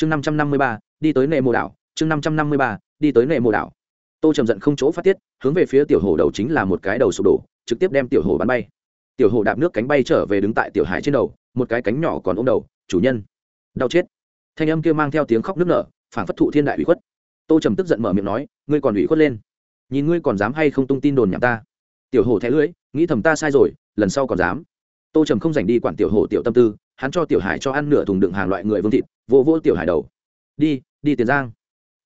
chương năm trăm năm mươi ba, đi tới nệ mồ đảo. Chương năm trăm năm mươi ba, đi tới nệ mồ đảo. Tô trầm giận không chỗ phát tiết, hướng về phía tiểu hồ đầu chính là một cái đầu sụp đổ, trực tiếp đem tiểu hồ bắn bay. Tiểu hồ đạp nước cánh bay trở về đứng tại tiểu hải trên đầu, một cái cánh nhỏ còn ôm đầu, chủ nhân. Đau chết. Thanh âm kia mang theo tiếng khóc nức nở phản phất thụ thiên đại ủy khuất. Tô trầm tức giận mở miệng nói, ngươi còn ủy khuất lên. Nhìn ngươi còn dám hay không tung tin đồn nhảm ta. Tiểu hồ thẻ lưỡi, nghĩ thầm ta sai rồi, lần sau còn dám. Tô trầm không dành đi quản tiểu hồ tiểu tâm tư, hắn cho tiểu hải cho ăn nửa thùng đựng hàng loại người vương thịt vô vô tiểu hải đầu. Đi đi tiền giang.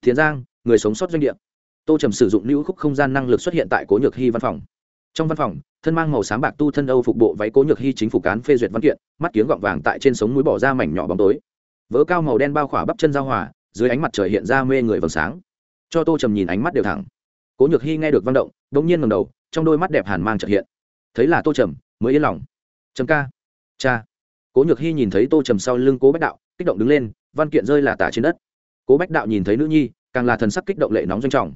Tiền giang, người sống sót doanh địa. Tô trầm sử dụng lưu khúc không gian năng lực xuất hiện tại cố nhược hy văn phòng. Trong văn phòng, thân mang màu sáng bạc tu thân âu phục bộ váy cố nhược hy chính phủ cán phê duyệt văn kiện, mắt kiếng gọng vàng tại trên sống mũi bỏ ra mảnh nhỏ bóng tối. Vỡ cao màu đen bao khỏa bắp chân giao hòa, dưới ánh mặt trời hiện ra mê người vầng sáng. Cho tô trầm nhìn ánh mắt đều thẳng. Cố nhược hy nghe được văn động đ ỗ n g nhiên ngầm đầu, trong đôi mắt đẹp hàn mang trợ hiện. Thấy là tô trầm, mới yên lòng. Trầm ca. Cha. Cố nhược hy nhìn thấy tô trầm sau lưng cố bách đạo kích động đứng lên, văn kiện rơi là tả trên đất. Cố bách đạo nhìn thấy nữ nhi, càng là thần sắc kích động lệ nóng doanh trọng.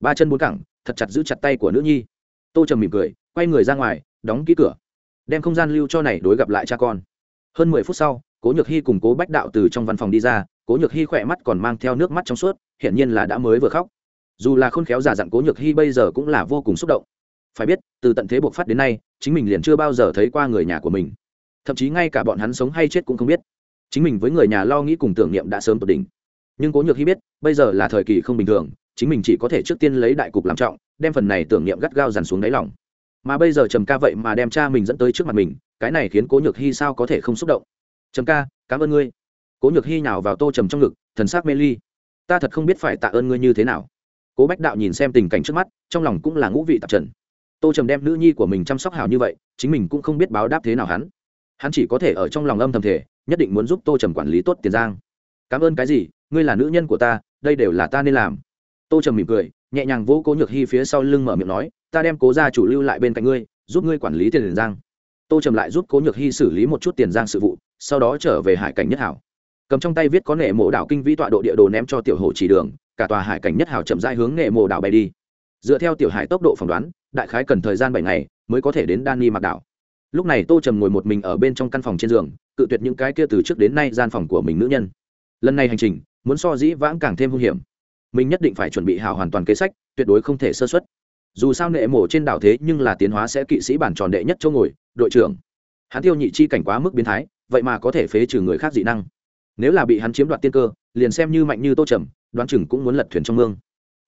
Ba chân bốn cẳng, thật chặt giữ chặt tay của nữ nhi. Tô trầm mỉm cười, quay người ra ngoài, đóng ký cửa, đem không gian lưu cho này đối gặp lại cha con. Hơn mười phút sau, cố nhược hy cùng cố bách đạo từ trong văn phòng đi ra, cố nhược hy khỏe mắt còn mang theo nước mắt trong suốt, hiển nhiên là đã mới vừa khóc. Dù là khôn khéo giả dặn cố nhược hy bây giờ cũng là vô cùng xúc động. Phải biết, từ tận thế buộc phát đến nay, chính mình liền chưa bao giờ thấy qua người nhà của mình. Thậm chí ngay cả bọn hắn sống hay chết cũng không biết chính mình với người nhà lo nghĩ cùng tưởng niệm đã sớm tột đỉnh. Nhưng cố nhược hy biết, bây giờ là thời kỳ không bình thường, chính mình chỉ có thể trước tiên lấy đại cục làm trọng, đem phần này tưởng niệm gắt gao dằn xuống đáy lòng. Mà bây giờ trầm ca vậy mà đem cha mình dẫn tới trước mặt mình, cái này khiến cố nhược hy sao có thể không xúc động? Trầm ca, cảm ơn ngươi. Cố nhược hy nào vào tô trầm trong ngực, thần s ắ c mê ly, ta thật không biết phải tạ ơn ngươi như thế nào. Cố bách đạo nhìn xem tình cảnh trước mắt, trong lòng cũng là ngũ vị tạp trần. Tô trầm đem nữ nhi của mình chăm sóc hào như vậy, chính mình cũng không biết báo đáp thế nào hắn. Hắn chỉ có thể ở trong lòng âm thầm thể nhất định muốn giúp tô trầm quản lý tốt tiền giang. Cảm ơn cái gì, ngươi là nữ nhân của ta, đây đều là ta nên làm. Tô trầm mỉm cười, nhẹ nhàng vỗ cố nhược hy phía sau lưng mở miệng nói, ta đem cố gia chủ lưu lại bên cạnh ngươi, giúp ngươi quản lý tiền giang. Tô trầm lại giúp cố nhược hy xử lý một chút tiền giang sự vụ, sau đó trở về hải cảnh nhất hảo. Cầm trong tay viết có nệ mộ đảo kinh vĩ tọa độ địa đồ ném cho tiểu hồ chỉ đường, cả tòa hải cảnh nhất hảo chậm rãi hướng nệ mộ đảo bay đi. Dựa theo tiểu hải tốc độ phỏng đoán, đại khái cần thời gian bảy ngày mới có thể đến đan ni mặc đảo. Lúc này tô trầm ngồi một mình ở bên trong căn phòng trên giường cự tuyệt những cái kia từ trước đến nay gian phòng của mình nữ nhân. Lần này hành trình, muốn so dĩ vãng càng thêm hung hiểm. Mình nhất định phải chuẩn bị hào hoàn toàn kế sách, tuyệt đối không thể sơ xuất dù sao nệ mổ trên đảo thế nhưng là tiến hóa sẽ kỵ sĩ bản tròn đệ nhất chỗ ngồi, đội trưởng. Hắn tiêu nhị chi cảnh quá mức biến thái, vậy mà có thể phế trừ người khác dị năng. Nếu là bị hắn chiếm đoạt tiên cơ, liền xem như mạnh như tô trầm, đoán chừng cũng muốn lật thuyền trong mương.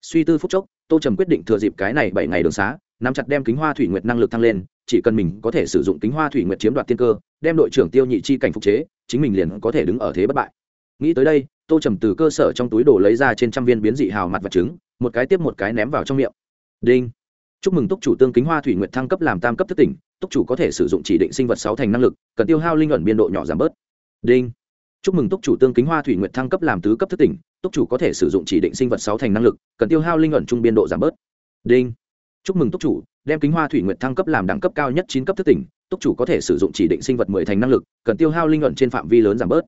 Suy tư phúc chốc, tô trầm quyết định thừa dịp cái này bảy ngày đường xá nắm chặt đem kính hoa thủy nguyệt năng lực thăng lên, chỉ cần mình có thể sử dụng kính hoa thủy nguyệt chiếm đoạt tiên cơ, đem đội trưởng tiêu nhị chi cảnh phục chế, chính mình liền có thể đứng ở thế bất bại. Nghĩ tới đây, tô trầm từ cơ sở trong túi đồ lấy ra trên trăm viên biến dị hào mặt vật trứng một cái tiếp một cái ném vào trong miệng. Đinh. Chúc mừng túc chủ tương kính hoa thủy nguyệt thăng cấp làm tam cấp thất tỉnh, túc chủ có thể sử dụng chỉ định sinh vật sáu thành năng lực, cần tiêu hao linh ẩn biên độ nhỏ giảm bớt. Đinh. Chúc mừng túc chủ tương kính hoa thủy nguyệt thăng cấp làm tứ cấp thất tỉnh, túc chủ có thể sử dụng chỉ định sinh vật sáu thành năng lực, cần tiêu hao linh ẩn trung biên độ giảm bớt. Đinh chúc mừng túc chủ, đem kính hoa thủy nguyệt thăng cấp làm đẳng cấp cao nhất chín cấp thất tỉnh, túc chủ có thể sử dụng chỉ định sinh vật mười thành năng lực, cần tiêu hao linh luận trên phạm vi lớn giảm bớt.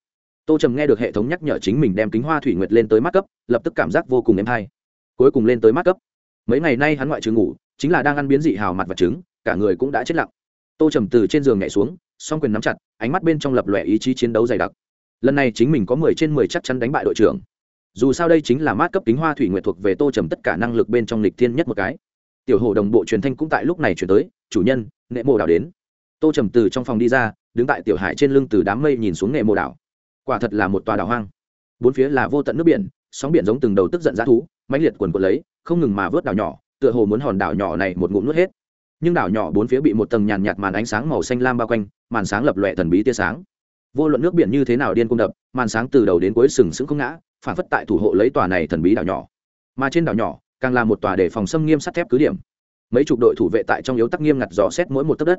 Tô trầm nghe được hệ thống nhắc nhở chính mình đem kính hoa thủy nguyệt lên tới mắt cấp, lập tức cảm giác vô cùng êm hay. Cuối cùng lên tới mắt cấp. Mấy ngày nay hắn ngoại trừ ngủ, chính là đang ăn biến dị hào mặt vật trứng, cả người cũng đã chết lặng. Tô trầm từ trên giường nhảy xuống, song quyền nắm chặt, ánh mắt bên trong lập lòe ý chí chiến đấu dày đặc. Lần này chính mình có mười trên mười chắc chắn đánh bại đội trưởng. Dù sao đây chính là mát cấp kính hoa thủy nguyệt thuộc về tô trầm tất cả năng lực bên trong lịch thiên nhất một cái tiểu hồ đồng bộ truyền thanh cũng tại lúc này chuyển tới, chủ nhân, nghệ mộ đảo đến. Tô trầm từ trong phòng đi ra, đứng tại tiểu hải trên lưng từ đám mây nhìn xuống nghệ mộ đảo. Quả thật là một tòa đảo hoang. Bốn phía là vô tận nước biển, sóng biển giống từng đầu tức giận dã thú, mãnh liệt quần quần lấy, không ngừng mà vớt đảo nhỏ, tựa hồ muốn hòn đảo nhỏ này một ngụm nuốt hết. Nhưng đảo nhỏ bốn phía bị một tầng nhàn nhạt màn ánh sáng màu xanh lam bao quanh, màn sáng lập lòe thần bí tia sáng. Vô luận nước biển như thế nào điên cung đập, màn sáng từ đầu đến cuối sừng sững không ngã, phản phất tại thủ hộ lấy tòa này thần bí đảo nhỏ. Mà trên đảo nhỏ càng là một tòa để phòng xâm nghiêm sắt thép cứ điểm. Mấy chục đội thủ vệ tại trong yếu tắc nghiêm ngặt dò xét mỗi một tấc đất.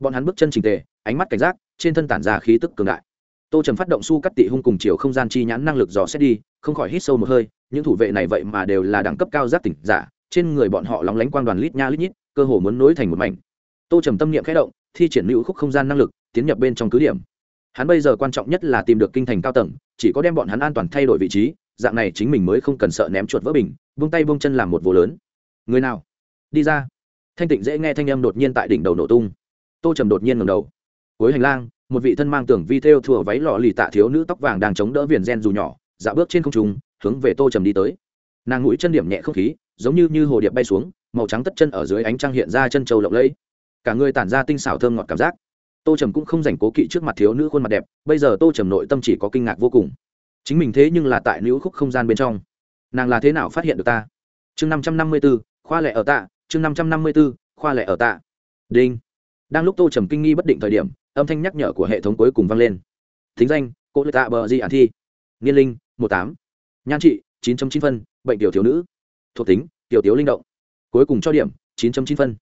Bọn hắn bước chân trình tề, ánh mắt cảnh giác, trên thân tản ra khí tức cường đại. Tô trầm phát động su cắt tị hung cùng chiều không gian chi nhãn năng lực dò xét đi, không khỏi hít sâu một hơi, những thủ vệ này vậy mà đều là đẳng cấp cao giác tỉnh giả, trên người bọn họ lóng lánh quang đoàn lít nha lít nhít, cơ hồ muốn nối thành một mảnh. Tô trầm tâm niệm khẽ động, thi triển lưu khúc không gian năng lực, tiến nhập bên trong cứ điểm. Hắn bây giờ quan trọng nhất là tìm được kinh thành cao tầng, chỉ có đem bọn hắn an toàn thay đổi vị trí, dạng này chính mình mới không cần sợ ném chuột vỡ bình vung tay vung chân làm một vô lớn. Người nào? Đi ra. Thanh tịnh dễ nghe thanh âm đột nhiên tại đỉnh đầu nổ tung. Tô trầm đột nhiên ngầm đầu. Cuối hành lang, một vị thân mang tưởng vi theo thừa váy lọ lì tạ thiếu nữ tóc vàng đang chống đỡ viền gen dù nhỏ dạo bước trên không trung, hướng về tô trầm đi tới. Nàng mũi chân điểm nhẹ không khí, giống như như hồ điệp bay xuống, màu trắng tất chân ở dưới ánh trăng hiện ra chân trâu lộng lẫy. Cả người tản ra tinh xảo thơm ngọt cảm giác. Tô trầm cũng không dành cố kỵ trước mặt thiếu nữ khuôn mặt đẹp, bây giờ tô trầm nội tâm chỉ có kinh ngạc vô cùng. Chính mình thế nhưng là tại nữ khúc không gian bên trong nàng là thế nào phát hiện được ta? Chương năm trăm năm mươi b ố khoa lệ ở tạ, chương năm trăm năm mươi b ố khoa lệ ở tạ. Đinh. Đang lúc tô trầm kinh nghi bất định thời điểm, âm thanh nhắc nhở của hệ thống cuối cùng vang lên. Thính danh, cô lệ tạ bờ di ản thi. Niên linh một tám. Nhan trị, chín chín phân, bệnh tiểu thiếu nữ. Thuộc tính, tiểu tiếu linh động. Cuối cùng cho điểm, chín chín phân.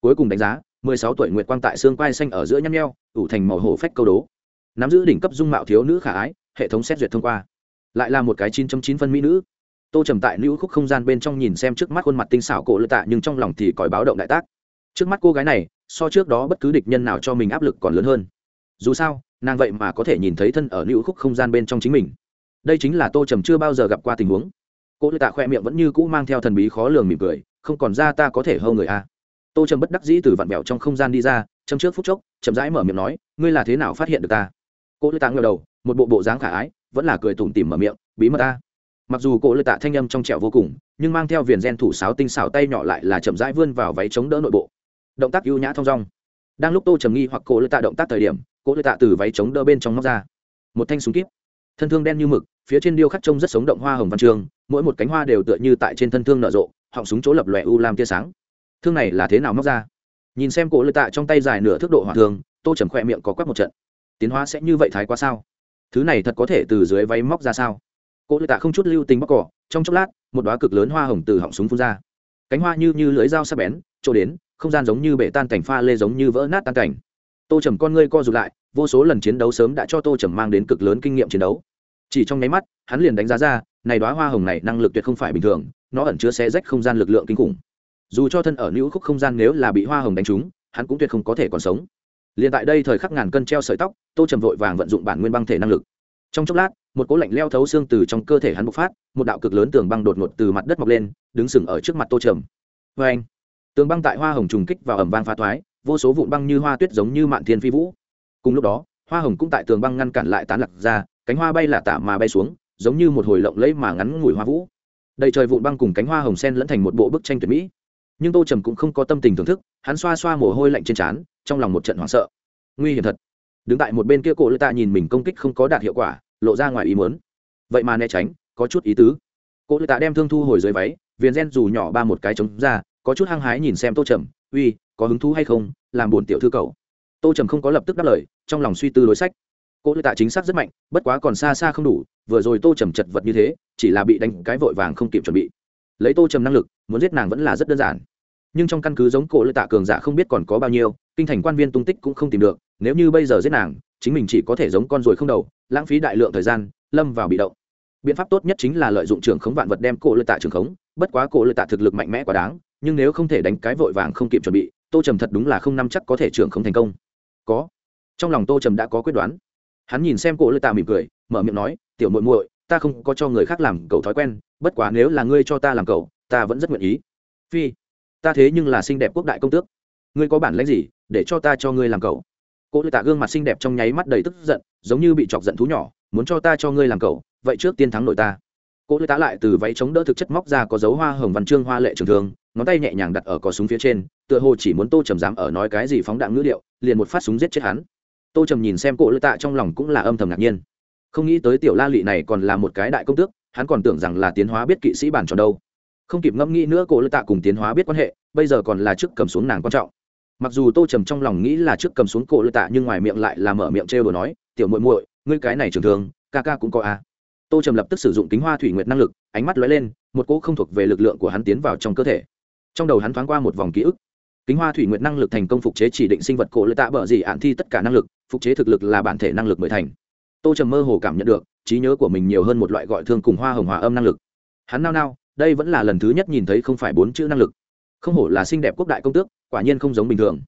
Cuối cùng đánh giá, mười sáu tuổi nguyệt quang tại xương quai xanh ở giữa nhăn nheo, ủ thành màu hổ phách câu đố. Nắm giữ đỉnh cấp dung mạo thiếu nữ khả ái, hệ thống xét duyệt thông qua. Lại là một cái chín chín phân mỹ nữ tô trầm tại lưu khúc không gian bên trong nhìn xem trước mắt khuôn mặt tinh xảo cổ lựa tạ nhưng trong lòng thì còi báo động đại tác. Trước mắt cô gái này, so trước đó bất cứ địch nhân nào cho mình áp lực còn lớn hơn. Dù sao, nàng vậy mà có thể nhìn thấy thân ở lưu khúc không gian bên trong chính mình. Đây chính là tô trầm chưa bao giờ gặp qua tình huống. Cô lựa tạ khoe miệng vẫn như cũ mang theo thần bí khó lường mỉm cười, không còn ra ta có thể hâu người a tô trầm bất đắc dĩ từ vặn vẹo trong không gian đi ra châm trước phút chốc, chậm rãi mở miệng nói, ngươi là thế nào phát hiện được ta? Cô lựa tạ ngờ đầu, một bộ bộ dáng khả ái, vẫn là cười tủm tỉm mở miệng, bí mật ta mặc dù cổ lệ tạ thanh âm trong trẻo vô cùng, nhưng mang theo viền gen thủ sáo tinh xảo tay nhỏ lại là chậm rãi vươn vào váy chống đỡ nội bộ. Động tác ưu nhã thong dong. Đang lúc tô trầm nghi hoặc cổ lệ tạ động tác thời điểm, cổ lệ tạ từ váy chống đỡ bên trong móc ra. Một thanh súng kíp. Thân thương đen như mực, phía trên điêu khắc trông rất sống động hoa hồng văn trường, mỗi một cánh hoa đều tựa như tại trên thân thương nở rộ, họng súng chỗ lập lòe u lam tia sáng. Thương này là thế nào móc ra? Nhìn xem cổ lệ tạ trong tay dài nửa thước độ hỏa thường tô trầm khỏe miệng có quắc một trận. Tiến hóa sẽ như vậy thái quá sao? Thứ này thật có thể từ dưới váy móc ra sao? Cỗ lệ tạ không chút lưu tình bóc cỏ, trong chốc lát, một đoá cực lớn hoa hồng từ họng súng phun ra. Cánh hoa như như lưới dao sắc bén, chỗ đến, không gian giống như bể tan cảnh pha lê giống như vỡ nát tan cảnh. Tô trầm con ngươi co rụt lại, vô số lần chiến đấu sớm đã cho tô trầm mang đến cực lớn kinh nghiệm chiến đấu. Chỉ trong nháy mắt, hắn liền đánh giá ra, này đoá hoa hồng này năng lực tuyệt không phải bình thường, nó ẩn chứa xe rách không gian lực lượng kinh khủng. Dù cho thân ở nữ khúc không gian nếu là bị hoa hồng đánh trúng, hắn cũng tuyệt không có thể còn sống. Liền tại đây thời khắc ngàn cân treo sợi tóc, tô trầm vội vàng vận dụng bản nguyên băng thể năng lực trong chốc lát, một cỗ lạnh leo thấu xương từ trong cơ thể hắn bộc phát, một đạo cực lớn tường băng đột ngột từ mặt đất mọc lên, đứng sừng ở trước mặt tô trầm. Vê anh, tường băng tại hoa hồng trùng kích vào ẩm vang pha thoái, vô số vụn băng như hoa tuyết giống như mạn thiên phi vũ. Cùng lúc đó, hoa hồng cũng tại tường băng ngăn cản lại tán lạc ra, cánh hoa bay là tả mà bay xuống, giống như một hồi lộng lẫy mà ngắn ngủi hoa vũ. Đầy trời vụn băng cùng cánh hoa hồng sen lẫn thành một bộ bức tranh tuyệt mỹ. Nhưng tô trầm cũng không có tâm tình thưởng thức, hắn xoa xoa mồ hôi lạnh trên trán, trong lòng một trận hoảng sợ. Nguy hiểm thật đứng tại một bên kia cổ lư tạ nhìn mình công kích không có đạt hiệu quả, lộ ra ngoài ý muốn. Vậy mà né tránh, có chút ý tứ. Cổ lư tạ đem thương thu hồi dưới váy, viền gen dù nhỏ ba một cái trống ra, có chút hăng hái nhìn xem tô trầm, uy, có hứng thú hay không, làm buồn tiểu thư cầu tô trầm không có lập tức đáp lời, trong lòng suy tư đối sách. Cổ lư tạ chính xác rất mạnh, bất quá còn xa xa không đủ, vừa rồi tô trầm chật vật như thế, chỉ là bị đánh cái vội vàng không kịp chuẩn bị. Lấy tô trầm năng lực, muốn giết nàng vẫn là rất đơn giản. Nhưng trong căn cứ giống cổ lư tạ cường giả không biết còn có bao nhiêu kinh thành quan viên tung tích cũng không tìm được, nếu như bây giờ giết nàng, chính mình chỉ có thể giống con ruồi không đầu, lãng phí đại lượng thời gian, lâm vào bị động. Biện pháp tốt nhất chính là lợi dụng trường khống vạn vật đem cổ lư tạ trường khống, bất quá cổ lư tạ thực lực mạnh mẽ quá đáng, nhưng nếu không thể đánh cái vội vàng không kịp chuẩn bị, tô trầm thật đúng là không năm chắc có thể trường khống thành công. Có. Trong lòng tô trầm đã có quyết đoán. Hắn nhìn xem cổ lư tạ mỉm cười, mở miệng nói, tiểu muội muội, ta không có cho người khác làm cầu thói quen, bất quá nếu là ngươi cho ta làm cầu, ta vẫn rất nguyện ý. Phi, ta thế nhưng là xinh đẹp quốc đại công tước. Ngươi có bản lãnh gì để cho ta cho ngươi làm cậu. Cô lê tạ gương mặt xinh đẹp trong nháy mắt đầy tức giận, giống như bị chọc giận thú nhỏ, muốn cho ta cho ngươi làm cậu, vậy trước tiên thắng nội ta. Cô lê tạ lại từ váy chống đỡ thực chất móc ra có dấu hoa hồng văn chương hoa lệ trường thường ngón tay nhẹ nhàng đặt ở cò súng phía trên, tựa hồ chỉ muốn tô trầm dám ở nói cái gì phóng đạn ngữ liệu liền một phát súng giết chết hắn. Tô trầm nhìn xem cô lê tạ trong lòng cũng là âm thầm ngạc nhiên. Không nghĩ tới tiểu la lị này còn là một cái đại công tước, hắn còn tưởng rằng là tiến hóa biết kỵ sĩ bản tròn đâu. Không kịp ngẫm nghĩ nữa, cô lê tạ cùng tiến hóa biết quan hệ, bây giờ còn là trước cầm xuống nàng quan trọng mặc dù tô trầm trong lòng nghĩ là trước cầm xuống cổ lư tạ nhưng ngoài miệng lại là mở miệng trêu đồ nói, tiểu muội muội, ngươi cái này trường thường ca ca cũng có a à. tô trầm lập tức sử dụng kính hoa thủy nguyệt năng lực, ánh mắt lóe lên, một cỗ không thuộc về lực lượng của hắn tiến vào trong cơ thể. Trong đầu hắn thoáng qua một vòng ký ức. Kính hoa thủy nguyệt năng lực thành công phục chế chỉ định sinh vật cổ lư tạ bở dị ạn thi tất cả năng lực, phục chế thực lực là bản thể năng lực mới thành. Tô trầm mơ hồ cảm nhận được, trí nhớ của mình nhiều hơn một loại gọi thương cùng hoa hồng hòa âm năng lực. Hắn nao nao, đây vẫn là lần thứ nhất nhìn thấy không phải bốn chữ năng lực. Không hổ là xinh đẹp quốc đại công tước quả nhiên không giống bình thường.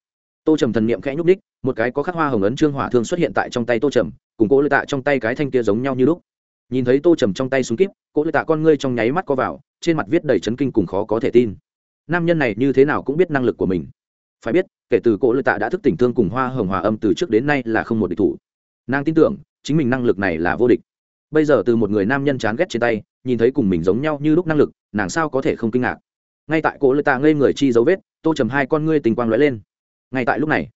Tô trầm thần niệm khẽ nhúc đích một cái có khắc hoa hồng ấn trương hỏa thương xuất hiện tại trong tay tô trầm, cùng cỗ lệ tạ trong tay cái thanh kia giống nhau như lúc. Nhìn thấy tô trầm trong tay súng kíp, cỗ lệ tạ con ngươi trong nháy mắt co vào, trên mặt viết đầy chấn kinh cùng khó có thể tin. Nam nhân này như thế nào cũng biết năng lực của mình. Phải biết, kể từ cỗ lệ tạ đã thức tỉnh thương cùng hoa hồng hòa âm từ trước đến nay là không một địch thủ. Nàng tin tưởng, chính mình năng lực này là vô địch. Bây giờ từ một người nam nhân chán ghét trên tay, nhìn thấy cùng mình giống nhau như lúc năng lực, nàng sao có thể không kinh ngạc? Ngay tại cỗ lệ tạ ngây người chi dấu vết tô trầm hai con ngươi tình quang lóe lên. Ngay tại lúc này,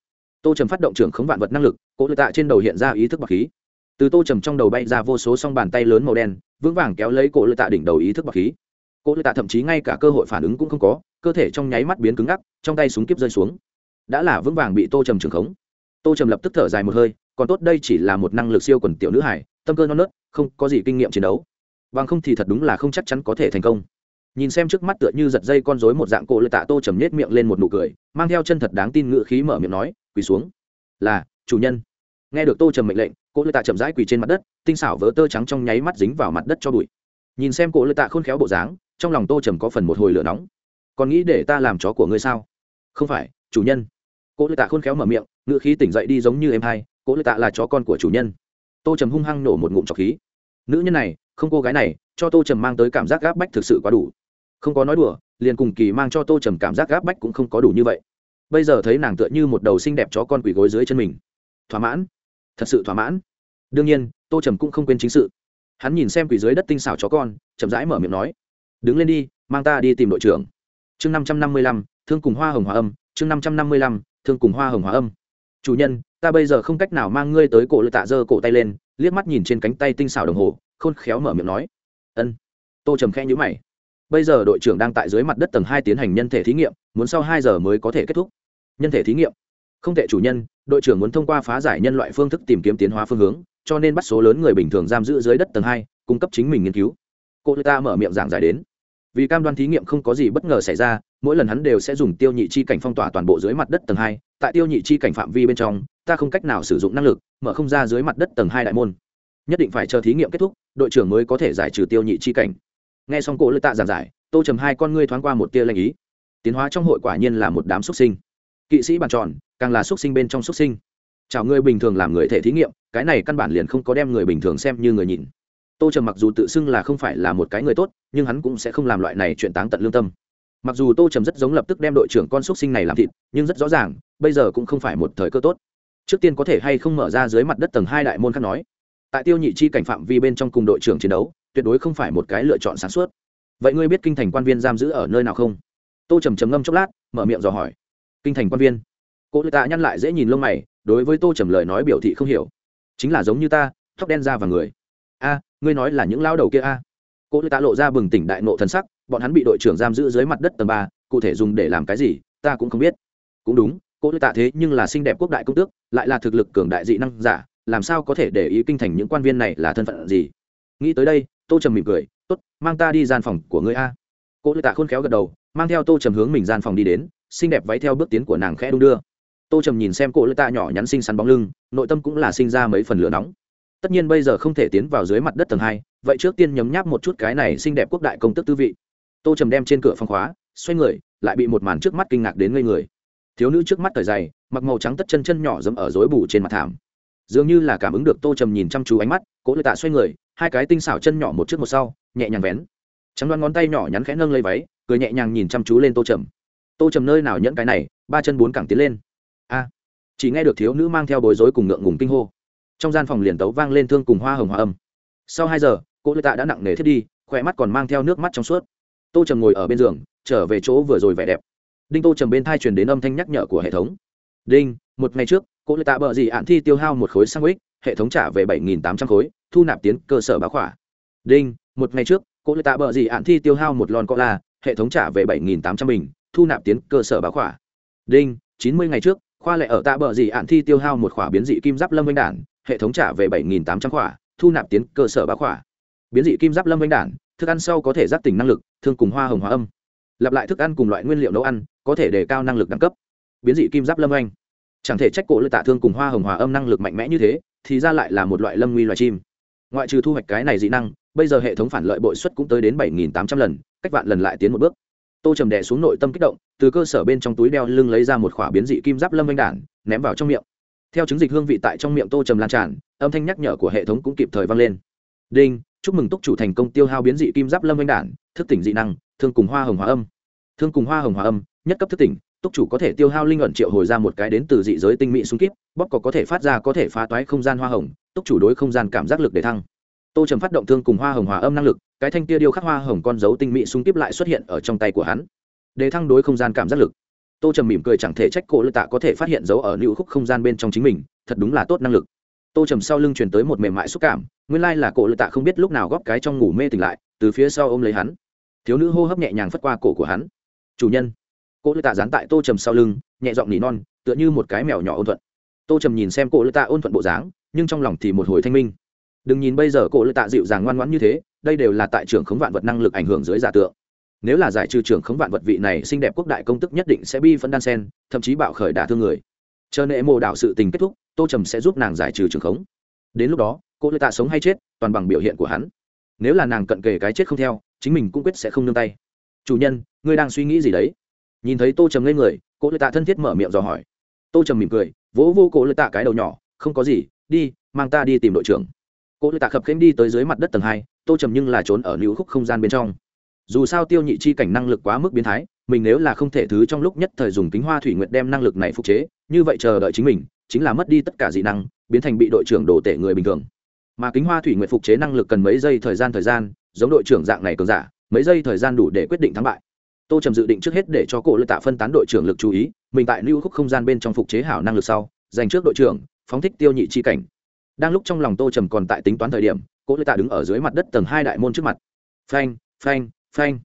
tô trầm phát động trưởng khống vạn vật năng lực cổ lựa tạ trên đầu hiện ra ý thức bạc khí. Từ tô trầm trong đầu bay ra vô số s o n g bàn tay lớn màu đen, vững vàng kéo lấy cổ lựa tạ đỉnh đầu ý thức bạc khí. Cổ lựa tạ thậm chí ngay cả cơ hội phản ứng cũng không có, cơ thể trong nháy mắt biến cứng ngắc, trong tay súng kíp rơi xuống. Đã là vững vàng bị tô trầm trưởng khống. Tô trầm lập tức thở dài một hơi, còn tốt đây chỉ là một năng lực siêu quần tiểu nữ hải, tâm cơ non nớt, không có gì kinh nghiệm chiến đấu. Bằng không thì thật đúng là không chắc chắn có thể thành công nhìn xem trước mắt tựa như giật dây con rối một dạng cổ lệ tạ tô trầm nhét miệng lên một nụ cười, mang theo chân thật đáng tin ngựa khí mở miệng nói, quỳ xuống. Là, chủ nhân. Nghe được tô trầm mệnh lệnh, cổ lệ tạ chậm rãi quỳ trên mặt đất, tinh xảo vỡ tơ trắng trong nháy mắt dính vào mặt đất cho bụi. Nhìn xem cổ lệ tạ khôn khéo bộ dáng, trong lòng tô trầm có phần một hồi lửa nóng. Còn nghĩ để ta làm chó của ngươi sao? Không phải, chủ nhân. Cổ lệ tạ khôn khéo mở miệng ngựa khí tỉnh dậy đi giống như em hai, cổ lệ tạ là chó con của chủ nhân. Tô trầm hung hăng nổ một ngụm trọc khí. Nữ nhân này, không cô gái này, cho tô trầm mang tới cảm giác gáp bách thực sự quá đủ không có nói đùa, liền cùng kỳ mang cho tô trầm cảm giác gáp bách cũng không có đủ như vậy. Bây giờ thấy nàng tựa như một đầu xinh đẹp chó con quỷ gối dưới chân mình. Thỏa mãn. Thật sự thỏa mãn. Đương nhiên, tô trầm cũng không quên chính sự. Hắn nhìn xem quỷ dưới đất tinh xảo chó con, chậm rãi mở miệng nói, đứng lên đi, mang ta đi tìm đội trưởng. Chương năm trăm năm mươi lăm, thương cùng hoa hồng hòa âm, chương năm trăm năm mươi lăm, thương cùng hoa hồng hòa âm. Chủ nhân, ta bây giờ không cách nào mang ngươi tới cổ lựa tạ giơ cổ tay lên. Liếc mắt nhìn trên cánh tay tinh xảo đồng hồ, khôn khéo mở miệng nói, ân. Tô trầm khe nhữ mày bây giờ đội trưởng đang tại dưới mặt đất tầng hai tiến hành nhân thể thí nghiệm, muốn sau hai giờ mới có thể kết thúc. Nhân thể thí nghiệm. Không thể chủ nhân, đội trưởng muốn thông qua phá giải nhân loại phương thức tìm kiếm tiến hóa phương hướng, cho nên bắt số lớn người bình thường giam giữ dưới đất tầng hai, cung cấp chính mình nghiên cứu. Cô ta mở miệng giảng giải đến. Vì cam đoan thí nghiệm không có gì bất ngờ xảy ra, mỗi lần hắn đều sẽ dùng tiêu nhị chi cảnh phong tỏa toàn bộ dưới mặt đất tầng hai, tại tiêu nhị chi cảnh phạm vi bên trong, ta không cách nào sử dụng năng lực, mở không ra dưới mặt đất tầng hai đại môn. Nhất định phải chờ thí nghiệm kết thúc, đội trưởng mới có thể giải trừ tiêu nhị chi cảnh nghe xong cổ lê tạ giảng giải, tô trầm hai con ngươi thoáng qua một tia lanh ý. Tiến hóa trong hội quả nhiên là một đám xuất sinh. Kỵ sĩ bàn tròn, càng là xuất sinh bên trong xuất sinh. Chào ngươi bình thường làm người thể thí nghiệm, cái này căn bản liền không có đem người bình thường xem như người nhìn. Tô trầm mặc dù tự xưng là không phải là một cái người tốt, nhưng hắn cũng sẽ không làm loại này chuyện táng tận lương tâm. Mặc dù tô trầm rất giống lập tức đem đội trưởng con xuất sinh này làm thịt, nhưng rất rõ ràng, bây giờ cũng không phải một thời cơ tốt. Trước tiên có thể hay không mở ra dưới mặt đất tầng hai đại môn khác nói. Tại tiêu nhị chi cảnh phạm vi bên trong cùng đội trưởng chiến đấu tuyệt đối không phải một cái lựa chọn sáng suốt. Vậy ngươi biết kinh thành quan viên giam giữ ở nơi nào không? Tô trầm trầm ngâm chốc lát, mở miệng dò hỏi. Kinh thành quan viên? Cô lê tạ nhăn lại dễ nhìn lông mày, đối với tô trầm lời nói biểu thị không hiểu. Chính là giống như ta, tóc đen ra và người. A, ngươi nói là những lao đầu kia a? À. cô tạ lộ ra bừng tỉnh đại nộ thần sắc, bọn hắn bị đội trưởng giam giữ dưới mặt đất tầng ba, cụ thể dùng để làm cái gì, ta cũng không biết. Cũng đúng, cô lê tạ thế nhưng là xinh đẹp quốc đại công tước, lại là thực lực cường đại dị năng giả, làm sao có thể để ý kinh thành những quan viên này là thân phận gì? Nghĩ tới đây tô trầm mỉm cười, tốt, mang ta đi gian phòng của ngươi a. Cô tạ khôn khéo gật đầu, mang theo tô trầm hướng mình gian phòng đi đến, xinh đẹp váy theo bước tiến của nàng khẽ đung đưa. Tô trầm nhìn xem cô lê tạ nhỏ nhắn xinh xắn bóng lưng, nội tâm cũng là sinh ra mấy phần lửa nóng. Tất nhiên bây giờ không thể tiến vào dưới mặt đất tầng hai, vậy trước tiên nhấm nháp một chút cái này xinh đẹp quốc đại công tức tư vị. Tô trầm đem trên cửa phong khóa, xoay người, lại bị một màn trước mắt kinh ngạc đến ngây người. Thiếu nữ trước mắt thời dày, mặc màu trắng tất chân chân nhỏ dẫm ở rối bù trên mặt thảm. Dường như là cảm ứng được tô trầm nhìn chăm chú ánh mắt cố lệ tạ xoay người hai cái tinh xảo chân nhỏ một trước một sau, nhẹ nhàng vén. Trắng đoan ngón tay nhỏ nhắn khẽ nâng lấy váy, cười nhẹ nhàng nhìn chăm chú lên tô trầm. Tô trầm nơi nào nhẫn cái này, ba chân bốn cẳng tiến lên. A. À, chỉ nghe được thiếu nữ mang theo bối rối cùng ngượng ngùng kinh hô. Trong gian phòng liền tấu vang lên thương cùng hoa hồng hòa âm. Sau hai giờ, cô lê tạ đã nặng nề thiết đi, khỏe mắt còn mang theo nước mắt trong suốt. Tô trầm ngồi ở bên giường, trở về chỗ vừa rồi vẻ đẹp. Đinh tô trầm bên thai truyền đến âm thanh nhắc nhở của hệ thống. Đinh, một ngày trước, cô lê tạ bợ gì ạn thi tiêu hao một khối sang ích hệ thống trả về bảy nghìn tám trăm khối, thu nạp tiến cơ sở báo khỏa. Đinh, một ngày trước, cô lê tạ bợ gì ạn thi tiêu hao một lon co la hệ thống trả về bảy nghìn tám trăm bình, thu nạp tiến cơ sở báo khỏa. Đinh, chín mươi ngày trước, khoa lệ ở tạ bờ gì ạn thi tiêu hao một khỏa biến dị kim giáp lâm vinh đản, hệ thống trả về bảy nghìn tám trăm khỏa, thu nạp tiến cơ sở báo khỏa. Biến dị kim giáp lâm vinh đản, thức ăn sau có thể giác tỉnh năng lực, thương cùng hoa hồng hóa âm. Lặp lại thức ăn cùng loại nguyên liệu nấu ăn, có thể đề cao năng lực đẳng cấp. Biến dị kim giáp lâm anh. Chẳng thể trách cổ lựa tạ thương cùng hoa hồng hòa âm năng lực mạnh mẽ như thế thì ra lại là một loại lâm nguy loài chim. Ngoại trừ thu hoạch cái này dị năng, bây giờ hệ thống phản lợi bội suất cũng tới đến bảy nghìn tám trăm lần, cách vạn lần lại tiến một bước. Tô trầm đẻ xuống nội tâm kích động, từ cơ sở bên trong túi đeo lưng lấy ra một khỏa biến dị kim giáp lâm anh đản, ném vào trong miệng. Theo chứng dịch hương vị tại trong miệng tô trầm lan tràn, âm thanh nhắc nhở của hệ thống cũng kịp thời vang lên. Đinh, chúc mừng túc chủ thành công tiêu hao biến dị kim giáp lâm anh đản, thức tỉnh dị năng, thương cùng hoa hồng hòa âm. Thương cùng hoa hồng hòa âm, nhất cấp thức tỉnh túc chủ có thể tiêu hao linh ẩn triệu hồi ra một cái đến từ dị giới tinh mỹ xung kíp bóc có có thể phát ra có thể phá toái không gian hoa hồng, túc chủ đối không gian cảm giác lực để thăng. Tô trầm phát động thương cùng hoa hồng hòa âm năng lực, cái thanh kia điêu khắc hoa hồng con dấu tinh mỹ xung tiếp lại xuất hiện ở trong tay của hắn. Để thăng đối không gian cảm giác lực. Tô trầm mỉm cười chẳng thể trách cổ lư tạ có thể phát hiện dấu ở nữ khúc không gian bên trong chính mình, thật đúng là tốt năng lực. Tô trầm sau lưng truyền tới một mềm mại xúc cảm, nguyên lai là cổ lư tạ không biết lúc nào góp cái trong ngủ mê tỉnh lại, từ phía sau ôm lấy hắn. Thiếu nữ hô hấp nhẹ nhàng phất qua cổ của hắn. Chủ nhân. Cô lư tạ dán tại tô trầm sau lưng, nhẹ giọng nỉ non, tựa như một cái mèo nhỏ ôn thuận. Tô trầm nhìn xem cô lư tạ ôn thuận bộ dáng, nhưng trong lòng thì một hồi thanh minh. Đừng nhìn bây giờ cô lư tạ dịu dàng ngoan ngoãn như thế, đây đều là tại trưởng khống vạn vật năng lực ảnh hưởng dưới giả tượng. Nếu là giải trừ trưởng khống vạn vật vị này, xinh đẹp quốc đại công tức nhất định sẽ bi phân đan sen, thậm chí bạo khởi đả thương người. Chờ nệ mồ đảo sự tình kết thúc, tô trầm sẽ giúp nàng giải trừ trưởng khống. Đến lúc đó, cô lê tạ sống hay chết, toàn bằng biểu hiện của hắn. Nếu là nàng cận kề cái chết không theo, chính mình cũng quyết sẽ không nương tay. Chủ nhân, ngươi đang suy nghĩ gì đấy? Nhìn thấy tô trầm lên người cô lê tạ thân thiết mở miệng dò hỏi. Tô trầm mỉm cười, vỗ vô cô lê tạ cái đầu nhỏ, không có gì, đi, mang ta đi tìm đội trưởng. Cô lê tạ khập khênh đi tới dưới mặt đất tầng hai, tô trầm nhưng là trốn ở nữ khúc không gian bên trong. Dù sao tiêu nhị chi cảnh năng lực quá mức biến thái, mình nếu là không thể thứ trong lúc nhất thời dùng kính hoa thủy nguyệt đem năng lực này phục chế, như vậy chờ đợi chính mình, chính là mất đi tất cả dị năng, biến thành bị đội trưởng đổ tể người bình thường. Mà kính hoa thủy nguyệt phục chế năng lực cần mấy giây thời gian thời gian, giống đội trưởng dạng này cường giả, mấy giây thời gian đủ để quyết định thắng bại tô trầm dự định trước hết để cho cổ lựa tạ phân tán đội trưởng lực chú ý, mình tại lưu khúc không gian bên trong phục chế hảo năng lực sau dành trước đội trưởng, phóng thích tiêu nhị chi cảnh. Đang lúc trong lòng tô trầm còn tại tính toán thời điểm, cổ lựa tạ đứng ở dưới mặt đất tầng hai đại môn trước mặt. Phanh phanh phanh.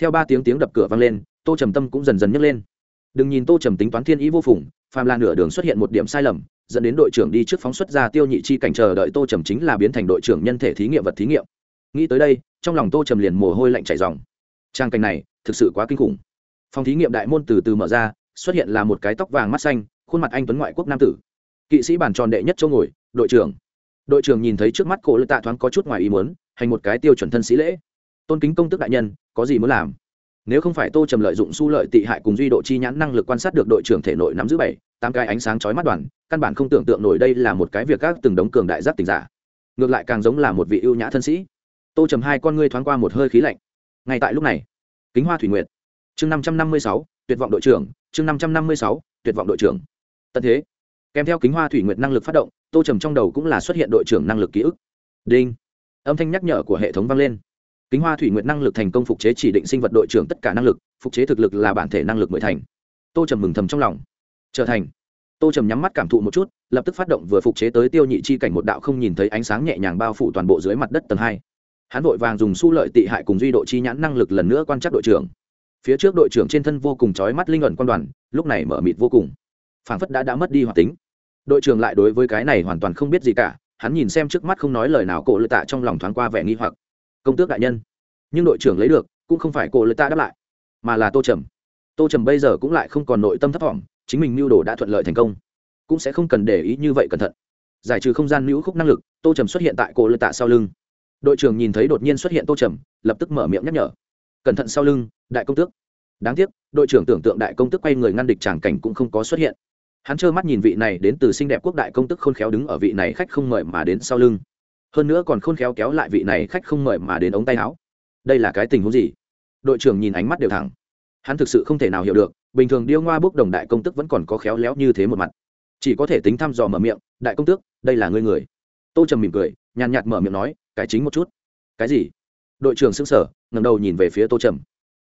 Theo ba tiếng tiếng đập cửa vang lên, tô trầm tâm cũng dần dần nhấc lên. Đừng nhìn tô trầm tính toán thiên ý vô phùng, phàm là nửa đường xuất hiện một điểm sai lầm, dẫn đến đội trưởng đi trước phóng xuất ra tiêu nhị chi cảnh chờ đợi tô trầm chính là biến thành đội trưởng nhân thể thí nghiệm vật thí nghiệm. Nghĩ tới đây, trong lòng tô trầm liền mồ hôi lạnh chảy dòng trang cảnh này thực sự quá kinh khủng. Phòng thí nghiệm đại môn từ từ mở ra, xuất hiện là một cái tóc vàng mắt xanh, khuôn mặt anh tuấn ngoại quốc nam tử. Kỵ sĩ bàn tròn đệ nhất chỗ ngồi, đội trưởng. Đội trưởng nhìn thấy trước mắt cổ lư tạ thoáng có chút ngoài ý muốn, hành một cái tiêu chuẩn thân sĩ lễ. Tôn kính công tức đại nhân, có gì muốn làm? Nếu không phải tô trầm lợi dụng su lợi tị hại cùng duy độ chi nhãn năng lực quan sát được đội trưởng thể nội nắm giữ bảy, tám cái ánh sáng chói mắt đoàn, căn bản không tưởng tượng nổi đây là một cái việc các từng đống cường đại giác tình giả. Ngược lại càng giống là một vị ưu nhã thân sĩ. Tô trầm hai con ngươi thoáng qua một hơi khí lạnh. Ngay tại lúc này kính hoa thủy nguyệt. Chương năm trăm năm mươi sáu, tuyệt vọng đội trưởng. Chương năm trăm năm mươi sáu, tuyệt vọng đội trưởng. Tận thế. Kèm theo kính hoa thủy nguyệt năng lực phát động, tô trầm trong đầu cũng là xuất hiện đội trưởng năng lực ký ức. Đinh. Âm thanh nhắc nhở của hệ thống vang lên. Kính hoa thủy nguyệt năng lực thành công phục chế chỉ định sinh vật đội trưởng tất cả năng lực, phục chế thực lực là bản thể năng lực mười thành. Tô trầm mừng thầm trong lòng. Trở thành. Tô trầm nhắm mắt cảm thụ một chút, lập tức phát động vừa phục chế tới tiêu nhị chi cảnh một đạo không nhìn thấy ánh sáng nhẹ nhàng bao phủ toàn bộ dưới mặt đất tầng hai hắn vội vàng dùng su lợi tị hại cùng duy độ chi nhãn năng lực lần nữa quan trắc đội trưởng. Phía trước đội trưởng trên thân vô cùng trói mắt linh ẩn quan đoàn, lúc này mở mịt vô cùng. Phảng phất đã đã mất đi hoạt tính. Đội trưởng lại đối với cái này hoàn toàn không biết gì cả, hắn nhìn xem trước mắt không nói lời nào cổ lựa tạ trong lòng thoáng qua vẻ nghi hoặc. Công tước đại nhân. Nhưng đội trưởng lấy được, cũng không phải cổ lựa tạ đáp lại, mà là tô trầm. Tô trầm bây giờ cũng lại không còn nội tâm thấp thỏm, chính mình mưu đồ đã thuận lợi thành công. Cũng sẽ không cần để ý như vậy cẩn thận. Giải trừ không gian nữ khúc năng lực, tô trầm xuất hiện tại cổ lựa tạ sau lưng đội trưởng nhìn thấy đột nhiên xuất hiện tô trầm, lập tức mở miệng nhắc nhở. Cẩn thận sau lưng, đại công tước. Đáng tiếc, đội trưởng tưởng tượng đại công tước quay người ngăn địch tràng cảnh cũng không có xuất hiện. Hắn trơ mắt nhìn vị này đến từ xinh đẹp quốc đại công tức khôn khéo đứng ở vị này khách không mời mà đến sau lưng. Hơn nữa còn khôn khéo kéo lại vị này khách không mời mà đến ống tay áo. Đây là cái tình huống gì? Đội trưởng nhìn ánh mắt đều thẳng. Hắn thực sự không thể nào hiểu được, bình thường điêu ngoa bước đồng đại công tức vẫn còn có khéo léo như thế một mặt. Chỉ có thể tính thăm dò mở miệng, đại công tước, đây là ngươi người. Tô trầm mỉm cười, nhàn nhạt mở miệng nói cải chính một chút. Cái gì? Đội trưởng xưng sở ngầm đầu nhìn về phía tô trầm.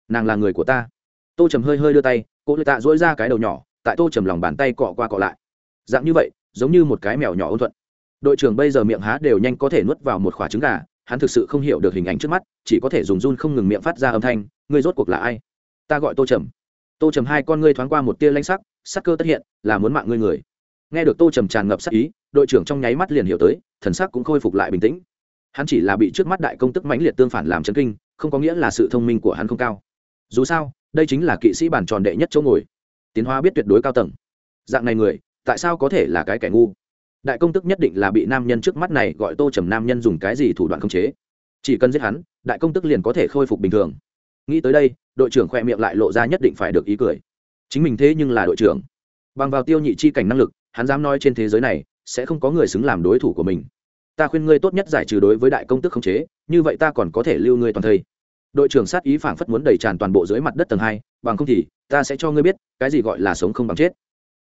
Nàng là người của ta. Tô trầm hơi hơi đưa tay, cô lê tạ dỗi ra cái đầu nhỏ, tại tô trầm lòng bàn tay cọ qua cọ lại. Dạng như vậy, giống như một cái mèo nhỏ ôn thuận. Đội trưởng bây giờ miệng há đều nhanh có thể nuốt vào một khoả trứng gà, hắn thực sự không hiểu được hình ảnh trước mắt, chỉ có thể dùng run không ngừng miệng phát ra âm thanh, ngươi rốt cuộc là ai? Ta gọi tô trầm. Tô trầm hai con ngươi thoáng qua một tia lanh sắc sắc cơ tất hiện, là muốn mạng ngươi người. Nghe được tô trầm tràn ngập sắc ý, đội trưởng trong nháy mắt liền hiểu tới, thần sắc cũng khôi phục lại bình tĩnh hắn chỉ là bị trước mắt đại công tức mãnh liệt tương phản làm chấn kinh, không có nghĩa là sự thông minh của hắn không cao. Dù sao, đây chính là kỵ sĩ bản tròn đệ nhất chỗ ngồi. Tiến hóa biết tuyệt đối cao tầng. Dạng này người, tại sao có thể là cái kẻ ngu? Đại công tức nhất định là bị nam nhân trước mắt này gọi tô trầm nam nhân dùng cái gì thủ đoạn khống chế? Chỉ cần giết hắn, đại công tức liền có thể khôi phục bình thường. Nghĩ tới đây, đội trưởng khoe miệng lại lộ ra nhất định phải được ý cười. Chính mình thế nhưng là đội trưởng. Bằng vào tiêu nhị chi cảnh năng lực, hắn dám nói trên thế giới này, sẽ không có người xứng làm đối thủ của mình ta khuyên ngươi tốt nhất giải trừ đối với đại công tức khống chế, như vậy ta còn có thể lưu ngươi toàn thây. Đội trưởng sát ý phảng phất muốn đầy tràn toàn bộ dưới mặt đất tầng hai, bằng không thì, ta sẽ cho ngươi biết, cái gì gọi là sống không bằng chết.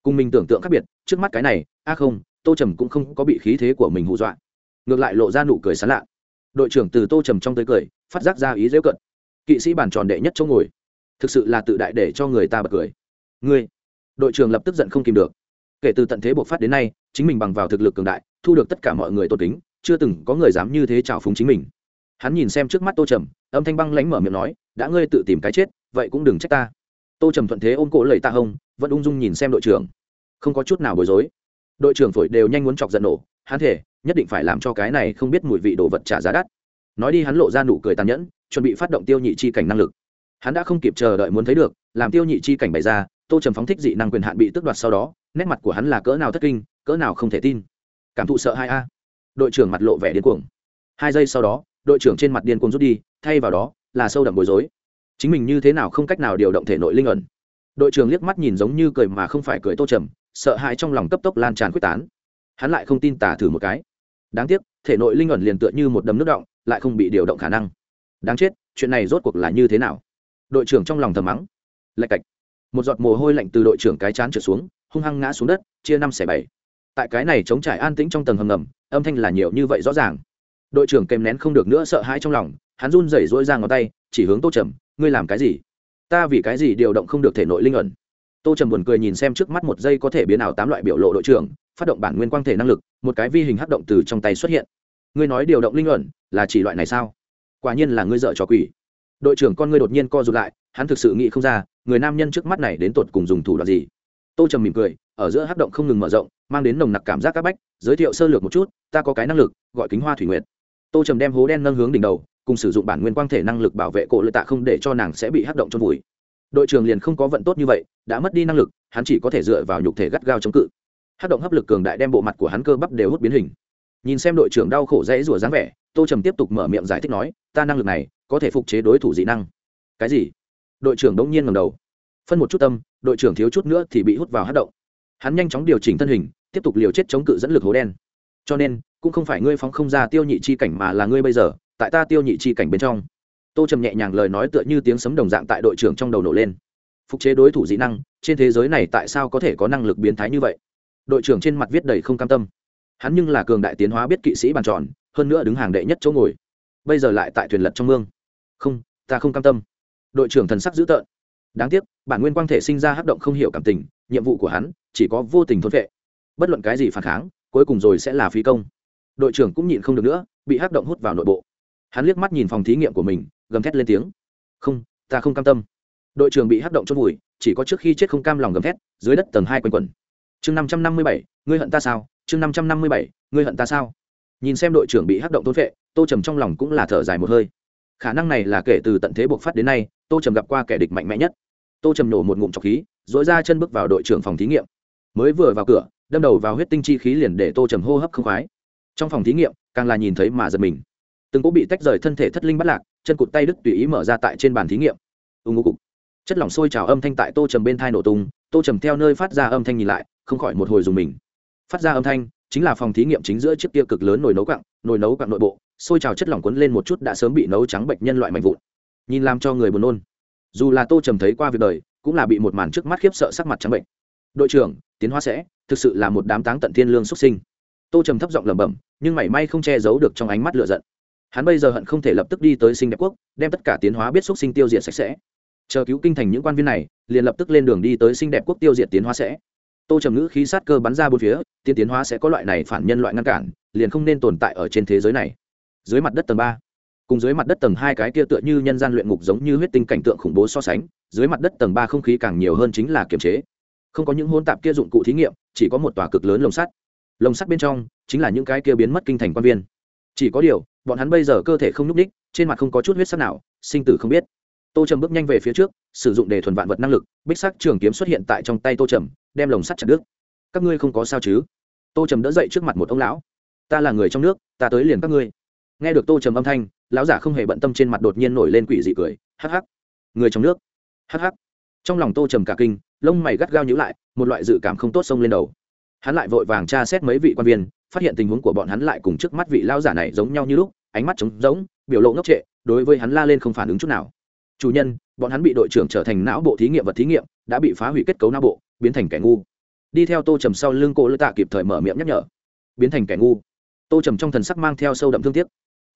Cùng mình tưởng tượng khác biệt, trước mắt cái này, a không, tô trầm cũng không có bị khí thế của mình hù dọa. Ngược lại lộ ra nụ cười sán lạ. Đội trưởng từ tô trầm trong tới cười, phát giác ra ý dễ cận. Kỵ sĩ bản tròn đệ nhất chỗ ngồi. Thực sự là tự đại để cho người ta bật cười. Ngươi. Đội trưởng lập tức giận không kìm được. Kể từ tận thế bộc phát đến nay, chính mình bằng vào thực lực cường đại thu được tất cả mọi người tôn kính, chưa từng có người dám như thế trào phúng chính mình. Hắn nhìn xem trước mắt tô trầm, âm thanh băng lánh mở miệng nói, đã ngươi tự tìm cái chết, vậy cũng đừng trách ta. Tô trầm thuận thế ôm cổ lầy tạ hông, vẫn ung dung nhìn xem đội trưởng. Không có chút nào bối rối. Đội trưởng phổi đều nhanh muốn chọc giận nổ, hắn thể nhất định phải làm cho cái này không biết mùi vị đồ vật trả giá đắt. Nói đi hắn lộ ra nụ cười tàn nhẫn, chuẩn bị phát động tiêu nhị chi cảnh năng lực. Hắn đã không kịp chờ đợi muốn thấy được, làm tiêu nhị chi cảnh bày ra, tô trầm phóng thích dị năng quyền hạn bị tước đoạt sau đó, nét mặt của hắn là cỡ nào thất kinh, cỡ nào không thể tin cảm thụ sợ hai a. Đội trưởng mặt lộ vẻ điên cuồng. Hai giây sau đó, đội trưởng trên mặt điên cuồng rút đi, thay vào đó là sâu đậm bối rối. Chính mình như thế nào không cách nào điều động thể nội linh ẩn. Đội trưởng liếc mắt nhìn giống như cười mà không phải cười tô trầm, sợ hãi trong lòng cấp tốc lan tràn quyết tán. Hắn lại không tin tả thử một cái. Đáng tiếc, thể nội linh ẩn liền tựa như một đầm nước động, lại không bị điều động khả năng. Đáng chết, chuyện này rốt cuộc là như thế nào? Đội trưởng trong lòng thầm mắng. Lạch cạch. Một giọt mồ hôi lạnh từ đội trưởng cái chán trở xuống, hung hăng ngã xuống đất, chia năm xẻ bảy tại cái này chống trải an tĩnh trong tầng hầm ngầm, âm thanh là nhiều như vậy rõ ràng. Đội trưởng kèm nén không được nữa sợ hãi trong lòng, hắn run rẩy rỗi ra ngón tay, chỉ hướng tô trầm, ngươi làm cái gì? Ta vì cái gì điều động không được thể nội linh ẩn? Tô trầm buồn cười nhìn xem trước mắt một giây có thể biến ảo tám loại biểu lộ đội trưởng, phát động bản nguyên quang thể năng lực, một cái vi hình hắc động từ trong tay xuất hiện. Ngươi nói điều động linh ẩn là chỉ loại này sao? Quả nhiên là ngươi dợ trò quỷ. Đội trưởng con ngươi đột nhiên co rụt lại, hắn thực sự nghĩ không ra, người nam nhân trước mắt này đến tột cùng dùng thủ đoạn gì. Tô trầm mỉm cười, ở giữa hắc động không ngừng mở rộng mang đến nồng nặc cảm giác các bách, giới thiệu sơ lược một chút, ta có cái năng lực, gọi kính hoa thủy nguyệt. Tô trầm đem hố đen nâng hướng đỉnh đầu, cùng sử dụng bản nguyên quang thể năng lực bảo vệ cổ lợi tạ không để cho nàng sẽ bị hắc động trong vùi. Đội trưởng liền không có vận tốt như vậy, đã mất đi năng lực, hắn chỉ có thể dựa vào nhục thể gắt gao chống cự. Hắc động hấp lực cường đại đem bộ mặt của hắn cơ bắp đều hút biến hình. Nhìn xem đội trưởng đau khổ dãy rủa dáng vẻ, tô trầm tiếp tục mở miệng giải thích nói, ta năng lực này có thể phục chế đối thủ dị năng. Cái gì? Đội trưởng đống nhiên ngầm đầu. Phân một chút tâm, đội trưởng thiếu chút nữa thì bị hút vào hát động hắn nhanh chóng điều chỉnh thân hình, tiếp tục liều chết chống cự dẫn lực hố đen. Cho nên, cũng không phải ngươi phóng không ra tiêu nhị chi cảnh mà là ngươi bây giờ, tại ta tiêu nhị chi cảnh bên trong. Tô trầm nhẹ nhàng lời nói tựa như tiếng sấm đồng dạng tại đội trưởng trong đầu nổ lên. Phục chế đối thủ dị năng, trên thế giới này tại sao có thể có năng lực biến thái như vậy? Đội trưởng trên mặt viết đầy không cam tâm. Hắn nhưng là cường đại tiến hóa biết kỵ sĩ bàn tròn, hơn nữa đứng hàng đệ nhất chỗ ngồi. Bây giờ lại tại thuyền lật trong mương. Không, ta không cam tâm. Đội trưởng thần sắc dữ tợn. Đáng tiếc, bản nguyên quang thể sinh ra hắc động không hiểu cảm tình nhiệm vụ của hắn chỉ có vô tình thôn vệ. Bất luận cái gì phản kháng, cuối cùng rồi sẽ là phí công. Đội trưởng cũng nhịn không được nữa, bị hắc động hút vào nội bộ. Hắn liếc mắt nhìn phòng thí nghiệm của mình, gầm thét lên tiếng. Không, ta không cam tâm. Đội trưởng bị hắc động chốt vùi, chỉ có trước khi chết không cam lòng gầm thét, dưới đất tầng hai quanh quẩn. Chương năm trăm năm mươi bảy, ngươi hận ta sao? Chương năm trăm năm mươi bảy, ngươi hận ta sao? Nhìn xem đội trưởng bị hắc động thôn vệ, tô trầm trong lòng cũng là thở dài một hơi. Khả năng này là kể từ tận thế buộc phát đến nay, tô trầm gặp qua kẻ địch mạnh mẽ nhất. Tô trầm nổ một ngụm trọc khí dỗi ra chân bước vào đội trưởng phòng thí nghiệm. Mới vừa vào cửa, đâm đầu vào huyết tinh chi khí liền để tô trầm hô hấp không khoái. Trong phòng thí nghiệm, càng là nhìn thấy mà giật mình. Từng cỗ bị tách rời thân thể thất linh bắt lạc, chân cụt tay đứt tùy ý mở ra tại trên bàn thí nghiệm. Ưng ngô cục. Chất lỏng sôi trào âm thanh tại tô trầm bên thai nổ tung, tô trầm theo nơi phát ra âm thanh nhìn lại, không khỏi một hồi dùng mình. Phát ra âm thanh, chính là phòng thí nghiệm chính giữa chiếc kia cực lớn nồi nấu cặng nồi nấu cặng nội bộ, sôi trào chất lỏng quấn lên một chút đã sớm bị nấu trắng bệnh nhân loại mạnh vụn. Nhìn làm cho người buồn nôn. Dù là tô trầm thấy qua việc đời cũng là bị một màn trước mắt khiếp sợ sắc mặt trắng bệnh. Đội trưởng, tiến hóa sẽ, thực sự là một đám táng tận thiên lương xuất sinh. Tô trầm thấp giọng lẩm bẩm, nhưng mảy may không che giấu được trong ánh mắt lửa giận. Hắn bây giờ hận không thể lập tức đi tới sinh đẹp quốc, đem tất cả tiến hóa biết xuất sinh tiêu diệt sạch sẽ. Chờ cứu kinh thành những quan viên này, liền lập tức lên đường đi tới sinh đẹp quốc tiêu diệt tiến hóa sẽ. Tô trầm ngữ khí sát cơ bắn ra bốn phía, tiến tiến hóa sẽ có loại này phản nhân loại ngăn cản, liền không nên tồn tại ở trên thế giới này. Dưới mặt đất tầng ba cùng dưới mặt đất tầng hai cái kia tựa như nhân gian luyện ngục giống như huyết tinh cảnh tượng khủng bố so sánh, dưới mặt đất tầng ba không khí càng nhiều hơn chính là kiềm chế. Không có những hôn tạp kia dụng cụ thí nghiệm, chỉ có một tòa cực lớn lồng sắt. Lồng sắt bên trong chính là những cái kia biến mất kinh thành quan viên. Chỉ có điều, bọn hắn bây giờ cơ thể không n ú c ních trên mặt không có chút huyết sắc nào, sinh tử không biết. Tô trầm bước nhanh về phía trước, sử dụng để thuần vạn vật năng lực, bích sắc trường kiếm xuất hiện tại trong tay tô trầm, đem lồng sắt chặt đứt. Các ngươi không có sao chứ? Tô trầm đỡ dậy trước mặt một ông lão. Ta là người trong nước, ta tới liền các ngươi. Nghe được tô trầm âm thanh lão giả không hề bận tâm trên mặt đột nhiên nổi lên quỷ dị cười, hắc hắc, người trong nước. Hắc hắc. Trong lòng tô trầm cả kinh, lông mày gắt gao nhữ lại, một loại dự cảm không tốt xông lên đầu. Hắn lại vội vàng tra xét mấy vị quan viên, phát hiện tình huống của bọn hắn lại cùng trước mắt vị lão giả này giống nhau như lúc, ánh mắt trống giống biểu lộ ngốc trệ, đối với hắn la lên không phản ứng chút nào. Chủ nhân, bọn hắn bị đội trưởng trở thành não bộ thí nghiệm vật thí nghiệm, đã bị phá hủy kết cấu não bộ, biến thành kẻ ngu. Đi theo tô trầm sau lưng cô lữ tạ kịp thời mở miệng nhắc nhở. Biến thành kẻ ngu. Tô trầm trong thần sắc mang theo sâu đậm thương tiếc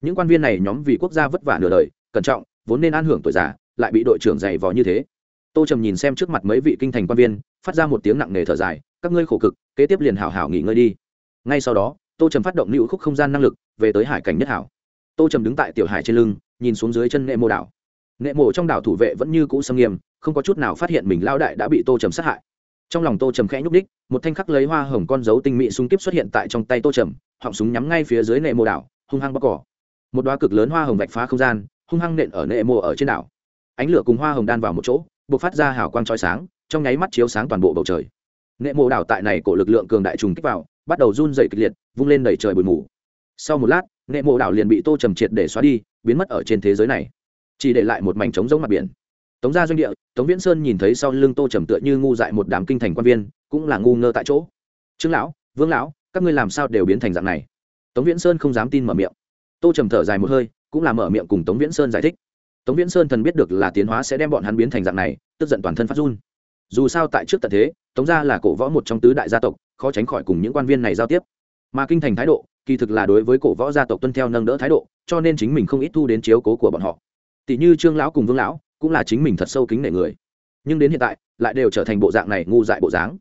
những quan viên này nhóm vì quốc gia vất vả nửa đời, cẩn trọng, vốn nên an hưởng tuổi già, lại bị đội trưởng dày vò như thế. Tô trầm nhìn xem trước mặt mấy vị kinh thành quan viên, phát ra một tiếng nặng nề thở dài, các ngươi khổ cực, kế tiếp liền hảo hảo nghỉ ngơi đi. Ngay sau đó, tô trầm phát động lưu khúc không gian năng lực, về tới hải cảnh nhất hảo. Tô trầm đứng tại tiểu hải trên lưng, nhìn xuống dưới chân nệ mô đảo. Nệ mộ trong đảo thủ vệ vẫn như cũ xâm nghiêm, không có chút nào phát hiện mình lao đại đã bị tô trầm sát hại. Trong lòng tô trầm khẽ nhúc đích một thanh khắc lấy hoa hồng con dấu tinh mị súng kíp xuất hiện tại trong tay tô trầm, họng súng nhắm ngay phía dưới nệ mộ đảo, hung hăng bóc cỏ một đoá cực lớn hoa hồng vạch phá không gian, hung hăng nện ở nệ mộ ở trên đảo. Ánh lửa cùng hoa hồng đan vào một chỗ b ộ c phát ra hào quang trói sáng, trong nháy mắt chiếu sáng toàn bộ bầu trời. Nệ mộ đảo tại này cổ lực lượng cường đại trùng kích vào, bắt đầu run dày kịch liệt, vung lên đẩy trời bụi mù. Sau một lát nệ mộ đảo liền bị tô trầm triệt để xóa đi, biến mất ở trên thế giới này. Chỉ để lại một mảnh trống giống mặt biển. Tống gia doanh địa, tống viễn sơn nhìn thấy sau lưng tô trầm tựa như ngu dại một đám kinh thành quan viên, cũng là ngu ngơ tại chỗ. Trương lão, vương lão, các ngươi làm sao đều biến thành dạng này? Tống viễn sơn không dám tin mở miệng tô trầm thở dài một hơi, cũng là mở miệng cùng tống viễn sơn giải thích. Tống viễn sơn thần biết được là tiến hóa sẽ đem bọn hắn biến thành dạng này, tức giận toàn thân phát run. Dù sao tại trước tận thế, tống gia là cổ võ một trong tứ đại gia tộc, khó tránh khỏi cùng những quan viên này giao tiếp. Mà kinh thành thái độ, kỳ thực là đối với cổ võ gia tộc tuân theo nâng đỡ thái độ, cho nên chính mình không ít thu đến chiếu cố của bọn họ. Tỷ như trương lão cùng vương lão, cũng là chính mình thật sâu kính nể người. Nhưng đến hiện tại, lại đều trở thành bộ dạng này ngu dại bộ dáng.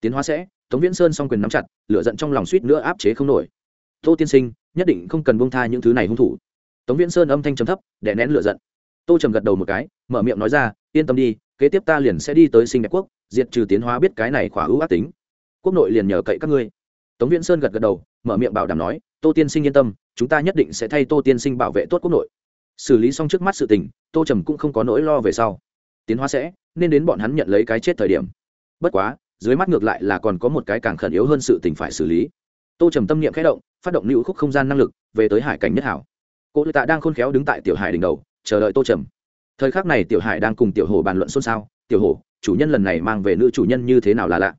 Tiến hóa sẽ, tống viễn sơn s o n g quyền nắm chặt, lửa giận trong lòng suýt nữa áp chế không nổi. Tô tiên sinh nhất định không cần buông tha những thứ này hung thủ. Tống viễn sơn âm thanh trầm thấp để nén lửa giận. Tô trầm gật đầu một cái, mở miệng nói ra, yên tâm đi, kế tiếp ta liền sẽ đi tới sinh đẹp quốc, diệt trừ tiến hóa biết cái này khỏa ưu ác tính. Quốc nội liền nhờ cậy các ngươi. Tống viễn sơn gật gật đầu, mở miệng bảo đảm nói, tô tiên sinh yên tâm, chúng ta nhất định sẽ thay tô tiên sinh bảo vệ tốt quốc nội. Xử lý xong trước mắt sự tình, tô trầm cũng không có nỗi lo về sau. Tiến hóa sẽ, nên đến bọn hắn nhận lấy cái chết thời điểm. Bất quá, dưới mắt ngược lại là còn có một cái càng khẩn yếu hơn sự tình phải xử lý. Tô trầm tâm niệm khẽ động phát động lưu khúc không gian năng lực, về tới hải cảnh nhất hảo. Cô lư tạ đang khôn khéo đứng tại tiểu hải đỉnh đầu, chờ đợi tô trầm. Thời khắc này tiểu hải đang cùng tiểu hồ bàn luận xôn xao, tiểu hồ chủ nhân lần này mang về nữ chủ nhân như thế nào là lạ?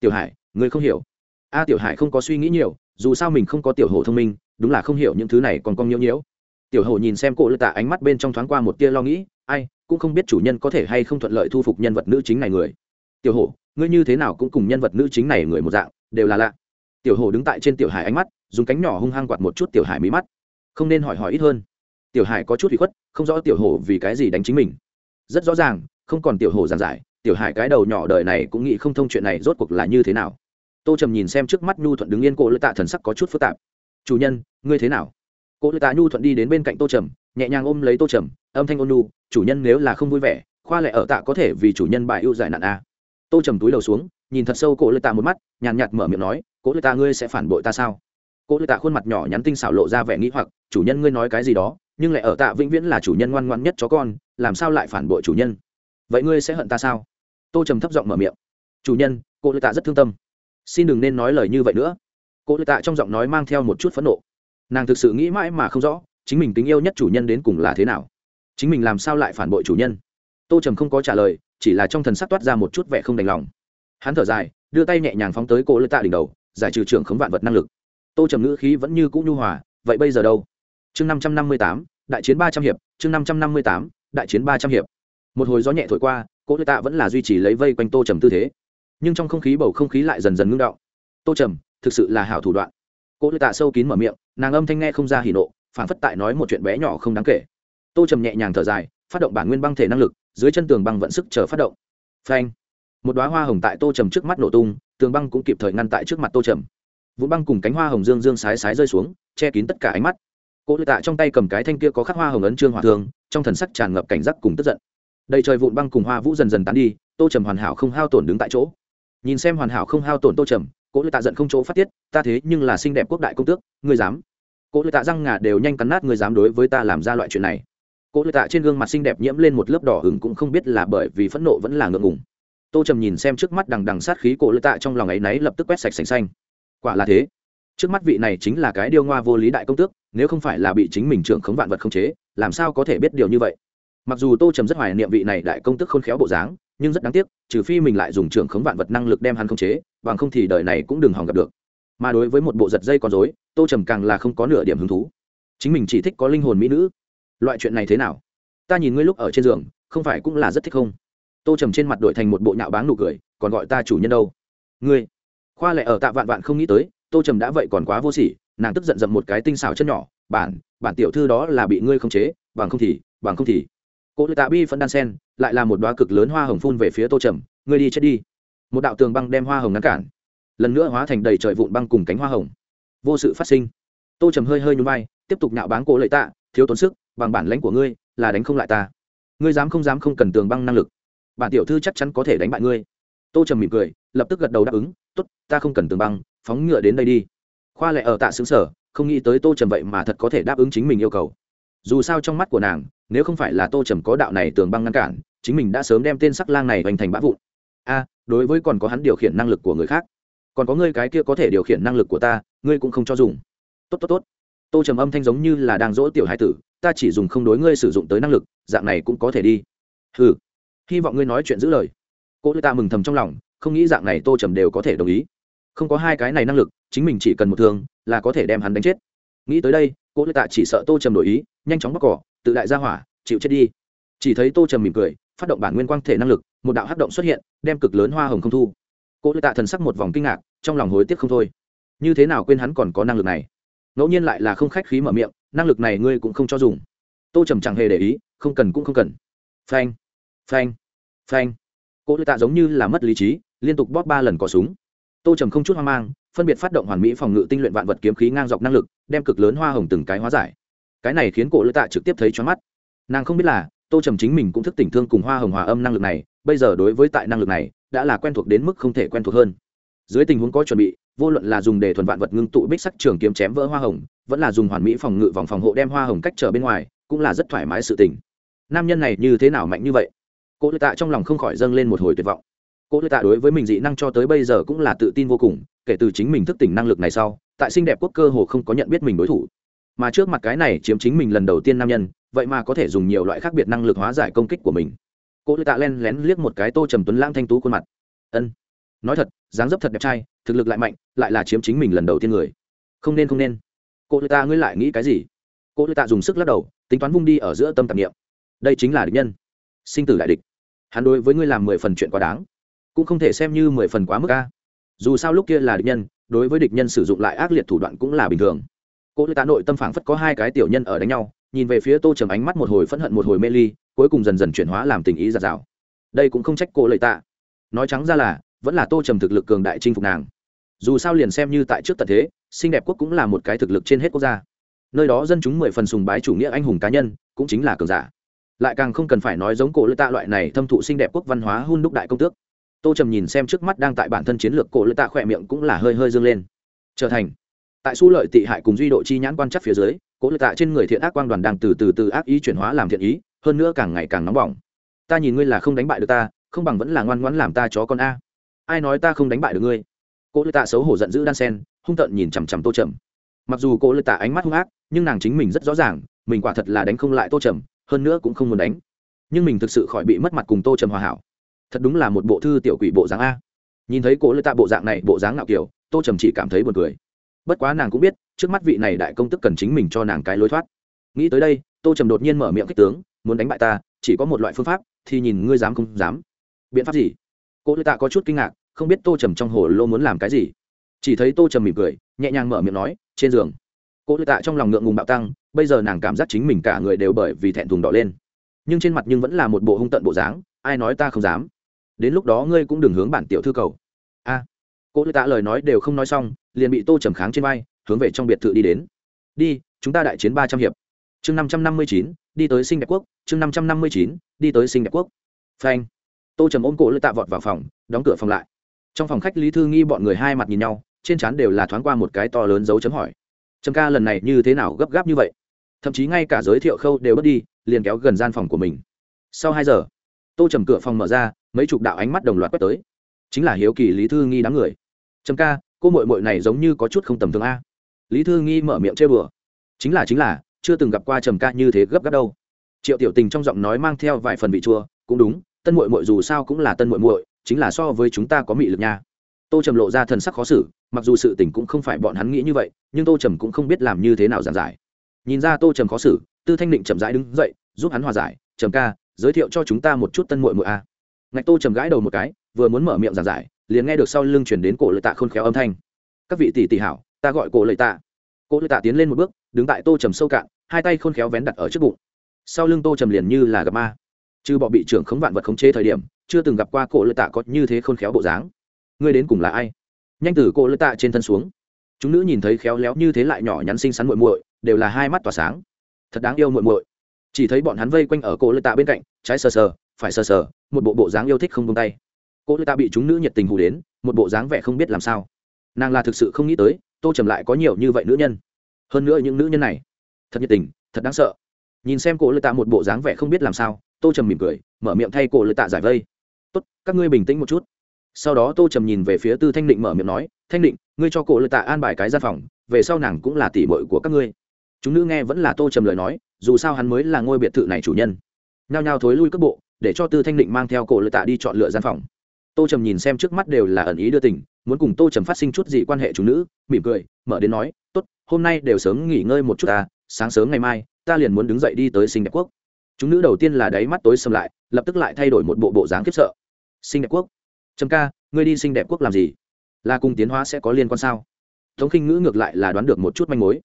Tiểu hải, ngươi không hiểu. A, tiểu hải không có suy nghĩ nhiều, dù sao mình không có tiểu hồ thông minh, đúng là không hiểu những thứ này còn cong nhiễu nhiễu. Tiểu hồ nhìn xem cô lư tạ ánh mắt bên trong thoáng qua một tia lo nghĩ, ai, cũng không biết chủ nhân có thể hay không thuận lợi thu phục nhân vật nữ chính này người. Tiểu hồ ngươi như thế nào cũng cùng nhân vật nữ chính này người một dạng, đều là lạ tiểu hồ đứng tại trên tiểu hải ánh mắt, dùng cánh nhỏ hung hăng quạt một chút tiểu hải mí mắt. Không nên hỏi hỏi ít hơn. Tiểu hải có chút bị khuất, không rõ tiểu hồ vì cái gì đánh chính mình. Rất rõ ràng, không còn tiểu hồ giàn giải, tiểu hải cái đầu nhỏ đời này cũng nghĩ không thông chuyện này rốt cuộc là như thế nào. Tô trầm nhìn xem trước mắt nhu thuận đứng yên cô lư tạ thần sắc có chút phức tạp. Chủ nhân, ngươi thế nào? Cô lư tạ nhu thuận đi đến bên cạnh tô trầm, nhẹ nhàng ôm lấy tô trầm, âm thanh ôn nhu, chủ nhân nếu là không vui vẻ, khoa lệ ở tạ có thể vì chủ nhân bài ưu giải nạn a tô trầm túi đầu xuống, nhìn thật sâu cô lư tạ một mắt, nhàn nhạt mở miệng nói Cố lư tạ ngươi sẽ phản bội ta sao? Cố lư tạ khuôn mặt nhỏ nhắn tinh xảo lộ ra vẻ nghĩ hoặc, chủ nhân ngươi nói cái gì đó, nhưng lại ở tạ vĩnh viễn là chủ nhân ngoan ngoan nhất chó con, làm sao lại phản bội chủ nhân? Vậy ngươi sẽ hận ta sao? Tô trầm thấp giọng mở miệng. Chủ nhân cô lư tạ rất thương tâm. Xin đừng nên nói lời như vậy nữa. Cô lư tạ trong giọng nói mang theo một chút phẫn nộ. Nàng thực sự nghĩ mãi mà không rõ, chính mình tình yêu nhất chủ nhân đến cùng là thế nào. Chính mình làm sao lại phản bội chủ nhân? Tô trầm không có trả lời, chỉ là trong thần sắc toát ra một chút vẻ không đành lòng. Hắn thở dài, đưa tay nhẹ nhàng phóng tới cô lư tạ đỉnh đầu giải trừ trưởng khống vạn vật năng lực. Tô trầm ngữ khí vẫn như cũ nhu hòa, vậy bây giờ đâu? Chương năm trăm năm mươi tám, đại chiến ba trăm hiệp, chương năm trăm năm mươi tám, đại chiến ba trăm hiệp. Một hồi gió nhẹ thổi qua cỗ lư tạ vẫn là duy trì lấy vây quanh tô trầm tư thế. Nhưng trong không khí bầu không khí lại dần dần ngưng đọng tô trầm, thực sự là hảo thủ đoạn. Cỗ lư tạ sâu kín mở miệng, nàng âm thanh nghe không ra hỉ nộ phản phất tại nói một chuyện bé nhỏ không đáng kể. Tô trầm nhẹ nhàng thở dài, phát động bản nguyên băng thể năng lực, dưới chân tường băng vận sức chờ phát động. Phanh! Một đoá hoa hồng tại tô trầm trước mắt nổ tung tường băng cũng kịp thời ngăn tại trước mặt tô trầm vụ băng cùng cánh hoa hồng dương dương sái sái rơi xuống che kín tất cả ánh mắt cô lựa tạ trong tay cầm cái thanh kia có khắc hoa hồng ấn trương hòa thường trong thần sắc tràn ngập cảnh giác cùng tức giận đầy trời vụn băng cùng hoa vũ dần dần tán đi tô trầm hoàn hảo không hao tổn đứng tại chỗ nhìn xem hoàn hảo không hao tổn tô trầm cô lựa tạ giận không chỗ phát tiết ta thế nhưng là xinh đẹp quốc đại công tước ngươi dám cô lựa tạ răng ngà đều nhanh cắn nát ngươi dám đối với ta làm ra loại chuyện này cô lựa tạ trên gương mặt xinh đẹp nhiễm lên một lớp đỏ hừng cũng không biết là bởi vì phẫn nộ vẫn là ngượng ngùng tô trầm nhìn xem trước mắt đằng đằng sát khí cổ lệ tạ trong lòng ấy náy lập tức quét sạch sành xanh. Quả là thế. Trước mắt vị này chính là cái điêu ngoa vô lý đại công tước, nếu không phải là bị chính mình trưởng khống vạn vật không chế, làm sao có thể biết điều như vậy? Mặc dù tô trầm rất hoài niệm vị này đại công tước khôn khéo bộ dáng, nhưng rất đáng tiếc, trừ phi mình lại dùng trưởng khống vạn vật năng lực đem hắn không chế, bằng không thì đời này cũng đừng hòng gặp được. Mà đối với một bộ giật dây con dối tô trầm càng là không có nửa điểm hứng thú. Chính mình chỉ thích có linh hồn mỹ nữ. Loại chuyện này thế nào? Ta nhìn ngươi lúc ở trên giường, không phải cũng là rất thích không? Tô trầm trên mặt đổi thành một bộ nhạo báng nụ cười, còn gọi ta chủ nhân đâu? Ngươi. Khoa lại ở tạ vạn vạn không nghĩ tới, tô trầm đã vậy còn quá vô sỉ, nàng tức giận dậm một cái tinh xảo chân nhỏ, bản bản tiểu thư đó là bị ngươi không chế, bằng không thì, bằng không thì. Cô lệ tạ bi phân đan sen, lại là một đoá cực lớn hoa hồng phun về phía tô trầm, ngươi đi chết đi. Một đạo tường băng đem hoa hồng ngăn cản, lần nữa hóa thành đầy trời vụn băng cùng cánh hoa hồng. Vô sự phát sinh. Tô trầm hơi hơi nhún vai, tiếp tục nạo báng cổ lệ tạ, thiếu tốn sức, bằng bản lãnh của ngươi, là đánh không lại ta. Ngươi dám không dám không cần tường băng năng lực bản tiểu thư chắc chắn có thể đánh bại ngươi. Tô trầm mỉm cười, lập tức gật đầu đáp ứng t ố t ta không cần tường băng, phóng ngựa đến đây đi. Khoa lệ ở tạ xứng sở không nghĩ tới tô trầm vậy mà thật có thể đáp ứng chính mình yêu cầu. Dù sao trong mắt của nàng, nếu không phải là tô trầm có đạo này tường băng ngăn cản, chính mình đã sớm đem tên sắc lang này hoành thành bã vụn. A, đối với còn có hắn điều khiển năng lực của người khác, còn có ngươi cái kia có thể điều khiển năng lực của ta, ngươi cũng không cho dùng. Tốt tốt tốt. Tô trầm âm thanh giống như là đang dỗ tiểu hai tử, ta chỉ dùng không đối ngươi sử dụng tới năng lực, dạng này cũng có thể đi. Ừ hy vọng ngươi nói chuyện giữ lời. Cô lê ta mừng thầm trong lòng, không nghĩ dạng này tô trầm đều có thể đồng ý. Không có hai cái này năng lực, chính mình chỉ cần một thương, là có thể đem hắn đánh chết. Nghĩ tới đây, cô lê tạ chỉ sợ tô trầm đổi ý, nhanh chóng bóc cỏ, tự đại ra hỏa, chịu chết đi. Chỉ thấy tô trầm mỉm cười, phát động bản nguyên quang thể năng lực, một đạo hắc động xuất hiện, đem cực lớn hoa hồng không thu. Cô lê tạ thần sắc một vòng kinh ngạc, trong lòng hối tiếc không thôi. Như thế nào quên hắn còn có năng lực này? Ngẫu nhiên lại là không khách khí mở miệng, năng lực này ngươi cũng không cho dùng. Tô trầm chẳng hề để ý, không cần cũng không cần. Phanh phanh phanh. Cô lựa tạ giống như là mất lý trí, liên tục bóp ba lần cỏ súng. Tô trầm không chút hoang mang, phân biệt phát động hoàn mỹ phòng ngự tinh luyện vạn vật kiếm khí ngang dọc năng lực, đem cực lớn hoa hồng từng cái hóa giải. Cái này khiến cô lữ tạ trực tiếp thấy cho mắt. Nàng không biết là, tô trầm chính mình cũng thức tỉnh thương cùng hoa hồng hòa âm năng lực này, bây giờ đối với tại năng lực này, đã là quen thuộc đến mức không thể quen thuộc hơn. Dưới tình huống có chuẩn bị, vô luận là dùng để thuần vạn vật ngưng tụ bích sắc trường kiếm chém vỡ hoa hồng, vẫn là dùng hoàn mỹ phòng ngự vòng phòng hộ đem hoa hồng cách trở bên ngoài, cũng là rất thoải mái sự tình. Nam nhân này như thế nào mạnh như vậy? Cô lê tạ trong lòng không khỏi dâng lên một hồi tuyệt vọng. Cô lê tạ đối với mình dị năng cho tới bây giờ cũng là tự tin vô cùng, kể từ chính mình thức tỉnh năng lực này sau, tại xinh đẹp quốc cơ hồ không có nhận biết mình đối thủ. Mà trước mặt cái này chiếm chính mình lần đầu tiên nam nhân, vậy mà có thể dùng nhiều loại khác biệt năng lực hóa giải công kích của mình. Cô lê tạ len lén liếc một cái tô trầm tuấn lãng thanh tú khuôn mặt. Ân. Nói thật, dáng dấp thật đẹp trai, thực lực lại mạnh, lại là chiếm chính mình lần đầu tiên người. Không nên không nên. Cô lê tạ, ngươi lại nghĩ cái gì? Cô lê tạ dùng sức lắc đầu, tính toán vung đi ở giữa tâm tạp nghiệm đây chính là địch nhân sinh tử đại địch. Hắn đối với ngươi làm mười phần chuyện quá đáng, cũng không thể xem như mười phần quá mức ca dù sao lúc kia là địch nhân, đối với địch nhân sử dụng lại ác liệt thủ đoạn cũng là bình thường. Cô lê tá nội tâm phảng phất có hai cái tiểu nhân ở đánh nhau, nhìn về phía tô trầm ánh mắt một hồi phẫn hận một hồi mê ly, cuối cùng dần dần chuyển hóa làm tình ý giạt rào. Đây cũng không trách cô lệ tạ nói trắng ra là, vẫn là tô trầm thực lực cường đại chinh phục nàng. Dù sao liền xem như tại trước tận thế, xinh đẹp quốc cũng là một cái thực lực trên hết quốc gia. Nơi đó dân chúng mười phần sùng bái chủ nghĩa anh hùng cá nhân, cũng chính là cường giả lại càng không cần phải nói giống cổ lựa tạ loại này thâm thụ xinh đẹp quốc văn hóa hun đúc đại công tước. Tô trầm nhìn xem trước mắt đang tại bản thân chiến lược cổ lựa tạ khỏe miệng cũng là hơi hơi dâng lên. Trở thành, tại su lợi tị hại cùng duy độ chi nhãn quan chắc phía dưới, cổ lựa tạ trên người thiện ác quang đoàn đang từ từ từ ác ý chuyển hóa làm thiện ý, hơn nữa càng ngày càng nóng bỏng. Ta nhìn ngươi là không đánh bại được ta, không bằng vẫn là ngoan ngoãn làm ta chó con a. Ai nói ta không đánh bại được ngươi? Cô lựa tạ xấu hổ giận dữ đan sen, hung tợn nhìn chằm chằm tô trầm. Mặc dù cô lựa tạ ánh mắt hung ác, nhưng nàng chính mình rất rõ ràng, mình quả thật là đánh không lại tô trầm hơn nữa cũng không muốn đánh. Nhưng mình thực sự khỏi bị mất mặt cùng tô trầm hòa hảo. Thật đúng là một bộ thư tiểu quỷ bộ dáng a. Nhìn thấy cô lê tạ bộ dạng này, bộ dáng ngạo kiểu, tô trầm chỉ cảm thấy buồn cười. Bất quá nàng cũng biết, trước mắt vị này đại công tức cần chính mình cho nàng cái lối thoát. Nghĩ tới đây, tô trầm đột nhiên mở miệng kích tướng, muốn đánh bại ta, chỉ có một loại phương pháp, thì nhìn ngươi dám không dám. Biện pháp gì? Cô lê tạ có chút kinh ngạc, không biết tô trầm trong hồ lô muốn làm cái gì. Chỉ thấy tô trầm mỉm cười, nhẹ nhàng mở miệng nói, trên giường. Cô lê tạ trong lòng ngượng ngùng bạo tăng bây giờ nàng cảm giác chính mình cả người đều bởi vì thẹn thùng đỏ lên. Nhưng trên mặt nhưng vẫn là một bộ hung tận bộ dáng ai nói ta không dám. Đến lúc đó ngươi cũng đừng hướng bản tiểu thư cầu. A. À, cô lê tạ lời nói đều không nói xong liền bị tô trầm kháng trên vai hướng về trong biệt thự đi đến. Đi chúng ta đại chiến ba trăm hiệp. Chương năm trăm năm mươi chín đi tới sinh đẹp quốc chương năm trăm năm mươi chín đi tới sinh đẹp quốc. Phanh. Tô trầm ôm cổ lê tạ vọt vào phòng đóng cửa phòng lại. Trong phòng khách lý thư nghi bọn người hai mặt nhìn nhau trên trán đều là thoáng qua một cái to lớn dấu chấm hỏi. Trầm ca lần này như thế nào gấp gáp như vậy? Thậm chí ngay cả giới thiệu khâu đều bớt đi, liền kéo gần gian phòng của mình. Sau hai giờ, tô trầm cửa phòng mở ra, mấy chục đạo ánh mắt đồng loạt quét tới. Chính là hiếu kỳ, lý thư nghi đám người. Trầm ca, cô mội mội này giống như có chút không tầm thường a. Lý thư nghi mở miệng chơi bừa. Chính là chính là, chưa từng gặp qua trầm ca như thế gấp gáp đâu. Triệu tiểu tình trong giọng nói mang theo vài phần vị chua, cũng đúng, tân mội mội dù sao cũng là tân mội mội chính là so với chúng ta có mị lực nha. Tô trầm lộ ra thần sắc khó xử, mặc dù sự tình cũng không phải bọn hắn nghĩ như vậy, nhưng tô trầm cũng không biết làm như thế nào giảng giải nhìn ra tô trầm khó xử, tư thanh định chậm rãi đứng dậy, giúp hắn hòa giải, trầm ca, giới thiệu cho chúng ta một chút tân mội mội a. À. ngạch tô trầm gãi đầu một cái, vừa muốn mở miệng giảng giải, liền nghe được sau lưng chuyển đến cổ lợi tạ khôn khéo âm thanh. Các vị tỷ tỷ hảo, ta gọi cổ lợi tạ. Cổ lợi tạ tiến lên một bước, đứng tại tô trầm sâu cạn, hai tay khôn khéo vén đặt ở trước bụng. Sau lưng tô trầm liền như là gặp ma. Chứ bọ bị trưởng khống vạn vật khống chế thời điểm, chưa từng gặp qua cổ lợi tạ có như thế khôn khéo bộ dáng. Ngươi đến cùng là ai? Nhanh từ cổ lợi tạ trên thân xuống chúng nữ nhìn thấy khéo léo như thế lại nhỏ nhắn xinh xắn muội muội, đều là hai mắt tỏa sáng. Thật đáng yêu muội muội. Chỉ thấy bọn hắn vây quanh ở cô lê tạ bên cạnh, trái sờ sờ, phải sờ sờ, một bộ bộ dáng yêu thích không tung tay. Cô lê tạ bị chúng nữ nhiệt tình hù đến, một bộ dáng vẻ không biết làm sao. Nàng là thực sự không nghĩ tới, tô trầm lại có nhiều như vậy nữ nhân. Hơn nữa những nữ nhân này, thật nhiệt tình, thật đáng sợ. Nhìn xem cô lê tạ một bộ dáng vẻ không biết làm sao, tô trầm mỉm cười, mở miệng thay cô lê tạ giải vây. Tốt, các ngươi bình tĩnh một chút. Sau đó tô trầm nhìn về phía tư thanh định mở miệng nói thanh định, ngươi cho cổ lệ tạ an bài cái gian phòng, về sau nàng cũng là tỷ bội của các ngươi. Chúng nữ nghe vẫn là tô trầm lời nói, dù sao hắn mới là ngôi biệt thự này chủ nhân. Nhao nhao thối lui cước bộ, để cho tư thanh định mang theo cổ lệ tạ đi chọn lựa gian phòng. Tô trầm nhìn xem trước mắt đều là ẩn ý đưa tình, muốn cùng tô trầm phát sinh chút gì quan hệ chúng nữ, mỉm cười, mở đến nói, tốt, hôm nay đều sớm nghỉ ngơi một chút ta, sáng sớm ngày mai, ta liền muốn đứng dậy đi tới sinh đẹp quốc. Chúng nữ đầu tiên là đáy mắt tối xâm lại, lập tức lại thay đổi một bộ bộ dáng khiếp sợ. Sinh đẹp quốc? Trầm ca, ngươi đi sinh đẹp quốc làm gì? Là cùng tiến hóa sẽ có liên quan sao? Tống khinh ngữ ngược lại là đoán được một chút manh mối.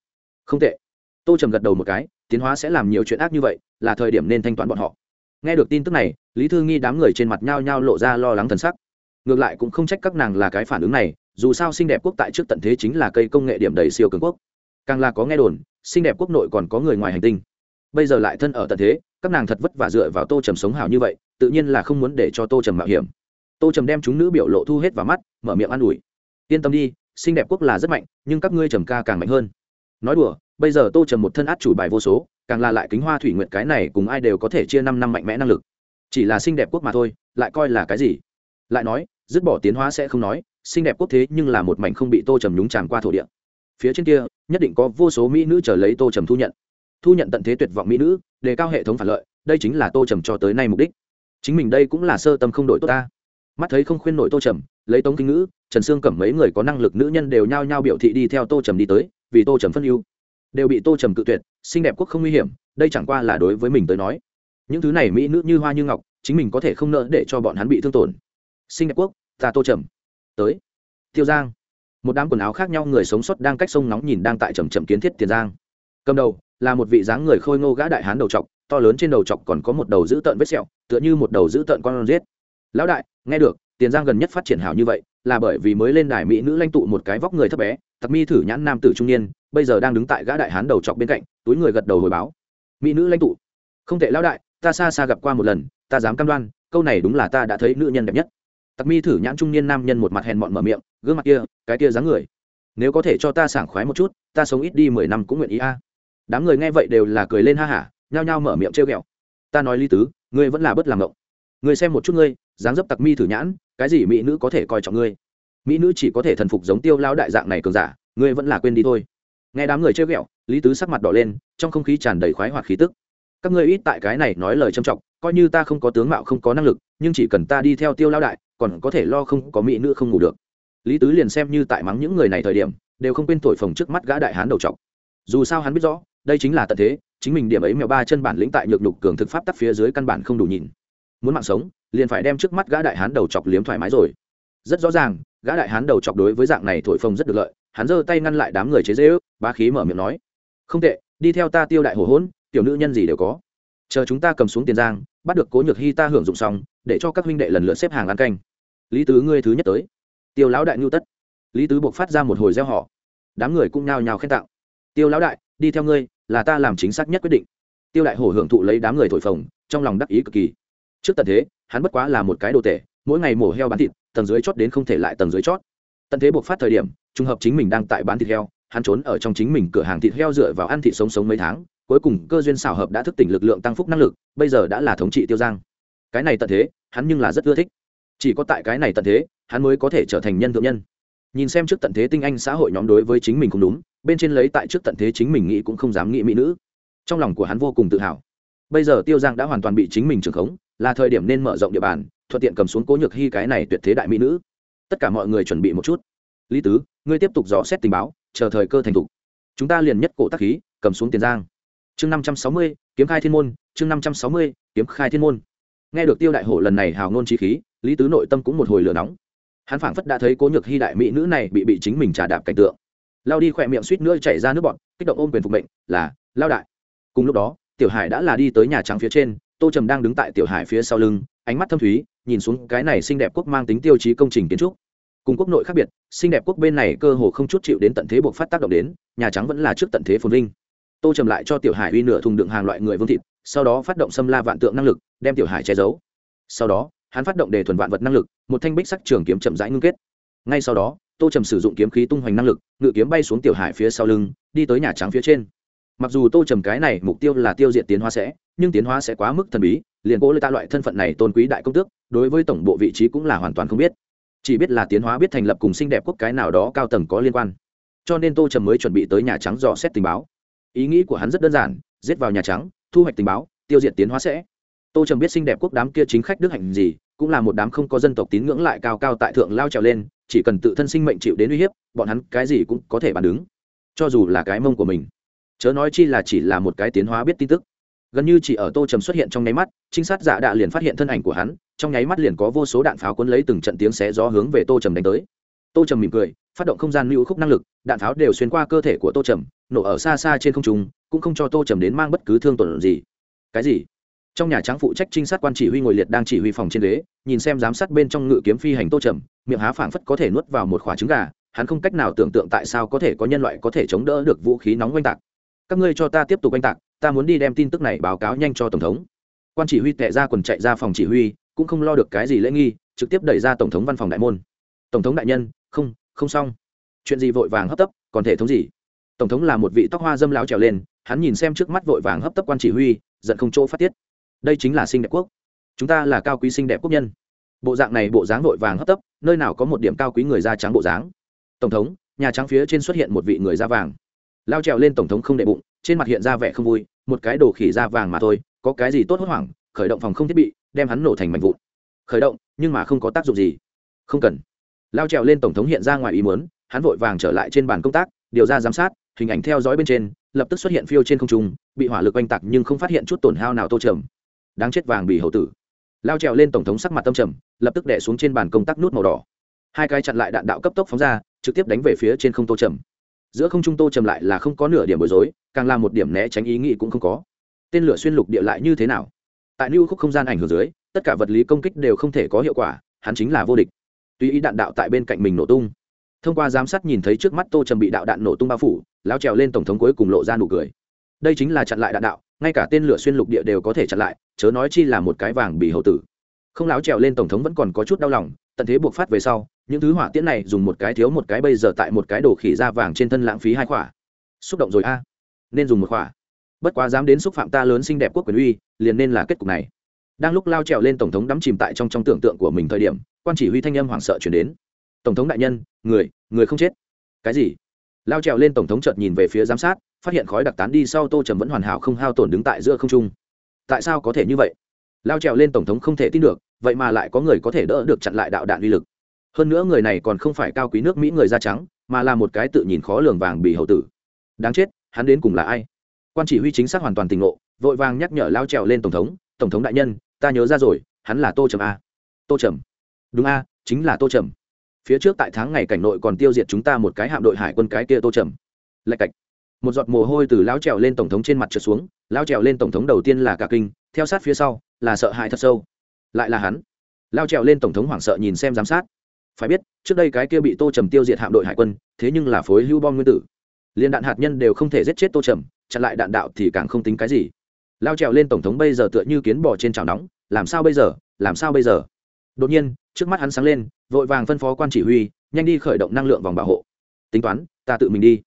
Không tệ. Tô trầm gật đầu một cái, tiến hóa sẽ làm nhiều chuyện ác như vậy, là thời điểm nên thanh toán bọn họ. Nghe được tin tức này, lý thư nghi đám người trên mặt nhao nhao lộ ra lo lắng thần sắc. Ngược lại cũng không trách các nàng là cái phản ứng này, dù sao xinh đẹp quốc tại trước tận thế chính là cây công nghệ điểm đầy siêu cường quốc. Càng là có nghe đồn, xinh đẹp quốc nội còn có người ngoài hành tinh. Bây giờ lại thân ở tận thế, các nàng thật vất vả dựa vào tô trầm sống hào như vậy, tự nhiên là không muốn để cho tô trầm mạo hiểm. Tô trầm đem chúng nữ biểu lộ thu hết vào mắt, mở miệng an ủi yên tâm đi, xinh đẹp quốc là rất mạnh, nhưng các ngươi trầm ca càng mạnh hơn. Nói đùa, bây giờ tô trầm một thân át chủ bài vô số, càng là lại kính hoa thủy nguyện cái này cùng ai đều có thể chia năm năm mạnh mẽ năng lực. Chỉ là xinh đẹp quốc mà thôi, lại coi là cái gì? Lại nói, dứt bỏ tiến hóa sẽ không nói, xinh đẹp quốc thế nhưng là một mảnh không bị tô trầm nhúng tràn qua thổ địa. Phía trên kia, nhất định có vô số mỹ nữ trở lấy tô trầm thu nhận. Thu nhận tận thế tuyệt vọng mỹ nữ, đề cao hệ thống phản lợi, đây chính là tô trầm cho tới nay mục đích. Chính mình đây cũng là sơ tâm không đổi tốt ta. Mắt thấy không khuyên nổi tô trầm, lấy tống kinh ngữ trần sương cẩm mấy người có năng lực nữ nhân đều nhao nhao biểu thị đi theo tô trầm đi tới, vì tô trầm phân ưu. Đều bị tô trầm cự tuyệt, xinh đẹp quốc không nguy hiểm, đây chẳng qua là đối với mình tới nói. Những thứ này mỹ nữ như hoa như ngọc, chính mình có thể không nỡ để cho bọn hắn bị thương tổn. Xinh đẹp quốc, ta tô trầm. Tới. Tiêu giang. Một đám quần áo khác nhau người sống sót đang cách sông nóng nhìn đang tại trầm trầm kiến thiết tiền giang. Cầm đầu, là một vị dáng người khôi ngô gã đại hán đầu trọc, to lớn trên đầu trọc còn có một đầu dữ tợn vết sẹo, tựa như một đầu dữ tợn con giết lão đại, nghe được, tiền giang gần nhất phát triển hảo như vậy là bởi vì mới lên đài mỹ nữ lãnh tụ một cái vóc người thấp bé, tặc mi thử nhãn nam tử trung niên, bây giờ đang đứng tại gã đại hán đầu trọc bên cạnh, túi người gật đầu hồi báo. Mỹ nữ lãnh tụ. Không thể lão đại, ta xa xa gặp qua một lần, ta dám cam đoan, câu này đúng là ta đã thấy nữ nhân đẹp nhất. Tặc mi thử nhãn trung niên nam nhân một mặt hèn mọn mở miệng, gương mặt kia, cái kia dáng người. Nếu có thể cho ta sảng khoái một chút, ta sống ít đi mười năm cũng nguyện ý a. Đám người nghe vậy đều là cười lên ha hả, nhao nhao mở miệng trêu ghẹo. Ta nói lý tứ, ngươi vẫn là bất làm ngộng. Ngươi xem một chút ngươi dáng dấp tặc mi thử nhãn, cái gì mỹ nữ có thể coi trọng ngươi? Mỹ nữ chỉ có thể thần phục giống tiêu lao đại dạng này cường giả, ngươi vẫn là quên đi thôi. Nghe đám người chơi ghẹo, lý tứ sắc mặt đỏ lên, trong không khí tràn đầy khoái hoạt khí tức. Các ngươi ít tại cái này nói lời trầm trọng, coi như ta không có tướng mạo không có năng lực, nhưng chỉ cần ta đi theo tiêu lao đại, còn có thể lo không có mỹ nữ không ngủ được. Lý tứ liền xem như tại mắng những người này thời điểm, đều không quên thổi phồng trước mắt gã đại hán đầu trọc. Dù sao hắn biết rõ, đây chính là tận thế, chính mình điểm ấy mèo ba chân bản lĩnh tại nhược nhục cường thực pháp tắc phía dưới căn bản không đủ nhìn. Muốn mạng sống liền phải đem trước mắt gã đại hán đầu chọc liếm thoải mái rồi. Rất rõ ràng, gã đại hán đầu chọc đối với dạng này thổi phồng rất được lợi, hắn giơ tay ngăn lại đám người chế dễ ước, bá khí mở miệng nói, không tệ, đi theo ta tiêu đại hồ hỗn tiểu nữ nhân gì đều có. Chờ chúng ta cầm xuống tiền giang, bắt được cố nhược hy ta hưởng dụng xong, để cho các huynh đệ lần lượt xếp hàng ăn canh. Lý tứ ngươi thứ nhất tới. Tiêu lão đại ngưu tất. Lý tứ buộc phát ra một hồi gieo họ đám người cũng nhao nhao khen tạo tiêu lão đại, đi theo ngươi, là ta làm chính xác nhất quyết định. Tiêu đại hổ hưởng thụ lấy đám người thổi phồng, trong lòng đắc ý cực kỳ. Trước tận thế hắn bất quá là một cái đồ tể, mỗi ngày mổ heo bán thịt, tầng dưới chót đến không thể lại tầng dưới chót. Tận thế buộc phát thời điểm, trùng hợp chính mình đang tại bán thịt heo, hắn trốn ở trong chính mình cửa hàng thịt heo dựa vào ăn thịt sống sống mấy tháng, cuối cùng cơ duyên xảo hợp đã thức tỉnh lực lượng tăng phúc năng lực, bây giờ đã là thống trị tiêu giang. Cái này tận thế, hắn nhưng là rất ưa thích. Chỉ có tại cái này tận thế, hắn mới có thể trở thành nhân thượng nhân. Nhìn xem trước tận thế tinh anh xã hội nhóm đối với chính mình cũng đúng, bên trên lấy tại trước tận thế chính mình nghĩ cũng không dám nghĩ mỹ nữ. Trong lòng của hắn vô cùng tự hào bây giờ tiêu giang đã hoàn toàn bị chính mình trưởng khống, là thời điểm nên mở rộng địa bàn, thuận tiện cầm xuống cố nhược hy cái này tuyệt thế đại mỹ nữ. Tất cả mọi người chuẩn bị một chút. Lý tứ, ngươi tiếp tục dò xét tình báo, chờ thời cơ thành thục. Chúng ta liền nhất cổ tác khí, cầm xuống tiền giang. Chương năm trăm sáu mươi, kiếm khai thiên môn, chương năm trăm sáu mươi, kiếm khai thiên môn. Nghe được tiêu đại hổ lần này hào ngôn trí khí, lý tứ nội tâm cũng một hồi lửa nóng. Hắn phảng phất đã thấy cố nhược hy đại mỹ nữ này bị bị chính mình trả đạp cảnh tượng. Lao đi khỏe miệng suýt nữa chảy ra nước bọn kích động ôm quyền phục mệnh, là, lao đại. Cùng lúc đó tiểu hải đã là đi tới nhà trắng phía trên, tô trầm đang đứng tại tiểu hải phía sau lưng, ánh mắt thâm thúy, nhìn xuống cái này xinh đẹp quốc mang tính tiêu chí công trình kiến trúc. Cùng quốc nội khác biệt, xinh đẹp quốc bên này cơ hồ không chút chịu đến tận thế buộc phát tác động đến, nhà trắng vẫn là trước tận thế phồn vinh. Tô trầm lại cho tiểu hải uy nửa thùng đựng hàng loại người vương thịt, sau đó phát động xâm la vạn tượng năng lực, đem tiểu hải che giấu. Sau đó, hắn phát động đề thuần vạn vật năng lực, một thanh bích sắc trường kiếm chậm rãi ngưng kết. Ngay sau đó, tô trầm sử dụng kiếm khí tung hoành năng lực, ngự kiếm bay xuống tiểu hải phía sau lưng, đi tới nhà trắng phía trên mặc dù tô trầm cái này mục tiêu là tiêu diệt tiến hóa sẽ, nhưng tiến hóa sẽ quá mức thần bí, liền cố lê ta loại thân phận này tôn quý đại công tước, đối với tổng bộ vị trí cũng là hoàn toàn không biết. Chỉ biết là tiến hóa biết thành lập cùng xinh đẹp quốc cái nào đó cao tầng có liên quan. Cho nên tô trầm mới chuẩn bị tới nhà trắng dò xét tình báo. Ý nghĩ của hắn rất đơn giản, giết vào nhà trắng, thu hoạch tình báo, tiêu diệt tiến hóa sẽ. Tô trầm biết xinh đẹp quốc đám kia chính khách đức hạnh gì, cũng là một đám không có dân tộc tín ngưỡng lại cao cao tại thượng lao trèo lên, chỉ cần tự thân sinh mệnh chịu đến uy hiếp, bọn hắn cái gì cũng có thể bàn đứng. Cho dù là cái mông của mình chớ nói chi là chỉ là một cái tiến hóa biết tin tức. Gần như chỉ ở tô trầm xuất hiện trong nháy mắt, trinh sát giả đạ liền phát hiện thân ảnh của hắn, trong nháy mắt liền có vô số đạn pháo cuốn lấy từng trận tiếng xé gió hướng về tô trầm đánh tới. Tô trầm mỉm cười, phát động không gian lưu khúc năng lực, đạn pháo đều xuyên qua cơ thể của tô trầm, nổ ở xa xa trên không trung, cũng không cho tô trầm đến mang bất cứ thương tổn gì. Cái gì? Trong nhà trắng phụ trách trinh sát quan chỉ huy ngồi liệt đang chỉ huy phòng trên ghế, nhìn xem giám sát bên trong ngự kiếm phi hành tô trầm, miệng há phảng phất có thể nuốt vào một quả trứng gà, hắn không cách nào tưởng tượng tại sao có thể có nhân loại có thể chống đỡ được vũ khí nóng oanh tạc các ngươi cho ta tiếp tục oanh tạc, ta muốn đi đem tin tức này báo cáo nhanh cho tổng thống. Quan chỉ huy tệ ra quần chạy ra phòng chỉ huy, cũng không lo được cái gì lễ nghi, trực tiếp đẩy ra tổng thống văn phòng đại môn. Tổng thống đại nhân, không không xong. Chuyện gì vội vàng hấp tấp, còn thể thống gì? Tổng thống là một vị tóc hoa dâm láo trèo lên, hắn nhìn xem trước mắt vội vàng hấp tấp quan chỉ huy, giận không chỗ phát tiết. Đây chính là sinh đẹp quốc. Chúng ta là cao quý sinh đẹp quốc nhân. Bộ dạng này bộ dáng vội vàng hấp tấp, nơi nào có một điểm cao quý người da trắng bộ dáng. Tổng thống, nhà trắng phía trên xuất hiện một vị người da vàng lao trèo lên tổng thống không đệ bụng, trên mặt hiện ra vẻ không vui, một cái đồ khỉ da vàng mà thôi, có cái gì tốt hốt hoảng, khởi động phòng không thiết bị, đem hắn nổ thành mảnh vụn. Khởi động, nhưng mà không có tác dụng gì. Không cần. Lao trèo lên tổng thống hiện ra ngoài ý muốn, hắn vội vàng trở lại trên bàn công tác, điều ra giám sát, hình ảnh theo dõi bên trên, lập tức xuất hiện phiêu trên không trung, bị hỏa lực oanh tạc nhưng không phát hiện chút tổn hao nào tô trầm. Đáng chết vàng bị hậu tử. Lao trèo lên tổng thống sắc mặt tâm trầm, lập tức đẻ xuống trên bàn công tác nút màu đỏ. Hai cái chặn lại đạn đạo cấp tốc phóng ra, trực tiếp đánh về phía trên không tô trầm giữa không trung tô trầm lại là không có nửa điểm bối rối, càng là một điểm né tránh ý nghĩ cũng không có. Tên lửa xuyên lục địa lại như thế nào? Tại lưu khúc không gian ảnh hưởng dưới, tất cả vật lý công kích đều không thể có hiệu quả, hắn chính là vô địch. Tuy ý đạn đạo tại bên cạnh mình nổ tung, thông qua giám sát nhìn thấy trước mắt tô trầm bị đạo đạn nổ tung bao phủ lao trèo lên tổng thống cuối cùng lộ ra nụ cười. Đây chính là chặn lại đạn đạo, ngay cả tên lửa xuyên lục địa đều có thể chặn lại, chớ nói chi là một cái vàng bị hậu tử. Không láo trèo lên tổng thống vẫn còn có chút đau lòng, tận thế buộc phát về sau những thứ hỏa tiễn này dùng một cái thiếu một cái bây giờ tại một cái đồ khỉ da vàng trên thân lãng phí hai khỏa. Xúc động rồi a. Nên dùng một khỏa. Bất quá dám đến xúc phạm ta lớn xinh đẹp quốc quyền uy, liền nên là kết cục này. Đang lúc lao trèo lên tổng thống đắm chìm tại trong trong tưởng tượng của mình thời điểm, quan chỉ huy thanh âm hoảng sợ chuyển đến. Tổng thống đại nhân, người người không chết. Cái gì? Lao trèo lên tổng thống chợt nhìn về phía giám sát, phát hiện khói đặc tán đi sau tô trầm vẫn hoàn hảo không hao tổn đứng tại giữa không trung. Tại sao có thể như vậy? Lao trèo lên tổng thống không thể tin được, vậy mà lại có người có thể đỡ được chặn lại đạo đạn uy lực hơn nữa người này còn không phải cao quý nước mỹ người da trắng, mà là một cái tự nhìn khó lường vàng bị hậu tử. Đáng chết, hắn đến cùng là ai? Quan chỉ huy chính xác hoàn toàn tỉnh ngộ, vội vàng nhắc nhở lao trèo lên tổng thống tổng thống đại nhân, ta nhớ ra rồi, hắn là tô trầm a. Tô trầm? Đúng a, chính là tô trầm. Phía trước tại tháng ngày cảnh nội còn tiêu diệt chúng ta một cái hạm đội hải quân cái kia tô trầm. Lạch cạch. Một giọt mồ hôi từ lao trèo lên tổng thống trên mặt trượt xuống, lao trèo lên tổng thống đầu tiên là cả kinh, theo sát phía sau, là sợ hãi thật sâu. Lại là hắn. Lao trèo lên tổng thống hoảng sợ nhìn xem giám sát phải biết, trước đây cái kia bị tô trầm tiêu diệt hạm đội hải quân, thế nhưng là phối hưu bom nguyên tử. Liên đạn hạt nhân đều không thể giết chết tô trầm, chặn lại đạn đạo thì càng không tính cái gì. Lao trèo lên tổng thống bây giờ tựa như kiến bò trên chảo nóng, làm sao bây giờ, làm sao bây giờ? Đột nhiên, trước mắt hắn sáng lên, vội vàng phân phó quan chỉ huy, nhanh đi khởi động năng lượng vòng bảo hộ. Tính toán, ta tự mình đi.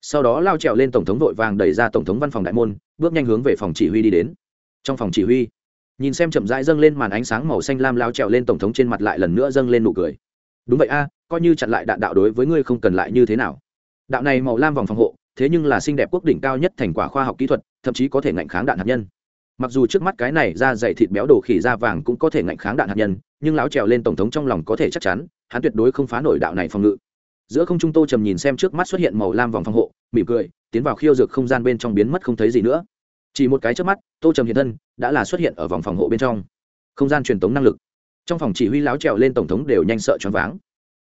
Sau đó lao trèo lên tổng thống vội vàng đẩy ra tổng thống văn phòng đại môn, bước nhanh hướng về phòng chỉ huy đi đến. Trong phòng chỉ huy, nhìn xem chậm rãi dâng lên màn ánh sáng màu xanh lam, lao trèo lên tổng thống trên mặt lại lần nữa dâng lên nụ cười đúng vậy a, coi như chặn lại đạn đạo đối với ngươi không cần lại như thế nào. Đạo này màu lam vòng phòng hộ, thế nhưng là xinh đẹp quốc đỉnh cao nhất thành quả khoa học kỹ thuật, thậm chí có thể ngạnh kháng đạn hạt nhân. Mặc dù trước mắt cái này da dày thịt béo đồ khỉ da vàng cũng có thể ngạnh kháng đạn hạt nhân, nhưng láo trèo lên tổng thống trong lòng có thể chắc chắn, hắn tuyệt đối không phá nổi đạo này phòng ngự. Giữa không trung tô trầm nhìn xem trước mắt xuất hiện màu lam vòng phòng hộ, mỉm cười, tiến vào khiêu dược không gian bên trong biến mất không thấy gì nữa. Chỉ một cái trước mắt, tô trầm hiện thân, đã là xuất hiện ở vòng phòng hộ bên trong. Không gian truyền tống năng lực trong phòng chỉ huy láo trèo lên tổng thống đều nhanh sợ choáng váng.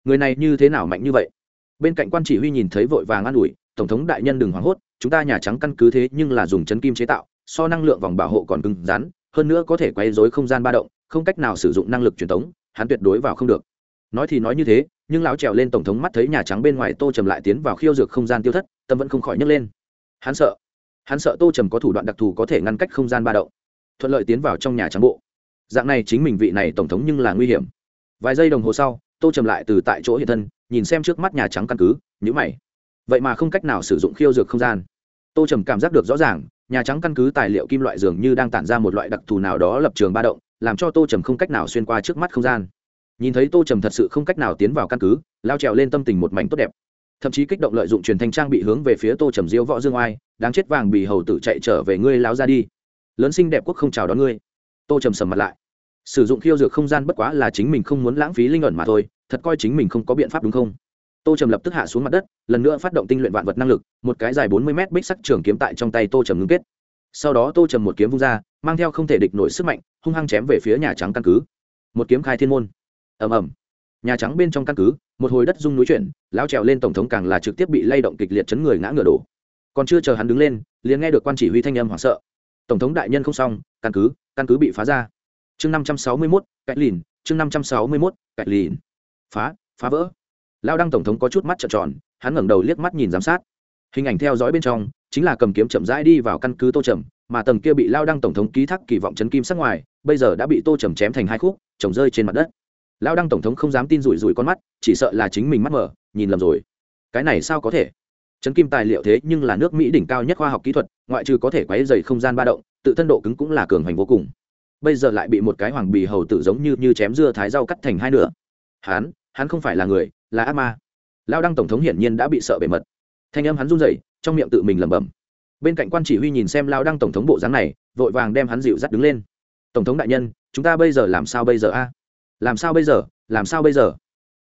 Người này như thế nào mạnh như vậy? Bên cạnh quan chỉ huy nhìn thấy vội vàng an ủi, tổng thống đại nhân đừng hoảng hốt, chúng ta nhà trắng căn cứ thế nhưng là dùng chấn kim chế tạo, so năng lượng vòng bảo hộ còn cứng rắn, hơn nữa có thể quay dối không gian ba động, không cách nào sử dụng năng lực truyền thống, hắn tuyệt đối vào không được. Nói thì nói như thế, nhưng lão trèo lên tổng thống mắt thấy nhà trắng bên ngoài tô trầm lại tiến vào khiêu dược không gian tiêu thất, tâm vẫn không khỏi nhấc lên. Hắn sợ hắn sợ tô trầm có thủ đoạn đặc thù có thể ngăn cách không gian ba động. Thuận lợi tiến vào trong nhà trắng bộ dạng này chính mình vị này tổng thống nhưng là nguy hiểm. Vài giây đồng hồ sau, tô trầm lại từ tại chỗ hiện thân, nhìn xem trước mắt nhà trắng căn cứ nhữ mày. Vậy mà không cách nào sử dụng khiêu dược không gian. Tô trầm cảm giác được rõ ràng, nhà trắng căn cứ tài liệu kim loại dường như đang tản ra một loại đặc thù nào đó lập trường ba động, làm cho tô trầm không cách nào xuyên qua trước mắt không gian. Nhìn thấy tô trầm thật sự không cách nào tiến vào căn cứ, lao trèo lên tâm tình một mảnh tốt đẹp. Thậm chí kích động lợi dụng truyền thanh trang bị hướng về phía tô trầm diễu võ dương oai, đáng chết vàng bị hầu tử chạy trở về ngươi láo ra đi. Lớn sinh đẹp quốc không chào đón ngươi tô trầm sầm mặt lại. Sử dụng khiêu dược không gian bất quá là chính mình không muốn lãng phí linh ẩn mà thôi, thật coi chính mình không có biện pháp đúng không? Tô trầm lập tức hạ xuống mặt đất, lần nữa phát động tinh luyện vạn vật năng lực, một cái dài bốn mươi mét bích sắc trường kiếm tại trong tay tô trầm ngưng kết. Sau đó tô trầm một kiếm vung ra, mang theo không thể địch nổi sức mạnh, hung hăng chém về phía nhà trắng căn cứ. Một kiếm khai thiên môn. Ầm ầm. Nhà trắng bên trong căn cứ, một hồi đất rung núi chuyển, lão trèo lên tổng thống càng là trực tiếp bị lay động kịch liệt chấn người ngã ngựa đổ. Còn chưa chờ hắn đứng lên, liền nghe được quan chỉ huy thanh âm hoảng sợ. Tổng thống đại nhân không xong, căn cứ căn cứ bị phá ra. Chương năm trăm sáu mươi mốt cạnh lìn, chương năm trăm sáu mươi mốt cạnh lìn. Phá phá vỡ. Lao đăng tổng thống có chút mắt trợn tròn, hắn ngẩng đầu liếc mắt nhìn giám sát. Hình ảnh theo dõi bên trong, chính là cầm kiếm chậm rãi đi vào căn cứ tô trầm, mà tầng kia bị lao đăng tổng thống ký thác kỳ vọng chấn kim sắc ngoài, bây giờ đã bị tô trầm chém thành hai khúc, chồng rơi trên mặt đất. Lao đăng tổng thống không dám tin rủi rủi con mắt, chỉ sợ là chính mình mắt mở, nhìn lầm rồi. Cái này sao có thể? Chấn kim tài liệu thế nhưng là nước mỹ đỉnh cao nhất khoa học kỹ thuật, ngoại trừ có thể quấy dày không gian ba động tự thân độ cứng cũng là cường hành vô cùng. Bây giờ lại bị một cái hoàng bì hầu tử giống như như chém dưa thái rau cắt thành hai nửa. Hắn hắn không phải là người, là ác ma. Lao đăng tổng thống hiển nhiên đã bị sợ bề mật. Thanh âm hắn run rẩy, trong miệng tự mình lẩm bẩm. Bên cạnh quan chỉ huy nhìn xem lao đăng tổng thống bộ dáng này, vội vàng đem hắn dịu dắt đứng lên. Tổng thống đại nhân, chúng ta bây giờ làm sao bây giờ a? Làm sao bây giờ? Làm sao bây giờ?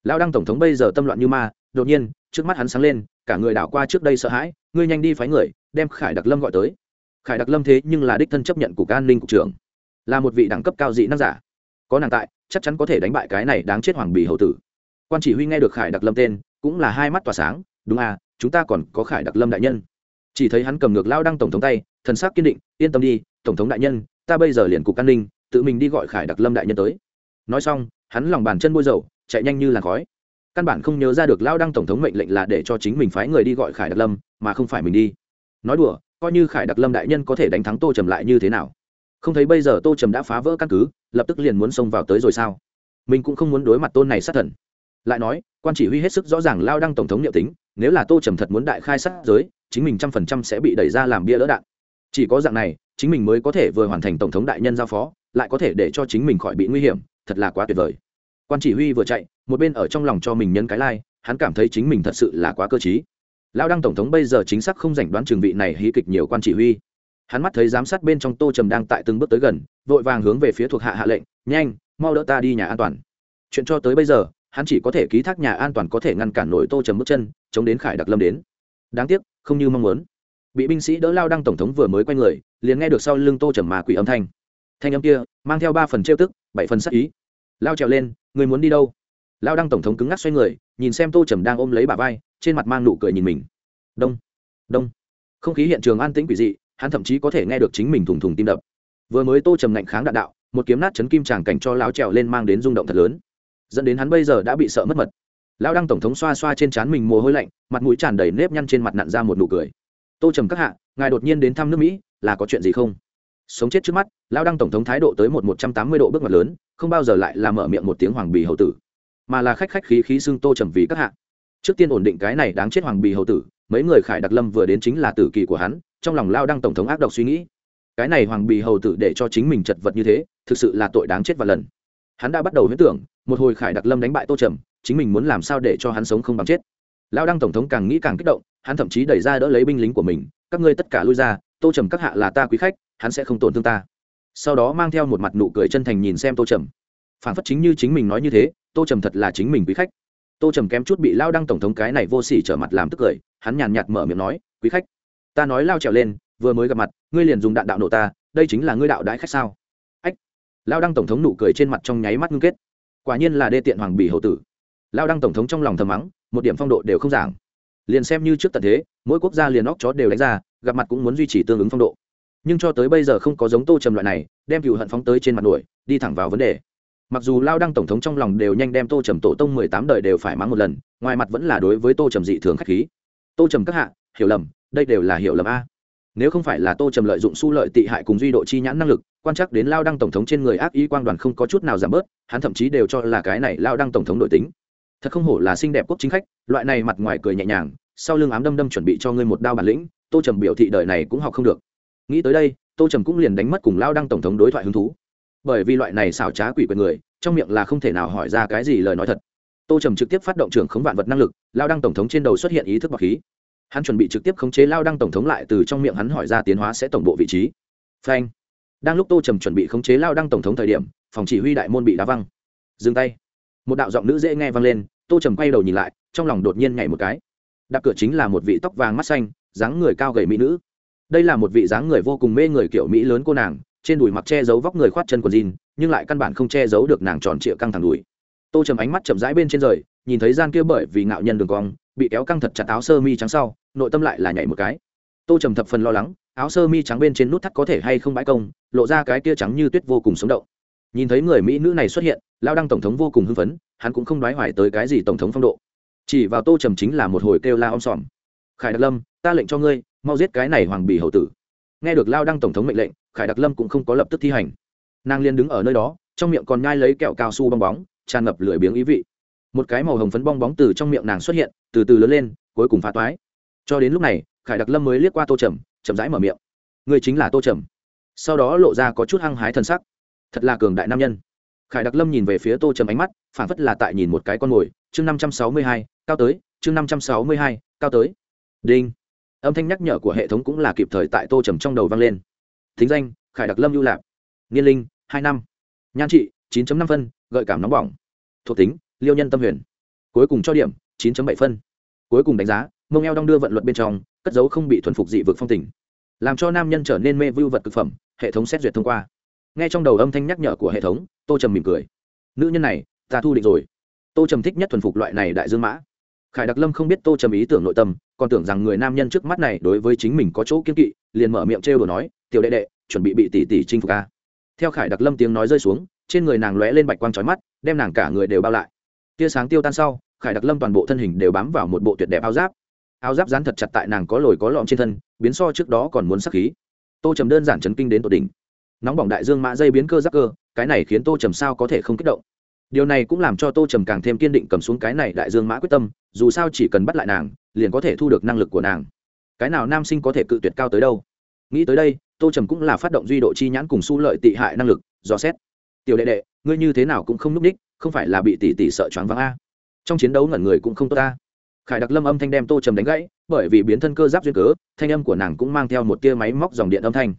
Lao đăng tổng thống bây giờ tâm loạn như ma, đột nhiên, trước mắt hắn sáng lên, cả người đảo qua trước đây sợ hãi, ngươi nhanh đi phái người, đem khải đặc lâm gọi tới khải đặc lâm thế nhưng là đích thân chấp nhận cục an ninh cục trưởng. Là một vị đẳng cấp cao dị năng giả. Có nàng tại, chắc chắn có thể đánh bại cái này đáng chết hoàng bì hậu tử. Quan chỉ huy nghe được khải đặc lâm tên, cũng là hai mắt tỏa sáng, đúng à chúng ta còn có khải đặc lâm đại nhân. Chỉ thấy hắn cầm ngược lao đăng tổng thống tay, thần sắc kiên định, yên tâm đi, tổng thống đại nhân, ta bây giờ liền cục an ninh, tự mình đi gọi khải đặc lâm đại nhân tới. Nói xong, hắn lòng bàn chân bôi dầu, chạy nhanh như làn khói. Căn bản không nhớ ra được lao đăng tổng thống mệnh lệnh là để cho chính mình phái người đi gọi khải đặc lâm, mà không phải mình đi. Nói đùa coi như khải đặc lâm đại nhân có thể đánh thắng tô trầm lại như thế nào không thấy bây giờ tô trầm đã phá vỡ căn cứ lập tức liền muốn xông vào tới rồi sao mình cũng không muốn đối mặt tôn này sát thần lại nói quan chỉ huy hết sức rõ ràng lao đăng tổng thống niệm tính nếu là tô trầm thật muốn đại khai sát giới chính mình trăm phần trăm sẽ bị đẩy ra làm bia lỡ đạn chỉ có dạng này chính mình mới có thể vừa hoàn thành tổng thống đại nhân giao phó lại có thể để cho chính mình khỏi bị nguy hiểm thật là quá tuyệt vời quan chỉ huy vừa chạy một bên ở trong lòng cho mình nhân cái lai、like, hắn cảm thấy chính mình thật sự là quá cơ t lao đăng tổng thống bây giờ chính xác không giành đoán trường vị này hí kịch nhiều quan chỉ huy. Hắn mắt thấy giám sát bên trong tô trầm đang tại từng bước tới gần, vội vàng hướng về phía thuộc hạ hạ lệnh, nhanh, mau đỡ ta đi nhà an toàn. Chuyện cho tới bây giờ, hắn chỉ có thể ký thác nhà an toàn có thể ngăn cản nổi tô trầm bước chân, chống đến khải đặc lâm đến. Đáng tiếc, không như mong muốn. Bị binh sĩ đỡ lao đăng tổng thống vừa mới quay người, liền nghe được sau lưng tô trầm mà quỷ âm thanh. Thanh âm kia, mang theo ba phần trêu tức, bảy phần sắc ý. Lao trèo lên, người muốn đi đâu? Lao đăng tổng thống cứng ngắc xoay người, nhìn xem tô trầm đang ôm lấy bà vai, trên mặt mang nụ cười nhìn mình. Đông đông. Không khí hiện trường an tĩnh quỷ dị, hắn thậm chí có thể nghe được chính mình thùng thùng tim đập. Vừa mới tô trầm ngạnh kháng đạn đạo, một kiếm nát chấn kim tràng cảnh cho lao trèo lên mang đến rung động thật lớn. Dẫn đến hắn bây giờ đã bị sợ mất mật. Lao đăng tổng thống xoa xoa trên trán mình mồ hôi lạnh, mặt mũi tràn đầy nếp nhăn trên mặt nặn ra một nụ cười. Tô trầm các hạ, ngài đột nhiên đến thăm nước mỹ, là có chuyện gì không? Sống chết trước mắt lao đăng tổng thống thái độ tới một một trăm tám mươi độ bước ngoặt lớn, không bao giờ lại làm mở miệng một tiếng hoàng bì hậu tử mà là khách khách khí khí xưng tô trầm vì các hạ. Trước tiên ổn định cái này đáng chết hoàng bì hậu tử, mấy người khải đặc lâm vừa đến chính là tử kỳ của hắn, trong lòng lao đăng tổng thống ác độc suy nghĩ. Cái này hoàng bì hầu tử để cho chính mình chật vật như thế, thực sự là tội đáng chết và lần. Hắn đã bắt đầu huyết tưởng, một hồi khải đặc lâm đánh bại tô trầm, chính mình muốn làm sao để cho hắn sống không bằng chết. Lao đăng tổng thống càng nghĩ càng kích động, hắn thậm chí đẩy ra đỡ lấy binh lính của mình, các ngươi tất cả lui ra, tô trầm các hạ là ta quý khách, hắn sẽ không tổn thương ta. Sau đó mang theo một mặt nụ cười chân thành nhìn xem tô trầm. Phản phất chính như chính mình nói như thế tô trầm thật là chính mình quý khách. Tô trầm kém chút bị lao đăng tổng thống cái này vô s ỉ trở mặt làm tức cười, hắn nhàn nhạt mở miệng nói, quý khách, ta nói lao trèo lên, vừa mới gặp mặt, ngươi liền dùng đạn đạo nổ ta, đây chính là ngươi đạo đãi khách sao? Ách. Lao đăng tổng thống nụ cười trên mặt trong nháy mắt ngưng kết. Quả nhiên là đê tiện hoàng bỉ hậu tử. Lao đăng tổng thống trong lòng thầm mắng, một điểm phong độ đều không giảng. Liền xem như trước tận thế, mỗi quốc gia liền óc chó đều đánh ra, gặp mặt cũng muốn duy trì tương ứng phong độ. Nhưng cho tới bây giờ không có giống tô trầm loại này, đem cựu hận phóng tới trên mặt nổi đi thẳng vào vấn đề mặc dù lao đăng tổng thống trong lòng đều nhanh đem tô trầm tổ tông mười tám đời đều phải mắng một lần, ngoài mặt vẫn là đối với tô trầm dị thường k h á c h khí. Tô trầm các hạ, hiểu lầm, đây đều là hiểu lầm a. Nếu không phải là tô trầm lợi dụng su lợi tị hại cùng duy độ chi nhãn năng lực, quan chắc đến lao đăng tổng thống trên người ác ý quang đoàn không có chút nào giảm bớt, hắn thậm chí đều cho là cái này lao đăng tổng thống đội tính. Thật không hổ là xinh đẹp quốc chính khách, loại này mặt ngoài cười nhẹ nhàng, sau lưng ám đâm đâm chuẩn bị cho ngươi một đao bản lĩnh, tô trầm biểu thị đời này cũng học không được. Nghĩ tới đây, tô trầm cũng liền đánh mất cùng lao đăng tổng thống đối thoại hứng thú bởi vì loại này xảo trá quỷ quyền người, trong miệng là không thể nào hỏi ra cái gì lời nói thật. Tô trầm trực tiếp phát động trưởng khống vạn vật năng lực, lao đăng tổng thống trên đầu xuất hiện ý thức bọc khí. Hắn chuẩn bị trực tiếp khống chế lao đăng tổng thống lại từ trong miệng hắn hỏi ra tiến hóa sẽ tổng bộ vị trí. Phanh. Đang lúc tô trầm chuẩn bị khống chế lao đăng tổng thống thời điểm, phòng chỉ huy đại môn bị đá văng. Dừng tay. Một đạo giọng nữ dễ nghe vang lên, tô trầm quay đầu nhìn lại, trong lòng đột nhiên nhảy một cái. Đạp cửa chính là một vị tóc vàng mắt xanh, dáng người cao gầy mỹ nữ. Đây là một vị dáng người vô cùng mê người kiểu mỹ lớn cô nàng trên đùi mặc che giấu vóc người khoát chân quần jean, nhưng lại căn bản không che giấu được nàng tròn trịa căng thẳng đùi. Tô trầm ánh mắt chậm rãi bên trên rời, nhìn thấy gian kia bởi vì ngạo nhân đường cong, bị kéo căng thật chặt áo sơ mi trắng sau, nội tâm lại là nhảy một cái. Tô trầm thập phần lo lắng, áo sơ mi trắng bên trên nút thắt có thể hay không bãi công, lộ ra cái kia trắng như tuyết vô cùng sống động. Nhìn thấy người mỹ nữ này xuất hiện, lao đăng tổng thống vô cùng hưng phấn, hắn cũng không đoái hoài tới cái gì tổng thống phong độ. Chỉ vào tô trầm chính là một hồi kêu la om sòm. Khải đặc lâm, ta lệnh cho ngươi, mau giết cái này hoàng bì hậu tử. Nghe được lao đăng tổng thống mệnh lệnh khải đặc lâm cũng không có lập tức thi hành. Nàng liên đứng ở nơi đó, trong miệng còn nhai lấy kẹo cao su bong bóng, tràn ngập lười biếng ý vị. Một cái màu hồng phấn bong bóng từ trong miệng nàng xuất hiện, từ từ lớn lên, cuối cùng phá toái. Cho đến lúc này, khải đặc lâm mới liếc qua tô trầm, chậm rãi mở miệng. Người chính là tô trầm. Sau đó lộ ra có chút hăng hái thân sắc. Thật là cường đại nam nhân. Khải đặc lâm nhìn về phía tô trầm ánh mắt, phản phất là tại nhìn một cái con mồi. Chương năm trăm sáu mươi hai, cao tới, chương năm trăm sáu mươi hai, cao tới. Đinh. Âm thanh nhắc nhở của hệ thống cũng là kịp thời tại tô trầm trong đầu vang lên thính danh, khải đặc lâm lưu lạc niên linh, hai năm. Nhan trị, chín năm phân, gợi cảm nóng bỏng. Thuộc tính, liêu nhân tâm huyền. Cuối cùng cho điểm, chín bảy phân. Cuối cùng đánh giá, mông eo đong đưa vận luật bên trong, cất dấu không bị thuần phục dị vực phong tình. Làm cho nam nhân trở nên mê vưu vật thực phẩm, hệ thống xét duyệt thông qua. Nghe trong đầu âm thanh nhắc nhở của hệ thống, tô trầm mỉm cười. Nữ nhân này, ta thu định rồi. Tô trầm thích nhất thuần phục loại này đại dương mã. Khải đặc lâm không biết tô trầm ý tưởng nội tâm, còn tưởng rằng người nam nhân trước mắt này đối với chính mình có chỗ kiên kỵ, liền mở miệng trêu đồ nói tiểu đệ đệ, chuẩn bị bị tỷ tỷ chinh phục ca theo khải đặc lâm tiếng nói rơi xuống, trên người nàng lóe lên bạch quang trói mắt, đem nàng cả người đều bao lại. Tia sáng tiêu tan sau, khải đặc lâm toàn bộ thân hình đều bám vào một bộ tuyệt đẹp áo giáp. Áo giáp dán thật chặt tại nàng có lồi có lõm trên thân, biến so trước đó còn muốn sắc khí. Tô trầm đơn giản chấn kinh đến tột đỉnh. Nóng bỏng đại dương mã dây biến cơ giáp cơ, cái này khiến tô trầm sao có thể không kích động. Điều này cũng làm cho tô trầm càng thêm kiên định cầm xuống cái này đại dương mã quyết tâm, dù sao chỉ cần bắt lại nàng, liền có thể thu được năng lực của nàng. Cái nào nam sinh có thể cự tuyệt cao tới đâu? Nghĩ tới đây tô trầm cũng là phát động duy độ chi nhãn cùng su lợi tị hại năng lực dò xét. Tiểu đệ đệ, ngươi như thế nào cũng không núp ních không phải là bị tỷ tỷ sợ choáng váng a. Trong chiến đấu ngẩn người cũng không tốt ta. Khải đặc lâm âm thanh đem tô trầm đánh gãy, bởi vì biến thân cơ giáp duyên cớ, thanh âm của nàng cũng mang theo một tia máy móc dòng điện âm thanh.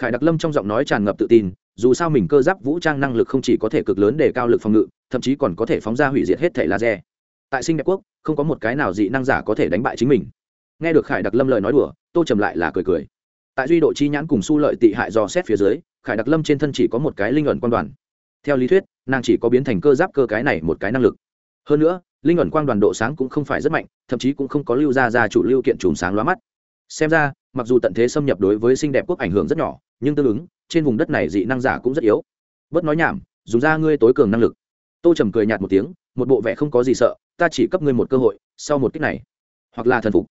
Khải đặc lâm trong giọng nói tràn ngập tự tin, dù sao mình cơ giáp vũ trang năng lực không chỉ có thể cực lớn để cao lực phòng ngự, thậm chí còn có thể phóng ra hủy diệt hết thể laser. Tại sinh đẹp quốc, không có một cái nào dị năng giả có thể đánh bại chính mình. Nghe được khải đặc lâm lời nói đùa, tô trầm lại là cười cười tại duy độ chi nhãn cùng su lợi tị hại do xét phía dưới, khải đặc lâm trên thân chỉ có một cái linh ẩn quan đoàn. Theo lý thuyết, nàng chỉ có biến thành cơ giáp cơ cái này một cái năng lực. Hơn nữa, linh ẩn quang đoàn độ sáng cũng không phải rất mạnh, thậm chí cũng không có lưu ra ra chủ lưu kiện chùm sáng lóa mắt. Xem ra, mặc dù tận thế xâm nhập đối với sinh đẹp quốc ảnh hưởng rất nhỏ, nhưng tương ứng, trên vùng đất này dị năng giả cũng rất yếu. Bớt nói nhảm, dùng ra ngươi tối cường năng lực. Tô trầm cười nhạt một tiếng, một bộ vẻ không có gì sợ, ta chỉ cấp ngươi một cơ hội, sau một cách này, hoặc là thần phục,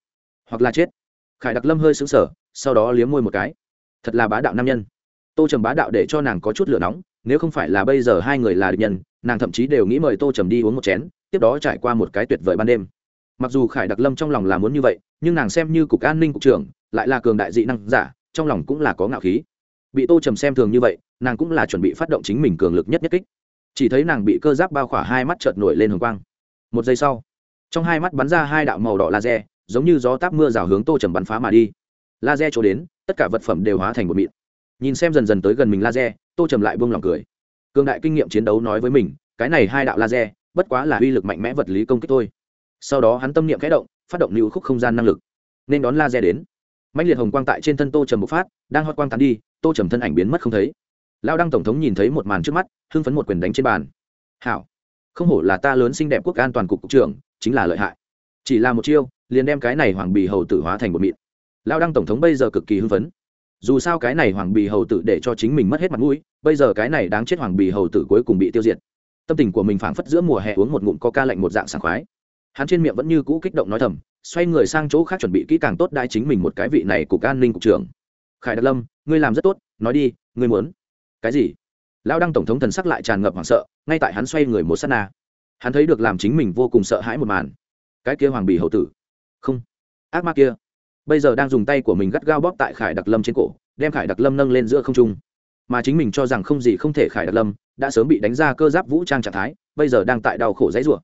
hoặc là chết khải đặc lâm hơi xứng sở sau đó liếm môi một cái. Thật là bá đạo nam nhân. Tô trầm bá đạo để cho nàng có chút lửa nóng, nếu không phải là bây giờ hai người là địch nhân, nàng thậm chí đều nghĩ mời tô trầm đi uống một chén, tiếp đó trải qua một cái tuyệt vời ban đêm. Mặc dù khải đặc lâm trong lòng là muốn như vậy, nhưng nàng xem như cục an ninh cục trưởng, lại là cường đại dị năng giả, trong lòng cũng là có ngạo khí. Bị tô trầm xem thường như vậy, nàng cũng là chuẩn bị phát động chính mình cường lực nhất nhất kích. Chỉ thấy nàng bị cơ giáp bao khỏa hai mắt chợt nổi lên hồng quang. Một giây sau, trong hai mắt bắn ra hai đạo màu đỏ laser giống như gió táp mưa rào hướng tô trầm bắn phá mà đi. Laser chỗ đến, tất cả vật phẩm đều hóa thành một mịn. Nhìn xem dần dần tới gần mình laser, tô trầm lại buông lòng cười. Cường đại kinh nghiệm chiến đấu nói với mình, cái này hai đạo laser, bất quá là uy lực mạnh mẽ vật lý công kích thôi. Sau đó hắn tâm niệm khẽ động, phát động lưu khúc không gian năng lực. Nên đón laser đến. Mạnh liệt hồng quang tại trên thân tô trầm bộc phát, đang hót quang tán đi, tô trầm thân ảnh biến mất không thấy. Lao đăng tổng thống nhìn thấy một màn trước mắt, hưng phấn một quyền đánh trên bàn. Hảo, không hổ là ta lớn xinh đẹp quốc an toàn cục cục trưởng, chính là lợi hại. Chỉ là một chiêu liền đem cái này hoàng bì hầu tử hóa thành một mịn. Lao đăng tổng thống bây giờ cực kỳ hưng phấn. Dù sao cái này hoàng bì hầu tử để cho chính mình mất hết mặt mũi, bây giờ cái này đáng chết hoàng bì hầu tử cuối cùng bị tiêu diệt. Tâm tình của mình phảng phất giữa mùa hè uống một ngụm coca lạnh một dạng sảng khoái. Hắn trên miệng vẫn như cũ kích động nói thầm, xoay người sang chỗ khác chuẩn bị kỹ càng tốt đai chính mình một cái vị này cục an ninh cục trưởng. Khải đặc lâm, ngươi làm rất tốt, nói đi, ngươi muốn. Cái gì? Lao đăng tổng thống thần sắc lại tràn ngập hoảng sợ, ngay tại hắn xoay người một s á t na. Hắn thấy được làm chính mình vô cùng sợ hãi một màn. Cái kia hoàng bì hậu tử không. Ác ma kia. Bây giờ đang dùng tay của mình gắt gao bóp tại khải đặc lâm trên cổ, đem khải đặc lâm nâng lên giữa không trung. Mà chính mình cho rằng không gì không thể khải đặc lâm đã sớm bị đánh ra cơ giáp vũ trang trạng thái, bây giờ đang tại đau khổ dãy rủa.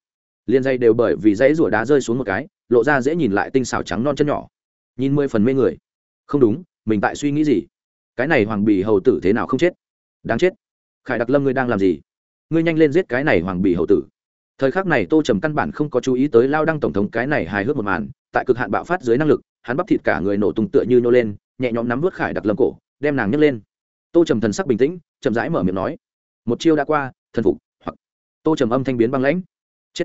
Liên dây đều bởi vì dãy rủa đá rơi xuống một cái, lộ ra dễ nhìn lại tinh xảo trắng non chân nhỏ. Nhìn mười phần mê người. Không đúng, mình tại suy nghĩ gì? Cái này hoàng bì hầu tử thế nào không chết? Đáng chết. Khải đặc lâm ngươi đang làm gì? Ngươi nhanh lên giết cái này hoàng bì hầu tử thời khắc này tô trầm căn bản không có chú ý tới lao đăng tổng thống cái này hài hước một màn, tại cực hạn bạo phát dưới năng lực, hắn bắp thịt cả người nổ tung tựa như nhô lên, nhẹ nhõm nắm vớt khải đặc lâm cổ, đem nàng nhấc lên. Tô trầm thần sắc bình tĩnh, chậm rãi mở miệng nói, một chiêu đã qua, thần phục, hoặc. Tô trầm âm thanh biến băng lãnh, chết.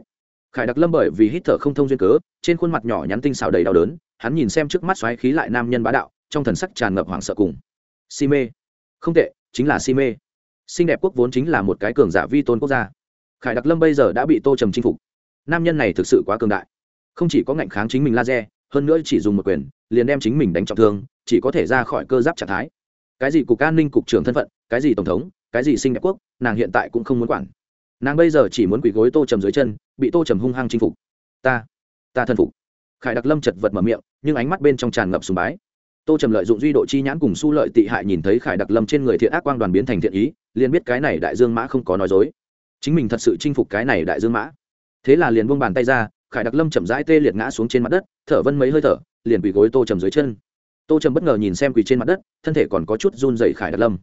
Khải đặc lâm bởi vì hít thở không thông duyên cớ, trên khuôn mặt nhỏ nhắn tinh xào đầy đau đớn, hắn nhìn xem trước mắt xoáy khí lại nam nhân bá đạo, trong thần sắc tràn ngập hoảng sợ cùng. Si mê. Không tệ, chính là si mê. Xinh đẹp quốc vốn chính là một cái cường giả vi tôn quốc gia khải đặc lâm bây giờ đã bị tô trầm chinh phục. Nam nhân này thực sự quá cường đại. Không chỉ có ngạnh kháng chính mình laser, hơn nữa chỉ dùng một quyền, liền đem chính mình đánh trọng thương, chỉ có thể ra khỏi cơ giáp trạng thái. Cái gì cục an ninh, cục trưởng thân phận, cái gì tổng thống, cái gì sinh đẹp quốc, nàng hiện tại cũng không muốn quản. Nàng bây giờ chỉ muốn quỳ gối tô trầm dưới chân, bị tô trầm hung hăng chinh phục. Ta ta thân phục. Khải đặc lâm chật vật mở miệng, nhưng ánh mắt bên trong tràn ngập sùng bái. Tô trầm lợi dụng duy độ chi nhãn cùng su lợi tị hại nhìn thấy khải đặc lâm trên người thiện ác quang đoàn biến thành thiện ý, liền biết cái này đại dương mã không có nói dối chính mình thật sự chinh phục cái này đại dương mã. Thế là liền buông bàn tay ra, khải đặc lâm chậm rãi tê liệt ngã xuống trên mặt đất, thở vân mấy hơi thở, liền quỳ gối tô trầm dưới chân. Tô trầm bất ngờ nhìn xem quỳ trên mặt đất, thân thể còn có chút run dày khải đặc lâm.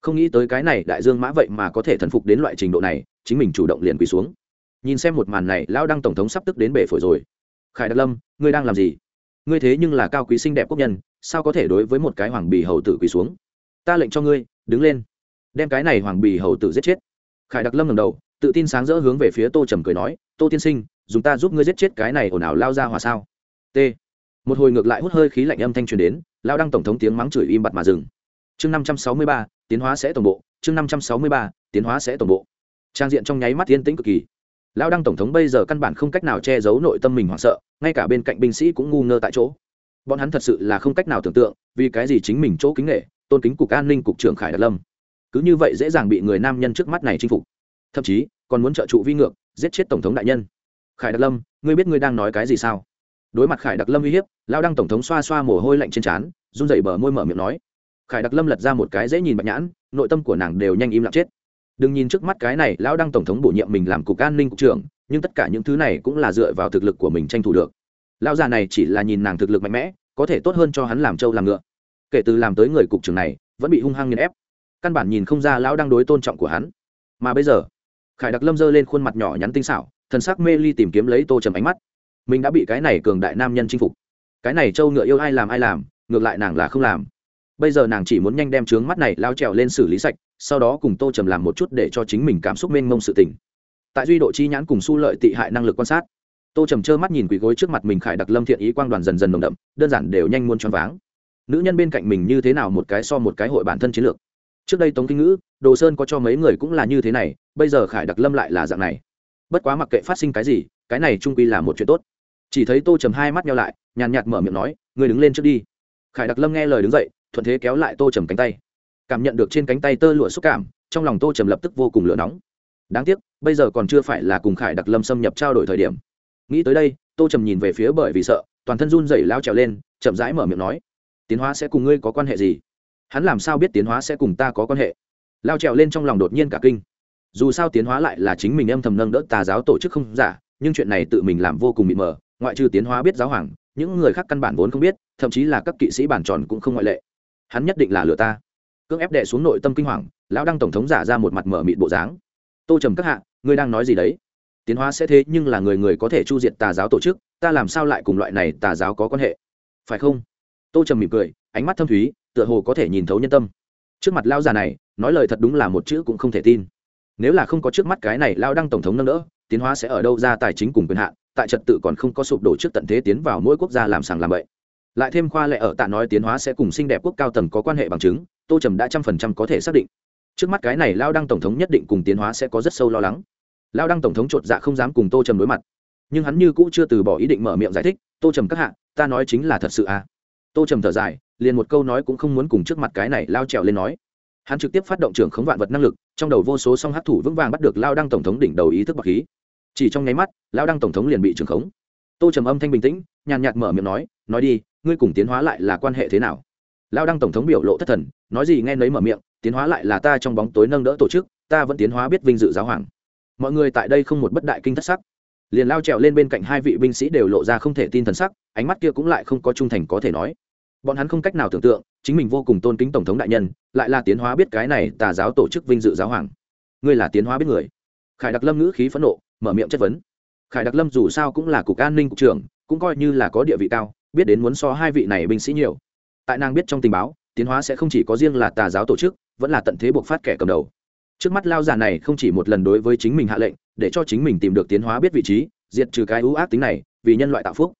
Không nghĩ tới cái này đại dương mã vậy mà có thể thần phục đến loại trình độ này, chính mình chủ động liền quỳ xuống. Nhìn xem một màn này, lão đăng tổng thống sắp tức đến bể phổi rồi. Khải đặc lâm, ngươi đang làm gì? Ngươi thế nhưng là cao quý xinh đẹp quốc nhân, sao có thể đối với một cái hoàng bì hầu tử quỳ xuống? Ta lệnh cho ngươi, đứng lên. Đem cái này hoàng bì hầu tử giết chết. Khải đặc lâm ngầm đầu tự tin sáng rỡ hướng về phía tô trầm cười nói, tô tiên sinh, dùng ta giúp ngươi giết chết cái này ồn ào lao ra hòa sao? T. Một hồi ngược lại hút hơi khí lạnh âm thanh truyền đến lao đăng tổng thống tiếng mắng chửi im bặt mà dừng. Chương năm trăm sáu mươi ba, tiến hóa sẽ tổng bộ, chương năm trăm sáu mươi ba, tiến hóa sẽ tổng bộ. Trang diện trong nháy mắt yên tĩnh cực kỳ. Lao đăng tổng thống bây giờ căn bản không cách nào che giấu nội tâm mình hoảng sợ, ngay cả bên cạnh binh sĩ cũng ngu ngơ tại chỗ. Bọn hắn thật sự là không cách nào tưởng tượng, vì cái gì chính mình chỗ kính nghệ tôn kính cục an ninh cục trưởng khải đạt lâm. Cứ như vậy dễ dàng bị người nam nhân trước mắt này chinh phục. Thậm chí còn muốn trợ trụ vi ngược, giết chết tổng thống đại nhân. Khải đặc lâm, ngươi biết ngươi đang nói cái gì sao? Đối mặt khải đặc lâm uy hiếp lao đăng tổng thống xoa xoa mồ hôi lạnh trên trán, run dậy bờ môi mở miệng nói. Khải đặc lâm lật ra một cái dễ nhìn bạch nhãn, nội tâm của nàng đều nhanh im lặng chết. Đừng nhìn trước mắt cái này, lão đăng tổng thống bổ nhiệm mình làm cục an ninh cục trưởng, nhưng tất cả những thứ này cũng là dựa vào thực lực của mình tranh thủ được. Lão già này chỉ là nhìn nàng thực lực mạnh mẽ, có thể tốt hơn cho hắn làm trâu làm ngựa. Kể từ làm tới người cục trưởng này, vẫn bị hung hăng nghiền ép. Căn bản nhìn không ra lão đang đối tôn trọng của hắn. Mà bây giờ khải đặc lâm giơ lên khuôn mặt nhỏ nhắn tinh xảo, thần sắc mê ly tìm kiếm lấy tô trầm ánh mắt. Mình đã bị cái này cường đại nam nhân chinh phục. Cái này trâu ngựa yêu ai làm ai làm, ngược lại nàng là không làm. Bây giờ nàng chỉ muốn nhanh đem trướng mắt này lao trèo lên xử lý sạch, sau đó cùng tô trầm làm một chút để cho chính mình cảm xúc mênh mông sự tình. Tại duy độ chi nhãn cùng su lợi tị hại năng lực quan sát, tô trầm trơ mắt nhìn quỳ gối trước mặt mình khải đặc lâm thiện ý quang đoàn dần dần nồng đậm, đơn giản đều nhanh muôn choáng váng. Nữ nhân bên cạnh mình như thế nào một cái so một cái hội bản thân chiến lược trước đây tống kinh ngữ, đồ sơn có cho mấy người cũng là như thế này, bây giờ khải đặc lâm lại là dạng này. Bất quá mặc kệ phát sinh cái gì, cái này trung quy là một chuyện tốt. Chỉ thấy tô trầm hai mắt nhau lại, nhàn nhạt mở miệng nói người đứng lên trước đi. Khải đặc lâm nghe lời đứng dậy, thuận thế kéo lại tô trầm cánh tay. Cảm nhận được trên cánh tay tơ lụa xúc cảm, trong lòng tô trầm lập tức vô cùng lửa nóng. Đáng tiếc, bây giờ còn chưa phải là cùng khải đặc lâm xâm nhập trao đổi thời điểm. Nghĩ tới đây, tô trầm nhìn về phía bởi vì sợ, toàn thân run dày lao trèo lên, chậm rãi mở miệng nói, tiến hóa sẽ cùng ngươi có quan hệ gì? Hắn làm sao biết tiến hóa sẽ cùng ta có quan hệ? Lao trèo lên trong lòng đột nhiên cả kinh. Dù sao tiến hóa lại là chính mình âm thầm nâng đỡ tà giáo tổ chức không giả, nhưng chuyện này tự mình làm vô cùng mịt mờ, ngoại trừ tiến hóa biết giáo hoàng, những người khác căn bản vốn không biết, thậm chí là các kỵ sĩ bản tròn cũng không ngoại lệ. Hắn nhất định là lừa ta. Cưỡng ép đệ xuống nội tâm kinh hoàng, lão đăng tổng thống giả ra một mặt mở mịt bộ dáng. Tô trầm các hạ, ngươi đang nói gì đấy? Tiến hóa sẽ thế nhưng là người người có thể chu diệt tà giáo tổ chức, ta làm sao lại cùng loại này tà giáo có quan hệ? Phải không? Tô trầm mỉm cười, ánh mắt thâm thúy tựa hồ có thể nhìn thấu nhân tâm. Trước mặt lao già này, nói lời thật đúng là một chữ cũng không thể tin. Nếu là không có trước mắt cái này lao đăng tổng thống nâng đỡ, tiến hóa sẽ ở đâu ra tài chính cùng quyền hạn, tại trật tự còn không có sụp đổ trước tận thế tiến vào mỗi quốc gia làm sàng làm bậy. Lại thêm khoa lệ ở tạ nói tiến hóa sẽ cùng xinh đẹp quốc cao tầng có quan hệ bằng chứng, tô trầm đã trăm phần trăm có thể xác định. Trước mắt cái này lao đăng tổng thống nhất định cùng tiến hóa sẽ có rất sâu lo lắng. Lao đăng tổng thống chột dạ không dám cùng tô trầm đối mặt. Nhưng hắn như cũ chưa từ bỏ ý định mở miệng giải thích, tô trầm các hạ, ta nói chính là thật sự à? Tô trầm thở dài liền một câu nói cũng không muốn cùng trước mặt cái này lao trèo lên nói. Hắn trực tiếp phát động trưởng khống vạn vật năng lực, trong đầu vô số song hát thủ vững vàng bắt được lao đăng tổng thống đỉnh đầu ý thức bậc khí. Chỉ trong nháy mắt, lao đăng tổng thống liền bị trưởng khống. Tô trầm âm thanh bình tĩnh, nhàn nhạt mở miệng nói nói đi, ngươi cùng tiến hóa lại là quan hệ thế nào? Lao đăng tổng thống biểu lộ thất thần, nói gì nghe nấy mở miệng, tiến hóa lại là ta trong bóng tối nâng đỡ tổ chức, ta vẫn tiến hóa biết vinh dự giáo hoàng. Mọi người tại đây không một bất đại kinh thất sắc. Liền lao trèo lên bên cạnh hai vị binh sĩ đều lộ ra không thể tin thần sắc, ánh mắt kia cũng lại không có trung thành có thể nói bọn hắn không cách nào tưởng tượng, chính mình vô cùng tôn kính tổng thống đại nhân, lại là tiến hóa biết cái này tà giáo tổ chức vinh dự giáo hoàng. Ngươi là tiến hóa biết người. Khải đặc lâm ngữ khí phẫn nộ, mở miệng chất vấn. Khải đặc lâm dù sao cũng là cục an ninh cục trưởng, cũng coi như là có địa vị cao, biết đến muốn so hai vị này binh sĩ nhiều. Tại nàng biết trong tình báo, tiến hóa sẽ không chỉ có riêng là tà giáo tổ chức, vẫn là tận thế buộc phát kẻ cầm đầu. Trước mắt lao giả này không chỉ một lần đối với chính mình hạ lệnh, để cho chính mình tìm được tiến hóa biết vị trí, diệt trừ cái ưu ác tính này, vì nhân loại tạo phúc.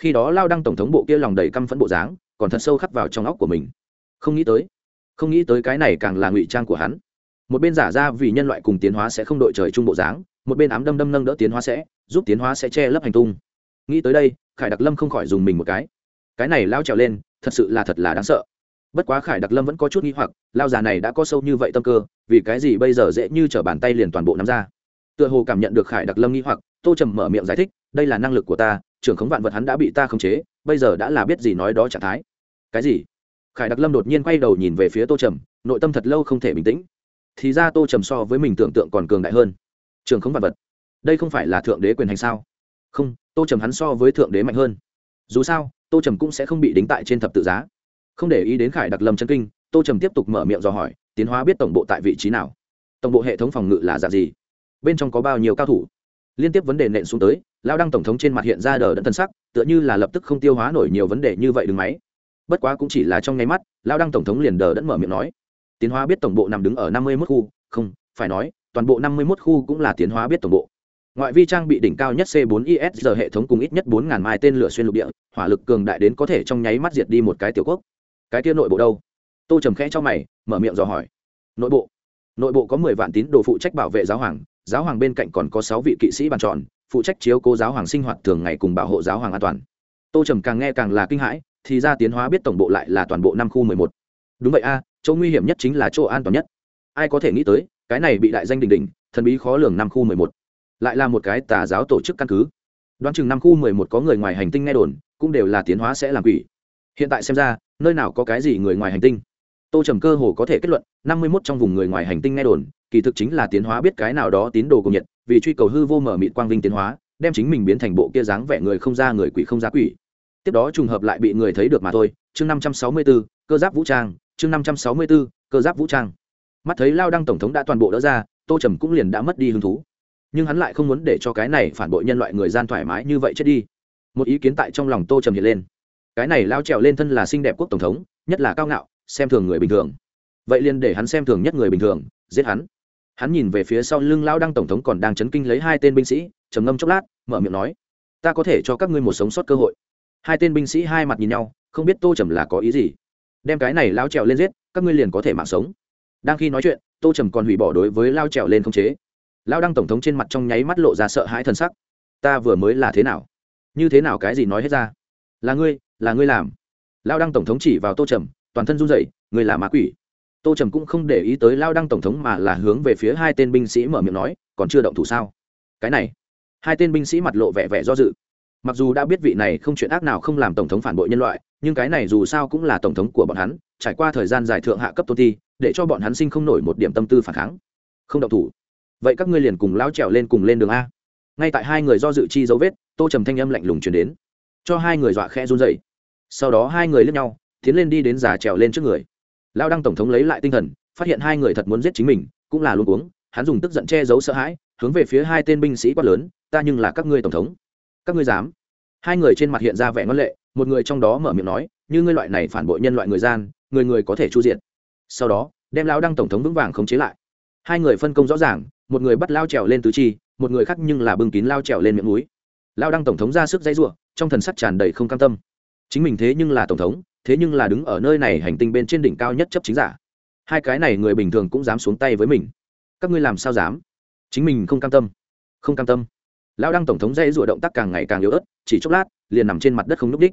Khi đó lao đăng tổng thống bộ kia lòng đầy căm phẫn bộ dáng còn thật sâu khắc vào trong óc của mình. Không nghĩ tới, không nghĩ tới cái này càng là ngụy trang của hắn. Một bên giả ra vì nhân loại cùng tiến hóa sẽ không đội trời chung bộ dáng, một bên ám đâm đâm nâng đỡ tiến hóa sẽ, giúp tiến hóa sẽ che lấp hành tung. Nghĩ tới đây, khải đặc lâm không khỏi dùng mình một cái. Cái này lao trèo lên, thật sự là thật là đáng sợ. Bất quá khải đặc lâm vẫn có chút nghi hoặc, lao già này đã có sâu như vậy tâm cơ, vì cái gì bây giờ dễ như t r ở bàn tay liền toàn bộ nắm ra? Tựa hồ cảm nhận được khải đặc lâm nghi hoặc, tô trầm mở miệng giải thích, đây là năng lực của ta, trưởng khống vạn vật hắn đã bị ta khống chế, bây giờ đã là biết gì nói đó trạng thái cái gì? Khải đặc lâm đột nhiên quay đầu nhìn về phía tô trầm, nội tâm thật lâu không thể bình tĩnh. Thì ra tô trầm so với mình tưởng tượng còn cường đại hơn. Trường không vạn vật. Đây không phải là thượng đế quyền hành sao? Không, tô trầm hắn so với thượng đế mạnh hơn. Dù sao, tô trầm cũng sẽ không bị đính tại trên thập tự giá. Không để ý đến khải đặc lâm chân kinh, tô trầm tiếp tục mở miệng dò hỏi, tiến hóa biết tổng bộ tại vị trí nào? Tổng bộ hệ thống phòng ngự là dạng gì? Bên trong có bao nhiêu cao thủ? Liên tiếp vấn đề nện xuống tới, lao đăng tổng thống trên mặt hiện ra đờ đẫn thân sắc, tựa như là lập tức không tiêu hóa nổi nhiều vấn đề như vậy đứng máy bất quá cũng chỉ là trong nháy mắt lao đăng tổng thống liền đờ đẫn mở miệng nói. Tiến hóa biết tổng bộ nằm đứng ở năm mươi mốt khu. Không, phải nói, toàn bộ năm mươi mốt khu cũng là tiến hóa biết tổng bộ. Ngoại vi trang bị đỉnh cao nhất c 4 is giờ hệ thống cùng ít nhất bốn ngàn mai tên lửa xuyên lục địa, hỏa lực cường đại đến có thể trong nháy mắt diệt đi một cái tiểu quốc. Cái kia nội bộ đâu? Tô trầm khẽ cho mày, mở miệng dò hỏi. Nội bộ. Nội bộ có mười vạn tín đồ phụ trách bảo vệ giáo hoàng giáo hoàng bên cạnh còn có sáu vị kỵ sĩ bàn tròn, phụ trách chiếu cố giáo hoàng sinh hoạt thường ngày cùng bảo hộ giáo hoàng an toàn. Tô trầm càng nghe càng là kinh hãi thì ra tiến hóa biết tổng bộ lại là toàn bộ năm khu mười một. Đúng vậy a, chỗ nguy hiểm nhất chính là chỗ an toàn nhất. Ai có thể nghĩ tới, cái này bị đại danh đình đình thần bí khó lường năm khu mười một. Lại là một cái tà giáo tổ chức căn cứ. Đoán chừng năm khu mười một có người ngoài hành tinh nghe đồn, cũng đều là tiến hóa sẽ làm quỷ. Hiện tại xem ra, nơi nào có cái gì người ngoài hành tinh? Tô trầm cơ hồ có thể kết luận, năm mươi mốt trong vùng người ngoài hành tinh nghe đồn, kỳ thực chính là tiến hóa biết cái nào đó tín đồ cùng nhiệt, vì truy cầu hư vô mở mịt quang vinh tiến hóa, đem chính mình biến thành bộ kia dáng vẻ người không ra người quỷ không ra quỷ tiếp đó trùng hợp lại bị người thấy được mà thôi, chương năm trăm sáu mươi b ố cơ giáp vũ trang, chương năm trăm sáu mươi b ố cơ giáp vũ trang. Mắt thấy lao đăng tổng thống đã toàn bộ đỡ ra, tô trầm cũng liền đã mất đi hứng thú. Nhưng hắn lại không muốn để cho cái này phản bội nhân loại người gian thoải mái như vậy chết đi. Một ý kiến tại trong lòng tô trầm hiện lên. Cái này lao trèo lên thân là xinh đẹp quốc tổng thống, nhất là cao ngạo, xem thường người bình thường. Vậy liền để hắn xem thường nhất người bình thường, giết hắn. Hắn nhìn về phía sau lưng lao đăng tổng thống còn đang chấn kinh lấy hai tên binh sĩ, trầm ngâm chốc lát, mở miệng nói, ta có thể cho các ngươi một sống sót cơ hội hai tên binh sĩ hai mặt nhìn nhau, không biết tô trầm là có ý gì. Đem cái này lao trèo lên giết, các ngươi liền có thể mạng sống. Đang khi nói chuyện, tô trầm còn hủy bỏ đối với lao trèo lên không chế. Lao đăng tổng thống trên mặt trong nháy mắt lộ ra sợ hãi t sắc. Ta vừa mới là thế nào? Như thế nào cái gì nói hết ra? Là ngươi là ngươi làm. Lao đăng tổng thống chỉ vào tô trầm, toàn thân run rẩy, ngươi là ma quỷ. Tô trầm cũng không để ý tới lao đăng tổng thống mà là hướng về phía hai tên binh sĩ mở miệng nói, còn chưa động thủ sao? Cái này. Hai tên binh sĩ mặt lộ vẻ vẻ do dự mặc dù đã biết vị này không chuyện ác nào không làm tổng thống phản bội nhân loại, nhưng cái này dù sao cũng là tổng thống của bọn hắn, trải qua thời gian dài thượng hạ cấp tôn ti, để cho bọn hắn sinh không nổi một điểm tâm tư phản kháng. Không động thủ. Vậy các ngươi liền cùng lao trèo lên cùng lên đường a. Ngay tại hai người do dự chi dấu vết, tô trầm thanh âm lạnh lùng chuyển đến. Cho hai người dọa khe run dậy sau đó hai người lướt nhau, tiến lên đi đến già trèo lên trước người. Lao đăng tổng thống lấy lại tinh thần, phát hiện hai người thật muốn giết chính mình, cũng là luôn uống, hắn dùng tức giận che giấu sợ hãi, hướng về phía hai tên binh sĩ quát lớn, ta nhưng là các ngươi tổng thống các ngươi dám. Hai người trên mặt hiện ra vẻ ngân lệ, một người trong đó mở miệng nói, như ngươi loại này phản bội nhân loại người gian, người người có thể chu diện sau đó, đem lao đăng tổng thống vững vàng khống chế lại. Hai người phân công rõ ràng, một người bắt lao trèo lên tứ chi, một người khác nhưng là bưng kín lao trèo lên miệng núi. Lao đăng tổng thống ra sức dãy ruộng trong thần sắc tràn đầy không cam tâm. Chính mình thế nhưng là tổng thống, thế nhưng là đứng ở nơi này hành tinh bên trên đỉnh cao nhất chấp chính giả. Hai cái này người bình thường cũng dám xuống tay với mình. Các ngươi làm sao dám? Chính mình không cam tâm. Không cam tâm lão đăng tổng thống dây rủa động tác càng ngày càng yếu ớt, chỉ chốc lát, liền nằm trên mặt đất không n ú c đích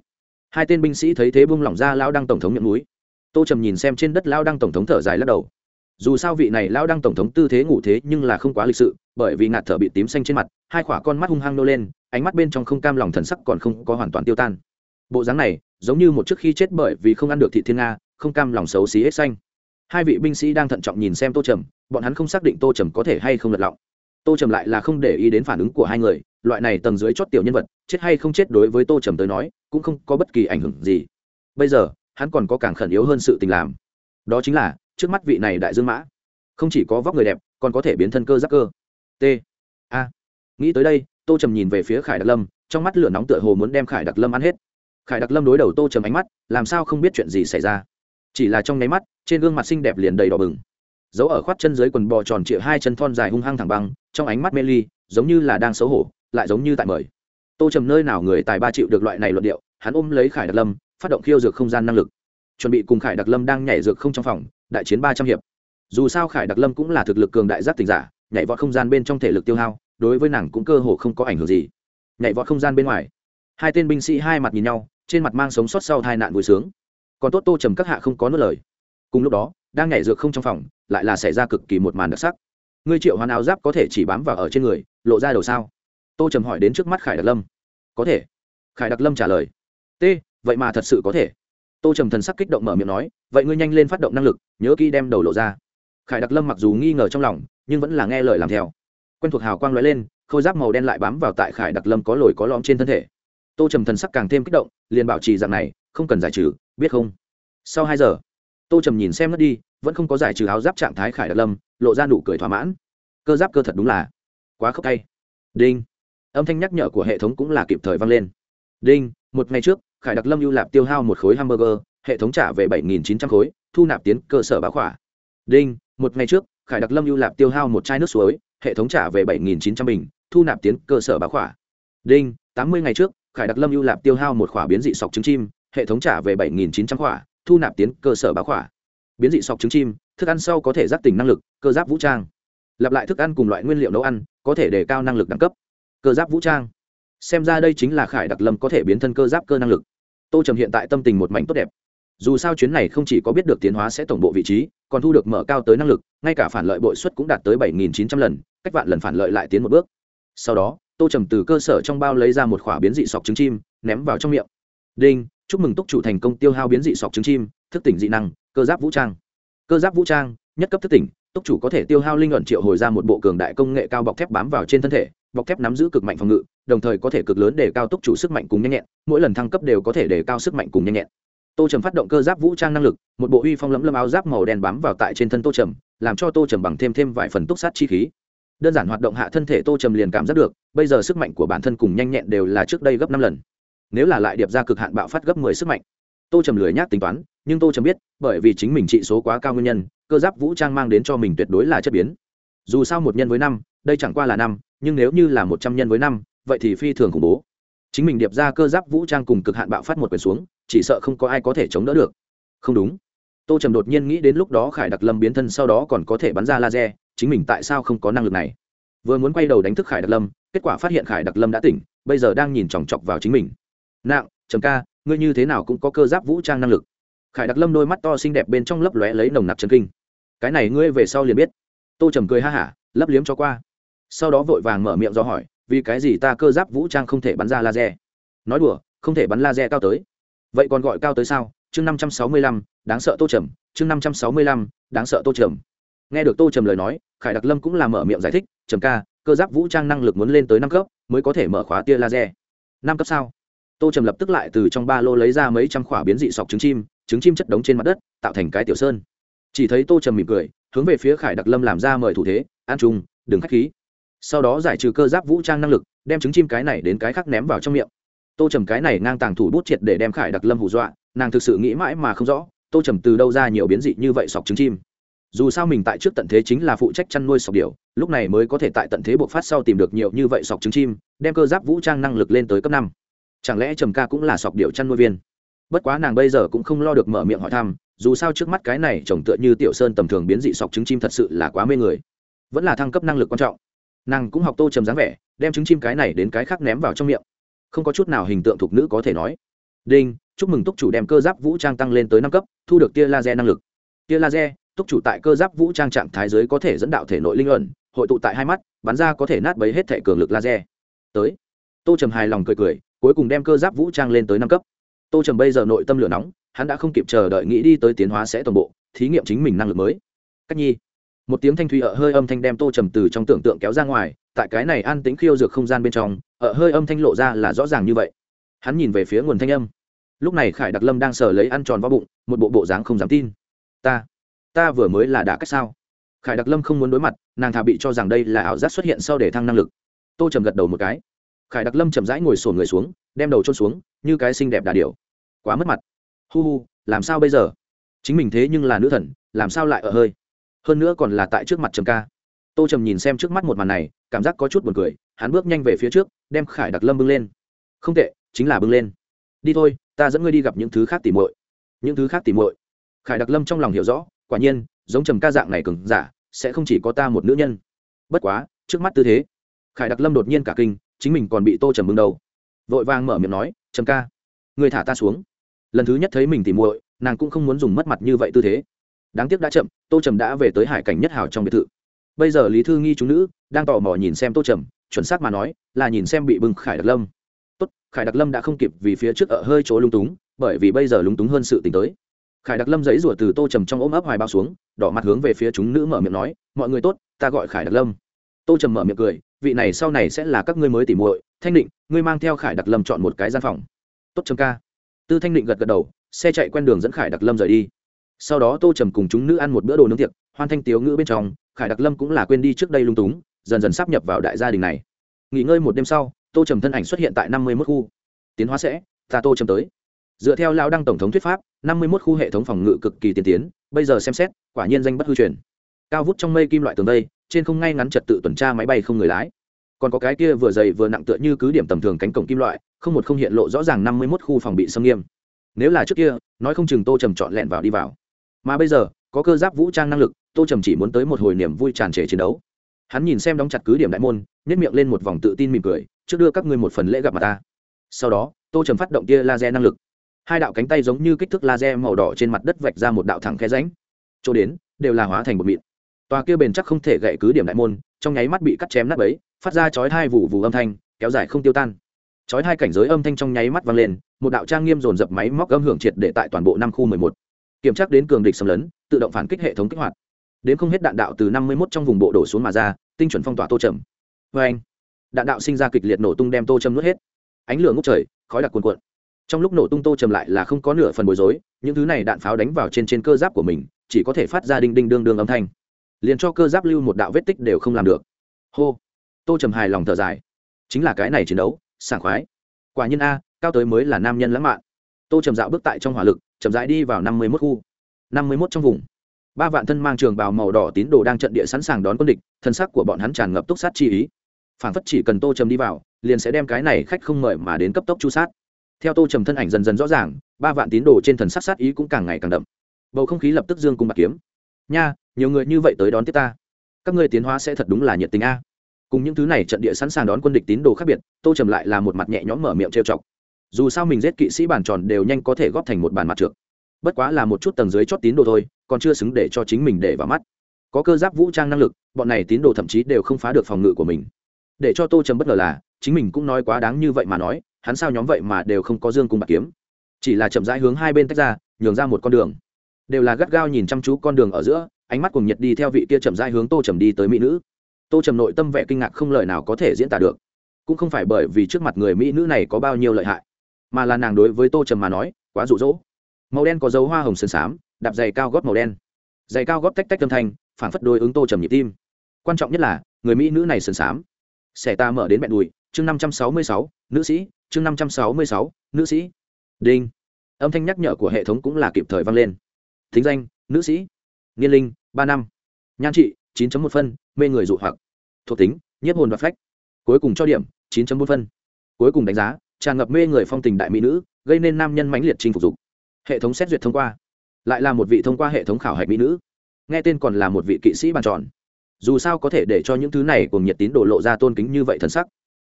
hai tên binh sĩ thấy thế bung lỏng ra lão đăng tổng thống miệng núi. Tô trầm nhìn xem trên đất lão đăng tổng thống thở dài lắc đầu. Dù sao vị này lão đăng tổng thống tư thế ngủ thế nhưng là không quá lịch sự, bởi vì ngạt thở bị tím xanh trên mặt, hai khỏa con mắt hung hăng nô lên, ánh mắt bên trong không cam lòng thần sắc còn không có hoàn toàn tiêu tan. Bộ dáng này, giống như một trước khi chết bởi vì không ăn được thị thiên nga, không cam lòng xấu xí hết xanh. Hai vị binh sĩ đang thận trọng nhìn xem tô trầm, bọn hắn không xác định tô trầm có thể hay không lật lọng tô trầm lại là không để ý đến phản ứng của hai người, loại này tầng dưới chót tiểu nhân vật, chết hay không chết đối với tô trầm tới nói, cũng không có bất kỳ ảnh hưởng gì. Bây giờ, hắn còn có càng khẩn yếu hơn sự tình làm. Đó chính là, trước mắt vị này đại dương mã, không chỉ có vóc người đẹp, còn có thể biến thân cơ giác cơ. T. A. Nghĩ tới đây, tô trầm nhìn về phía khải đặc lâm, trong mắt lửa nóng tựa hồ muốn đem khải đặc lâm ăn hết. Khải đặc lâm đối đầu tô trầm ánh mắt, làm sao không biết chuyện gì xảy ra. Chỉ là trong nháy mắt, trên gương mặt xinh đẹp liền đầy đỏ bừng. Giấu ở khoát chân dưới quần bò tròn trịa hai chân thon dài hung hăng thẳng băng trong ánh mắt mê ly, giống như là đang xấu hổ, lại giống như tại mời. Tô trầm nơi nào người tài ba triệu được loại này luận điệu, hắn ôm lấy khải đặc lâm, phát động khiêu dược không gian năng lực. Chuẩn bị cùng khải đặc lâm đang nhảy dược không trong phòng, đại chiến ba trăm hiệp. Dù sao khải đặc lâm cũng là thực lực cường đại giác tình giả, nhảy vọt không gian bên trong thể lực tiêu hao, đối với nàng cũng cơ hồ không có ảnh hưởng gì. Nhảy vọt không gian bên ngoài, hai tên binh sĩ hai mặt nhìn nhau, trên mặt mang sống sót sau tai nạn vui sướng. Còn tốt tô trầm các hạ không có nốt lời. Cùng lúc đó, đang nhảy dược không trong phòng, lại là xảy ra cực kỳ một màn đặc sắc ngươi triệu hoàn áo giáp có thể chỉ bám vào ở trên người, lộ ra đầu sao? Tô trầm hỏi đến trước mắt khải đặc lâm. Có thể. Khải đặc lâm trả lời. T, vậy mà thật sự có thể. Tô trầm thần sắc kích động mở miệng nói, vậy ngươi nhanh lên phát động năng lực, nhớ kỹ đem đầu lộ ra. Khải đặc lâm mặc dù nghi ngờ trong lòng, nhưng vẫn là nghe lời làm theo. Quen thuộc hào quang l ó e lên, khôi giáp màu đen lại bám vào tại khải đặc lâm có lồi có lõm trên thân thể. Tô trầm thần sắc càng thêm kích động, liền bảo trì dạng này, không cần giải trừ, biết không? Sau hai giờ tô trầm nhìn xem mất đi, vẫn không có giải trừ áo giáp trạng thái khải đặc lâm, lộ ra nụ cười thỏa mãn. Cơ giáp cơ thật đúng là quá khóc tay đinh. Âm thanh nhắc nhở của hệ thống cũng là kịp thời vang lên. Đinh, một ngày trước, khải đặc lâm ưu lạp tiêu hao một khối hamburger, hệ thống trả về bảy nghìn chín trăm khối, thu nạp tiến cơ sở báo khỏa. Đinh, một ngày trước, khải đặc lâm ưu lạp tiêu hao một chai nước suối, hệ thống trả về bảy nghìn chín trăm bình, thu nạp tiến cơ sở báo khỏa. Đinh, tám mươi ngày trước, khải đặc lâm ưu lạp tiêu hao một khỏa biến dị sọc trứng chim, hệ thống trả về bảy nghìn chín trăm khỏa thu nạp tiến cơ sở bá khỏa. Biến dị sọc trứng chim, thức ăn sau có thể giáp tình năng lực, cơ giáp vũ trang. Lặp lại thức ăn cùng loại nguyên liệu nấu ăn, có thể đề cao năng lực đẳng cấp. Cơ giáp vũ trang. Xem ra đây chính là khải đặc lâm có thể biến thân cơ giáp cơ năng lực. Tô trầm hiện tại tâm tình một mảnh tốt đẹp. Dù sao chuyến này không chỉ có biết được tiến hóa sẽ tổng bộ vị trí, còn thu được mở cao tới năng lực, ngay cả phản lợi bội suất cũng đạt tới bảy nghìn chín trăm lần, cách vạn lần phản lợi lại tiến một bước. Sau đó, tô trầm từ cơ sở trong bao lấy ra một khỏa biến dị sọc trứng chim, ném vào trong miệng. Đinh! Chúc mừng túc chủ thành công tiêu hao biến dị sọc trứng chim, thức tỉnh dị năng, cơ giáp vũ trang. Cơ giáp vũ trang, nhất cấp thức tỉnh, túc chủ có thể tiêu hao linh luận triệu hồi ra một bộ cường đại công nghệ cao bọc thép bám vào trên thân thể, bọc thép nắm giữ cực mạnh phòng ngự, đồng thời có thể cực lớn để cao túc chủ sức mạnh cùng nhanh nhẹn, mỗi lần thăng cấp đều có thể để cao sức mạnh cùng nhanh nhẹn. Tô trầm phát động cơ giáp vũ trang năng lực, một bộ uy phong lẫm lâm áo giáp màu đen bám vào tại trên thân tô trầm, làm cho tô trầm bằng thêm thêm vài phần túc sát chi khí. Đơn giản hoạt động hạ thân thể tô trầm liền cảm giác được, bây giờ sức mạnh của bản thân cùng nhanh nhẹn đều là trước đây gấp năm lần nếu là lại điệp ra cực hạn bạo phát gấp mười sức mạnh. Tô trầm lười nhác tính toán, nhưng tô trầm biết, bởi vì chính mình trị số quá cao nguyên nhân, cơ giáp vũ trang mang đến cho mình tuyệt đối là chất biến. Dù sao một nhân với năm, đây chẳng qua là năm, nhưng nếu như là một trăm nhân với năm, vậy thì phi thường khủng bố. Chính mình điệp ra cơ giáp vũ trang cùng cực hạn bạo phát một quyền xuống, chỉ sợ không có ai có thể chống đỡ được. Không đúng. Tô trầm đột nhiên nghĩ đến lúc đó khải đặc lâm biến thân sau đó còn có thể bắn ra laser, chính mình tại sao không có năng lực này? Vừa muốn quay đầu đánh thức khải đặc lâm, kết quả phát hiện khải đặc lâm đã tỉnh, bây giờ đang nhìn chòng chọc vào chính mình nặng, trầm ca, ngươi như thế nào cũng có cơ giáp vũ trang năng lực. Khải đặc lâm đôi mắt to xinh đẹp bên trong lấp lóe lấy nồng nặc chân kinh. Cái này ngươi về sau liền biết. Tô trầm cười ha hả, lấp liếm cho qua. Sau đó vội vàng mở miệng do hỏi, vì cái gì ta cơ giáp vũ trang không thể bắn ra laser? Nói đùa, không thể bắn laser cao tới. Vậy còn gọi cao tới sao? Chương năm trăm sáu mươi lăm, đáng sợ tô trầm, chương năm trăm sáu mươi lăm, đáng sợ tô trầm. Nghe được tô trầm lời nói, khải đặc lâm cũng là mở miệng giải thích, trầm ca, cơ giáp vũ trang năng lực muốn lên tới năm cấp mới có thể mở khóa tia laser. Năm cấp sao? Tô trầm lập tức lại từ trong ba lô lấy ra mấy trăm khỏa biến dị sọc trứng chim trứng chim chất đống trên mặt đất tạo thành cái tiểu sơn. Chỉ thấy tô trầm mỉm cười hướng về phía khải đặc lâm làm ra mời thủ thế an trung đừng k h á c h khí. Sau đó giải trừ cơ giáp vũ trang năng lực đem trứng chim cái này đến cái khác ném vào trong miệng. Tô trầm cái này ngang tàng thủ bút triệt để đem khải đặc lâm hù dọa nàng thực sự nghĩ mãi mà không rõ tô trầm từ đâu ra nhiều biến dị như vậy sọc trứng chim. Dù sao mình tại trước tận thế chính là phụ trách chăn nuôi sọc điều, lúc này mới có thể tại tận thế buộc phát sau tìm được nhiều như vậy sọc trứng chim đem cơ giáp vũ trang năng lực lên tới cấp năm chẳng lẽ trầm ca cũng là sọc điệu chăn nuôi viên? Bất quá nàng bây giờ cũng không lo được mở miệng hỏi thăm, dù sao trước mắt cái này trồng tựa như tiểu sơn tầm thường biến dị sọc trứng chim thật sự là quá mê người. Vẫn là thăng cấp năng lực quan trọng. Nàng cũng học tô trầm dáng vẻ, đem trứng chim cái này đến cái khác ném vào trong miệng. Không có chút nào hình tượng thuộc nữ có thể nói. Đinh, chúc mừng túc chủ đem cơ giáp vũ trang tăng lên tới năm cấp, thu được tia laser năng lực. Tia laser, túc chủ tại cơ giáp vũ trang trạng thái giới có thể dẫn đạo thể nội linh ẩn, hội tụ tại hai mắt, bắn ra có thể nát bấy hết thể cường lực laser. Tới. Tô trầm hài lòng cười cười cuối cùng đem cơ giáp vũ trang lên tới năm cấp. Tô trầm bây giờ nội tâm lửa nóng, hắn đã không kịp chờ đợi nghĩ đi tới tiến hóa sẽ toàn bộ, thí nghiệm chính mình năng lực mới. Cách nhi. Một tiếng thanh thủy ở hơi âm thanh đem tô trầm từ trong tưởng tượng kéo ra ngoài, tại cái này an tính khiêu dược không gian bên trong, ở hơi âm thanh lộ ra là rõ ràng như vậy. Hắn nhìn về phía nguồn thanh âm. Lúc này khải đặc lâm đang sờ lấy ăn tròn vào bụng, một bộ bộ dáng không dám tin. Ta ta vừa mới là đã cách sao? Khải đặc lâm không muốn đối mặt, nàng thà bị cho rằng đây là ảo giác xuất hiện sau để thăng năng lực. Tô trầm gật đầu một cái khải đặc lâm chậm rãi ngồi sổn người xuống, đem đầu trôn xuống, như cái xinh đẹp đà điểu. Quá mất mặt. Hu hu, làm sao bây giờ? Chính mình thế nhưng là nữ thần, làm sao lại ở hơi? Hơn nữa còn là tại trước mặt trầm ca. Tô trầm nhìn xem trước mắt một màn này, cảm giác có chút buồn cười, hắn bước nhanh về phía trước, đem khải đặc lâm bưng lên. Không tệ, chính là bưng lên. Đi thôi, ta dẫn ngươi đi gặp những thứ khác tỉ muội. Những thứ khác tỉ muội. Khải đặc lâm trong lòng hiểu rõ, quả nhiên, giống trầm ca dạng này cừng giả, sẽ không chỉ có ta một nữ nhân. Bất quá, trước mắt tư thế, khải đặc lâm đột nhiên cả kinh chính mình còn bị tô trầm bưng đầu vội vàng mở miệng nói, trầm ca, người thả ta xuống. Lần thứ nhất thấy mình tìm muội, nàng cũng không muốn dùng mất mặt như vậy tư thế. Đáng tiếc đã chậm, tô trầm đã về tới hải cảnh nhất hào trong biệt thự. Bây giờ lý thư nghi chúng nữ đang tò mò nhìn xem tô trầm, chuẩn xác mà nói là nhìn xem bị bưng khải đặc lâm. Tốt, khải đặc lâm đã không kịp vì phía trước ở hơi chỗ lung túng, bởi vì bây giờ lung túng hơn sự t tới. Khải đặc lâm giấy rủa từ tô trầm trong ôm ấp hoài bao xuống, đỏ mặt hướng về phía chúng nữ mở miệng nói, mọi người tốt, ta gọi khải đặc lâm tô trầm mở miệng cười, vị này sau này sẽ là các ngươi mới tỉ muội, thanh định, ngươi mang theo khải đặc lâm chọn một cái gian phòng. Tốt trầm ca. Tư thanh định gật gật đầu, xe chạy quen đường dẫn khải đặc lâm rời đi. Sau đó tô trầm cùng chúng nữ ăn một bữa đồ nướng tiệc, hoan thanh tiếu ngữ bên trong, khải đặc lâm cũng là quên đi trước đây lung túng, dần dần sắp nhập vào đại gia đình này. Nghỉ ngơi một đêm sau, tô trầm thân ảnh xuất hiện tại năm mươi mốt khu. Tiến hóa sẽ, ta tô trầm tới. Dựa theo lao đăng tổng thống thuyết pháp, năm mươi mốt khu hệ thống phòng ngự cực kỳ tiên tiến, bây giờ xem xét, quả nhiên danh bất hư truyền. Cao vút trong mây kim loại tường đây trên không ngay ngắn trật tự tuần tra máy bay không người lái. Còn có cái kia vừa dày vừa nặng tựa như cứ điểm tầm thường cánh cổng kim loại, không một không hiện lộ rõ ràng năm mươi mốt khu phòng bị xâm nghiêm. Nếu là trước kia, nói không chừng tô trầm chọn lẹn vào đi vào. Mà bây giờ, có cơ giáp vũ trang năng lực, tô trầm chỉ muốn tới một hồi niềm vui tràn trề chiến đấu. Hắn nhìn xem đóng chặt cứ điểm đại môn nhét miệng lên một vòng tự tin mỉm cười, trước đưa các ngươi một phần lễ gặp mặt ta. Sau đó, tô trầm phát động tia laser năng lực. Hai đạo cánh tay giống như kích thước laser màu đỏ trên mặt đất vạch ra một đạo thẳng khe ránh chỗ đến, đều là hóa thành một mịn tòa kia bền chắc không thể gậy cứ điểm đại môn, trong nháy mắt bị cắt chém nát ấy phát ra chói thai vụ vụ âm thanh, kéo dài không tiêu tan. Chói thai cảnh giới âm thanh trong nháy mắt vang lên, một đạo trang nghiêm dồn dập máy móc âm hưởng triệt để tại toàn bộ năm khu mười một. Kiểm tra đến cường địch xâm lấn, tự động phản kích hệ thống kích hoạt. Đến không hết đạn đạo từ năm mươi một trong vùng bộ đổ xuống mà ra, tinh chuẩn phong tỏa tô trầm. Vê anh, đạn đạo sinh ra kịch liệt nổ tung đem tô trầm nuốt hết. Ánh lửa ngốc trời, khói đặc cuồn cuộn. Trong lúc nổ tung tô trầm lại là không có nửa phần bối rối, những thứ này đạn pháo đánh vào trên trên cơ giáp của mình, chỉ có thể phát ra đinh đinh đương đương âm thanh liền cho cơ giáp lưu một đạo vết tích đều không làm được. Hô. Tô trầm hài lòng thở dài. Chính là cái này chiến đấu, sảng khoái. Quả nhiên a, cao tới mới là nam nhân lãng mạn. Tô trầm dạo bước tại trong hỏa lực, chậm rãi đi vào năm mươi mốt khu. năm mươi mốt trong vùng. Ba vạn thân mang trường bào màu đỏ tín đồ đang trận địa sẵn sàng đón quân địch, thân sắc của bọn hắn tràn ngập túc sát chi ý. Phản phất chỉ cần tô trầm đi vào, liền sẽ đem cái này khách không mời mà đến cấp tốc chu sát. Theo tô trầm thân ảnh dần dần rõ ràng, ba vạn tín đồ trên thần sắc sát ý cũng càng ngày càng đậm. Bầu không khí lập tức dương cung bạc kiếm nha, nhiều người như vậy tới đón tiếp ta. Các ngươi tiến hóa sẽ thật đúng là nhiệt tình a. Cùng những thứ này trận địa sẵn sàng đón quân địch tín đồ khác biệt, tô trầm lại là một mặt nhẹ nhõm mở miệng trêu chọc. Dù sao mình giết kỵ sĩ bàn tròn đều nhanh có thể góp thành một bàn mặt trượt bất quá là một chút tầng dưới chót tín đồ thôi, còn chưa xứng để cho chính mình để vào mắt. Có cơ giáp vũ trang năng lực, bọn này tín đồ thậm chí đều không phá được phòng ngự của mình. Để cho tô trầm bất ngờ là, chính mình cũng nói quá đáng như vậy mà nói, hắn sao nhóm vậy mà đều không có dương cung bạc kiếm. Chỉ là chậm rãi hướng hai bên tách ra, nhường ra một con đường đều là gắt gao nhìn chăm chú con đường ở giữa, ánh mắt cùng nhiệt đi theo vị kia chậm rãi hướng tô trầm đi tới mỹ nữ. Tô trầm nội tâm vẻ kinh ngạc không lời nào có thể diễn tả được. Cũng không phải bởi vì trước mặt người mỹ nữ này có bao nhiêu lợi hại, mà là nàng đối với tô trầm mà nói, quá rụ rỗ. Màu đen có dấu hoa hồng sơn xám, đạp giày cao gót màu đen. Giày cao gót tách tách âm thanh phản phất đôi ứng tô trầm nhịp tim. Quan trọng nhất là, người mỹ nữ này sơn xám. Xẻ ta mở đến mẹ đùi, chương năm trăm sáu mươi sáu, nữ sĩ, chương năm trăm sáu mươi sáu, nữ sĩ. Đinh. Âm thanh nhắc nhở của hệ thống cũng là kịp thời vang lên thính danh, nữ sĩ, niên linh, ba năm, nhan trị, chín một phân, mê người dụ hoặc, thuộc tính, nhiếp hồn và phách. Cuối cùng cho điểm, chín bốn phân. Cuối cùng đánh giá, tràn ngập mê người phong tình đại mỹ nữ, gây nên nam nhân mãnh liệt chinh phục dục. Hệ thống xét duyệt thông qua. Lại là một vị thông qua hệ thống khảo hạch mỹ nữ. Nghe tên còn là một vị kỵ sĩ bàn tròn. Dù sao có thể để cho những thứ này cùng nhiệt tín đổ lộ ra tôn kính như vậy thần sắc.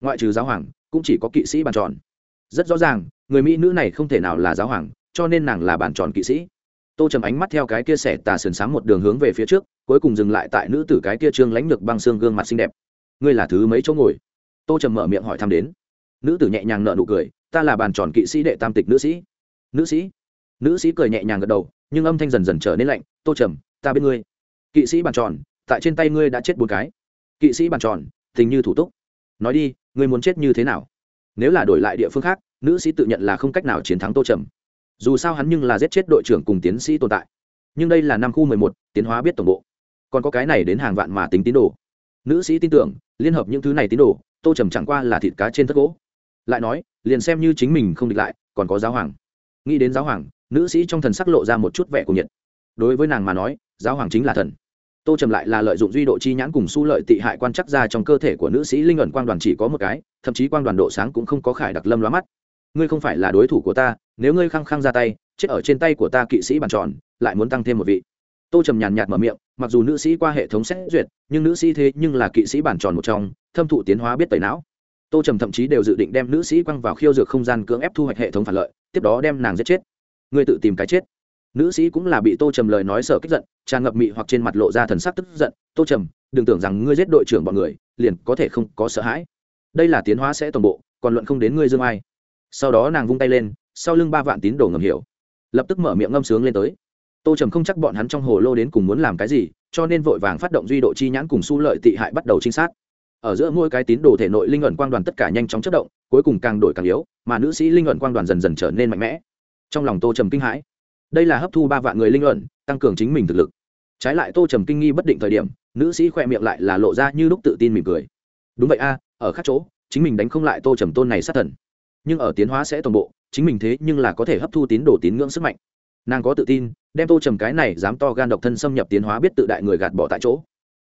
Ngoại trừ giáo hoàng, cũng chỉ có kỵ sĩ bàn tròn. Rất rõ ràng, người mỹ nữ này không thể nào là giáo hoàng, cho nên nàng là bàn tròn kỵ sĩ tô trầm ánh mắt theo cái kia sẻ tà sườn sáng một đường hướng về phía trước, cuối cùng dừng lại tại nữ tử cái kia trương lãnh lược băng xương gương mặt xinh đẹp. Ngươi là thứ mấy chỗ ngồi? Tô trầm mở miệng hỏi thăm đến. Nữ tử nhẹ nhàng nợ nụ cười, ta là bàn tròn kỵ sĩ đệ tam tịch nữ sĩ. Nữ sĩ? Nữ sĩ cười nhẹ nhàng gật đầu, nhưng âm thanh dần dần trở nên lạnh. Tô trầm, ta bên ngươi. Kỵ sĩ bàn tròn, tại trên tay ngươi đã chết bốn cái. Kỵ sĩ bàn tròn, tình như thủ túc. Nói đi, ngươi muốn chết như thế nào? Nếu là đổi lại địa phương khác, nữ sĩ tự nhận là không cách nào chiến thắng tô trầm dù sao hắn nhưng là giết chết đội trưởng cùng tiến sĩ tồn tại. Nhưng đây là năm khu mười một, tiến hóa biết tổng bộ. Còn có cái này đến hàng vạn mà tính tín đồ. Nữ sĩ tin tưởng, liên hợp những thứ này tín đồ, tô trầm chẳng qua là thịt cá trên thất gỗ. Lại nói, liền xem như chính mình không địch lại, còn có giáo hoàng. Nghĩ đến giáo hoàng, nữ sĩ trong thần sắc lộ ra một chút vẻ của nhiệt. Đối với nàng mà nói, giáo hoàng chính là thần. Tô trầm lại là lợi dụng duy độ chi nhãn cùng su lợi tị hại quan chắc ra trong cơ thể của nữ sĩ linh ẩn quang đoàn chỉ có một cái, thậm chí quang đoàn độ sáng cũng không có khải đặc lâm lóa mắt ngươi không phải là đối thủ của ta, nếu ngươi khăng khăng ra tay, chết ở trên tay của ta kỵ sĩ bàn tròn, lại muốn tăng thêm một vị. Tô trầm nhàn nhạt mở miệng, mặc dù nữ sĩ qua hệ thống xét duyệt, nhưng nữ sĩ thế nhưng là kỵ sĩ bàn tròn một trong, thâm thụ tiến hóa biết tẩy não. Tô trầm thậm chí đều dự định đem nữ sĩ quăng vào khiêu dược không gian cưỡng ép thu hoạch hệ thống phản lợi, tiếp đó đem nàng giết chết. Ngươi tự tìm cái chết. Nữ sĩ cũng là bị tô trầm lời nói sợ kích giận, tràn ngập mị hoặc trên mặt lộ ra thần sắc tức giận. Tô trầm, đừng tưởng rằng ngươi giết đội trưởng bọn người, liền có thể không có sợ hãi. Đây là tiến hóa sẽ toàn bộ, còn luận không đến ngươi dương ai sau đó nàng vung tay lên, sau lưng ba vạn tín đồ ngầm hiểu. Lập tức mở miệng ngâm sướng lên tới. Tô trầm không chắc bọn hắn trong hồ lô đến cùng muốn làm cái gì, cho nên vội vàng phát động duy độ chi nhãn cùng su lợi tị hại bắt đầu trinh sát. Ở giữa mỗi cái tín đồ thể nội linh ẩn quang đoàn tất cả nhanh chóng chất động, cuối cùng càng đổi càng yếu, mà nữ sĩ linh ẩn quang đoàn dần dần trở nên mạnh mẽ. Trong lòng tô trầm kinh hãi. Đây là hấp thu ba vạn người linh ẩn, tăng cường chính mình thực lực. Trái lại tô trầm kinh nghi bất định thời điểm, nữ sĩ khoe miệng lại là lộ ra như lúc tự tin mỉm cười. Đúng vậy a, ở khác chỗ, chính mình đánh không lại tô trầm tôn này sát thần nhưng ở tiến hóa sẽ toàn bộ, chính mình thế nhưng là có thể hấp thu tín đồ tín ngưỡng sức mạnh. Nàng có tự tin, đem tô trầm cái này dám to gan độc thân xâm nhập tiến hóa biết tự đại người gạt bỏ tại chỗ.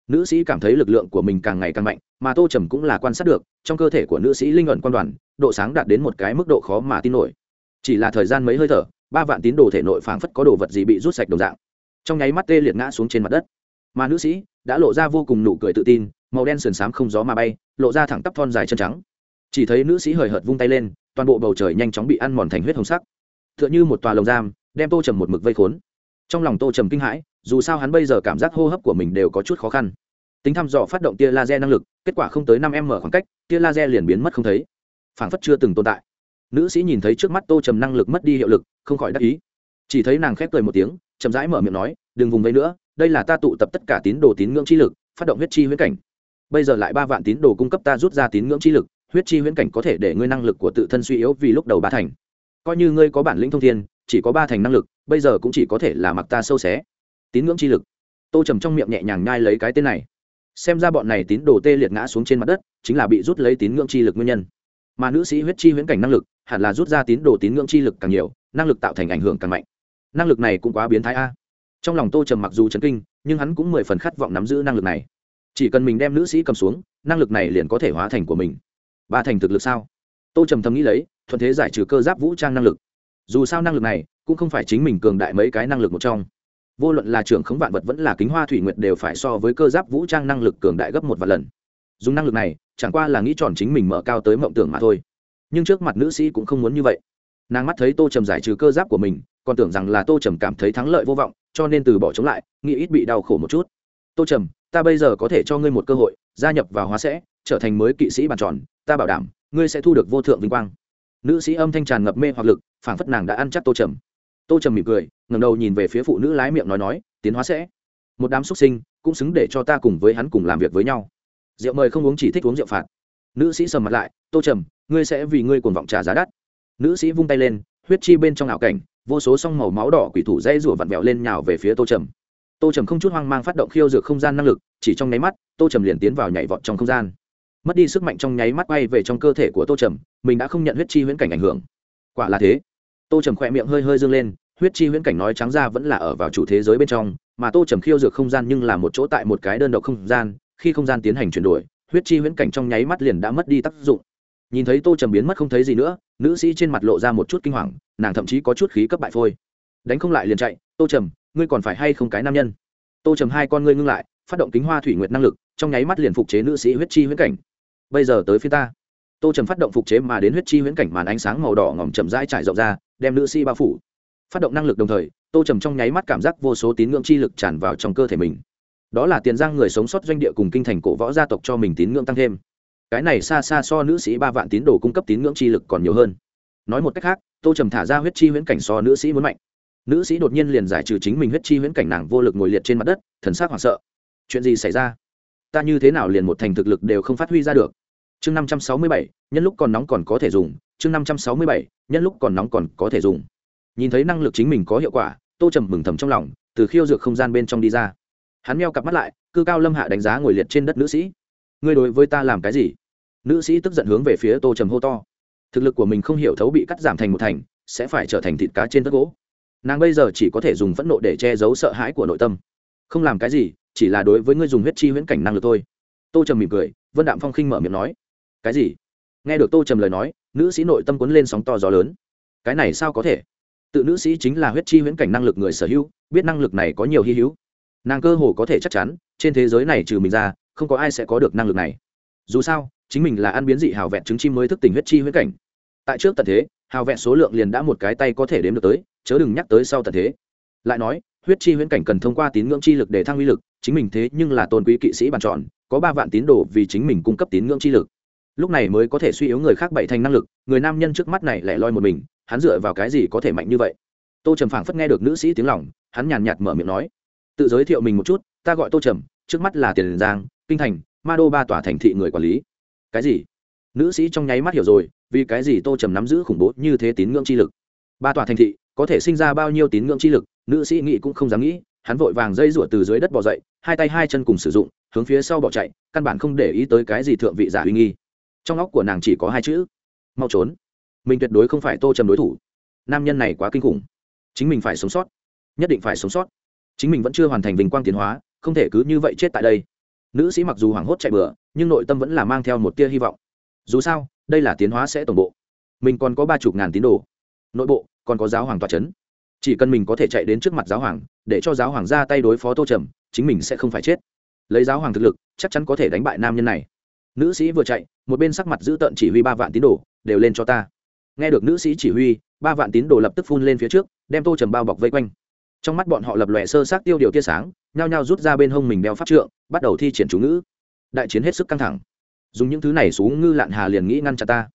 Nữ sĩ cảm thấy lực lượng của mình càng ngày càng mạnh, mà tô trầm cũng là quan sát được, trong cơ thể của nữ sĩ linh ẩn quan đoàn, độ sáng đạt đến một cái mức độ khó mà tin nổi. Chỉ là thời gian mấy hơi thở, ba vạn tín đồ thể nội phảng phất có đồ vật gì bị rút sạch đồng dạng. Trong nháy mắt tê liệt ngã xuống trên mặt đất. Mà nữ sĩ đã lộ ra vô cùng nụ cười tự tin, màu đen sườn xám không gió mà bay, lộ ra thẳng tắp thon dài chân trắng chỉ thấy nữ sĩ hời hợt vung tay lên, toàn bộ bầu trời nhanh chóng bị ăn mòn thành huyết hồng sắc. T h ư ợ n h ư một tòa lồng giam, đem tô trầm một mực vây khốn. Trong lòng tô trầm kinh hãi, dù sao hắn bây giờ cảm giác hô hấp của mình đều có chút khó khăn. Tính thăm dò phát động tia laser năng lực, kết quả không tới năm m khoảng cách, tia laser liền biến mất không thấy. Phảng phất chưa từng tồn tại. Nữ sĩ nhìn thấy trước mắt tô trầm năng lực mất đi hiệu lực, không khỏi đắc ý. Chỉ thấy nàng khép cười một tiếng, chậm rãi mở miệng nói, đừng vùng vây nữa, đây là ta tụ tập tất cả tín đồ tín ngưỡng chi lực, phát động huyết chi huyết cảnh. Bây giờ lại ba vạn tín đồ cung cấp ta rút ra tín ngưỡng chi lực huyết chi huyễn cảnh có thể để ngươi năng lực của tự thân suy yếu vì lúc đầu ba thành. Coi như ngươi có bản lĩnh thông thiên, chỉ có ba thành năng lực, bây giờ cũng chỉ có thể là mặc ta sâu xé. Tín ngưỡng chi lực. Tô trầm trong miệng nhẹ nhàng nhai lấy cái tên này. Xem ra bọn này tín đồ tê liệt ngã xuống trên mặt đất, chính là bị rút lấy tín ngưỡng chi lực nguyên nhân. Mà nữ sĩ huyết chi huyễn cảnh năng lực, hẳn là rút ra tín đồ tín ngưỡng chi lực càng nhiều, năng lực tạo thành ảnh hưởng càng mạnh. Năng lực này cũng quá biến thái a. Trong lòng tô trầm mặc dù chấn kinh, nhưng hắn cũng mười phần khát vọng nắm giữ năng lực này. Chỉ cần mình đem nữ sĩ cầm xuống, năng lực này liền có thể hóa thành của mình ba thành thực lực sao? Tô trầm thầm nghĩ lấy, thuận thế giải trừ cơ giáp vũ trang năng lực. Dù sao năng lực này cũng không phải chính mình cường đại mấy cái năng lực một trong. Vô luận là trưởng khống vạn vật vẫn là kính hoa thủy nguyệt đều phải so với cơ giáp vũ trang năng lực cường đại gấp một vài lần. Dùng năng lực này, chẳng qua là nghĩ tròn chính mình mở cao tới mộng tưởng mà thôi. Nhưng trước mặt nữ sĩ cũng không muốn như vậy. Nàng mắt thấy tô trầm giải trừ cơ giáp của mình, còn tưởng rằng là tô trầm cảm thấy thắng lợi vô vọng, cho nên từ bỏ chống lại, nghĩ ít bị đau khổ một chút. Tô trầm, ta bây giờ có thể cho ngươi một cơ hội, gia nhập vào hóa sẽ trở thành mới kỵ sĩ bàn tròn, ta bảo đảm, ngươi sẽ thu được vô thượng vinh quang. Nữ sĩ âm thanh tràn ngập mê hoặc lực, phảng phất nàng đã ăn chắc tô trầm. Tô trầm mỉm cười ngầm đầu nhìn về phía phụ nữ lái miệng nói nói, tiến hóa sẽ. Một đám xuất sinh, cũng xứng để cho ta cùng với hắn cùng làm việc với nhau. Rượu mời không uống chỉ thích uống rượu phạt. Nữ sĩ sầm mặt lại, tô trầm, ngươi sẽ vì ngươi cuồng vọng trả giá đắt. Nữ sĩ vung tay lên, huyết chi bên trong ảo cảnh, vô số song màu máu đỏ quỷ thủ dây rủa vặn vẹo lên nhào về phía tô trầm. Tô trầm không chút hoang mang phát động khiêu dược không gian năng lực, chỉ trong nháy mắt, tô trầm liền tiến vào nhảy vọt trong không gian mất đi sức mạnh trong nháy mắt bay về trong cơ thể của tô trầm, mình đã không nhận huyết chi huyễn cảnh ảnh hưởng. Quả là thế. Tô trầm khỏe miệng hơi hơi dâng lên, huyết chi huyễn cảnh nói trắng ra vẫn là ở vào chủ thế giới bên trong, mà tô trầm khiêu dược không gian nhưng là một chỗ tại một cái đơn độc không gian, khi không gian tiến hành chuyển đổi, huyết chi huyễn cảnh trong nháy mắt liền đã mất đi tác dụng. Nhìn thấy tô trầm biến mất không thấy gì nữa, nữ sĩ trên mặt lộ ra một chút kinh hoàng, nàng thậm chí có chút khí cấp bại phôi. Đánh không lại liền chạy, tô trầm, ngươi còn phải hay không cái nam nhân? Tô trầm hai con ngươi ngưng lại, phát động kính hoa thủy nguyệt năng lực, trong nháy mắt liền phục chế nữ sĩ huyết chi huyễn cảnh bây giờ tới phía ta. Tô trầm phát động phục chế mà đến huyết chi huyễn cảnh màn ánh sáng màu đỏ ngỏm chậm rãi trải rộng ra, đem nữ sĩ bao phủ. Phát động năng lực đồng thời, tô trầm trong nháy mắt cảm giác vô số tín ngưỡng chi lực tràn vào trong cơ thể mình. Đó là tiền giang người sống sót doanh địa cùng kinh thành cổ võ gia tộc cho mình tín ngưỡng tăng thêm. Cái này xa xa so nữ sĩ ba vạn tín đồ cung cấp tín ngưỡng chi lực còn nhiều hơn. Nói một cách khác, tô trầm thả ra huyết chi huyễn cảnh so nữ sĩ muốn mạnh. Nữ sĩ đột nhiên liền giải trừ chính mình huyết chi huyễn cảnh nàng vô lực ngồi liệt trên mặt đất, thần sắc hoảng sợ. Chuyện gì xảy ra? Ta như thế nào liền một thành thực lực đều không phát huy ra được. Chương năm trăm sáu mươi bảy, nhân lúc còn nóng còn có thể dùng. Chương năm trăm sáu mươi bảy, nhân lúc còn nóng còn có thể dùng. Nhìn thấy năng lực chính mình có hiệu quả, tô trầm mừng thầm trong lòng, từ khiêu dược không gian bên trong đi ra. Hắn meo cặp mắt lại, cư cao lâm hạ đánh giá ngồi liệt trên đất nữ sĩ. Ngươi đối với ta làm cái gì? Nữ sĩ tức giận hướng về phía tô trầm hô to. Thực lực của mình không hiểu thấu bị cắt giảm thành một thành, sẽ phải trở thành thịt cá trên tất gỗ. Nàng bây giờ chỉ có thể dùng phẫn nộ để che giấu sợ hãi của nội tâm. Không làm cái gì chỉ là đối với ngươi dùng huyết chi huyễn cảnh năng lực thôi. Tô trầm mỉm cười, vân đạm phong khinh mở miệng nói, cái gì? Nghe được tô trầm lời nói, nữ sĩ nội tâm quấn lên sóng to gió lớn. Cái này sao có thể? Tự nữ sĩ chính là huyết chi huyễn cảnh năng lực người sở hữu, biết năng lực này có nhiều hy hữu. Nàng cơ hồ có thể chắc chắn, trên thế giới này trừ mình ra, không có ai sẽ có được năng lực này. Dù sao, chính mình là ăn biến dị hào vẹn trứng chim mới thức tỉnh huyết chi huyễn cảnh. Tại trước tận thế, hào vẹn số lượng liền đã một cái tay có thể đếm được tới, chớ đừng nhắc tới sau tận thế. Lại nói, huyết chi huyễn cảnh cần thông qua tín ngưỡng chi lực để thăng uy lực chính mình thế nhưng là tôn quý kỵ sĩ bàn chọn có ba vạn tín đồ vì chính mình cung cấp tín ngưỡng chi lực. Lúc này mới có thể suy yếu người khác bảy thành năng lực, người nam nhân trước mắt này lại loi một mình, hắn dựa vào cái gì có thể mạnh như vậy? Tô trầm phảng phất nghe được nữ sĩ tiếng lòng, hắn nhàn nhạt mở miệng nói, tự giới thiệu mình một chút, ta gọi tô trầm, trước mắt là tiền giang, kinh thành, ma đô ba tòa thành thị người quản lý. Cái gì? Nữ sĩ trong nháy mắt hiểu rồi, vì cái gì tô trầm nắm giữ khủng bố như thế tín ngưỡng chi lực? Ba tòa thành thị, có thể sinh ra bao nhiêu tín ngưỡng chi lực? Nữ sĩ nghĩ cũng không dám nghĩ, hắn vội vàng dây rủa từ dưới đất bỏ dậy hai tay hai chân cùng sử dụng, hướng phía sau bỏ chạy, căn bản không để ý tới cái gì thượng vị giả uy nghi. Trong óc của nàng chỉ có hai chữ, mau trốn. Mình tuyệt đối không phải tô trầm đối thủ. Nam nhân này quá kinh khủng. Chính mình phải sống sót. Nhất định phải sống sót. Chính mình vẫn chưa hoàn thành vinh quang tiến hóa, không thể cứ như vậy chết tại đây. Nữ sĩ mặc dù hoảng hốt chạy bừa, nhưng nội tâm vẫn là mang theo một tia hy vọng. Dù sao, đây là tiến hóa sẽ tổng bộ. Mình còn có ba chục ngàn tín đồ. Nội bộ, còn có giáo hoàng tòa c h ấ n chỉ cần mình có thể chạy đến trước mặt giáo hoàng, để cho giáo hoàng ra tay đối phó tô trầm chính mình sẽ không phải chết. Lấy giáo hoàng thực lực, chắc chắn có thể đánh bại nam nhân này. Nữ sĩ vừa chạy, một bên sắc mặt giữ tợn chỉ huy ba vạn tín đồ, đều lên cho ta. Nghe được nữ sĩ chỉ huy, ba vạn tín đồ lập tức phun lên phía trước, đem tô trầm bao bọc vây quanh. Trong mắt bọn họ lập lòe sơ sát tiêu điều tia sáng, nhao nhao rút ra bên hông mình đeo pháp trượng, bắt đầu thi triển chú ngữ. Đại chiến hết sức căng thẳng. Dùng những thứ này xuống ngư lạn hà liền nghĩ ngăn chặn ta.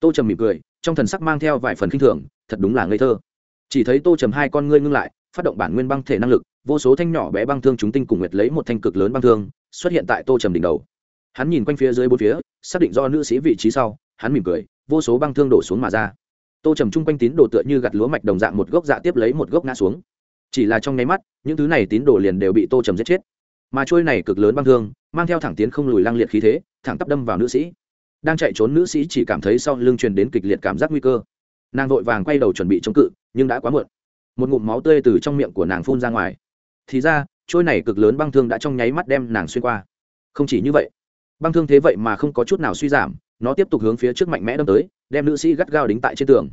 Tô trầm mỉm cười, trong thần sắc mang theo vài phần khinh thường, thật đúng là ngây thơ. Chỉ thấy tô trầm hai con ngươi ngưng lại, phát động bản nguyên băng thể năng lực vô số thanh nhỏ bé băng thương chúng tinh cùng nguyệt lấy một thanh cực lớn băng thương, xuất hiện tại tô trầm đỉnh đầu. Hắn nhìn quanh phía dưới bốn phía, xác định do nữ sĩ vị trí sau, hắn mỉm cười, vô số băng thương đổ xuống mà ra. Tô trầm chung quanh tín đồ tựa như gặt lúa mạch đồng dạng một gốc dạ tiếp lấy một gốc ngã xuống. Chỉ là trong nháy mắt, những thứ này tín đồ liền đều bị tô trầm giết chết. Mà trôi này cực lớn băng thương, mang theo thẳng tiến không lùi lang liệt khí thế, thẳng tắp đâm vào nữ sĩ. Đang chạy trốn nữ sĩ chỉ cảm thấy sau lưng truyền đến kịch liệt cảm giác nguy cơ. Nàng vội vàng quay đầu chuẩn bị chống cự, nhưng đã quá muộn. Một ngụm máu tươi từ trong miệng của nàng phun ra ngoài thì ra, trôi này cực lớn băng thương đã trong nháy mắt đem nàng xuyên qua. Không chỉ như vậy, băng thương thế vậy mà không có chút nào suy giảm, nó tiếp tục hướng phía trước mạnh mẽ đâm tới, đem nữ sĩ gắt gao đính tại trên tường.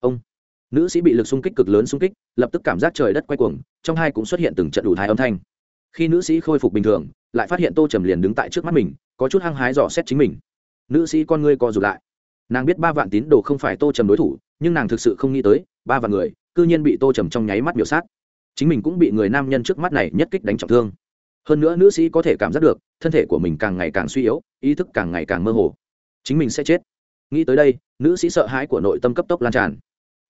Ông, nữ sĩ bị lực xung kích cực lớn xung kích, lập tức cảm giác trời đất quay cuồng, trong hai cũng xuất hiện từng trận đủ hai âm thanh. Khi nữ sĩ khôi phục bình thường, lại phát hiện tô trầm liền đứng tại trước mắt mình, có chút hăng hái dò xét chính mình. Nữ sĩ con ngươi co rụt lại. Nàng biết ba vạn tín đồ không phải tô trầm đối thủ, nhưng nàng thực sự không nghĩ tới, ba vạn người c ư nhiên bị tô trầm trong nháy mắt biểu sát chính mình cũng bị người nam nhân trước mắt này nhất kích đánh trọng thương. Hơn nữa nữ sĩ có thể cảm giác được, thân thể của mình càng ngày càng suy yếu, ý thức càng ngày càng mơ hồ. Chính mình sẽ chết. Nghĩ tới đây, nữ sĩ sợ hãi của nội tâm cấp tốc lan tràn.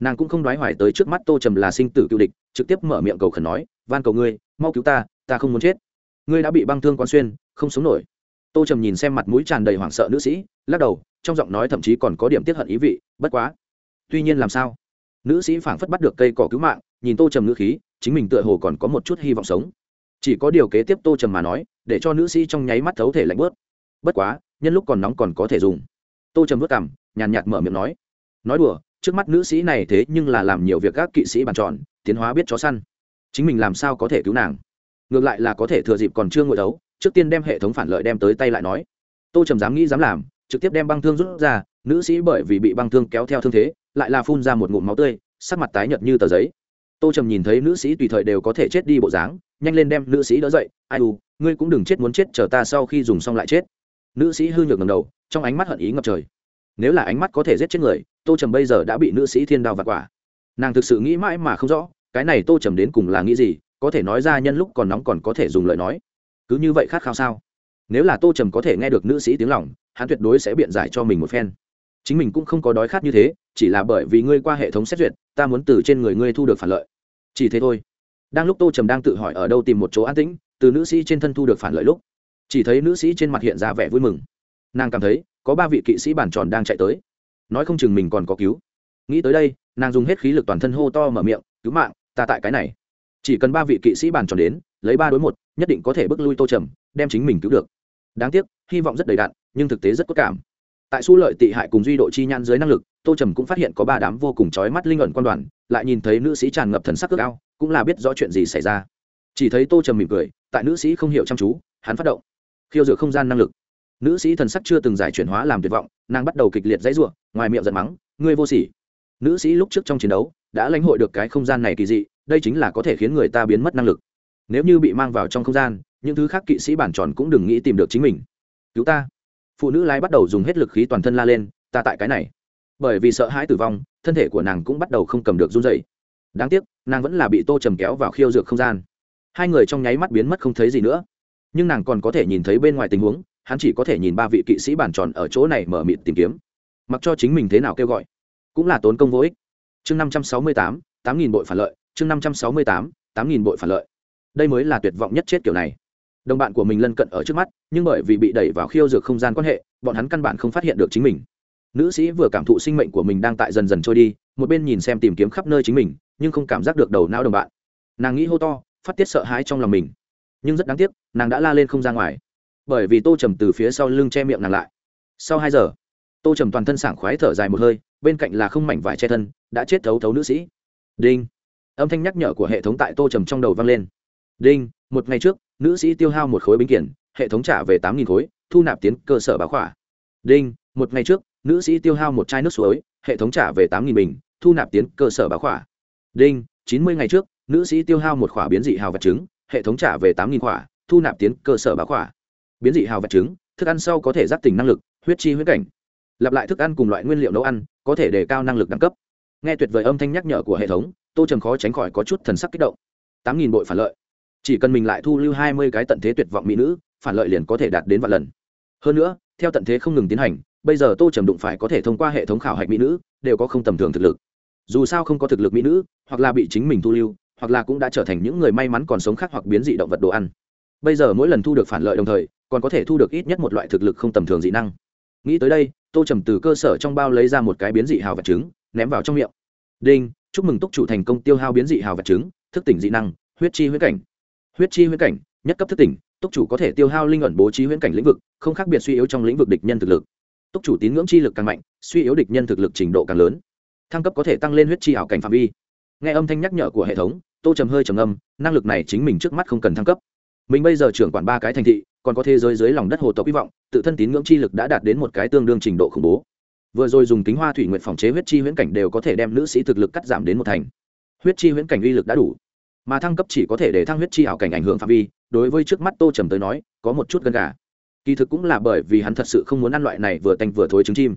Nàng cũng không đoái hoài tới trước mắt tô trầm là sinh tử cựu địch, trực tiếp mở miệng cầu khẩn nói, van cầu ngươi, mau cứu ta ta không muốn chết. Ngươi đã bị băng thương quan xuyên, không sống nổi. Tô trầm nhìn xem mặt mũi tràn đầy hoảng sợ nữ sĩ, lắc đầu, trong giọng nói thậm chí còn có điểm tiếp hận ý vị, bất quá. Tuy nhiên làm sao? Nữ sĩ phảng phất bắt được cây cỏ cứu mạng, nhìn tô trầm ngữ khí chính mình tựa hồ còn có một chút hy vọng sống. Chỉ có điều kế tiếp tô trầm mà nói, để cho nữ sĩ trong nháy mắt thấu thể lạnh bớt. Bất quá, nhân lúc còn nóng còn có thể dùng. Tô trầm vất cảm, nhàn nhạt mở miệng nói. Nói đùa, trước mắt nữ sĩ này thế nhưng là làm nhiều việc các kỵ sĩ bàn tròn, tiến hóa biết chó săn. Chính mình làm sao có thể cứu nàng? Ngược lại là có thể thừa dịp còn chưa ngồi đấu, trước tiên đem hệ thống phản lợi đem tới tay lại nói. Tô trầm dám nghĩ dám làm, trực tiếp đem băng thương rút ra, nữ sĩ bởi vì bị băng thương kéo theo thương thế, lại là phun ra một ngụm máu tươi, sắc mặt tái nhợt như tờ giấy tô trầm nhìn thấy nữ sĩ tùy thời đều có thể chết đi bộ dáng, nhanh lên đem nữ sĩ đỡ dậy, ai u, ngươi cũng đừng chết muốn chết, chờ ta sau khi dùng xong lại chết. Nữ sĩ hư nhược ngầm đầu, trong ánh mắt hận ý ngập trời. Nếu là ánh mắt có thể giết chết người, tô trầm bây giờ đã bị nữ sĩ thiên đao vặt quả. Nàng thực sự nghĩ mãi mà không rõ, cái này tô trầm đến cùng là nghĩ gì, có thể nói ra nhân lúc còn nóng còn có thể dùng lời nói. Cứ như vậy khát khao sao? Nếu là tô trầm có thể nghe được nữ sĩ tiếng lòng, hắn tuyệt đối sẽ biện giải cho mình một phen chính mình cũng không có đói khát như thế, chỉ là bởi vì ngươi qua hệ thống xét duyệt, ta muốn từ trên người ngươi thu được phản lợi. Chỉ thế thôi. Đang lúc tô trầm đang tự hỏi ở đâu tìm một chỗ an tĩnh, từ nữ sĩ trên thân thu được phản lợi lúc, chỉ thấy nữ sĩ trên mặt hiện ra vẻ vui mừng. Nàng cảm thấy, có ba vị kỵ sĩ bản tròn đang chạy tới. Nói không chừng mình còn có cứu. Nghĩ tới đây, nàng dùng hết khí lực toàn thân hô to mở miệng, cứu mạng, ta tại cái này. Chỉ cần ba vị kỵ sĩ bản tròn đến, lấy ba đối một, nhất định có thể bước lui tô trầm, đem chính mình cứu được. Đáng tiếc, hy vọng rất đầy đạn nhưng thực tế rất cốt cảm tại su lợi tị hại cùng duy độ chi nhan dưới năng lực, tô trầm cũng phát hiện có ba đám vô cùng trói mắt linh ẩn quan đoàn, lại nhìn thấy nữ sĩ tràn ngập thần sắc ước ao, cũng là biết rõ chuyện gì xảy ra. Chỉ thấy tô trầm mỉm cười, tại nữ sĩ không hiểu chăm chú, hắn phát động. Khiêu dược không gian năng lực. Nữ sĩ thần sắc chưa từng giải chuyển hóa làm tuyệt vọng, nàng bắt đầu kịch liệt dãy r u ộ ngoài miệng giận mắng, ngươi vô sỉ. Nữ sĩ lúc trước trong chiến đấu, đã lãnh hội được cái không gian này kỳ dị, đây chính là có thể khiến người ta biến mất năng lực. Nếu như bị mang vào trong không gian, những thứ khác kỵ sĩ bản tròn cũng đừng nghĩ tìm được chính mình. Cứu ta phụ nữ lái bắt đầu dùng hết lực khí toàn thân la lên, ta tại cái này. Bởi vì sợ hãi tử vong, thân thể của nàng cũng bắt đầu không cầm được run dậy đáng tiếc, nàng vẫn là bị tô trầm kéo vào khiêu dược không gian. Hai người trong nháy mắt biến mất không thấy gì nữa. Nhưng nàng còn có thể nhìn thấy bên ngoài tình huống, hắn chỉ có thể nhìn ba vị kỵ sĩ bản tròn ở chỗ này mở mịt tìm kiếm. Mặc cho chính mình thế nào kêu gọi, cũng là tốn công vô ích. Chương năm trăm sáu mươi tám tám nghìn bội phản lợi, chương năm trăm sáu mươi tám tám nghìn bội phản lợi. Đây mới là tuyệt vọng nhất chết kiểu này đồng bạn của mình lân cận ở trước mắt, nhưng bởi vì bị đẩy vào khiêu dược không gian quan hệ, bọn hắn căn bản không phát hiện được chính mình. Nữ sĩ vừa cảm thụ sinh mệnh của mình đang tại dần dần trôi đi, một bên nhìn xem tìm kiếm khắp nơi chính mình, nhưng không cảm giác được đầu não đồng bạn. Nàng nghĩ hô to, phát tiết sợ hãi trong lòng mình. Nhưng rất đáng tiếc, nàng đã la lên không ra ngoài. Bởi vì tô trầm từ phía sau lưng che miệng nàng lại. Sau hai giờ, tô trầm toàn thân sảng khoái thở dài một hơi, bên cạnh là không mảnh vải che thân, đã chết thấu thấu nữ sĩ. Đinh. Âm thanh nhắc nhở của hệ thống tại tô trầm trong đầu vang lên. Đinh, một ngày trước nữ sĩ tiêu hao một khối bính kiển hệ thống trả về tám khối, thu nạp tiến cơ sở báo khỏa. Đinh, một ngày trước, nữ sĩ tiêu hao một chai nước suối, hệ thống trả về tám bình, thu nạp tiến cơ sở báo khỏa. Đinh, chín mươi ngày trước, nữ sĩ tiêu hao một khỏa biến dị hào vật trứng hệ thống trả về tám khỏa, thu nạp tiến cơ sở báo khỏa. Biến dị hào vật trứng thức ăn sau có thể giác tỉnh năng lực, huyết chi huyết cảnh. Lặp lại thức ăn cùng loại nguyên liệu nấu ăn, có thể đề cao năng lực đẳng cấp. Nghe tuyệt vời âm thanh nhắc nhở của hệ thống, tô trầm khó tránh khỏi có chút thần sắc kích động. Tám nghìn bội phản lợi chỉ cần mình lại thu lưu hai mươi cái tận thế tuyệt vọng mỹ nữ, phản lợi liền có thể đạt đến vạn lần. Hơn nữa, theo tận thế không ngừng tiến hành, bây giờ tô trầm đụng phải có thể thông qua hệ thống khảo hạch mỹ nữ, đều có không tầm thường thực lực. Dù sao không có thực lực mỹ nữ, hoặc là bị chính mình thu lưu, hoặc là cũng đã trở thành những người may mắn còn sống khác hoặc biến dị động vật đồ ăn. Bây giờ mỗi lần thu được phản lợi đồng thời, còn có thể thu được ít nhất một loại thực lực không tầm thường dị năng. Nghĩ tới đây, tô trầm từ cơ sở trong bao lấy ra một cái biến dị hào vật trứng ném vào trong miệng. Đinh, chúc mừng túc chủ thành công tiêu hao biến dị hào vật trứng thức tỉnh dị năng, huyết chi huyết cảnh huyết chi huyễn cảnh, nhất cấp thức tỉnh, túc chủ có thể tiêu hao linh ẩn bố trí huyễn cảnh lĩnh vực, không khác biệt suy yếu trong lĩnh vực địch nhân thực lực. Túc chủ tín ngưỡng chi lực càng mạnh, suy yếu địch nhân thực lực trình độ càng lớn. Thăng cấp có thể tăng lên huyết chi ảo cảnh phạm vi. Nghe âm thanh nhắc nhở của hệ thống, tô trầm hơi trầm âm năng lực này chính mình trước mắt không cần thăng cấp. Mình bây giờ trưởng quản ba cái thành thị, còn có thế giới dưới lòng đất hồ tộc hy vọng, tự thân tín ngưỡng chi lực đã đạt đến một cái tương đương trình độ khủng bố. Vừa rồi dùng kính hoa thủy nguyện phòng chế huyết chi huyễn cảnh đều có thể đem nữ sĩ thực lực cắt giảm đến một thành. Huyết chi huyễn cảnh uy lực đã đủ mà thăng cấp chỉ có thể để thăng huyết chi ảo cảnh ảnh hưởng phạm vi, đối với trước mắt tô trầm tới nói, có một chút gần gà. Kỳ thực cũng là bởi vì hắn thật sự không muốn ăn loại này vừa tanh vừa thối trứng chim.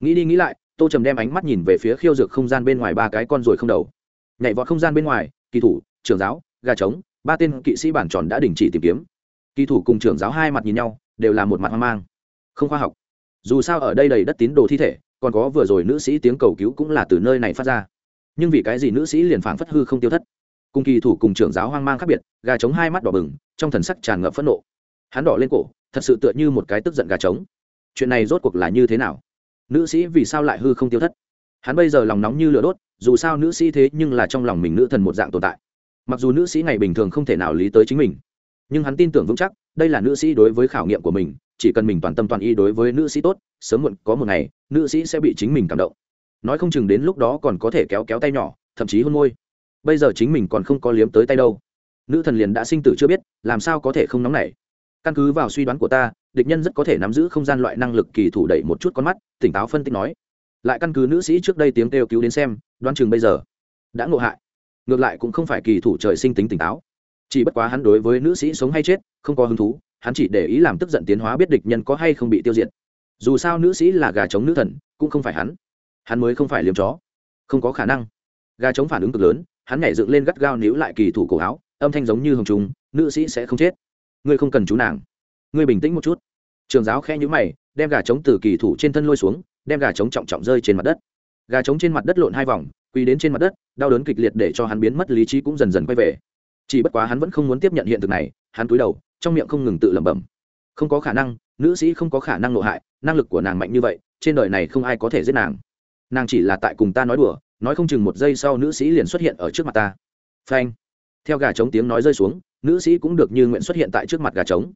Nghĩ đi nghĩ lại, tô trầm đem ánh mắt nhìn về phía khiêu dược không gian bên ngoài ba cái con rồi không đầu. Nhảy vọt không gian bên ngoài, kỳ thủ, trưởng giáo, gà trống, ba tên kỵ sĩ bản tròn đã đình chỉ tìm kiếm. Kỳ thủ cùng trưởng giáo hai mặt nhìn nhau, đều là một mặt hoang mang. Không khoa học. Dù sao ở đây đầy đất tín đồ thi thể, còn có vừa rồi nữ sĩ tiếng cầu cứu cũng là từ nơi này phát ra. Nhưng vì cái gì nữ sĩ liền phảng phất hư không tiêu thất? Cùng kỳ thủ cùng trưởng giáo hoang mang khác biệt, gà trống hai mắt đỏ bừng, trong thần sắc tràn ngập phẫn nộ. Hắn đỏ lên cổ, thật sự tựa như một cái tức giận gà trống. Chuyện này rốt cuộc là như thế nào? Nữ sĩ vì sao lại hư không tiêu thất? Hắn bây giờ lòng nóng như lửa đốt, dù sao nữ sĩ thế nhưng là trong lòng mình nữ thần một dạng tồn tại. Mặc dù nữ sĩ ngày bình thường không thể nào lý tới chính mình, nhưng hắn tin tưởng vững chắc, đây là nữ sĩ đối với khảo nghiệm của mình, chỉ cần mình toàn tâm toàn ý đối với nữ sĩ tốt, sớm muộn có một ngày, nữ sĩ sẽ bị chính mình cảm động. Nói không chừng đến lúc đó còn có thể kéo kéo tay nhỏ, thậm chí hôn môi bây giờ chính mình còn không có liếm tới tay đâu. Nữ thần liền đã sinh tử chưa biết, làm sao có thể không nóng nảy. Căn cứ vào suy đoán của ta, địch nhân rất có thể nắm giữ không gian loại năng lực kỳ thủ đẩy một chút con mắt, tỉnh táo phân tích nói. Lại căn cứ nữ sĩ trước đây tiếng kêu cứu đến xem, đoán chừng bây giờ đã ngộ hại. Ngược lại cũng không phải kỳ thủ trời sinh tính tỉnh táo. Chỉ bất quá hắn đối với nữ sĩ sống hay chết, không có hứng thú, hắn chỉ để ý làm tức giận tiến hóa biết địch nhân có hay không bị tiêu diệt. Dù sao nữ sĩ là gà chống nữ thần, cũng không phải hắn. Hắn mới không phải liếm chó. Không có khả năng. Gà chống phản ứng cực lớn hắn nhảy dựng lên gắt gao níu lại kỳ thủ cổ áo, âm thanh giống như hồng trùng, nữ sĩ sẽ không chết. Ngươi không cần chú nàng. Ngươi bình tĩnh một chút. Trường giáo khe nhũ mày, đem gà trống từ kỳ thủ trên thân lôi xuống, đem gà trống trọng trọng rơi trên mặt đất. Gà trống trên mặt đất lộn hai vòng, quỳ đến trên mặt đất, đau đớn kịch liệt để cho hắn biến mất, lý trí cũng dần dần quay về. Chỉ bất quá hắn vẫn không muốn tiếp nhận hiện thực này, hắn cúi đầu, trong miệng không ngừng tự lẩm bẩm. Không có khả năng, nữ sĩ không có khả năng nộ hại, năng lực của nàng mạnh như vậy, trên đời này không ai có thể giết nàng. Nàng chỉ là tại cùng ta nói đùa nói không chừng một giây sau nữ sĩ liền xuất hiện ở trước mặt ta. Phanh. Theo gà trống tiếng nói rơi xuống, nữ sĩ cũng được như nguyện xuất hiện tại trước mặt gà trống.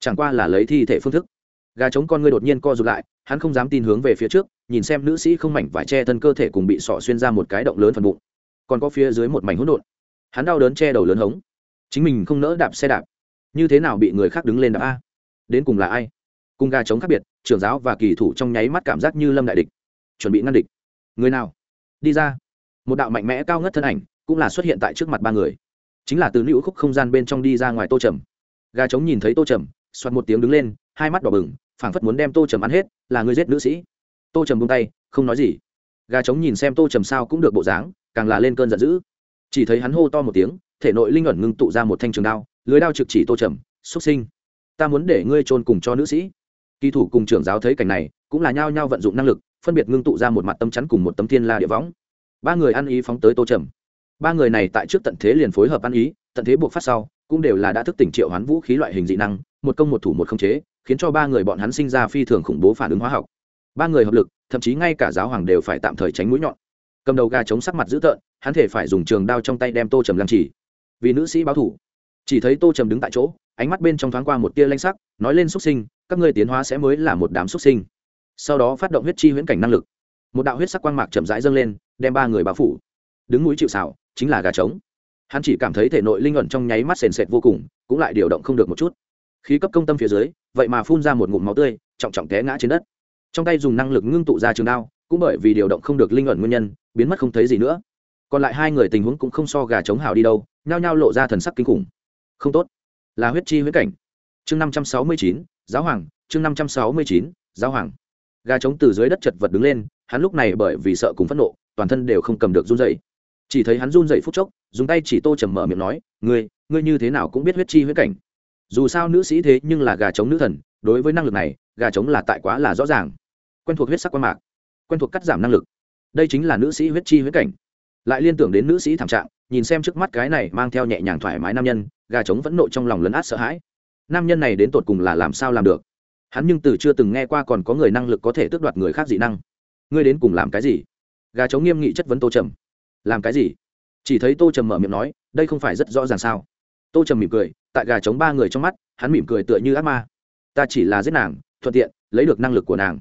Chẳng qua là lấy thi thể phương thức. Gà trống con ngươi đột nhiên co rụt lại, hắn không dám tin hướng về phía trước, nhìn xem nữ sĩ không mảnh vải che thân cơ thể cùng bị sọ xuyên ra một cái động lớn phần bụng. Còn có phía dưới một mảnh hỗn độn. Hắn đau đớn che đầu lớn hống. Chính mình không nỡ đạp xe đạp. Như thế nào bị người khác đứng lên đạp a? Đến cùng là ai? Cùng gà trống khác biệt, trưởng giáo và kỳ thủ trong nháy mắt cảm giác như lâm đại địch. Chuẩn bị ngăn địch. Người nào? Đi ra. Một đạo mạnh mẽ cao ngất thân ảnh cũng là xuất hiện tại trước mặt ba người. Chính là từ nữ khúc không gian bên trong đi ra ngoài tô trầm. Gà trống nhìn thấy tô trầm xoặt một tiếng đứng lên, hai mắt đỏ bừng, phảng phất muốn đem tô trầm ăn hết, là người giết nữ sĩ. Tô trầm bung tay, không nói gì. Gà trống nhìn xem tô trầm sao cũng được bộ dáng, càng là lên cơn giận dữ. Chỉ thấy hắn hô to một tiếng, thể nội linh ẩn ngưng tụ ra một thanh trường đao, lưới đao trực chỉ tô trầm xuất sinh, ta muốn để ngươi trôn cùng cho nữ sĩ. Kỳ thủ cùng trưởng giáo thấy cảnh này, cũng là nhao nhao vận dụng năng lực phân biệt ngưng tụ ra một mặt tâm chắn cùng một tấm thiên la địa võng. Ba người ăn ý phóng tới tô trầm. Ba người này tại trước tận thế liền phối hợp ăn ý, tận thế buộc phát sau, cũng đều là đã thức tỉnh triệu hoán vũ khí loại hình dị năng, một công một thủ một không chế, khiến cho ba người bọn hắn sinh ra phi thường khủng bố phản ứng hóa học. Ba người hợp lực, thậm chí ngay cả giáo hoàng đều phải tạm thời tránh mũi nhọn. Cầm đầu gà chống sắc mặt dữ tợn, hắn thể phải dùng trường đao trong tay đem tô trầm làm chỉ vì nữ sĩ báo thủ. Chỉ thấy tô trầm đứng tại chỗ, ánh mắt bên trong thoáng qua một tia lanh sắc, nói lên xuất sinh, các ngươi tiến hóa sẽ mới là một đám xuất sinh sau đó phát động huyết chi huyễn cảnh năng lực. Một đạo huyết sắc quang mạc chậm rãi dâng lên, đem ba người bao phủ. Đứng núi chịu xảo chính là gà trống. Hắn chỉ cảm thấy thể nội linh ẩn trong nháy mắt sền sệt vô cùng, cũng lại điều động không được một chút. Khí cấp công tâm phía dưới, vậy mà phun ra một ngụm máu tươi, trọng trọng té ngã trên đất. Trong tay dùng năng lực ngưng tụ ra trường đao, cũng bởi vì điều động không được linh ẩn nguyên nhân, biến mất không thấy gì nữa. Còn lại hai người tình huống cũng không so gà chống hào đi đâu, nhao nhao lộ ra thần sắc kinh khủng. Không tốt. Là huyết chi huyết cảnh. Chương năm trăm sáu mươi chín, giáo hoàng. Chương năm trăm sáu mươi chín, giáo hoàng gà trống từ dưới đất chật vật đứng lên, hắn lúc này bởi vì sợ cùng phẫn nộ, toàn thân đều không cầm được run dậy chỉ thấy hắn run dậy phút chốc, dùng tay chỉ tô trầm mở miệng nói, ngươi ngươi như thế nào cũng biết huyết chi huyết cảnh. Dù sao nữ sĩ thế nhưng là gà trống nữ thần, đối với năng lực này, gà trống là tại quá là rõ ràng. Quen thuộc huyết sắc quan mạc, quen thuộc cắt giảm năng lực. Đây chính là nữ sĩ huyết chi huyết cảnh. Lại liên tưởng đến nữ sĩ thảm trạng, nhìn xem trước mắt cái này mang theo nhẹ nhàng thoải mái nam nhân, gà trống vẫn nộ trong lòng lấn át sợ hãi. Nam nhân này đến tột cùng là làm sao làm được? Hắn nhưng từ chưa từng nghe qua còn có người năng lực có thể tước đoạt người khác dị năng. Ngươi đến cùng làm cái gì? Gà trống nghiêm nghị chất vấn tô trầm. Làm cái gì? Chỉ thấy tô trầm mở miệng nói, đây không phải rất rõ ràng sao? Tô trầm mỉm cười, tại gà trống ba người trong mắt, hắn mỉm cười tựa như ác ma. Ta chỉ là giết nàng, thuận tiện, lấy được năng lực của nàng.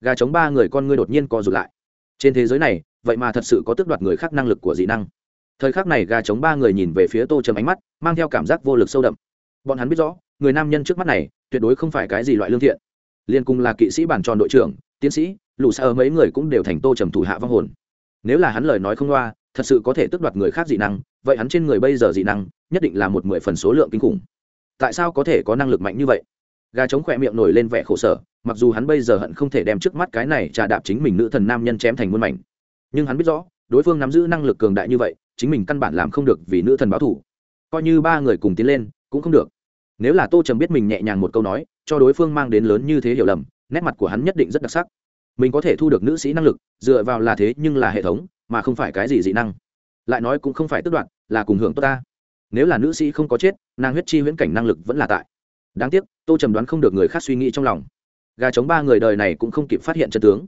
Gà trống ba người con ngươi đột nhiên co rụt lại. Trên thế giới này, vậy mà thật sự có tước đoạt người khác năng lực của dị năng. Thời khắc này gà trống ba người nhìn về phía tô trầm ánh mắt, mang theo cảm giác vô lực sâu đậm. Bọn hắn biết rõ, người nam nhân trước mắt này tuyệt đối không phải cái gì loại lương thiện. Liên cùng là kỵ sĩ bản tròn đội trưởng, tiến sĩ, lũ xa mấy người cũng đều thành tô trầm thủ hạ vong hồn. Nếu là hắn lời nói không loa, thật sự có thể tước đoạt người khác dị năng, vậy hắn trên người bây giờ dị năng, nhất định là một mười phần số lượng kinh khủng. Tại sao có thể có năng lực mạnh như vậy? Gà trống khỏe miệng nổi lên vẻ khổ sở, mặc dù hắn bây giờ hận không thể đem trước mắt cái này trà đạp chính mình nữ thần nam nhân chém thành muôn mảnh. Nhưng hắn biết rõ, đối phương nắm giữ năng lực cường đại như vậy, chính mình căn bản làm không được vì nữ thần báo thủ. Coi như ba người cùng tiến lên, cũng không được nếu là tô trầm biết mình nhẹ nhàng một câu nói, cho đối phương mang đến lớn như thế hiểu lầm, nét mặt của hắn nhất định rất đặc sắc. Mình có thể thu được nữ sĩ năng lực, dựa vào là thế nhưng là hệ thống, mà không phải cái gì dị năng. Lại nói cũng không phải tức đoạn là cùng hưởng tốt ta. Nếu là nữ sĩ không có chết, nàng huyết chi huyễn cảnh năng lực vẫn là tại. Đáng tiếc, tô trầm đoán không được người khác suy nghĩ trong lòng. Gà chống ba người đời này cũng không kịp phát hiện chân tướng.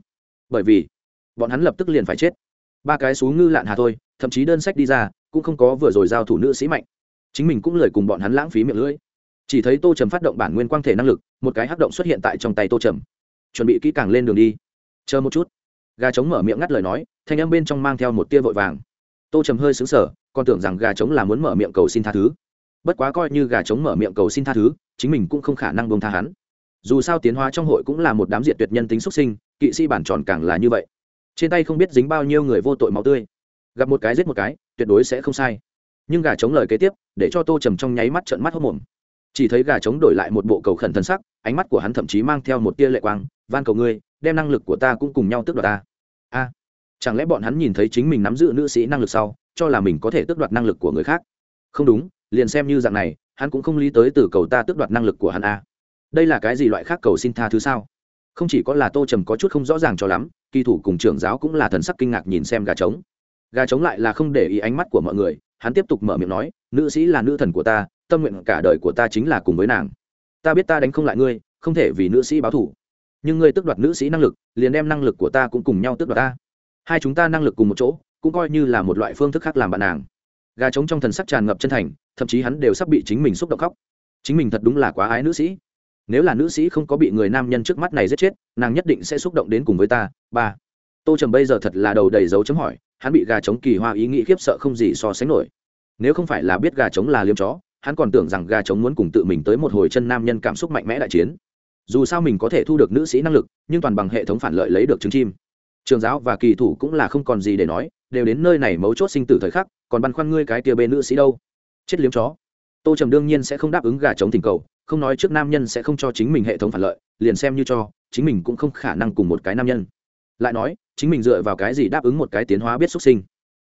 Bởi vì, bọn hắn lập tức liền phải chết. Ba cái xú ngư lạn hà thôi, thậm chí đơn sách đi ra, cũng không có vừa rồi giao thủ nữ sĩ mạnh. Chính mình cũng lời cùng bọn hắn lãng phí miệng lưỡi chỉ thấy tô trầm phát động bản nguyên quang thể năng lực, một cái hắc động xuất hiện tại trong tay tô trầm. Chuẩn bị kỹ càng lên đường đi. Chờ một chút. Gà trống mở miệng ngắt lời nói, thanh âm bên trong mang theo một tia vội vàng. Tô trầm hơi xứng sở còn tưởng rằng gà trống là muốn mở miệng cầu xin tha thứ. Bất quá coi như gà trống mở miệng cầu xin tha thứ, chính mình cũng không khả năng bông tha hắn. Dù sao tiến hóa trong hội cũng là một đám diệt tuyệt nhân tính xuất sinh, kỵ sĩ bản tròn càng là như vậy. Trên tay không biết dính bao nhiêu người vô tội máu tươi. Gặp một cái giết một cái, tuyệt đối sẽ không sai. Nhưng gà chống lời kế tiếp, để cho tô trầm trong nháy mắt trận mắt hốc mồm chỉ thấy gà trống đổi lại một bộ cầu khẩn thân sắc, ánh mắt của hắn thậm chí mang theo một tia lệ quang, van cầu ngươi, đem năng lực của ta cũng cùng nhau tước đoạt ta. A, chẳng lẽ bọn hắn nhìn thấy chính mình nắm giữ nữ sĩ năng lực sau, cho là mình có thể tước đoạt năng lực của người khác? Không đúng, liền xem như dạng này, hắn cũng không lý tới từ cầu ta tước đoạt năng lực của hắn a. Đây là cái gì loại khác cầu xin tha thứ sao? Không chỉ có là tô trầm có chút không rõ ràng cho lắm, kỳ thủ cùng trưởng giáo cũng là thần sắc kinh ngạc nhìn xem gà trống. Gà trống lại là không để ý ánh mắt của mọi người, hắn tiếp tục mở miệng nói, nữ sĩ là nữ thần của ta tâm nguyện cả đời của ta chính là cùng với nàng. Ta biết ta đánh không lại ngươi, không thể vì nữ sĩ báo thủ nhưng ngươi tước đoạt nữ sĩ năng lực, liền đem năng lực của ta cũng cùng nhau tước đoạt ta. Hai chúng ta năng lực cùng một chỗ, cũng coi như là một loại phương thức khác làm bạn nàng. Gà trống trong thần sắc tràn ngập chân thành, thậm chí hắn đều sắp bị chính mình xúc động khóc. Chính mình thật đúng là quá ái nữ sĩ. Nếu là nữ sĩ không có bị người nam nhân trước mắt này giết chết, nàng nhất định sẽ xúc động đến cùng với ta. Ba. Tô trầm bây giờ thật là đầu đầy dấu chấm hỏi, hắn bị gà trống kỳ hoa ý nghĩ khiếp sợ không gì so sánh nổi. Nếu không phải là biết gà trống là liêm chó hắn còn tưởng rằng gà trống muốn cùng tự mình tới một hồi chân nam nhân cảm xúc mạnh mẽ đại chiến. Dù sao mình có thể thu được nữ sĩ năng lực, nhưng toàn bằng hệ thống phản lợi lấy được trứng chim. Trường giáo và kỳ thủ cũng là không còn gì để nói, đều đến nơi này mấu chốt sinh tử thời khắc, còn băn khoăn ngươi cái tia bên nữ sĩ đâu? Chết liếm chó. Tô trầm đương nhiên sẽ không đáp ứng gà trống tình cầu, không nói trước nam nhân sẽ không cho chính mình hệ thống phản lợi, liền xem như cho, chính mình cũng không khả năng cùng một cái nam nhân. Lại nói, chính mình dựa vào cái gì đáp ứng một cái tiến hóa biết xuất sinh?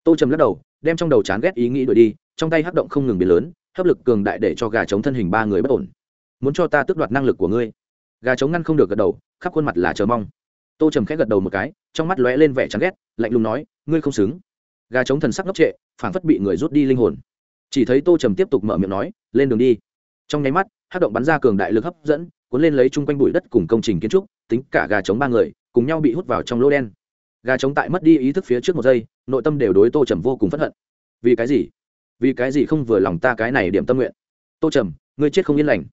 Tô trầm lắc đầu, đem trong đầu chán ghét ý nghĩ đuổi đi, trong tay hắc động không ngừng biến lớn hấp lực cường đại để cho gà trống thân hình ba người bất ổn. Muốn cho ta tước đoạt năng lực của ngươi. Gà trống ngăn không được gật đầu, khắp khuôn mặt là chờ mong. Tô trầm khẽ gật đầu một cái, trong mắt lóe lên vẻ chán ghét, lạnh lùng nói, ngươi không xứng. Gà trống thần sắc ngốc trệ, phảng phất bị người rút đi linh hồn. Chỉ thấy tô trầm tiếp tục mở miệng nói, lên đường đi. Trong nháy mắt hát động bắn ra cường đại lực hấp dẫn, cuốn lên lấy chung quanh bụi đất cùng công trình kiến trúc, tính cả gà trống ba người, cùng nhau bị hút vào trong lỗ đen. Gà trống tại mất đi ý thức phía trước một giây, nội tâm đều đối tô trầm vô cùng p h n hận. Vì cái gì? Vì cái gì không vừa lòng ta cái này điểm tâm nguyện? Tô trầm, ngươi chết không yên lành.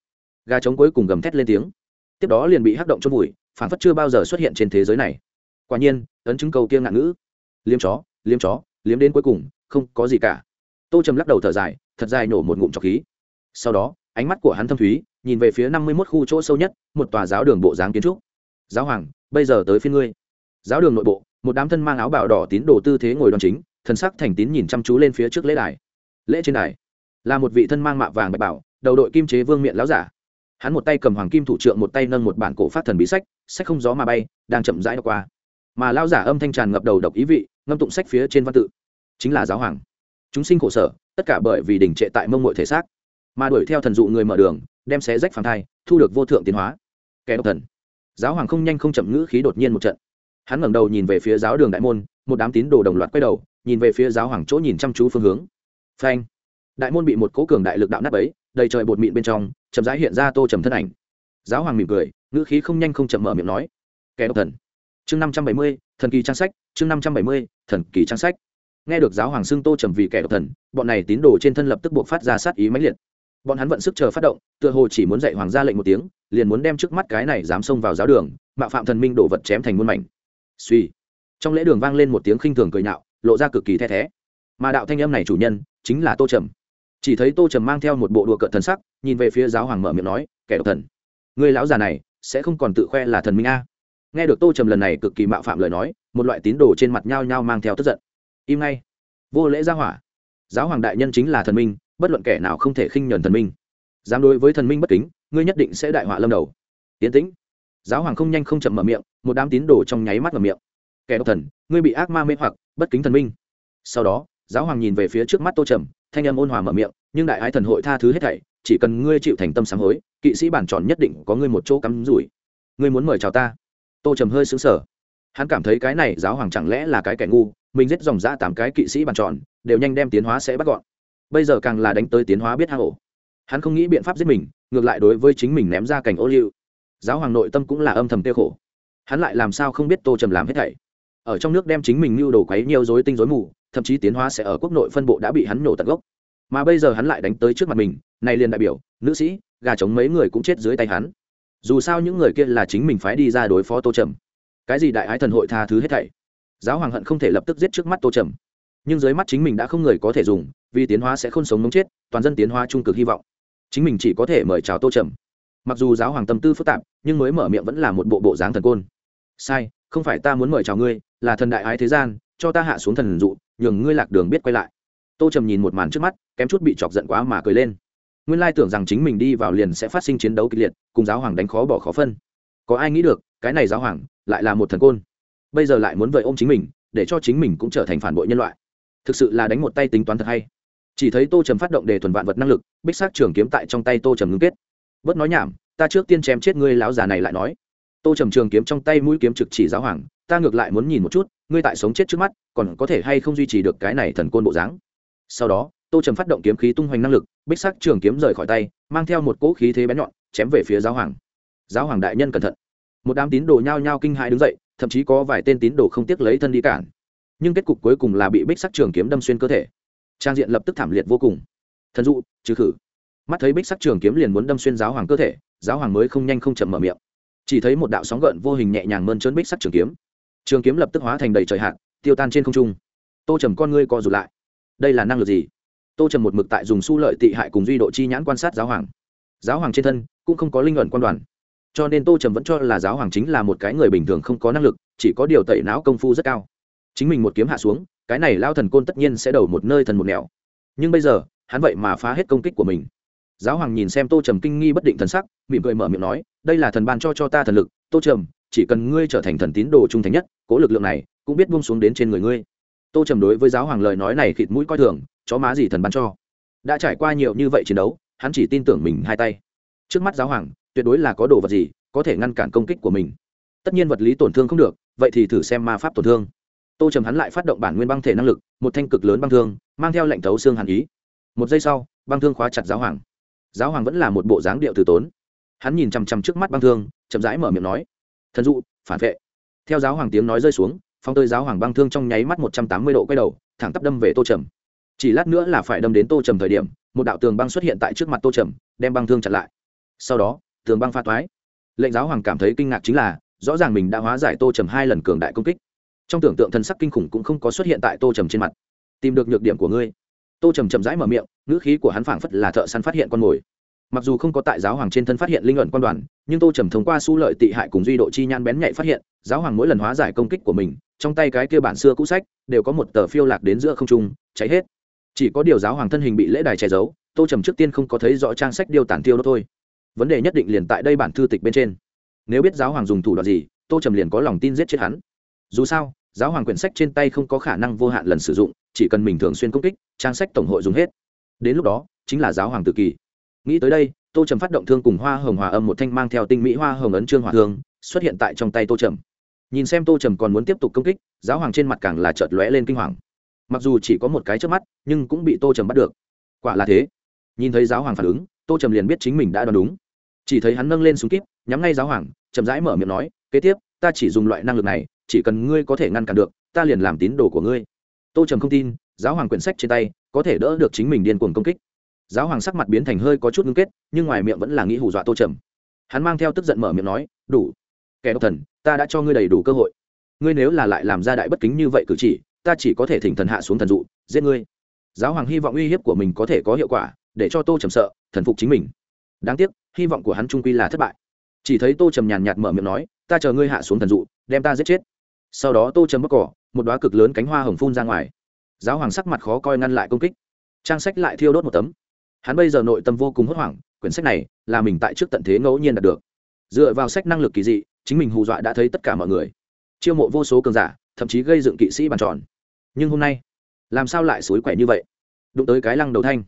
Gà trống cuối cùng gầm thét lên tiếng. Tiếp đó liền bị hắc động chôn vùi phản phất chưa bao giờ xuất hiện trên thế giới này. Quả nhiên, ấn chứng cầu kia ngạn ngữ. Liếm chó liếm chó, liếm đến cuối cùng, không có gì cả. Tô trầm lắc đầu thở dài, thật dài nổ một ngụm trọc khí. Sau đó, ánh mắt của hắn thâm thúy, nhìn về phía năm mươi mốt khu chỗ sâu nhất, một tòa giáo đường bộ dáng kiến trúc. Giáo hoàng, bây giờ tới phiên ngươi. Giáo đường nội bộ, một đám thân mang áo bào đỏ tín đồ tư thế ngồi đòn chính, thần sắc thành tín nhìn chăm chú lên phía trước lễ đài lễ trên đài. Là một vị thân mang mạ vàng bạch bảo, đầu đội kim chế vương miện láo giả. Hắn một tay cầm hoàng kim thủ trượng, một tay nâng một bản cổ phát thần bí sách sách không gió mà bay, đang chậm rãi đọc qua. Mà lao giả âm thanh tràn ngập đầu độc ý vị, ngâm tụng sách phía trên văn tự. Chính là giáo hoàng. Chúng sinh khổ sở, tất cả bởi vì đình trệ tại mông mội thể xác. Mà đuổi theo thần dụ người mở đường, đem xé rách phản thai, thu được vô thượng tiến hóa. Kẻ độc thần. Giáo hoàng không nhanh không chậm ngữ khí đột nhiên một trận. Hắn ngẩng đầu nhìn về phía giáo đường đại môn, một đám tín đồ đồng loạt quay đầu, nhìn về phía giáo hoàng chỗ nhìn chăm chú phương hướng phanh. Đại môn bị một cố cường đại lực đạo nát ấy đầy trời bột mịn bên trong, chậm rãi hiện ra tô trầm thân ảnh. Giáo hoàng mỉm cười, ngữ khí không nhanh không chậm mở miệng nói. Kẻ độc thần. Chương năm trăm bảy mươi, thần kỳ trang sách, chương năm trăm bảy mươi, thần kỳ trang sách. Nghe được giáo hoàng xưng tô trầm vì kẻ độc thần, bọn này tín đồ trên thân lập tức buộc phát ra sát ý mãnh liệt. Bọn hắn vận sức chờ phát động, tựa hồ chỉ muốn dạy hoàng gia lệnh một tiếng, liền muốn đem trước mắt cái này dám xông vào giáo đường, mạo phạm thần minh đổ vật chém thành muôn mảnh. Suy trong lễ đường vang lên một tiếng khinh thường cười nhạo, lộ ra cực kỳ the thé. Mà đạo thanh âm này chủ nhân chính là tô trầm. Chỉ thấy tô trầm mang theo một bộ đùa cợt thần sắc, nhìn về phía giáo hoàng mở miệng nói, kẻ độc thần người lão già này sẽ không còn tự khoe là thần minh a. Nghe được tô trầm lần này cực kỳ mạo phạm lời nói, một loại tín đồ trên mặt nhao nhao mang theo tức giận. Im ngay, vô lễ gia hỏa. Giáo hoàng đại nhân chính là thần minh, bất luận kẻ nào không thể khinh nhờn thần minh. Dám đối với thần minh bất kính, ngươi nhất định sẽ đại họa lâm đầu. Tiến tĩnh. Giáo hoàng không nhanh không chậm mở miệng, một đám tín đồ trong nháy mắt mở miệng. Kẻ độc thần, ngươi bị ác ma mê hoặc, bất kính thần minh. Sau đó giáo hoàng nhìn về phía trước mắt tô trầm, thanh âm ôn hòa mở miệng, nhưng đại ái thần hội tha thứ hết thảy, chỉ cần ngươi chịu thành tâm sáng hối, kỵ sĩ bản tròn nhất định có ngươi một chỗ cắm rủi. Ngươi muốn mời chào ta? Tô trầm hơi xứng sở hắn cảm thấy cái này giáo hoàng chẳng lẽ là cái kẻ ngu, mình giết dòng ra tám cái kỵ sĩ bản tròn, đều nhanh đem tiến hóa sẽ bắt gọn. Bây giờ càng là đánh tới tiến hóa biết hang ổ hắn không nghĩ biện pháp giết mình, ngược lại đối với chính mình ném ra cảnh ô liu. Giáo hoàng nội tâm cũng là âm thầm tiêu khổ. Hắn lại làm sao không biết tô trầm làm hết thảy? Ở trong nước đem chính mình mưu đồ quấy nhiều dối tinh dối mù thậm chí tiến hóa sẽ ở quốc nội phân bộ đã bị hắn nổ tận gốc. Mà bây giờ hắn lại đánh tới trước mặt mình, này liền đại biểu, nữ sĩ, gà chống mấy người cũng chết dưới tay hắn. Dù sao những người kia là chính mình phái đi ra đối phó tô trầm. Cái gì đại ái thần hội tha thứ hết thảy? Giáo hoàng hận không thể lập tức giết trước mắt tô trầm. Nhưng dưới mắt chính mình đã không người có thể dùng, vì tiến hóa sẽ không sống mống chết, toàn dân tiến hóa trung cực hy vọng. Chính mình chỉ có thể mời chào tô trầm. Mặc dù giáo hoàng tâm tư phức tạp, nhưng mới mở miệng vẫn là một bộ bộ dáng thần côn. Sai, không phải ta muốn mời chào ngươi, là thần đại ái thế gian, cho ta hạ xuống thần dụ nhường ngươi lạc đường biết quay lại. Tô trầm nhìn một màn trước mắt, kém chút bị chọc giận quá mà cười lên. Nguyên lai tưởng rằng chính mình đi vào liền sẽ phát sinh chiến đấu kịch liệt, cùng giáo hoàng đánh khó bỏ khó phân. Có ai nghĩ được, cái này giáo hoàng lại là một thần côn. Bây giờ lại muốn vợi ôm chính mình, để cho chính mình cũng trở thành phản bội nhân loại. Thực sự là đánh một tay tính toán thật hay. Chỉ thấy tô trầm phát động đề thuần vạn vật năng lực, bích sát trường kiếm tại trong tay tô trầm ngưng kết. Bớt nói nhảm, ta trước tiên chém chết ngươi lão già này lại nói. Tô trầm trường kiếm trong tay mũi kiếm trực chỉ giáo hoàng ta ngược lại muốn nhìn một chút, ngươi tại sống chết trước mắt, còn có thể hay không duy trì được cái này thần côn bộ dáng? Sau đó, tô trầm phát động kiếm khí tung hoành năng lực, bích sắc trường kiếm rời khỏi tay, mang theo một cỗ khí thế bén nhọn, chém về phía giáo hoàng. Giáo hoàng đại nhân cẩn thận. Một đám tín đồ nhao nhao kinh hãi đứng dậy, thậm chí có vài tên tín đồ không tiếc lấy thân đi cản. Nhưng kết cục cuối cùng là bị bích sắc trường kiếm đâm xuyên cơ thể. Trang diện lập tức thảm liệt vô cùng. Thần dụ, trừ khử. Mắt thấy bích sắc trường kiếm liền muốn đâm xuyên giáo hoàng cơ thể, giáo hoàng mới không nhanh không chậm mở miệng. Chỉ thấy một đạo sóng gợn vô hình nhẹ nhàng mơn trớn bích sắc trường kiếm trường kiếm lập tức hóa thành đầy trời hạt, tiêu tan trên không trung. Tô trầm con ngươi co rụt lại. Đây là năng lực gì? Tô trầm một mực tại dùng su lợi tị hại cùng duy độ chi nhãn quan sát giáo hoàng. Giáo hoàng trên thân cũng không có linh luận quan đoàn. Cho nên tô trầm vẫn cho là giáo hoàng chính là một cái người bình thường không có năng lực, chỉ có điều tẩy não công phu rất cao. Chính mình một kiếm hạ xuống, cái này lao thần côn tất nhiên sẽ đầu một nơi thần một nẻo. Nhưng bây giờ, hắn vậy mà phá hết công kích của mình. Giáo hoàng nhìn xem tô trầm kinh nghi bất định thần sắc, mỉm cười mở miệng nói, đây là thần ban cho cho ta thần lực, tô trầm chỉ cần ngươi trở thành thần tín đồ trung thành nhất, cố lực lượng này cũng biết buông xuống đến trên người ngươi. Tô trầm đối với giáo hoàng lời nói này khịt mũi coi thường, chó má gì thần ban cho. Đã trải qua nhiều như vậy chiến đấu, hắn chỉ tin tưởng mình hai tay. Trước mắt giáo hoàng, tuyệt đối là có đồ vật gì có thể ngăn cản công kích của mình. Tất nhiên vật lý tổn thương không được, vậy thì thử xem ma pháp tổn thương. Tô trầm hắn lại phát động bản nguyên băng thể năng lực, một thanh cực lớn băng thương, mang theo lệnh thấu xương hàn ý. Một giây sau, băng thương khóa chặt giáo hoàng. Giáo hoàng vẫn là một bộ dáng điệu từ tốn. Hắn nhìn chằm chằm trước mắt băng thương, chậm rãi mở miệng nói thần dụ, phản vệ. Theo giáo hoàng tiếng nói rơi xuống, phong tơi giáo hoàng băng thương trong nháy mắt một trăm tám mươi độ quay đầu, thẳng tắp đâm về tô trầm. Chỉ lát nữa là phải đâm đến tô trầm thời điểm, một đạo tường băng xuất hiện tại trước mặt tô trầm, đem băng thương chặn lại. Sau đó, tường băng pha toái. Lệnh giáo hoàng cảm thấy kinh ngạc chính là, rõ ràng mình đã hóa giải tô trầm hai lần cường đại công kích. Trong tưởng tượng thần sắc kinh khủng cũng không có xuất hiện tại tô trầm trên mặt. Tìm được nhược điểm của ngươi. Tô trầm chậm rãi mở miệng, ngữ khí của hắn phảng phất là thợ săn phát hiện con mồi mặc dù không có tại giáo hoàng trên thân phát hiện linh luận quan đoàn, nhưng tô trầm thông qua su lợi tị hại cùng duy độ chi nhan bén nhạy phát hiện, giáo hoàng mỗi lần hóa giải công kích của mình, trong tay cái kia bản xưa cũ sách, đều có một tờ phiêu lạc đến giữa không trung, cháy hết. Chỉ có điều giáo hoàng thân hình bị lễ đài che giấu, tô trầm trước tiên không có thấy rõ trang sách điêu tản tiêu đó thôi. Vấn đề nhất định liền tại đây bản thư tịch bên trên. Nếu biết giáo hoàng dùng thủ đoạn gì, tô trầm liền có lòng tin giết chết hắn. Dù sao, giáo hoàng quyển sách trên tay không có khả năng vô hạn lần sử dụng, chỉ cần mình thường xuyên công kích, trang sách tổng hội dùng hết. Đến lúc đó, chính là giáo hoàng tự kỳ nghĩ tới đây, tô trầm phát động thương cùng hoa hồng hòa âm một thanh mang theo tinh mỹ hoa hồng ấn trương hòa thương, xuất hiện tại trong tay tô trầm. Nhìn xem tô trầm còn muốn tiếp tục công kích, giáo hoàng trên mặt càng là chợt lóe lên kinh hoàng. Mặc dù chỉ có một cái trước mắt, nhưng cũng bị tô trầm bắt được. Quả là thế. Nhìn thấy giáo hoàng phản ứng, tô trầm liền biết chính mình đã đoán đúng. Chỉ thấy hắn nâng lên súng kíp, nhắm ngay giáo hoàng, chậm rãi mở miệng nói, kế tiếp, ta chỉ dùng loại năng lực này, chỉ cần ngươi có thể ngăn cản được, ta liền làm tín đồ của ngươi. Tô trầm không tin, giáo hoàng quyển sách trên tay có thể đỡ được chính mình điên cuồng công kích giáo hoàng sắc mặt biến thành hơi có chút ngưng kết, nhưng ngoài miệng vẫn là nghĩ hù dọa tô trầm. Hắn mang theo tức giận mở miệng nói, đủ. Kẻ độc thần, ta đã cho ngươi đầy đủ cơ hội. Ngươi nếu là lại làm ra đại bất kính như vậy cử chỉ, ta chỉ có thể thỉnh thần hạ xuống thần dụ, giết ngươi. Giáo hoàng hy vọng uy hiếp của mình có thể có hiệu quả, để cho tô trầm sợ, thần phục chính mình. Đáng tiếc, hy vọng của hắn trung quy là thất bại. Chỉ thấy tô trầm nhàn nhạt mở miệng nói, ta chờ ngươi hạ xuống thần dụ, đem ta giết chết. Sau đó tô trầm bóc cỏ, một đoá cực lớn cánh hoa hồng phun ra ngoài. Giáo hoàng sắc mặt khó coi ngăn lại công kích. Trang sách lại thiêu đốt một tấm hắn bây giờ nội tâm vô cùng hốt hoảng, quyển sách này là mình tại trước tận thế ngẫu nhiên đạt được. Dựa vào sách năng lực kỳ dị, chính mình hù dọa đã thấy tất cả mọi người. Chiêu mộ vô số cường giả, thậm chí gây dựng kỵ sĩ bàn tròn. Nhưng hôm nay, làm sao lại suối quẻ như vậy? Đụng tới cái lăng đầu thanh.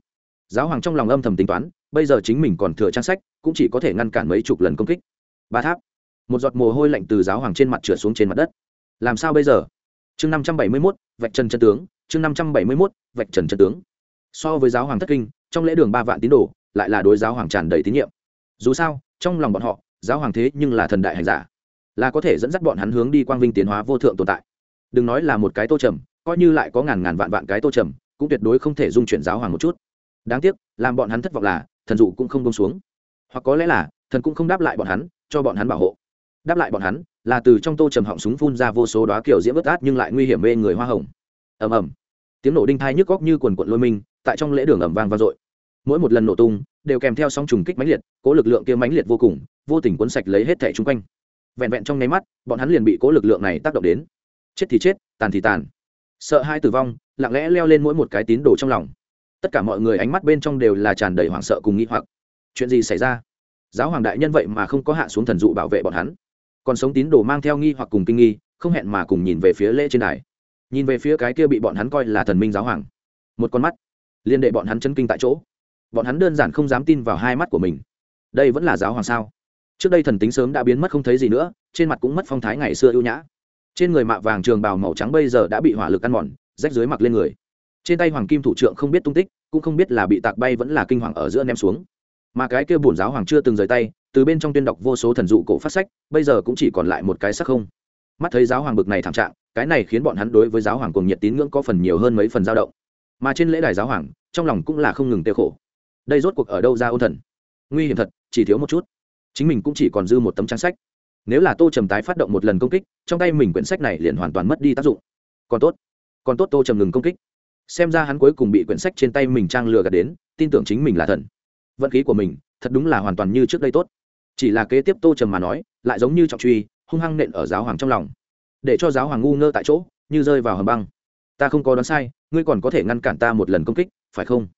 Giáo hoàng trong lòng âm thầm tính toán, bây giờ chính mình còn thừa trang sách, cũng chỉ có thể ngăn cản mấy chục lần công kích. Ba tháp. Một giọt mồ hôi lạnh từ giáo hoàng trên mặt trượt xuống trên mặt đất. Làm sao bây giờ? Chương năm trăm bảy mươi mốt, vạch trần chân tướng, chương năm trăm bảy mươi mốt, vạch trần chân tướng. So với giáo hoàng thất kinh trong lễ đường ba vạn tín đồ, lại là đối giáo hoàng tràn đầy tín nhiệm. Dù sao, trong lòng bọn họ, giáo hoàng thế nhưng là thần đại hành giả, là có thể dẫn dắt bọn hắn hướng đi quang vinh tiến hóa vô thượng tồn tại. Đừng nói là một cái tô trầm, coi như lại có ngàn ngàn vạn vạn cái tô trầm, cũng tuyệt đối không thể dung chuyển giáo hoàng một chút. Đáng tiếc, làm bọn hắn thất vọng là, thần dụ cũng không bông xuống. Hoặc có lẽ là, thần cũng không đáp lại bọn hắn, cho bọn hắn bảo hộ. Đáp lại bọn hắn, là từ trong tô trầm họng súng phun ra vô số đoá kiểu diễm ướt át nhưng lại nguy hiểm mê người hoa hồng. Ầm ầm. Tiếng nổ đinh thai nhức góc như quần quận lôi minh tại trong lễ đường ẩm vang vang dội mỗi một lần nổ tung đều kèm theo sóng trùng kích mãnh liệt, cố lực lượng kia mãnh liệt vô cùng, vô tình cuốn sạch lấy hết thẻ chung quanh. Vẹn vẹn trong nháy mắt, bọn hắn liền bị cố lực lượng này tác động đến. Chết thì chết, tàn thì tàn. Sợ hai tử vong, lặng lẽ leo lên mỗi một cái tín đồ trong lòng. Tất cả mọi người ánh mắt bên trong đều là tràn đầy hoảng sợ cùng nghĩ hoặc. Chuyện gì xảy ra? Giáo hoàng đại nhân vậy mà không có hạ xuống thần dụ bảo vệ bọn hắn. Còn sống tín đồ mang theo nghi hoặc cùng kinh nghi, không hẹn mà cùng nhìn về phía lễ trên đài. Nhìn về phía cái kia bị bọn hắn coi là thần minh giáo hoàng. Một con mắt liên đệ bọn hắn chân kinh tại chỗ bọn hắn đơn giản không dám tin vào hai mắt của mình. Đây vẫn là giáo hoàng sao? Trước đây thần tính sớm đã biến mất không thấy gì nữa, trên mặt cũng mất phong thái ngày xưa ưu nhã. Trên người mạ vàng trường bào màu trắng bây giờ đã bị hỏa lực ăn mòn, rách dưới mặc lên người. Trên tay hoàng kim thủ trượng không biết tung tích, cũng không biết là bị tạc bay vẫn là kinh hoàng ở giữa ném xuống. Mà cái kia bổn giáo hoàng chưa từng rời tay, từ bên trong tuyên đọc vô số thần dụ cổ phát sách, bây giờ cũng chỉ còn lại một cái sắc không. Mắt thấy giáo hoàng bực này thảm trạng, cái này khiến bọn hắn đối với giáo hoàng cùng nhiệt tín ngưỡng có phần nhiều hơn mấy phần dao động. Mà trên lễ đài giáo hoàng, trong lòng cũng là không ngừng tiêu khổ đây rốt cuộc ở đâu ra ôn thần? Nguy hiểm thật, chỉ thiếu một chút. Chính mình cũng chỉ còn dư một tấm trang sách. Nếu là tô trầm tái phát động một lần công kích, trong tay mình quyển sách này liền hoàn toàn mất đi tác dụng. Còn tốt còn tốt tô trầm ngừng công kích. Xem ra hắn cuối cùng bị quyển sách trên tay mình trang lừa gạt đến, tin tưởng chính mình là thần. Vận khí của mình, thật đúng là hoàn toàn như trước đây tốt. Chỉ là kế tiếp tô trầm mà nói, lại giống như trọng truy, hung hăng nện ở giáo hoàng trong lòng. Để cho giáo hoàng ngu ngơ tại chỗ, như rơi vào hầm băng. Ta không có đoán sai, ngươi còn có thể ngăn cản ta một lần công kích, phải không?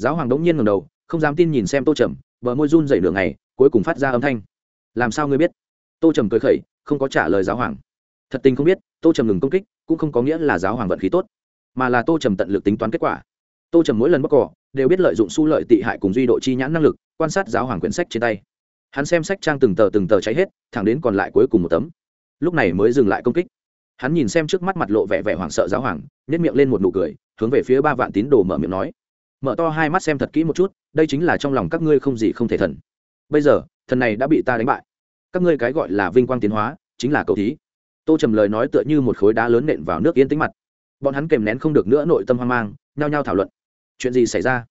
Giáo hoàng đống nhiên ngẩng đầu, không dám tin nhìn xem tô trầm vợ môi run dậy nửa này cuối cùng phát ra âm thanh. Làm sao ngươi biết? Tô trầm cười khẩy, không có trả lời giáo hoàng. Thật tình không biết, tô trầm ngừng công kích, cũng không có nghĩa là giáo hoàng vận khí tốt, mà là tô trầm tận lực tính toán kết quả. Tô trầm mỗi lần bóc cỏ, đều biết lợi dụng su lợi tị hại cùng duy độ chi nhãn năng lực, quan sát giáo hoàng quyển sách trên tay. Hắn xem sách trang từng tờ từng tờ cháy hết, thẳng đến còn lại cuối cùng một tấm. Lúc này mới dừng lại công kích. Hắn nhìn xem trước mắt mặt lộ vẻ vẻ hoảng sợ giáo hoàng nhét miệng lên một nụ cười, hướng về phía ba vạn tín đồ mở miệng nói mở to hai mắt xem thật kỹ một chút, đây chính là trong lòng các ngươi không gì không thể thần. Bây giờ, thần này đã bị ta đánh bại. Các ngươi cái gọi là vinh quang tiến hóa, chính là cầu thí. Tô trầm lời nói tựa như một khối đá lớn nện vào nước yên tĩnh mặt. Bọn hắn kèm nén không được nữa nội tâm hoang mang, nhao nhao thảo luận. Chuyện gì xảy ra?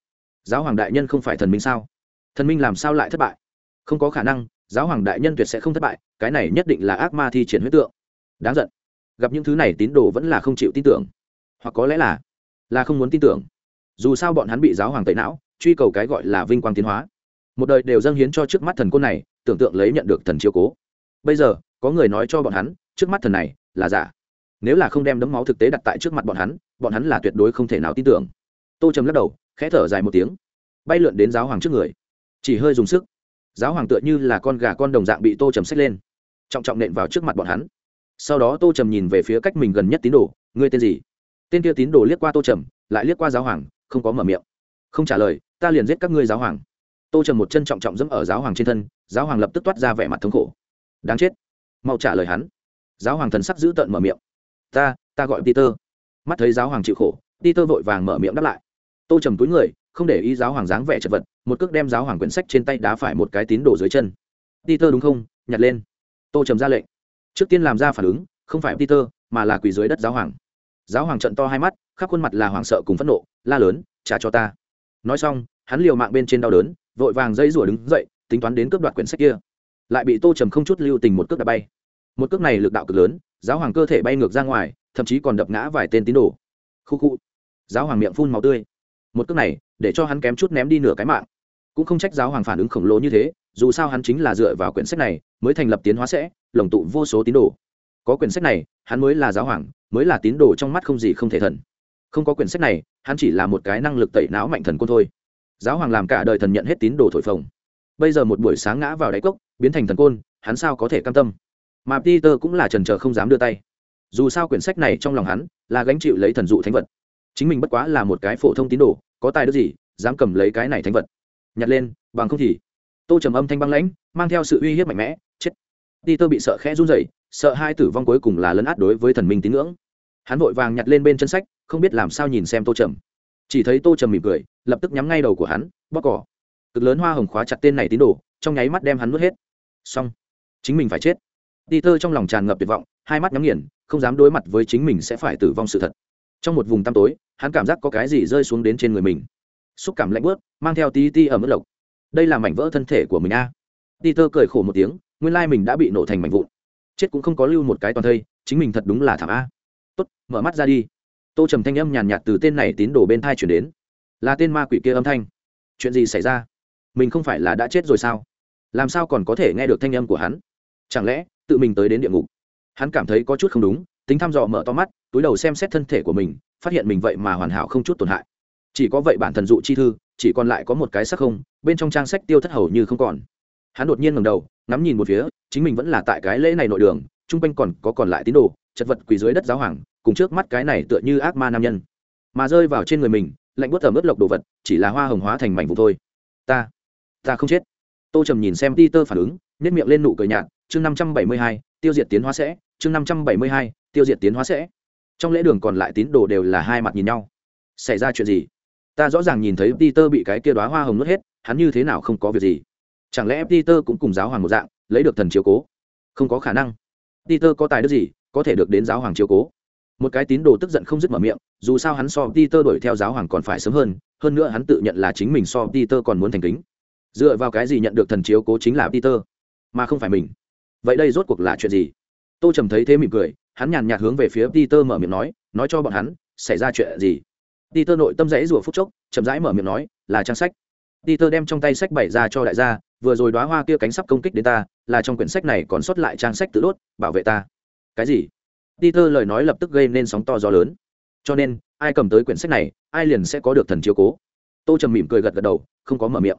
Giáo hoàng đại nhân không phải thần minh sao? Thần minh làm sao lại thất bại? Không có khả năng, giáo hoàng đại nhân tuyệt sẽ không thất bại, cái này nhất định là ác ma thi triển huyết tượng. Đáng giận. Gặp những thứ này tín đồ vẫn là không chịu tin tưởng. Hoặc có lẽ là là không muốn tin tưởng dù sao bọn hắn bị giáo hoàng tẩy não, truy cầu cái gọi là vinh quang tiến hóa. Một đời đều dâng hiến cho trước mắt thần côn này, tưởng tượng lấy nhận được thần chiếu cố. Bây giờ, có người nói cho bọn hắn, trước mắt thần này là giả. Nếu là không đem đấm máu thực tế đặt tại trước mặt bọn hắn bọn hắn là tuyệt đối không thể nào tin tưởng. Tô trầm lắc đầu, khẽ thở dài một tiếng. Bay lượn đến giáo hoàng trước người. Chỉ hơi dùng sức. Giáo hoàng tựa như là con gà con đồng dạng bị tô trầm xách lên. Trọng trọng nện vào trước mặt bọn hắn. Sau đó tô trầm nhìn về phía cách mình gần nhất tín đồ, ngươi tên gì? Tên kia tín đồ liếc qua tô trầm, lại liếc qua giáo hoàng không có mở miệng. Không trả lời, ta liền giết các ngươi giáo hoàng. Tô trầm một chân trọng trọng dẫm ở giáo hoàng trên thân, giáo hoàng lập tức toát ra vẻ mặt thống khổ. Đáng chết. Mau trả lời hắn. Giáo hoàng thần sắc giữ tợn mở miệng. Ta ta gọi peter. Mắt thấy giáo hoàng chịu khổ, peter vội vàng mở miệng đáp lại. Tô trầm túi người, không để ý giáo hoàng dáng vẻ chật vật, một cước đem giáo hoàng quyển sách trên tay đá phải một cái tín đồ dưới chân. Peter đúng không? Nhặt lên. Tô trầm ra lệnh. Trước tiên làm ra phản ứng, không phải peter, mà là quỳ dưới đất giáo hoàng giáo hoàng trận to hai mắt, khắp khuôn mặt là hoảng sợ cùng phẫn nộ, la lớn, trả cho ta. Nói xong, hắn liều mạng bên trên đau đớn, vội vàng dây rủa đứng dậy, tính toán đến cướp đoạt quyển sách kia. Lại bị tô trầm không chút lưu tình một cước đã bay. Một cước này lực đạo cực lớn, giáo hoàng cơ thể bay ngược ra ngoài, thậm chí còn đập ngã vài tên tín đồ. Khu khu. Giáo hoàng miệng phun màu tươi. Một cước này, để cho hắn kém chút ném đi nửa cái mạng. Cũng không trách giáo hoàng phản ứng khổng lồ như thế, dù sao hắn chính là dựa vào quyển sách này, mới thành lập tiến hóa sẽ, lồng tụ vô số tín đồ có quyển sách này, hắn mới là giáo hoàng, mới là tín đồ trong mắt không gì không thể thần. Không có quyển sách này, hắn chỉ là một cái năng lực tẩy não mạnh thần côn thôi. Giáo hoàng làm cả đời thần nhận hết tín đồ thổi phồng. Bây giờ một buổi sáng ngã vào đáy cốc, biến thành thần côn, hắn sao có thể cam tâm? Mà peter cũng là trần trờ không dám đưa tay. Dù sao quyển sách này trong lòng hắn là gánh chịu lấy thần dụ thánh vật. Chính mình bất quá là một cái phổ thông tín đồ, có tài đức gì, dám cầm lấy cái này thánh vật? Nhặt lên, bằng không thì tô trầm âm thanh băng lãnh, mang theo sự uy hiếp mạnh mẽ, chết. Peter bị sợ khẽ run rẩy sợ hai tử vong cuối cùng là lấn át đối với thần minh tín ngưỡng. Hắn vội vàng nhặt lên bên chân sách, không biết làm sao nhìn xem tô trầm. Chỉ thấy tô trầm mỉm cười, lập tức nhắm ngay đầu của hắn bóc cỏ. Cực lớn hoa hồng khóa chặt tên này tín đồ, trong nháy mắt đem hắn nuốt hết. Xong. Chính mình phải chết. Peter trong lòng tràn ngập tuyệt vọng, hai mắt nhắm nghiền, không dám đối mặt với chính mình sẽ phải tử vong sự thật. Trong một vùng tăm tối, hắn cảm giác có cái gì rơi xuống đến trên người mình. Xúc cảm lạnh bớt mang theo tí ti ở mức lộc. Đây là mảnh vỡ thân thể của mình a. À. tơ cười khổ một tiếng, nguyên lai mình đã bị nổ thành mảnh vụn chết cũng không có lưu một cái toàn thây, chính mình thật đúng là thảm a. Tốt, mở mắt ra đi. Tô trầm thanh âm nhàn nhạt từ tên này tín đồ bên thai chuyển đến. Là tên ma quỷ kia âm thanh. Chuyện gì xảy ra? Mình không phải là đã chết rồi sao? Làm sao còn có thể nghe được thanh âm của hắn? Chẳng lẽ, tự mình tới đến địa ngục? Hắn cảm thấy có chút không đúng, tính thăm dò mở to mắt, túi đầu xem xét thân thể của mình, phát hiện mình vậy mà hoàn hảo không chút tổn hại. Chỉ có vậy bản thần dụ chi thư, chỉ còn lại có một cái sắc không, bên trong trang sách tiêu thất hầu như không còn hắn đột nhiên ngầm đầu, ngắm nhìn một phía, chính mình vẫn là tại cái lễ này nội đường, chung quanh còn có còn lại tín đồ, chật vật quỳ dưới đất giáo hoàng, cùng trước mắt cái này tựa như ác ma nam nhân. Mà rơi vào trên người mình, lạnh bút tầm ướt lộc đồ vật, chỉ là hoa hồng hóa thành mảnh vụ thôi. Ta ta không chết. Tô trầm nhìn xem Peter phản ứng nếp miệng lên nụ cười nhạt, chương năm trăm bảy mươi hai, tiêu diệt tiến hóa sẽ, chương năm trăm bảy mươi hai, tiêu diệt tiến hóa sẽ. Trong lễ đường còn lại tín đồ đều là hai mặt nhìn nhau. Xảy ra chuyện gì? Ta rõ ràng nhìn thấy Peter bị cái kia đóa hoa hồng nuốt hết, hắn như thế nào không có việc gì? Chẳng lẽ Peter cũng cùng giáo hoàng một dạng, lấy được thần chiếu cố? Không có khả năng. Peter có tài đức gì, có thể được đến giáo hoàng chiếu cố? Một cái tín đồ tức giận không dứt mở miệng, dù sao hắn so Peter đuổi theo giáo hoàng còn phải sớm hơn hơn nữa hắn tự nhận là chính mình so Peter còn muốn thành kính. Dựa vào cái gì nhận được thần chiếu cố chính là Peter, mà không phải mình? Vậy đây rốt cuộc là chuyện gì? Tô trầm thấy thế mỉm cười, hắn nhàn nhạt hướng về phía Peter mở miệng nói nói cho bọn hắn, xảy ra chuyện gì? Peter nội tâm rẽ rủa phút chốc, chậm rãi mở miệng nói, là trang sách. Peter đem trong tay sách bày ra cho đại gia vừa rồi đóa hoa kia cánh sắp công kích đến ta, là trong quyển sách này còn sót lại trang sách tự đốt, bảo vệ ta. Cái gì? Peter lời nói lập tức gây nên sóng to gió lớn. Cho nên, ai cầm tới quyển sách này, ai liền sẽ có được thần chiếu cố. Tô trầm mỉm cười gật gật đầu, không có mở miệng.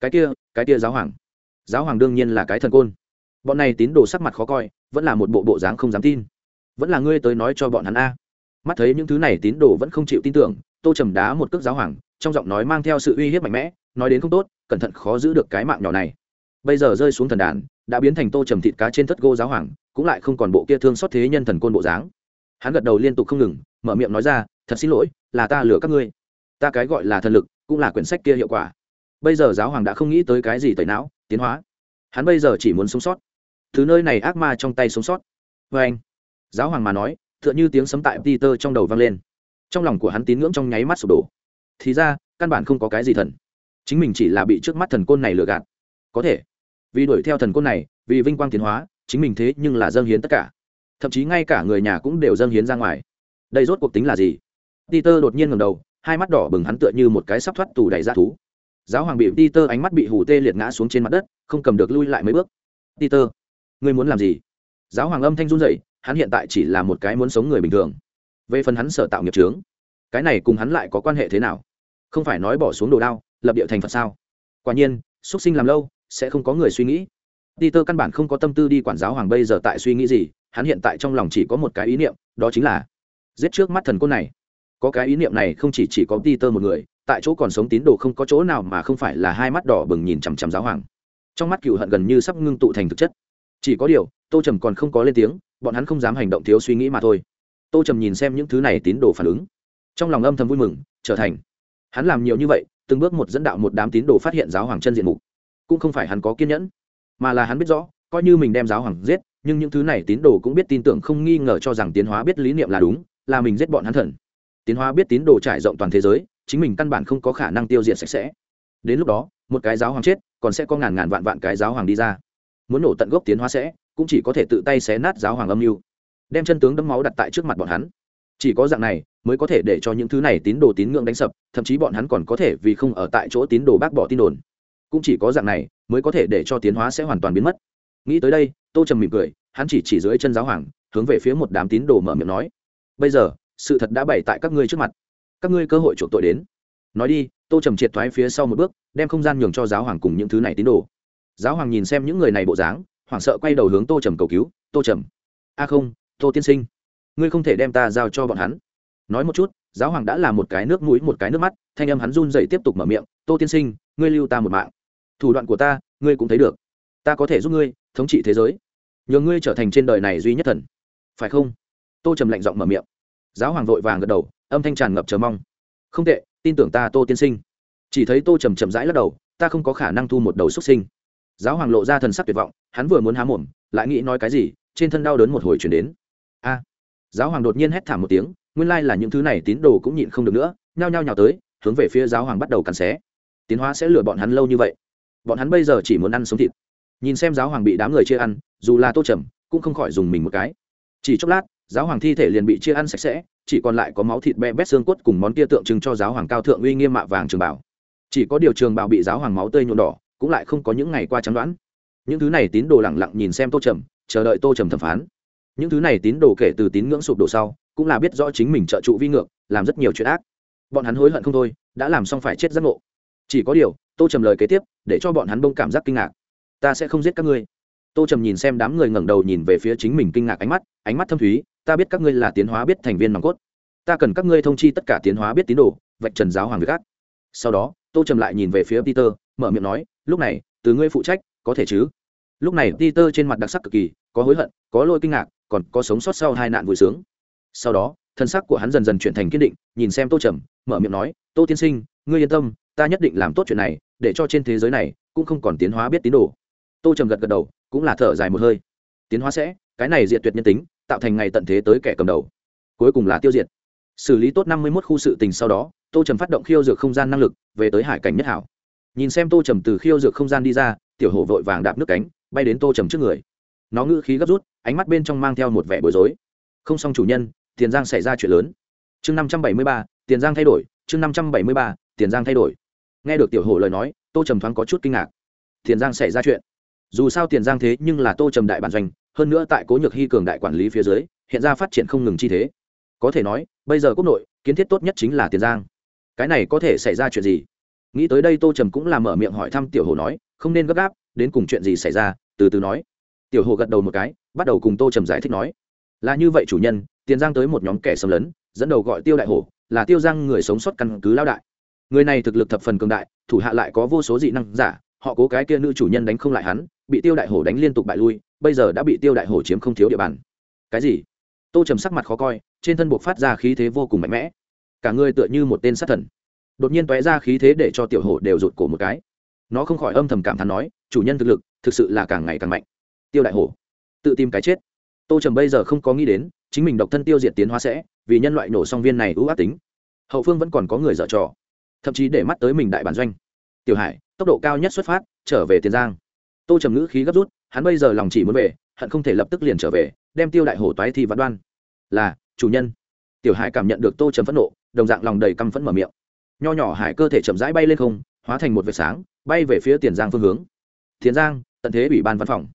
Cái kia cái kia giáo hoàng. Giáo hoàng đương nhiên là cái thần côn. Bọn này tín đồ sắc mặt khó coi, vẫn là một bộ bộ dáng không dám tin. Vẫn là ngươi tới nói cho bọn hắn a. Mắt thấy những thứ này tín đồ vẫn không chịu tin tưởng, tô trầm đá một cước giáo hoàng, trong giọng nói mang theo sự uy hiếp mạnh mẽ nói đến không tốt, cẩn thận khó giữ được cái mạng nhỏ này. Bây giờ rơi xuống thần đàn, đã biến thành tô trầm thịt cá trên thất gô giáo hoàng, cũng lại không còn bộ kia thương xót thế nhân thần côn bộ dáng. Hắn gật đầu liên tục không ngừng, mở miệng nói ra, thật xin lỗi, là ta lừa các ngươi. Ta cái gọi là thần lực, cũng là quyển sách kia hiệu quả. Bây giờ giáo hoàng đã không nghĩ tới cái gì tẩy não, tiến hóa. Hắn bây giờ chỉ muốn sống sót. Thứ nơi này ác ma trong tay sống sót. Vê anh, giáo hoàng mà nói t h ư ợ n h ư tiếng sấm tại peter trong đầu vang lên. Trong lòng của hắn tín ngưỡng trong nháy mắt sụp đổ. Thì ra, căn bản không có cái gì thần chính mình chỉ là bị trước mắt thần côn này lừa gạt. Có thể. Vì đuổi theo thần côn này, vì vinh quang tiến hóa, chính mình thế nhưng là dâng hiến tất cả. Thậm chí ngay cả người nhà cũng đều dâng hiến ra ngoài. Đây rốt cuộc tính là gì? Peter đột nhiên ngầm đầu, hai mắt đỏ bừng hắn tựa như một cái sắp thoát tù đầy ra thú. Giáo hoàng bị peter ánh mắt bị hủ tê liệt ngã xuống trên mặt đất, không cầm được lui lại mấy bước. Peter, ngươi muốn làm gì? Giáo hoàng âm thanh run dậy hắn hiện tại chỉ là một cái muốn sống người bình thường. Về phần hắn sở tạo nghiệp trướng cái này cùng hắn lại có quan hệ thế nào? Không phải nói bỏ xuống đồ đao lập địa thành phật sao? Quả nhiên, xuất sinh làm lâu, sẽ không có người suy nghĩ. Peter căn bản không có tâm tư đi quản giáo hoàng bây giờ tại suy nghĩ gì, hắn hiện tại trong lòng chỉ có một cái ý niệm, đó chính là giết trước mắt thần côn này. Có cái ý niệm này không chỉ chỉ có peter một người, tại chỗ còn sống tín đồ không có chỗ nào mà không phải là hai mắt đỏ bừng nhìn chằm chằm giáo hoàng. Trong mắt cựu hận gần như sắp ngưng tụ thành thực chất. Chỉ có điều, tô trầm còn không có lên tiếng, bọn hắn không dám hành động thiếu suy nghĩ mà thôi. Tô trầm nhìn xem những thứ này tín đồ phản ứng. Trong lòng âm thầm vui mừng, trở thành. Hắn làm nhiều như vậy từng bước một dẫn đạo một đám tín đồ phát hiện giáo hoàng chân diện mục. Cũng không phải hắn có kiên nhẫn, mà là hắn biết rõ, coi như mình đem giáo hoàng giết, nhưng những thứ này tín đồ cũng biết tin tưởng không nghi ngờ cho rằng tiến hóa biết lý niệm là đúng, là mình giết bọn hắn thần. Tiến hóa biết tín đồ trải rộng toàn thế giới, chính mình căn bản không có khả năng tiêu diệt sạch sẽ. Đến lúc đó, một cái giáo hoàng chết, còn sẽ có ngàn ngàn vạn vạn cái giáo hoàng đi ra. Muốn nổ tận gốc tiến hóa sẽ, cũng chỉ có thể tự tay xé nát giáo hoàng âm mưu, đem chân tướng đấm máu đặt tại trước mặt bọn hắn chỉ có dạng này mới có thể để cho những thứ này tín đồ tín ngưỡng đánh sập, thậm chí bọn hắn còn có thể vì không ở tại chỗ tín đồ bác bỏ tin đồn. Cũng chỉ có dạng này mới có thể để cho tiến hóa sẽ hoàn toàn biến mất. Nghĩ tới đây, tô trầm mỉm cười, hắn chỉ chỉ dưới chân giáo hoàng, hướng về phía một đám tín đồ mở miệng nói, bây giờ, sự thật đã bày tại các ngươi trước mặt. Các ngươi cơ hội chuộc tội đến. Nói đi, tô trầm triệt thoái phía sau một bước, đem không gian nhường cho giáo hoàng cùng những thứ này tín đồ. Giáo hoàng nhìn xem những người này bộ dáng, hoảng sợ quay đầu hướng tô trầm cầu cứu, tô trầm. A không, tô tiên sinh ngươi không thể đem ta giao cho bọn hắn. Nói một chút, giáo hoàng đã là một cái nước mũi, một cái nước mắt, thanh âm hắn run dậy tiếp tục mở miệng, tô tiên sinh, ngươi lưu ta một mạng. Thủ đoạn của ta, ngươi cũng thấy được. Ta có thể giúp ngươi thống trị thế giới. Nhờ ngươi trở thành trên đời này duy nhất thần. Phải không? Tô trầm lạnh giọng mở miệng. Giáo hoàng vội vàng gật đầu, âm thanh tràn ngập chờ mong. Không tệ, tin tưởng ta, tô tiên sinh. Chỉ thấy tô trầm chậm rãi lắc đầu, ta không có khả năng thu một đầu xuất sinh. Giáo hoàng lộ ra thần sắc tuyệt vọng, hắn vừa muốn há mồm, lại nghĩ nói cái gì, trên thân đau đớn một hồi chuyển đến. A giáo hoàng đột nhiên hét thảm một tiếng, nguyên lai là những thứ này tín đồ cũng nhịn không được nữa, nhao nhao nhào tới, hướng về phía giáo hoàng bắt đầu cắn xé. Tiến hóa sẽ lừa bọn hắn lâu như vậy. Bọn hắn bây giờ chỉ muốn ăn sống thịt. Nhìn xem giáo hoàng bị đám người chia ăn, dù là tô trầm, cũng không khỏi dùng mình một cái. Chỉ chốc lát, giáo hoàng thi thể liền bị chia ăn sạch sẽ, chỉ còn lại có máu thịt be bét xương cốt cùng món kia tượng trưng cho giáo hoàng cao thượng uy nghiêm mạ vàng trường bảo chỉ có điều trường bảo bị giáo hoàng máu tươi nhuộm đỏ, cũng lại không có những ngày qua chấm đoán. Những thứ này tín đồ lẳng lặng nhìn xem tô trầm, chờ đợi tô trầm thẩm phán những thứ này tín đồ kể từ tín ngưỡng sụp đổ sau, cũng là biết rõ chính mình trợ trụ vi ngược, làm rất nhiều chuyện ác. Bọn hắn hối hận không thôi, đã làm xong phải chết giác ngộ. Chỉ có điều, tô trầm lời kế tiếp, để cho bọn hắn bông cảm giác kinh ngạc. Ta sẽ không giết các ngươi. Tô trầm nhìn xem đám người ngẩng đầu nhìn về phía chính mình kinh ngạc ánh mắt ánh mắt thâm thúy, ta biết các ngươi là tiến hóa biết thành viên nòng cốt. Ta cần các ngươi thông chi tất cả tiến hóa biết tín đồ, vạch trần giáo hoàng việt gác. Sau đó, tô trầm lại nhìn về phía peter, mở miệng nói, lúc này, từ ngươi phụ trách, có thể chứ? Lúc này, peter trên mặt đặc sắc cực kỳ, có hối hận, có lỗi kinh ngạc còn có sống sót sau hai nạn vui sướng. Sau đó, thân sắc của hắn dần dần chuyển thành kiên định, nhìn xem tô trầm, mở miệng nói, tô tiên sinh, ngươi yên tâm, ta nhất định làm tốt chuyện này, để cho trên thế giới này cũng không còn tiến hóa biết tín đồ. Tô trầm gật gật đầu, cũng là thở dài một hơi. Tiến hóa sẽ, cái này diệt tuyệt nhân tính, tạo thành ngày tận thế tới kẻ cầm đầu. Cuối cùng là tiêu diệt. Xử lý tốt năm mươi một khu sự tình sau đó, tô trầm phát động khiêu dược không gian năng lực, về tới hải cảnh nhất hảo. Nhìn xem tô trầm từ khiêu dược không gian đi ra, tiểu hổ vội vàng đạp nước cánh, bay đến tô trầm trước người. Nó ngữ khí gấp rút ánh mắt bên trong mang theo một vẻ bối rối. Không xong chủ nhân, tiền giang xảy ra chuyện lớn. Chương năm trăm bảy mươi ba, tiền giang thay đổi, chương năm trăm bảy mươi ba, tiền giang thay đổi. Nghe được tiểu hổ lời nói, tô trầm thoáng có chút kinh ngạc. Tiền giang xảy ra chuyện. Dù sao tiền giang thế nhưng là tô trầm đại bản doanh, hơn nữa tại cố nhược hy cường đại quản lý phía dưới, hiện ra phát triển không ngừng chi thế. Có thể nói, bây giờ quốc nội, kiến thiết tốt nhất chính là tiền giang. Cái này có thể xảy ra chuyện gì? Nghĩ tới đây tô trầm cũng làm mở miệng hỏi thăm tiểu hồ nói, không nên gấp gáp, đến cùng chuyện gì xảy ra, từ từ nói tiểu hồ gật đầu một cái, bắt đầu cùng tô trầm giải thích nói, là như vậy chủ nhân, tiền giang tới một nhóm kẻ xâm lấn, dẫn đầu gọi tiêu đại hổ, là tiêu giang người sống sót căn cứ lao đại. Người này thực lực thập phần cường đại, thủ hạ lại có vô số dị năng giả, họ cố cái kia nữ chủ nhân đánh không lại hắn, bị tiêu đại hổ đánh liên tục bại lui, bây giờ đã bị tiêu đại hổ chiếm không thiếu địa bàn. Cái gì? Tô trầm sắc mặt khó coi, trên thân buộc phát ra khí thế vô cùng mạnh mẽ. Cả người tựa như một tên sát thần. Đột nhiên tóe ra khí thế để cho tiểu hổ đều rụt cổ một cái. Nó không khỏi âm thầm cảm thán nói, chủ nhân thực lực, thực sự là càng ngày càng mạnh tiêu đại hổ. Tự tìm cái chết. Tô trầm bây giờ không có nghĩ đến, chính mình độc thân tiêu diệt tiến hóa sẽ, vì nhân loại nổ song viên này ưu ác tính. Hậu phương vẫn còn có người dở trò. Thậm chí để mắt tới mình đại bản doanh. Tiểu hải, tốc độ cao nhất xuất phát, trở về tiền giang. Tô trầm ngữ khí gấp rút, hắn bây giờ lòng chỉ muốn về, hận không thể lập tức liền trở về, đem tiêu đại hổ toái thi vắn đoan. Là, chủ nhân. Tiểu hải cảm nhận được tô trầm phẫn nộ, đồng dạng lòng đầy căm phẫn mở miệng. Nho nhỏ hải cơ thể chậm rãi bay lên không, hóa thành một vệt sáng, bay về phía tiền giang phương hướng. Tiền giang, tận thế ủy ban văn phòng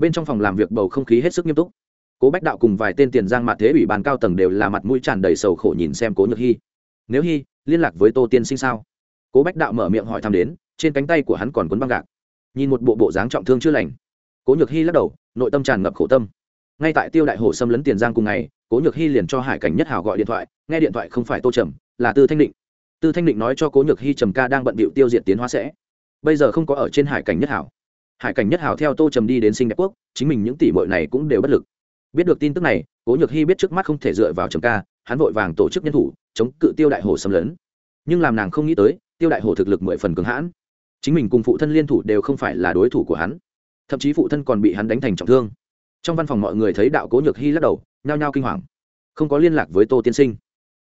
bên trong phòng làm việc bầu không khí hết sức nghiêm túc. Cố bách đạo cùng vài tên tiền giang mặt thế ủy ban cao tầng đều là mặt mũi tràn đầy sầu khổ nhìn xem cố nhược hy nếu hy liên lạc với tô tiên sinh sao? Cố bách đạo mở miệng hỏi thăm đến, trên cánh tay của hắn còn cuốn băng gạc. Nhìn một bộ bộ dáng trọng thương chưa lành. Cố nhược hy lắc đầu, nội tâm tràn ngập khổ tâm. Ngay tại tiêu đại hồ xâm lấn tiền giang cùng ngày, cố nhược hy liền cho hải cảnh nhất hào gọi điện thoại, nghe điện thoại không phải tô trầm, là tư thanh định. Tư thanh định nói cho cố nhược hy trầm ca đang bận bịu tiêu diệt tiến hóa sẽ. Bây giờ không có ở trên hải cảnh nhất hảo hải cảnh nhất hảo theo tô trầm đi đến sinh đẹp quốc, chính mình những tỷ bội này cũng đều bất lực. Biết được tin tức này, cố nhược hy biết trước mắt không thể dựa vào trầm ca, hắn vội vàng tổ chức nhân thủ, chống cự tiêu đại hồ xâm lấn. Nhưng làm nàng không nghĩ tới, tiêu đại hồ thực lực mười phần cường hãn. Chính mình cùng phụ thân liên thủ đều không phải là đối thủ của hắn. Thậm chí phụ thân còn bị hắn đánh thành trọng thương. Trong văn phòng mọi người thấy đạo cố nhược hy lắc đầu, nhao nhao kinh hoàng. Không có liên lạc với tô tiên sinh.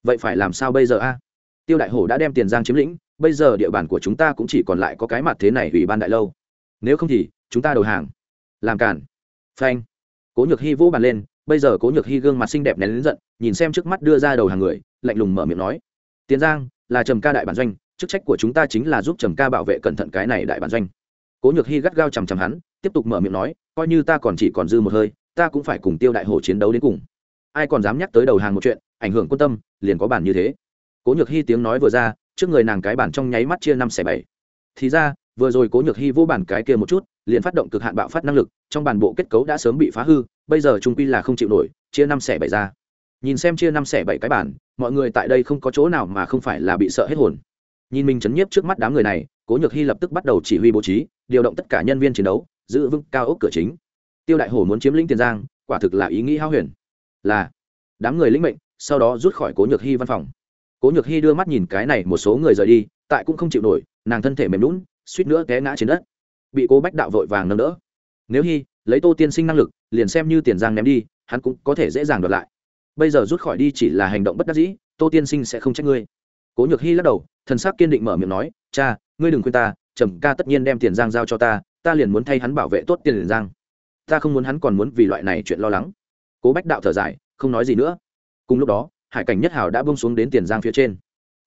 Vậy phải làm sao bây giờ a? Tiêu đại hổ đã đem tiền giang chiếm lĩnh, bây giờ địa bàn của chúng ta cũng chỉ còn lại có cái mặt thế này ủy ban đại lâu nếu không thì, chúng ta đầu hàng. Làm cản phanh. Cố nhược hy vỗ bàn lên, bây giờ cố nhược hy gương mặt xinh đẹp nén lớn giận, nhìn xem trước mắt đưa ra đầu hàng người, lạnh lùng mở miệng nói. Tiền giang, là trầm ca đại bản doanh, chức trách của chúng ta chính là giúp trầm ca bảo vệ cẩn thận cái này đại bản doanh. Cố nhược hy gắt gao chằm chằm hắn, tiếp tục mở miệng nói, coi như ta còn chỉ còn dư một hơi, ta cũng phải cùng tiêu đại hổ chiến đấu đến cùng. Ai còn dám nhắc tới đầu hàng một chuyện, ảnh hưởng quân tâm, liền có bản như thế. Cố nhược hy tiếng nói vừa ra, trước người nàng cái bản trong nháy mắt chia năm xẻ bảy. Thì ra vừa rồi cố nhược hy vô bản cái kia một chút, liền phát động cực hạn bạo phát năng lực, trong bản bộ kết cấu đã sớm bị phá hư, bây giờ trung quy là không chịu nổi, chia năm xẻ bảy ra. Nhìn xem chia năm xẻ bảy cái bản mọi người tại đây không có chỗ nào mà không phải là bị sợ hết hồn. Nhìn mình chấn nhiếp trước mắt đám người này, cố nhược hy lập tức bắt đầu chỉ huy bố trí, điều động tất cả nhân viên chiến đấu, giữ vững cao ốc cửa chính. Tiêu đại hổ muốn chiếm lĩnh tiền giang, quả thực là ý nghĩ hao huyền. Là, đám người lĩnh mệnh, sau đó rút khỏi cố nhược hy văn phòng. Cố nhược hy đưa mắt nhìn cái này một số người rời đi, tại cũng không chịu nổi, nàng thân thể mềm lún suýt nữa té ngã trên đất. Bị cố bách đạo vội vàng nâng đỡ. Nếu hy lấy tô tiên sinh năng lực, liền xem như tiền giang ném đi, hắn cũng có thể dễ dàng đoạt lại. Bây giờ rút khỏi đi chỉ là hành động bất đắc dĩ, tô tiên sinh sẽ không trách ngươi. Cố nhược hy lắc đầu, thần sắc kiên định mở miệng nói, cha, ngươi đừng khuyên ta, trầm ca tất nhiên đem tiền giang giao cho ta ta liền muốn thay hắn bảo vệ tốt tiền giang. Ta không muốn hắn còn muốn vì loại này chuyện lo lắng. Cố bách đạo thở dài, không nói gì nữa. Cùng lúc đó, hải cảnh nhất hảo đã bông xuống đến tiền giang phía trên.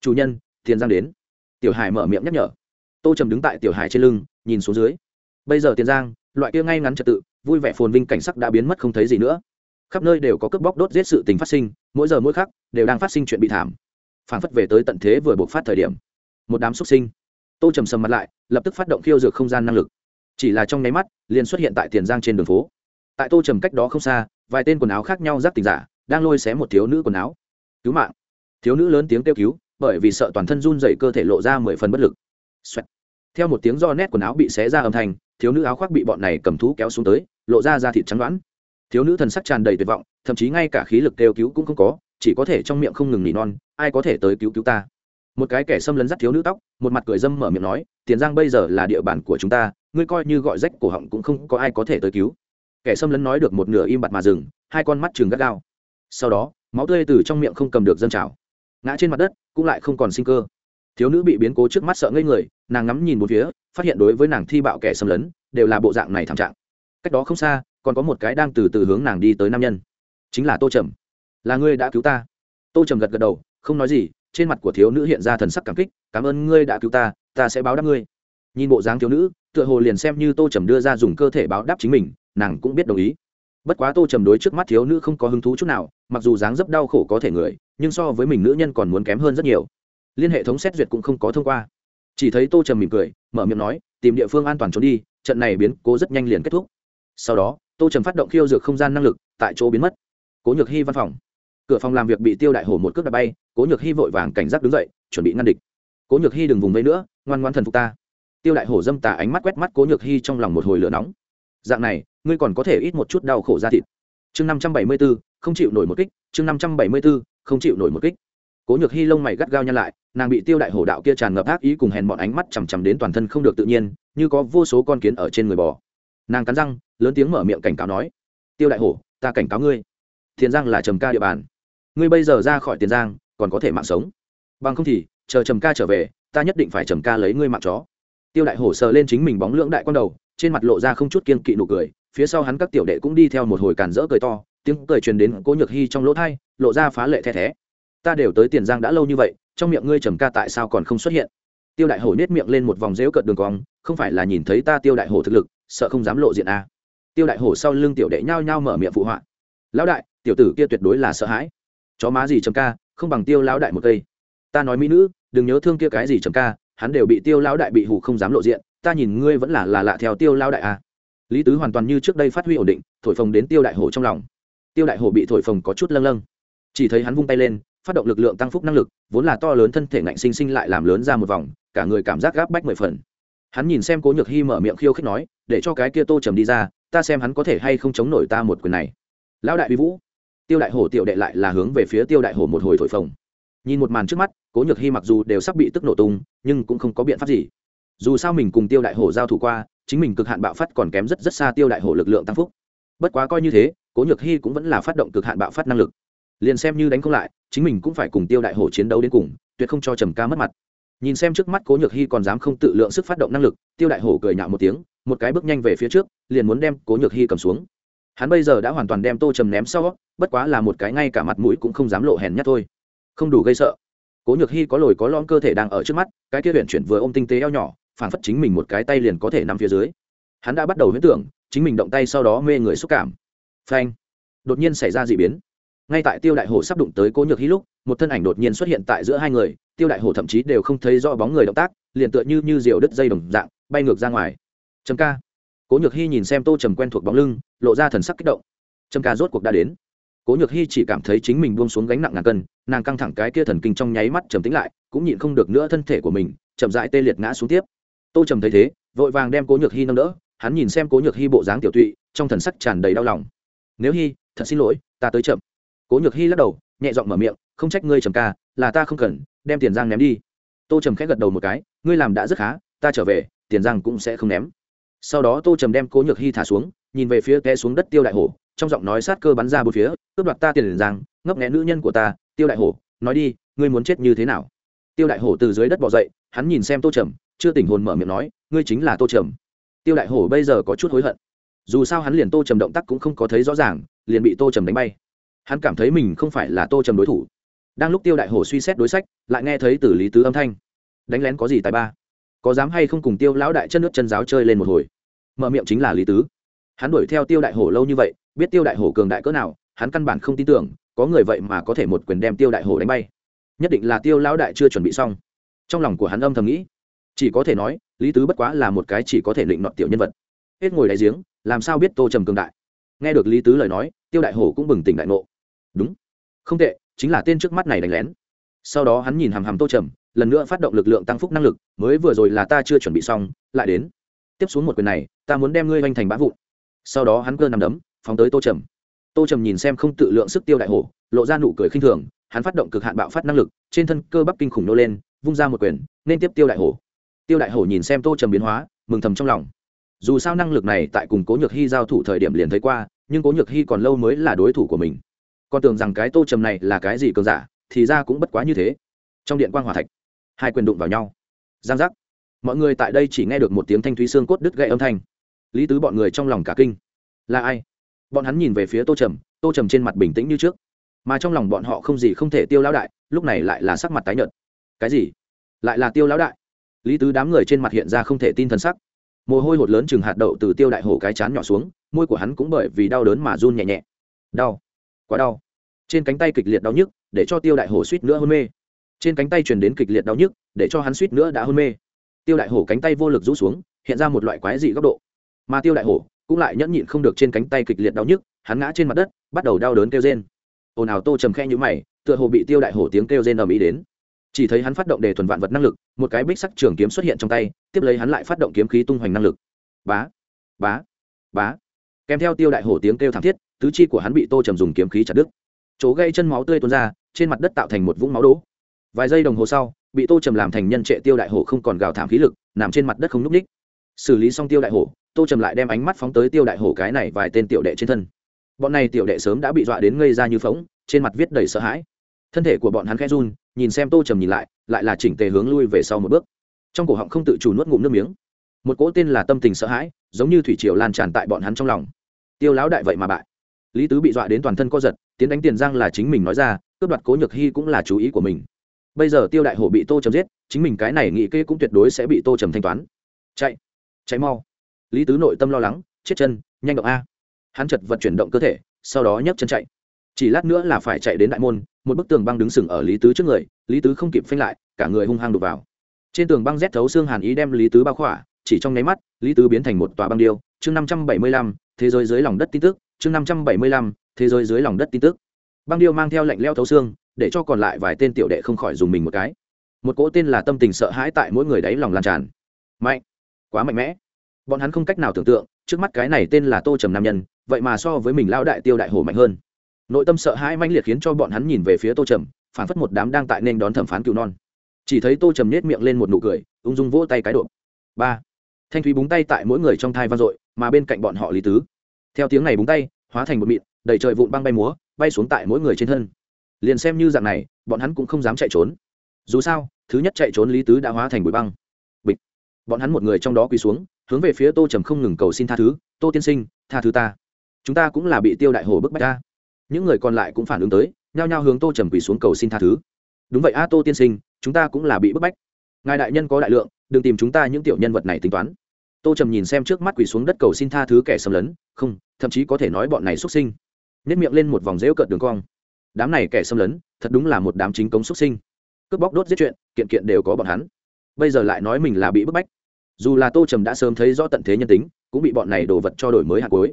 Chủ nhân, tiền giang đến. Tiểu hải mở miệng nhắc nhở tô trầm đứng tại tiểu hải trên lưng, nhìn xuống dưới. Bây giờ tiền giang, loại kia ngay ngắn trật tự, vui vẻ phồn vinh cảnh sắc đã biến mất không thấy gì nữa. Khắp nơi đều có cướp bóc đốt giết sự tình phát sinh, mỗi giờ mỗi khắc đều đang phát sinh chuyện bị thảm. Phản phất về tới tận thế vừa buộc phát thời điểm. Một đám xuất sinh. Tô trầm sầm mặt lại, lập tức phát động khiêu dược không gian năng lực. Chỉ là trong nháy mắt, liền xuất hiện tại tiền giang trên đường phố. Tại tô trầm cách đó không xa, vài tên quần áo khác nhau giáp tình giả, đang lôi xé một thiếu nữ quần áo. Cứu mạng. Thiếu nữ lớn tiếng kêu cứu, bởi vì sợ toàn thân run dậy cơ thể lộ ra mười phần bất lực、Xoẹt. theo một tiếng do nét quần áo bị xé ra âm thanh, thiếu nữ áo khoác bị bọn này cầm thú kéo xuống tới, lộ ra da thịt trắng đoán. Thiếu nữ thần sắc tràn đầy tuyệt vọng, thậm chí ngay cả khí lực kêu cứu cũng không có, chỉ có thể trong miệng không ngừng nỉ non, ai có thể tới cứu cứu ta? Một cái kẻ xâm lấn dắt thiếu nữ tóc, một mặt cười dâm mở miệng nói, tiền giang bây giờ là địa bàn của chúng ta, ngươi coi như gọi rách cổ họng cũng không có ai có thể tới cứu. Kẻ xâm lấn nói được một nửa im bặt mà dừng, hai con mắt trừng gắt gao. Sau đó, máu tươi từ trong miệng không cầm được dâng trào. Ngã trên mặt đất, cũng lại không còn sinh cơ thiếu nữ bị biến cố trước mắt sợ ngây người, nàng ngắm nhìn một phía, phát hiện đối với nàng thi bạo kẻ xâm lấn, đều là bộ dạng này thảm trạng. Cách đó không xa, còn có một cái đang từ từ hướng nàng đi tới nam nhân. Chính là tô trầm. Là ngươi đã cứu ta. Tô trầm gật gật đầu, không nói gì, trên mặt của thiếu nữ hiện ra thần sắc cảm kích, cảm ơn ngươi đã cứu ta ta sẽ báo đáp ngươi. Nhìn bộ dáng thiếu nữ, tựa hồ liền xem như tô trầm đưa ra dùng cơ thể báo đáp chính mình, nàng cũng biết đồng ý. Bất quá tô trầm đối trước mắt thiếu nữ không có hứng thú chút nào, mặc dù dáng dấp đau khổ có thể người, nhưng so với mình nữ nhân còn muốn kém hơn rất nhiều liên hệ thống xét duyệt cũng không có thông qua. Chỉ thấy tô trầm mỉm cười, mở miệng nói, tìm địa phương an toàn trốn đi, trận này biến cố rất nhanh liền kết thúc. Sau đó, tô trầm phát động khiêu dược không gian năng lực, tại chỗ biến mất. Cố nhược hy văn phòng. Cửa phòng làm việc bị tiêu đại hổ một cước đạp bay, cố nhược hy vội vàng cảnh giác đứng dậy, chuẩn bị ngăn địch. Cố nhược hy đừng vùng vây nữa, ngoan ngoan thần phục ta. Tiêu đại hổ dâm tà ánh mắt quét mắt cố nhược hy trong lòng một hồi lửa nóng. Dạng này, ngươi còn có thể ít một chút đau khổ ra thịt. Chương năm trăm bảy mươi b ố không chịu nổi một kích, chương năm trăm bảy mươi b ố không chịu nổi một kích cố nhược hy lông mày gắt gao nhăn lại, nàng bị tiêu đại hổ đạo kia tràn ngập ác ý cùng hèn bọn ánh mắt chằm chằm đến toàn thân không được tự nhiên, như có vô số con kiến ở trên người bò. Nàng cắn răng, lớn tiếng mở miệng cảnh cáo nói, tiêu đại hổ, ta cảnh cáo ngươi, tiền giang là trầm ca địa bàn. Ngươi bây giờ ra khỏi tiền giang, còn có thể mạng sống. Bằng không thì, chờ trầm ca trở về, ta nhất định phải trầm ca lấy ngươi mạng chó. Tiêu đại hổ sờ lên chính mình bóng lưỡng đại con đầu, trên mặt lộ ra không chút kiên kỵ nụ cười, phía sau hắn các tiểu đệ cũng đi theo một hồi càn rỡ cười to, tiếng cười truyền đến cố nhược hy trong lỗ thai lộ ra phá lệ the thé ta đều tới tiền giang đã lâu như vậy, trong miệng ngươi trầm ca tại sao còn không xuất hiện? Tiêu đại hổ nết miệng lên một vòng rễu cợt đường cong, không phải là nhìn thấy ta tiêu đại hổ thực lực, sợ không dám lộ diện a à. tiêu đại hổ sau lưng tiểu đệ nhao nhao mở miệng phụ họa. Lão đại, tiểu tử kia tuyệt đối là sợ hãi. Chó má gì trầm ca, không bằng tiêu lão đại một cây. Ta nói mỹ nữ, đừng nhớ thương kia cái gì trầm ca, hắn đều bị tiêu lão đại bị hủ không dám lộ diện, ta nhìn ngươi vẫn là là lạ theo tiêu lão đại à. lý tứ hoàn toàn như trước đây phát huy ổn định, thổi phồng đến tiêu đại hổ trong lòng. Tiêu đại hổ bị thổi phồng có chút lâng lâng. Chỉ thấy hắn vung tay lên phát động lực lượng tăng phúc năng lực, vốn là to lớn thân thể ngạnh sinh sinh lại làm lớn ra một vòng, cả người cảm giác gáp bách mười phần. Hắn nhìn xem cố nhược hy mở miệng khiêu khích nói, để cho cái kia tô trầm đi ra, ta xem hắn có thể hay không chống nổi ta một quyền này. Lão đại uy vũ, tiêu đại hổ tiểu đệ lại là hướng về phía tiêu đại hổ một hồi thổi phồng. Nhìn một màn trước mắt, cố nhược hy mặc dù đều sắp bị tức nổ tung, nhưng cũng không có biện pháp gì. Dù sao mình cùng tiêu đại hổ giao thủ qua, chính mình cực hạn bạo phát còn kém rất rất xa tiêu đại hổ lực lượng tăng phúc. Bất quá coi như thế, cố nhược hy cũng vẫn là phát động cực hạn bạo phát năng lực. Liền xem như đánh không lại chính mình cũng phải cùng tiêu đại hổ chiến đấu đến cùng, tuyệt không cho trầm ca mất mặt. Nhìn xem trước mắt cố nhược hy còn dám không tự lượng sức phát động năng lực, tiêu đại hổ cười nhạo một tiếng, một cái bước nhanh về phía trước, liền muốn đem cố nhược hy cầm xuống. Hắn bây giờ đã hoàn toàn đem tô trầm ném sau, bất quá là một cái ngay cả mặt mũi cũng không dám lộ hèn nhát thôi. Không đủ gây sợ. Cố nhược hy có lồi có lõm cơ thể đang ở trước mắt, cái kia huyện chuyển vừa ôm tinh tế eo nhỏ, phản phất chính mình một cái tay liền có thể nằm phía dưới. Hắn đã bắt đầu huyễn tưởng, chính mình động tay sau đó mê người xúc cảm. Phanh. Đột nhiên xảy ra d ị biến ngay tại tiêu đại hổ sắp đụng tới cố nhược hy lúc, một thân ảnh đột nhiên xuất hiện tại giữa hai người, tiêu đại hổ thậm chí đều không thấy rõ bóng người động tác, liền tựa như như diều đứt dây đồng dạng, bay ngược ra ngoài. Trầm ca. Cố nhược hy nhìn xem tô trầm quen thuộc bóng lưng, lộ ra thần sắc kích động. Trầm ca, rốt cuộc đã đến. Cố nhược hy chỉ cảm thấy chính mình buông xuống gánh nặng ngàn cân, nàng căng thẳng cái kia thần kinh trong nháy mắt trầm tính lại, cũng nhịn không được nữa thân thể của mình, chậm rãi tê liệt ngã xuống tiếp. Tô trầm thấy thế, vội vàng đem cố nhược hy nâng đỡ, hắn nhìn xem cố nhược hy bộ dáng tiểu tụy, trong thần sắc tràn đầy đau lòng. Nếu hy thật xin lỗi, ta tới chậm cố nhược hy lắc đầu, nhẹ giọng mở miệng, không trách ngươi trầm ca, là ta không cần, đem tiền giang ném đi. Tô trầm khẽ gật đầu một cái, ngươi làm đã rất khá, ta trở về, tiền giang cũng sẽ không ném. Sau đó tô trầm đem cố nhược hy thả xuống, nhìn về phía té xuống đất tiêu đại hổ, trong giọng nói sát cơ bắn ra bốn phía, cướp đoạt ta tiền giang, ngấp nghẽ nữ nhân của ta, tiêu đại hổ, nói đi, ngươi muốn chết như thế nào? Tiêu đại hổ từ dưới đất bỏ dậy, hắn nhìn xem tô trầm, chưa tỉnh hồn mở miệng nói, ngươi chính là tô trầm. Tiêu đại hổ bây giờ có chút hối hận. Dù sao hắn liền tô trầm động tác cũng không có thấy rõ ràng, liền bị tô trầm đánh bay hắn cảm thấy mình không phải là tô trầm đối thủ. Đang lúc tiêu đại hổ suy xét đối sách, lại nghe thấy từ lý tứ âm thanh. Đánh lén có gì tài ba? Có dám hay không cùng tiêu lão đại chân nước chân giáo chơi lên một hồi? Mở miệng chính là lý tứ. Hắn đuổi theo tiêu đại hổ lâu như vậy, biết tiêu đại hổ cường đại cỡ nào, hắn căn bản không tin tưởng, có người vậy mà có thể một quyền đem tiêu đại hổ đánh bay. Nhất định là tiêu lão đại chưa chuẩn bị xong. Trong lòng của hắn âm thầm nghĩ, chỉ có thể nói, lý tứ bất quá là một cái chỉ có thể định nọt tiểu nhân vật. Hết ngồi đáy giếng, làm sao biết tô trầm cường đại? Nghe được lý tứ lời nói, tiêu đại hổ cũng bừng tỉnh đại ngộ đúng. Không tệ, chính là tên trước mắt này đánh lén. Sau đó hắn nhìn hàm hàm tô trầm, lần nữa phát động lực lượng tăng phúc năng lực, mới vừa rồi là ta chưa chuẩn bị xong, lại đến. Tiếp xuống một quyền này, ta muốn đem ngươi oanh thành bã vụn. Sau đó hắn cơ nằm đấm, phóng tới tô trầm. Tô trầm nhìn xem không tự lượng sức tiêu đại hổ, lộ ra nụ cười khinh thường, hắn phát động cực hạn bạo phát năng lực, trên thân cơ bắp kinh khủng nô lên, vung ra một quyền, nên tiếp tiêu đại hổ. Tiêu đại hổ nhìn xem tô trầm biến hóa, mừng thầm trong lòng. Dù sao năng lực này tại cùng cố nhược hy giao thủ thời điểm liền thấy qua, nhưng cố nhược hy còn lâu mới là đối thủ của mình con tưởng rằng cái tô trầm này là cái gì cường giả, thì ra cũng bất quá như thế. Trong điện quan hòa thạch, hai quyền đụng vào nhau. Giang giác. Mọi người tại đây chỉ nghe được một tiếng thanh thúy xương cốt đứt gậy âm thanh. Lý tứ bọn người trong lòng cả kinh. Là ai? Bọn hắn nhìn về phía tô trầm tô trầm trên mặt bình tĩnh như trước. Mà trong lòng bọn họ không gì không thể tiêu lão đại, lúc này lại là sắc mặt tái nhợt. Cái gì? Lại là tiêu lão đại? Lý tứ đám người trên mặt hiện ra không thể tin t sắc. Mồ hôi hột lớn chừng hạt đậu từ tiêu đại hổ cái chán nhỏ xuống, môi của hắn cũng bởi vì đau đớn mà run nhẹ nhẹ. Đau quá đau. Trên cánh tay kịch liệt đau nhức, để cho tiêu đại hổ suýt nữa hôn mê. Trên cánh tay truyền đến kịch liệt đau nhức, để cho hắn suýt nữa đã hôn mê. Tiêu đại hổ cánh tay vô lực rũ xuống, hiện ra một loại quái dị góc độ. Mà tiêu đại hổ cũng lại nhẫn nhịn không được trên cánh tay kịch liệt đau nhức, hắn ngã trên mặt đất, bắt đầu đau đớn kêu rên. Ồn ào tô trầm khe nhũ mày, tựa hồ bị tiêu đại hổ tiếng kêu rên ầm ĩ đến. Chỉ thấy hắn phát động đề thuần vạn vật năng lực, một cái bích sắc trường kiếm xuất hiện trong tay, tiếp lấy hắn lại phát động kiếm khí tung hoành năng lực. Bá bá bá. Kèm theo tiêu đại hổ tiếng kêu thảm thiết tứ chi của hắn bị tô trầm dùng kiếm khí chặt đứt. Chỗ gây chân máu tươi tuôn ra, trên mặt đất tạo thành một vũng máu đố vài giây đồng hồ sau, bị tô trầm làm thành nhân trệ tiêu đại hổ không còn gào thảm khí lực, nằm trên mặt đất không n ú c ních xử lý xong tiêu đại hổ, tô trầm lại đem ánh mắt phóng tới tiêu đại hổ cái này vài tên tiểu đệ trên thân. Bọn này tiểu đệ sớm đã bị dọa đến ngây ra như phóng trên mặt viết đầy sợ hãi. Thân thể của bọn hắn khẽ run, nhìn xem tô trầm nhìn lại lại là chỉnh tề hướng lui về sau một bước. Trong cổ họng không tự chủ nuốt ngụm nước miếng. Một cỗ tên là tâm tình sợ hãi, giống như thủy triều lan tràn tại bọn hắn trong lòng. Tiêu lão đại vậy mà bại lý tứ bị dọa đến toàn thân co giật, tiến đánh tiền giang là chính mình nói ra, cướp đoạt cố nhược hy cũng là chú ý của mình. Bây giờ tiêu đại hổ bị tô trầm giết, chính mình cái này nghĩ kê cũng tuyệt đối sẽ bị tô trầm thanh toán. Chạy chạy mau. Lý tứ nội tâm lo lắng, chết chân, nhanh động a. Hắn chật vật chuyển động cơ thể, sau đó nhấc chân chạy. Chỉ lát nữa là phải chạy đến đại môn, một bức tường băng đứng sừng ở lý tứ trước người, lý tứ không kịp phanh lại, cả người hung hăng đục vào. Trên tường băng rét thấu xương hàn ý đem lý tứ bao khỏa, chỉ trong nháy mắt, lý tứ biến thành một tòa băng điêu. Chương năm trăm bảy mươi lăm, thế giới dưới lòng đất tin tức chương năm trăm bảy mươi lăm, thế giới dưới lòng đất tin tức. Băng điêu mang theo lạnh leo thấu xương, để cho còn lại vài tên tiểu đệ không khỏi dùng mình một cái. Một cỗ tên là tâm tình sợ hãi tại mỗi người đáy lòng lan tràn. Mạnh! Quá mạnh mẽ! Bọn hắn không cách nào tưởng tượng, trước mắt cái này tên là tô trầm nam nhân, vậy mà so với mình lao đại tiêu đại hồ mạnh hơn. Nội tâm sợ hãi mãnh liệt khiến cho bọn hắn nhìn về phía tô trầm, phản phất một đám đang tại nên đón thẩm phán cựu non. Chỉ thấy tô trầm nết miệng lên một nụ cười, ung dung vỗ tay cái độ. Ba! Thanh thúy búng tay tại mỗi người trong thai vang dội, mà bên cạnh bọn họ lý tứ theo tiếng này búng tay, hóa thành một mịn, đầy trời vụn băng bay múa, bay xuống tại mỗi người trên thân. Liền xem như dạng này, bọn hắn cũng không dám chạy trốn. Dù sao, thứ nhất chạy trốn lý tứ đã hóa thành bụi băng. Bịch. Bọn hắn một người trong đó quỳ xuống, hướng về phía tô trầm không ngừng cầu xin tha thứ, tô tiên sinh, tha thứ ta. Chúng ta cũng là bị tiêu đại hồ bức bách ta. Những người còn lại cũng phản ứng tới, nhao nhao hướng tô trầm quỳ xuống cầu xin tha thứ. Đúng vậy a, tô tiên sinh, chúng ta cũng là bị bức bách. Ngài đại nhân có đại lượng, đừng tìm chúng ta những tiểu nhân vật này tính toán tô trầm nhìn xem trước mắt quỳ xuống đất cầu xin tha thứ kẻ xâm lấn, không, thậm chí có thể nói bọn này xuất sinh. Nếp miệng lên một vòng rễu cợt đường cong. Đám này kẻ xâm lấn, thật đúng là một đám chính cống xuất sinh. Cướp bóc đốt giết chuyện, kiện kiện đều có bọn hắn. Bây giờ lại nói mình là bị bức bách. Dù là tô trầm đã sớm thấy rõ tận thế nhân tính, cũng bị bọn này đổ vật cho đổi mới hạt cuối.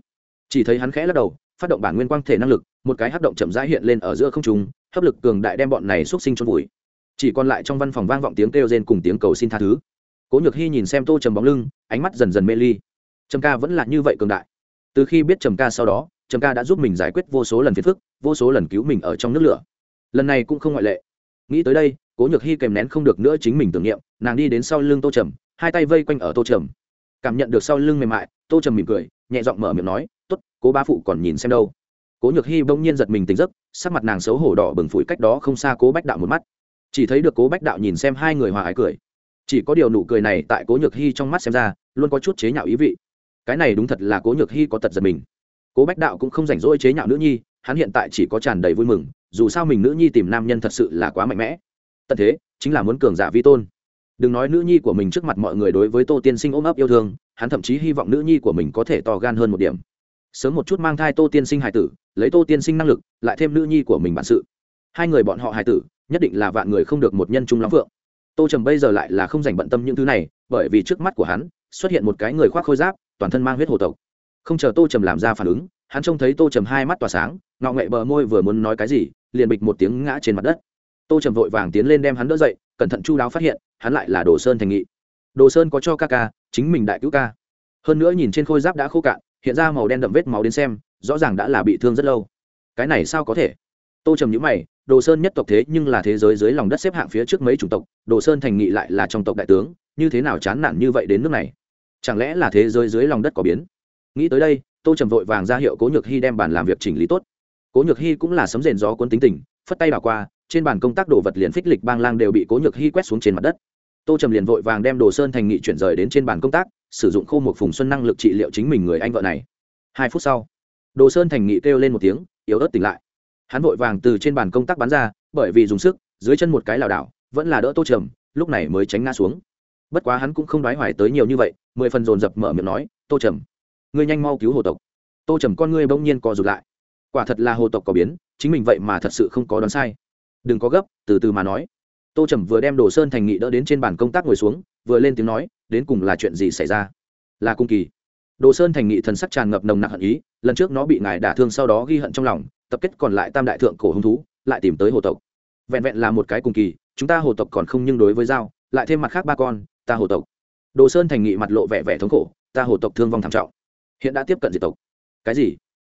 Chỉ thấy hắn khẽ lắc đầu, phát động bản nguyên quang thể năng lực, một cái hát động chậm rãi hiện lên ở giữa không trung, hấp lực cường đại đem bọn này xuất sinh chôn vùi. Chỉ còn lại trong văn phòng vang vọng tiếng kêu rên cùng tiếng cầu xin tha thứ cố nhược hy nhìn xem tô trầm bóng lưng, ánh mắt dần dần mê ly. Trầm ca vẫn là như vậy cường đại. Từ khi biết trầm ca sau đó, trầm ca đã giúp mình giải quyết vô số lần phiền phức, vô số lần cứu mình ở trong nước lửa. Lần này cũng không ngoại lệ. Nghĩ tới đây, cố nhược hy kèm nén không được nữa chính mình tưởng niệm, nàng đi đến sau lưng tô trầm, hai tay vây quanh ở tô trầm. Cảm nhận được sau lưng mềm mại, tô trầm mỉm cười, nhẹ giọng mở miệng nói t ố t cố bá phụ còn nhìn xem đâu. Cố nhược hy bỗng nhiên giật mình tỉnh giấc, sắc mặt nàng xấu hổ đỏ bừng phủi cách đó không xa cố bách đạo một mắt. Chỉ thấy được cố bách đạo nhìn xem hai người hòa ái cười chỉ có điều nụ cười này tại cố nhược hy trong mắt xem ra, luôn có chút chế nhạo ý vị. Cái này đúng thật là cố nhược hy có tật giật mình. Cố bách đạo cũng không rảnh rỗi chế nhạo nữ nhi, hắn hiện tại chỉ có tràn đầy vui mừng, dù sao mình nữ nhi tìm nam nhân thật sự là quá mạnh mẽ. Tận thế, chính là muốn cường giả vi tôn. Đừng nói nữ nhi của mình trước mặt mọi người đối với tô tiên sinh ôm ấp yêu thương, hắn thậm chí hy vọng nữ nhi của mình có thể to gan hơn một điểm. Sớm một chút mang thai tô tiên sinh hài tử, lấy tô tiên sinh năng lực, lại thêm nữ nhi của mình bản sự. Hai người bọn họ hài tử, nhất định là vạn người không được một nhân trung lắm vượng tô trầm bây giờ lại là không dành bận tâm những thứ này, bởi vì trước mắt của hắn, xuất hiện một cái người khoác khôi giáp, toàn thân mang huyết hồ tộc. Không chờ tô trầm làm ra phản ứng, hắn trông thấy tô trầm hai mắt tỏa sáng, ngọ nghệ bờ môi vừa muốn nói cái gì, liền bịch một tiếng ngã trên mặt đất. Tô trầm vội vàng tiến lên đem hắn đỡ dậy, cẩn thận chu đáo phát hiện, hắn lại là đồ sơn thành nghị. Đồ sơn có cho ca ca, chính mình đại cứu ca. Hơn nữa nhìn trên khôi giáp đã khô cạn, hiện ra màu đen đậm vết máu đến xem, rõ ràng đã là bị thương rất lâu. Cái này sao có thể? Tô trầm nhữ mày đồ sơn nhất tộc thế nhưng là thế giới dưới lòng đất xếp hạng phía trước mấy chủng tộc, đồ sơn thành nghị lại là trong tộc đại tướng, như thế nào chán nản như vậy đến nước này? Chẳng lẽ là thế giới dưới lòng đất có biến? Nghĩ tới đây, tô trầm vội vàng ra hiệu cố nhược hy đem bàn làm việc chỉnh lý tốt. Cố nhược hy cũng là sấm rền gió cuốn tính tình, phất tay bà qua, trên bàn công tác đồ vật liền phích lịch bang lang đều bị cố nhược hy quét xuống trên mặt đất. Tô trầm liền vội vàng đem đồ sơn thành nghị chuyển rời đến trên bàn công tác, sử dụng khô một phùng xuân năng lực trị liệu chính mình người anh vợ này. Hai phút sau, đồ sơn thành nghị kêu lên một tiếng, yếu ớt tỉnh lại hắn vội vàng từ trên bàn công tác bắn ra, bởi vì dùng sức, dưới chân một cái lảo đảo, vẫn là đỡ tô trầm, lúc này mới tránh ngã xuống. Bất quá hắn cũng không đoái hoài tới nhiều như vậy, mười phần dồn dập mở miệng nói, tô trầm, ngươi nhanh mau cứu hồ tộc. Tô trầm con ngươi bỗng nhiên co rụt lại. Quả thật là hồ tộc có biến, chính mình vậy mà thật sự không có đoán sai. Đừng có gấp, từ từ mà nói. Tô trầm vừa đem đồ sơn thành nghị đỡ đến trên bàn công tác ngồi xuống, vừa lên tiếng nói, đến cùng là chuyện gì xảy ra? Là cung kỳ đồ sơn thành nghị thần sắc tràn ngập nồng nặc hận ý, lần trước nó bị ngài đả thương sau đó ghi hận trong lòng, tập kết còn lại tam đại thượng cổ hứng thú, lại tìm tới hồ tộc. Vẹn vẹn là một cái cùng kỳ, chúng ta hồ tộc còn không nhưng đối với dao lại thêm mặt khác ba con, ta hồ tộc. Đồ sơn thành nghị mặt lộ vẻ vẻ thống khổ, ta hồ tộc thương vong thảm trọng. Hiện đã tiếp cận diệt tộc. Cái gì?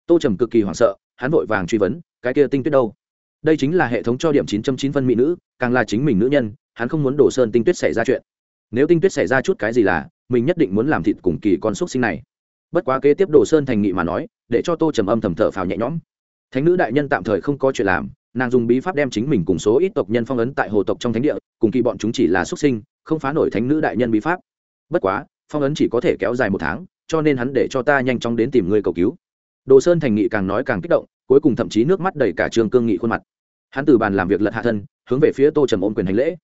Tô trầm cực kỳ hoảng sợ, hắn vội vàng truy vấn, cái kia tinh tuyết đâu? Đây chính là hệ thống cho điểm chín trăm chín phân mỹ nữ, càng là chính mình nữ nhân, hắn không muốn đồ sơn tinh tuyết xảy ra chuyện nếu tinh tuyết xảy ra chút cái gì là, mình nhất định muốn làm thịt cùng kỳ con xúc sinh này. Bất quá kế tiếp đồ sơn thành nghị mà nói, để cho tô trầm âm thầm thở phào nhẹ nhõm. Thánh nữ đại nhân tạm thời không có chuyện làm, nàng dùng bí pháp đem chính mình cùng số ít tộc nhân phong ấn tại hồ tộc trong thánh địa, cùng kỳ bọn chúng chỉ là xuất sinh, không phá nổi thánh nữ đại nhân bí pháp. Bất quá, phong ấn chỉ có thể kéo dài một tháng, cho nên hắn để cho ta nhanh chóng đến tìm người cầu cứu. Đồ sơn thành nghị càng nói càng kích động, cuối cùng thậm chí nước mắt đầy cả trường cương nghị khuôn mặt. Hắn từ bàn làm việc lật hạ thân, hướng về phía tô trầm ôm quyền hành lễ.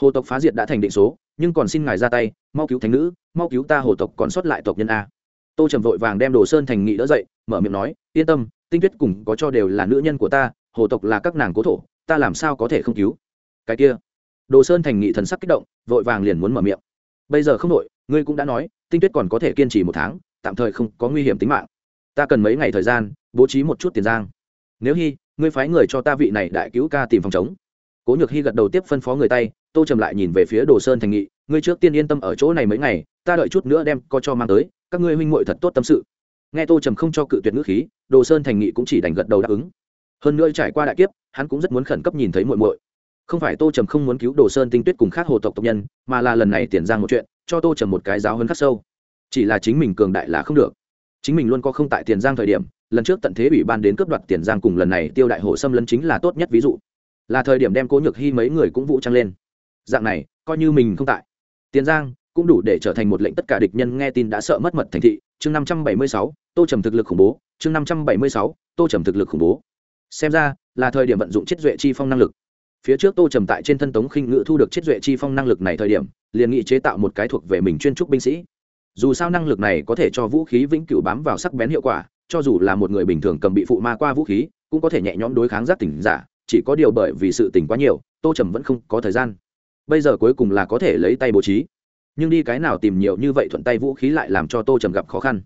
Hồ tộc phá diệt đã thành định số nhưng còn xin ngài ra tay, mau cứu thánh nữ, mau cứu ta hồ tộc còn sót lại tộc nhân a. Tô trầm vội vàng đem đồ sơn thành nghị đỡ dậy, mở miệng nói, yên tâm, tinh tuyết cùng có cho đều là nữ nhân của ta, hồ tộc là các nàng cố thổ, ta làm sao có thể không cứu? Cái kia, đồ sơn thành nghị thần sắc kích động, vội vàng liền muốn mở miệng. Bây giờ không đội ngươi cũng đã nói, tinh tuyết còn có thể kiên trì một tháng, tạm thời không có nguy hiểm tính mạng. Ta cần mấy ngày thời gian, bố trí một chút tiền giang. Nếu hy, ngươi phái người cho ta vị này đại cứu ca tìm phòng chống cố nhược hy gật đầu tiếp phân phó người tay, tô trầm lại nhìn về phía đồ sơn thành nghị, ngươi trước tiên yên tâm ở chỗ này mấy ngày, ta đợi chút nữa đem co cho mang tới, các ngươi huynh muội thật tốt tâm sự. Nghe tô trầm không cho cự tuyệt ngữ khí, đồ sơn thành nghị cũng chỉ đành gật đầu đáp ứng. Hơn nữa trải qua đại kiếp, hắn cũng rất muốn khẩn cấp nhìn thấy muội muội. Không phải tô trầm không muốn cứu đồ sơn tinh tuyết cùng khác hồ tộc tộc nhân, mà là lần này tiền giang một chuyện, cho tô trầm một cái giáo hơn khắc sâu. Chỉ là chính mình cường đại là không được. Chính mình luôn có không tại tiền giang thời điểm, lần trước tận thế ủy ban đến cướp đoạt tiền giang cùng lần này tiêu đại hồ xâm lấn chính là tốt nhất ví dụ là thời điểm đem cố nhược hy mấy người cũng vũ trang lên. Dạng này, coi như mình không tại. Tiền giang cũng đủ để trở thành một lệnh tất cả địch nhân nghe tin đã sợ mất mật thành thị. Chương năm trăm bảy mươi sáu, tô trầm thực lực khủng bố. Chương năm trăm bảy mươi sáu, tô trầm thực lực khủng bố. Xem ra, là thời điểm vận dụng chiết duệ chi phong năng lực. Phía trước tô trầm tại trên thân tống khinh ngự thu được chiết duệ chi phong năng lực này thời điểm, liền nghị chế tạo một cái thuộc về mình chuyên trúc binh sĩ. Dù sao năng lực này có thể cho vũ khí vĩnh cửu bám vào sắc bén hiệu quả, cho dù là một người bình thường cầm bị phụ ma qua vũ khí, cũng có thể nhẹ nhõm đối kháng giác tỉnh giả chỉ có điều bởi vì sự tình quá nhiều, tô trầm vẫn không có thời gian. Bây giờ cuối cùng là có thể lấy tay bố trí. Nhưng đi cái nào tìm nhiều như vậy thuận tay vũ khí lại làm cho tô trầm gặp khó khăn.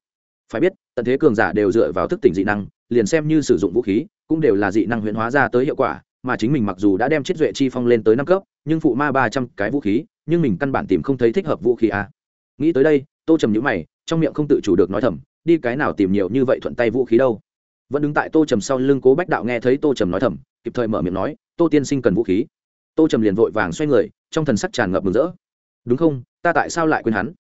Phải biết, tận thế cường giả đều dựa vào thức tỉnh dị năng, liền xem như sử dụng vũ khí, cũng đều là dị năng huyễn hóa ra tới hiệu quả, mà chính mình mặc dù đã đem chiết duệ chi phong lên tới năm cấp, nhưng phụ ma ba trăm cái vũ khí, nhưng mình căn bản tìm không thấy thích hợp vũ khí a à. nghĩ tới đây, tô trầm nhữ mày, trong miệng không tự chủ được nói thầm, đi cái nào tìm nhiều như vậy thuận tay vũ khí đâu? Vẫn đứng tại tô trầm sau lưng cố bách đạo nghe thấy tô trầm nói thầm, kịp thời mở miệng nói, tô tiên sinh cần vũ khí. Tô trầm liền vội vàng xoay người, trong thần sắc tràn ngập mừng rỡ. Đúng không? Ta tại sao lại quên hắn?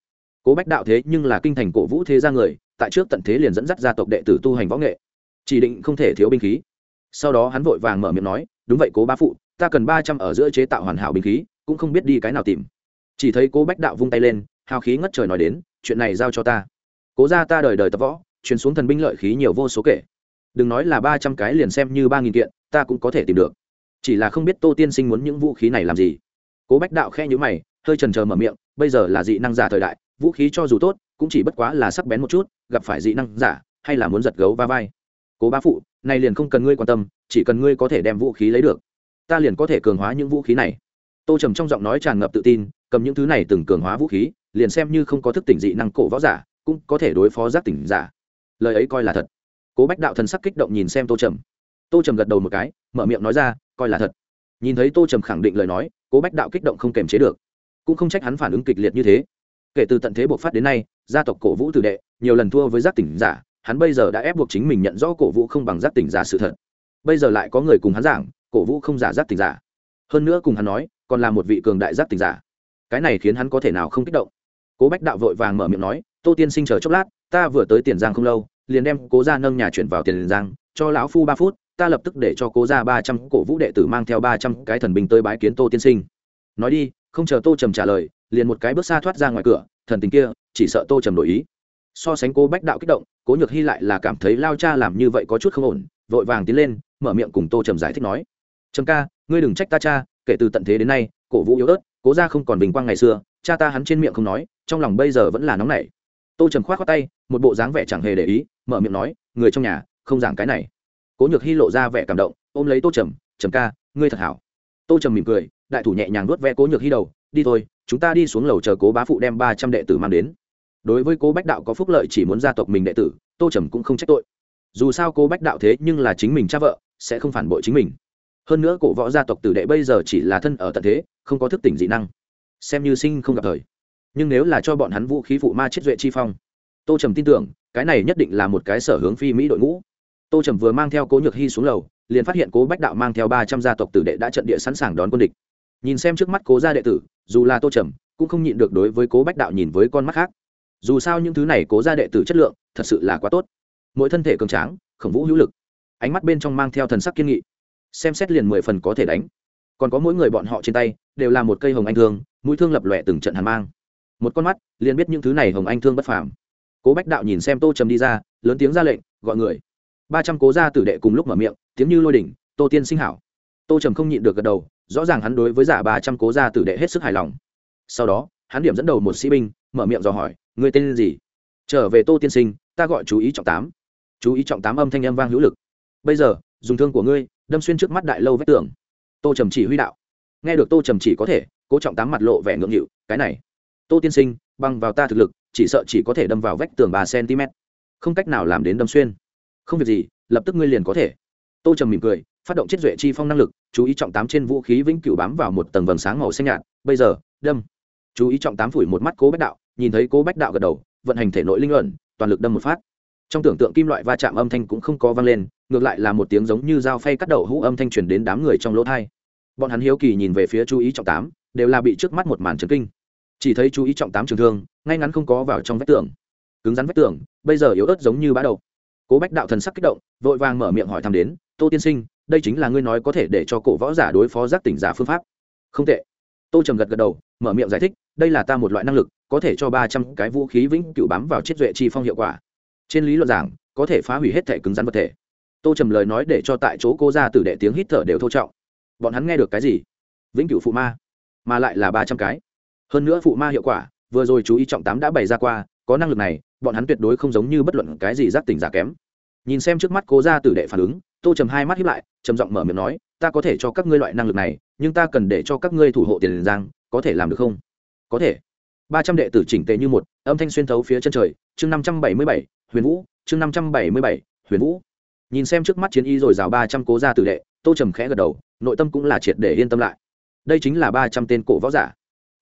Cố bách đạo thế nhưng là kinh thành cổ vũ thế ra người, tại trước tận thế liền dẫn dắt gia tộc đệ tử tu hành võ nghệ. Chỉ định không thể thiếu binh khí. Sau đó hắn vội vàng mở miệng nói, đúng vậy cố ba phụ, ta cần ba trăm ở giữa chế tạo hoàn hảo binh khí, cũng không biết đi cái nào tìm. Chỉ thấy cố bách đạo vung tay lên, hào khí ngất trời nói đến, chuyện này giao cho ta. Cố ra ta đời đời tập võ, truyền xuống thần binh lợi khí nhiều vô số kể đừng nói là ba trăm cái liền xem như ba nghìn kiện, ta cũng có thể tìm được. Chỉ là không biết tô tiên sinh muốn những vũ khí này làm gì. Cố bách đạo khe nhữ mày, hơi trần trờ mở miệng, bây giờ là dị năng giả thời đại, vũ khí cho dù tốt, cũng chỉ bất quá là sắc bén một chút, gặp phải dị năng giả, hay là muốn giật gấu va vai. Cố bá phụ, này liền không cần ngươi quan tâm, chỉ cần ngươi có thể đem vũ khí lấy được, ta liền có thể cường hóa những vũ khí này. Tô trầm trong giọng nói tràn ngập tự tin, cầm những thứ này từng cường hóa vũ khí, liền xem như không có thức tỉnh dị năng cổ võ giả, cũng có thể đối phó giác tỉnh giả. Lời ấy coi là thật cố bách đạo thần sắc kích động nhìn xem tô trầm. Tô trầm gật đầu một cái, mở miệng nói ra, coi là thật. Nhìn thấy tô trầm khẳng định lời nói, cố bách đạo kích động không kềm chế được. Cũng không trách hắn phản ứng kịch liệt như thế. Kể từ tận thế buộc phát đến nay, gia tộc cổ vũ tử đệ, nhiều lần thua với giác tỉnh giả, hắn bây giờ đã ép buộc chính mình nhận rõ cổ vũ không bằng giác tỉnh giả sự thật. Bây giờ lại có người cùng hắn giảng, cổ vũ không giả giác tỉnh giả. Hơn nữa cùng hắn nói, còn là một vị cường đại giác tỉnh giả. Cái này khiến hắn có thể nào không kích động? Cố bách đạo vội vàng mở miệng nói, tô tiên sinh chờ chốc lát, ta vừa tới tiền giang không lâu liền đem cố ra nâng nhà chuyển vào tiền giang, cho lão phu ba phút, ta lập tức để cho cố ra ba trăm cổ vũ đệ tử mang theo ba trăm cái thần binh tới bái kiến tô tiên sinh. Nói đi, không chờ tô trầm trả lời, liền một cái bước xa thoát ra ngoài cửa, thần tình kia, chỉ sợ tô trầm đổi ý. So sánh cố bách đạo kích động, cố nhược hy lại là cảm thấy lao cha làm như vậy có chút không ổn, vội vàng tiến lên, mở miệng cùng tô trầm giải thích nói. Trầm ca, ngươi đừng trách ta cha, kể từ tận thế đến nay, cổ vũ yếu ớt, cố ra không còn bình quang ngày xưa, cha ta hắn trên miệng không nói, trong lòng bây giờ vẫn là nóng nảy. Tô trầm k h o á t khoác tay, một bộ dáng vẻ chẳng hề để ý mở miệng nói, người trong nhà, không giảng cái này. Cố nhược hy lộ ra vẻ cảm động, ôm lấy tô trầm trầm ca, ngươi thật hảo. Tô trầm mỉm cười, đại thủ nhẹ nhàng nuốt ve cố nhược hy đầu, đi thôi, chúng ta đi xuống lầu chờ cố bá phụ đem ba trăm đệ tử mang đến. Đối với cố bách đạo có phúc lợi chỉ muốn gia tộc mình đệ tử, tô trầm cũng không trách tội. Dù sao cố bách đạo thế nhưng là chính mình cha vợ, sẽ không phản bội chính mình. Hơn nữa cổ võ gia tộc tử đệ bây giờ chỉ là thân ở tận thế, không có thức tỉnh dị năng. Xem như sinh không gặp thời. Nhưng nếu là cho bọn hắn vũ khí phụ ma chết duệ chi phong tô trầm tin tưởng, cái này nhất định là một cái sở hướng phi mỹ đội ngũ. Tô trầm vừa mang theo cố nhược hy xuống lầu, liền phát hiện cố bách đạo mang theo ba trăm gia tộc tử đệ đã trận địa sẵn sàng đón quân địch. Nhìn xem trước mắt cố gia đệ tử, dù là tô trầm, cũng không nhịn được đối với cố bách đạo nhìn với con mắt khác. Dù sao những thứ này cố gia đệ tử chất lượng, thật sự là quá tốt. Mỗi thân thể cường tráng, khổng vũ hữu lực. Ánh mắt bên trong mang theo thần sắc kiên nghị. Xem xét liền mười phần có thể đánh. Còn có mỗi người bọn họ trên tay, đều là một cây hồng anh thương, mũi thương lập lòe từng trận hàn mang. Một con mắt, liền biết những thứ này hồng anh thương bất phàm cố bách đạo nhìn xem tô trầm đi ra, lớn tiếng ra lệnh, gọi người. Ba trăm cố gia tử đệ cùng lúc mở miệng, tiếng như lôi đỉnh, tô tiên sinh hảo. Tô trầm không nhịn được gật đầu, rõ ràng hắn đối với giả ba trăm cố gia tử đệ hết sức hài lòng. Sau đó, hắn điểm dẫn đầu một sĩ binh, mở miệng dò hỏi người tên gì? Trở về tô tiên sinh, ta gọi chú ý trọng tám. Chú ý trọng tám âm thanh âm vang hữu lực. Bây giờ, dùng thương của ngươi, đâm xuyên trước mắt đại lâu vách tường. Tô trầm chỉ huy đạo. Nghe được tô trầm chỉ có thể, cố trọng tám mặt lộ vẻ ngượng nghịu, cái này, tô tiên sinh băng vào ta thực lực chỉ sợ chỉ có thể đâm vào vách tường ba cm. Không cách nào làm đến đâm xuyên. Không việc gì, lập tức ngươi liền có thể. Tô trầm mỉm cười, phát động chiết duệ chi phong năng lực, chú ý trọng tám trên vũ khí vĩnh cửu bám vào một tầng vầng sáng màu xanh nhạt, bây giờ, đâm. Chú ý trọng tám phủi một mắt cố bách đạo, nhìn thấy cố bách đạo gật đầu, vận hành thể nội linh luận toàn lực đâm một phát. Trong tưởng tượng kim loại va chạm âm thanh cũng không có vang lên, ngược lại là một tiếng giống như dao phay cắt đầu hũ âm thanh truyền đến đám người trong lỗ thai. Bọn hắn hiếu kỳ nhìn về phía chú ý trọng tám, đều là bị trước mắt một màn trấn kinh chỉ thấy chú ý trọng tám trường thương, ngay ngắn không có vào trong vách tường. Cứng rắn vách tường, bây giờ yếu ớt giống như bã đầu cố bách đạo thần sắc kích động, vội vàng mở miệng hỏi thăm đến, tô tiên sinh, đây chính là ngươi nói có thể để cho cổ võ giả đối phó giác tỉnh giả phương pháp? Không tệ. Tô trầm gật gật đầu, mở miệng giải thích, đây là ta một loại năng lực, có thể cho ba trăm cái vũ khí vĩnh cửu bám vào chiết duệ chi phong hiệu quả. Trên lý luận giảng, có thể phá hủy hết thể cứng rắn vật thể. Tô trầm lời nói để cho tại chỗ cô ra từ đệ tiếng hít thở đều thô trọng. Bọn hắn nghe được cái gì? Vĩnh cửu phụ ma, mà lại là ba trăm cái hơn nữa phụ ma hiệu quả, vừa rồi chú ý trọng tám đã bày ra qua, có năng lực này, bọn hắn tuyệt đối không giống như bất luận cái gì giác tỉnh giả kém. Nhìn xem trước mắt cố ra tử đệ phản ứng, tô trầm hai mắt hiếp lại, trầm giọng mở miệng nói, ta có thể cho các ngươi loại năng lực này, nhưng ta cần để cho các ngươi thủ hộ tiền giang, có thể làm được không? Có thể. Ba trăm đệ tử chỉnh tề như một, âm thanh xuyên thấu phía chân trời, chương năm trăm bảy mươi bảy, huyền vũ, chương năm trăm bảy mươi bảy, huyền vũ. Nhìn xem trước mắt chiến y rồi rào ba trăm cố gia tử đệ, tô trầm khẽ gật đầu, nội tâm cũng là triệt để yên tâm lại. Đây chính là ba trăm tên cổ võ giả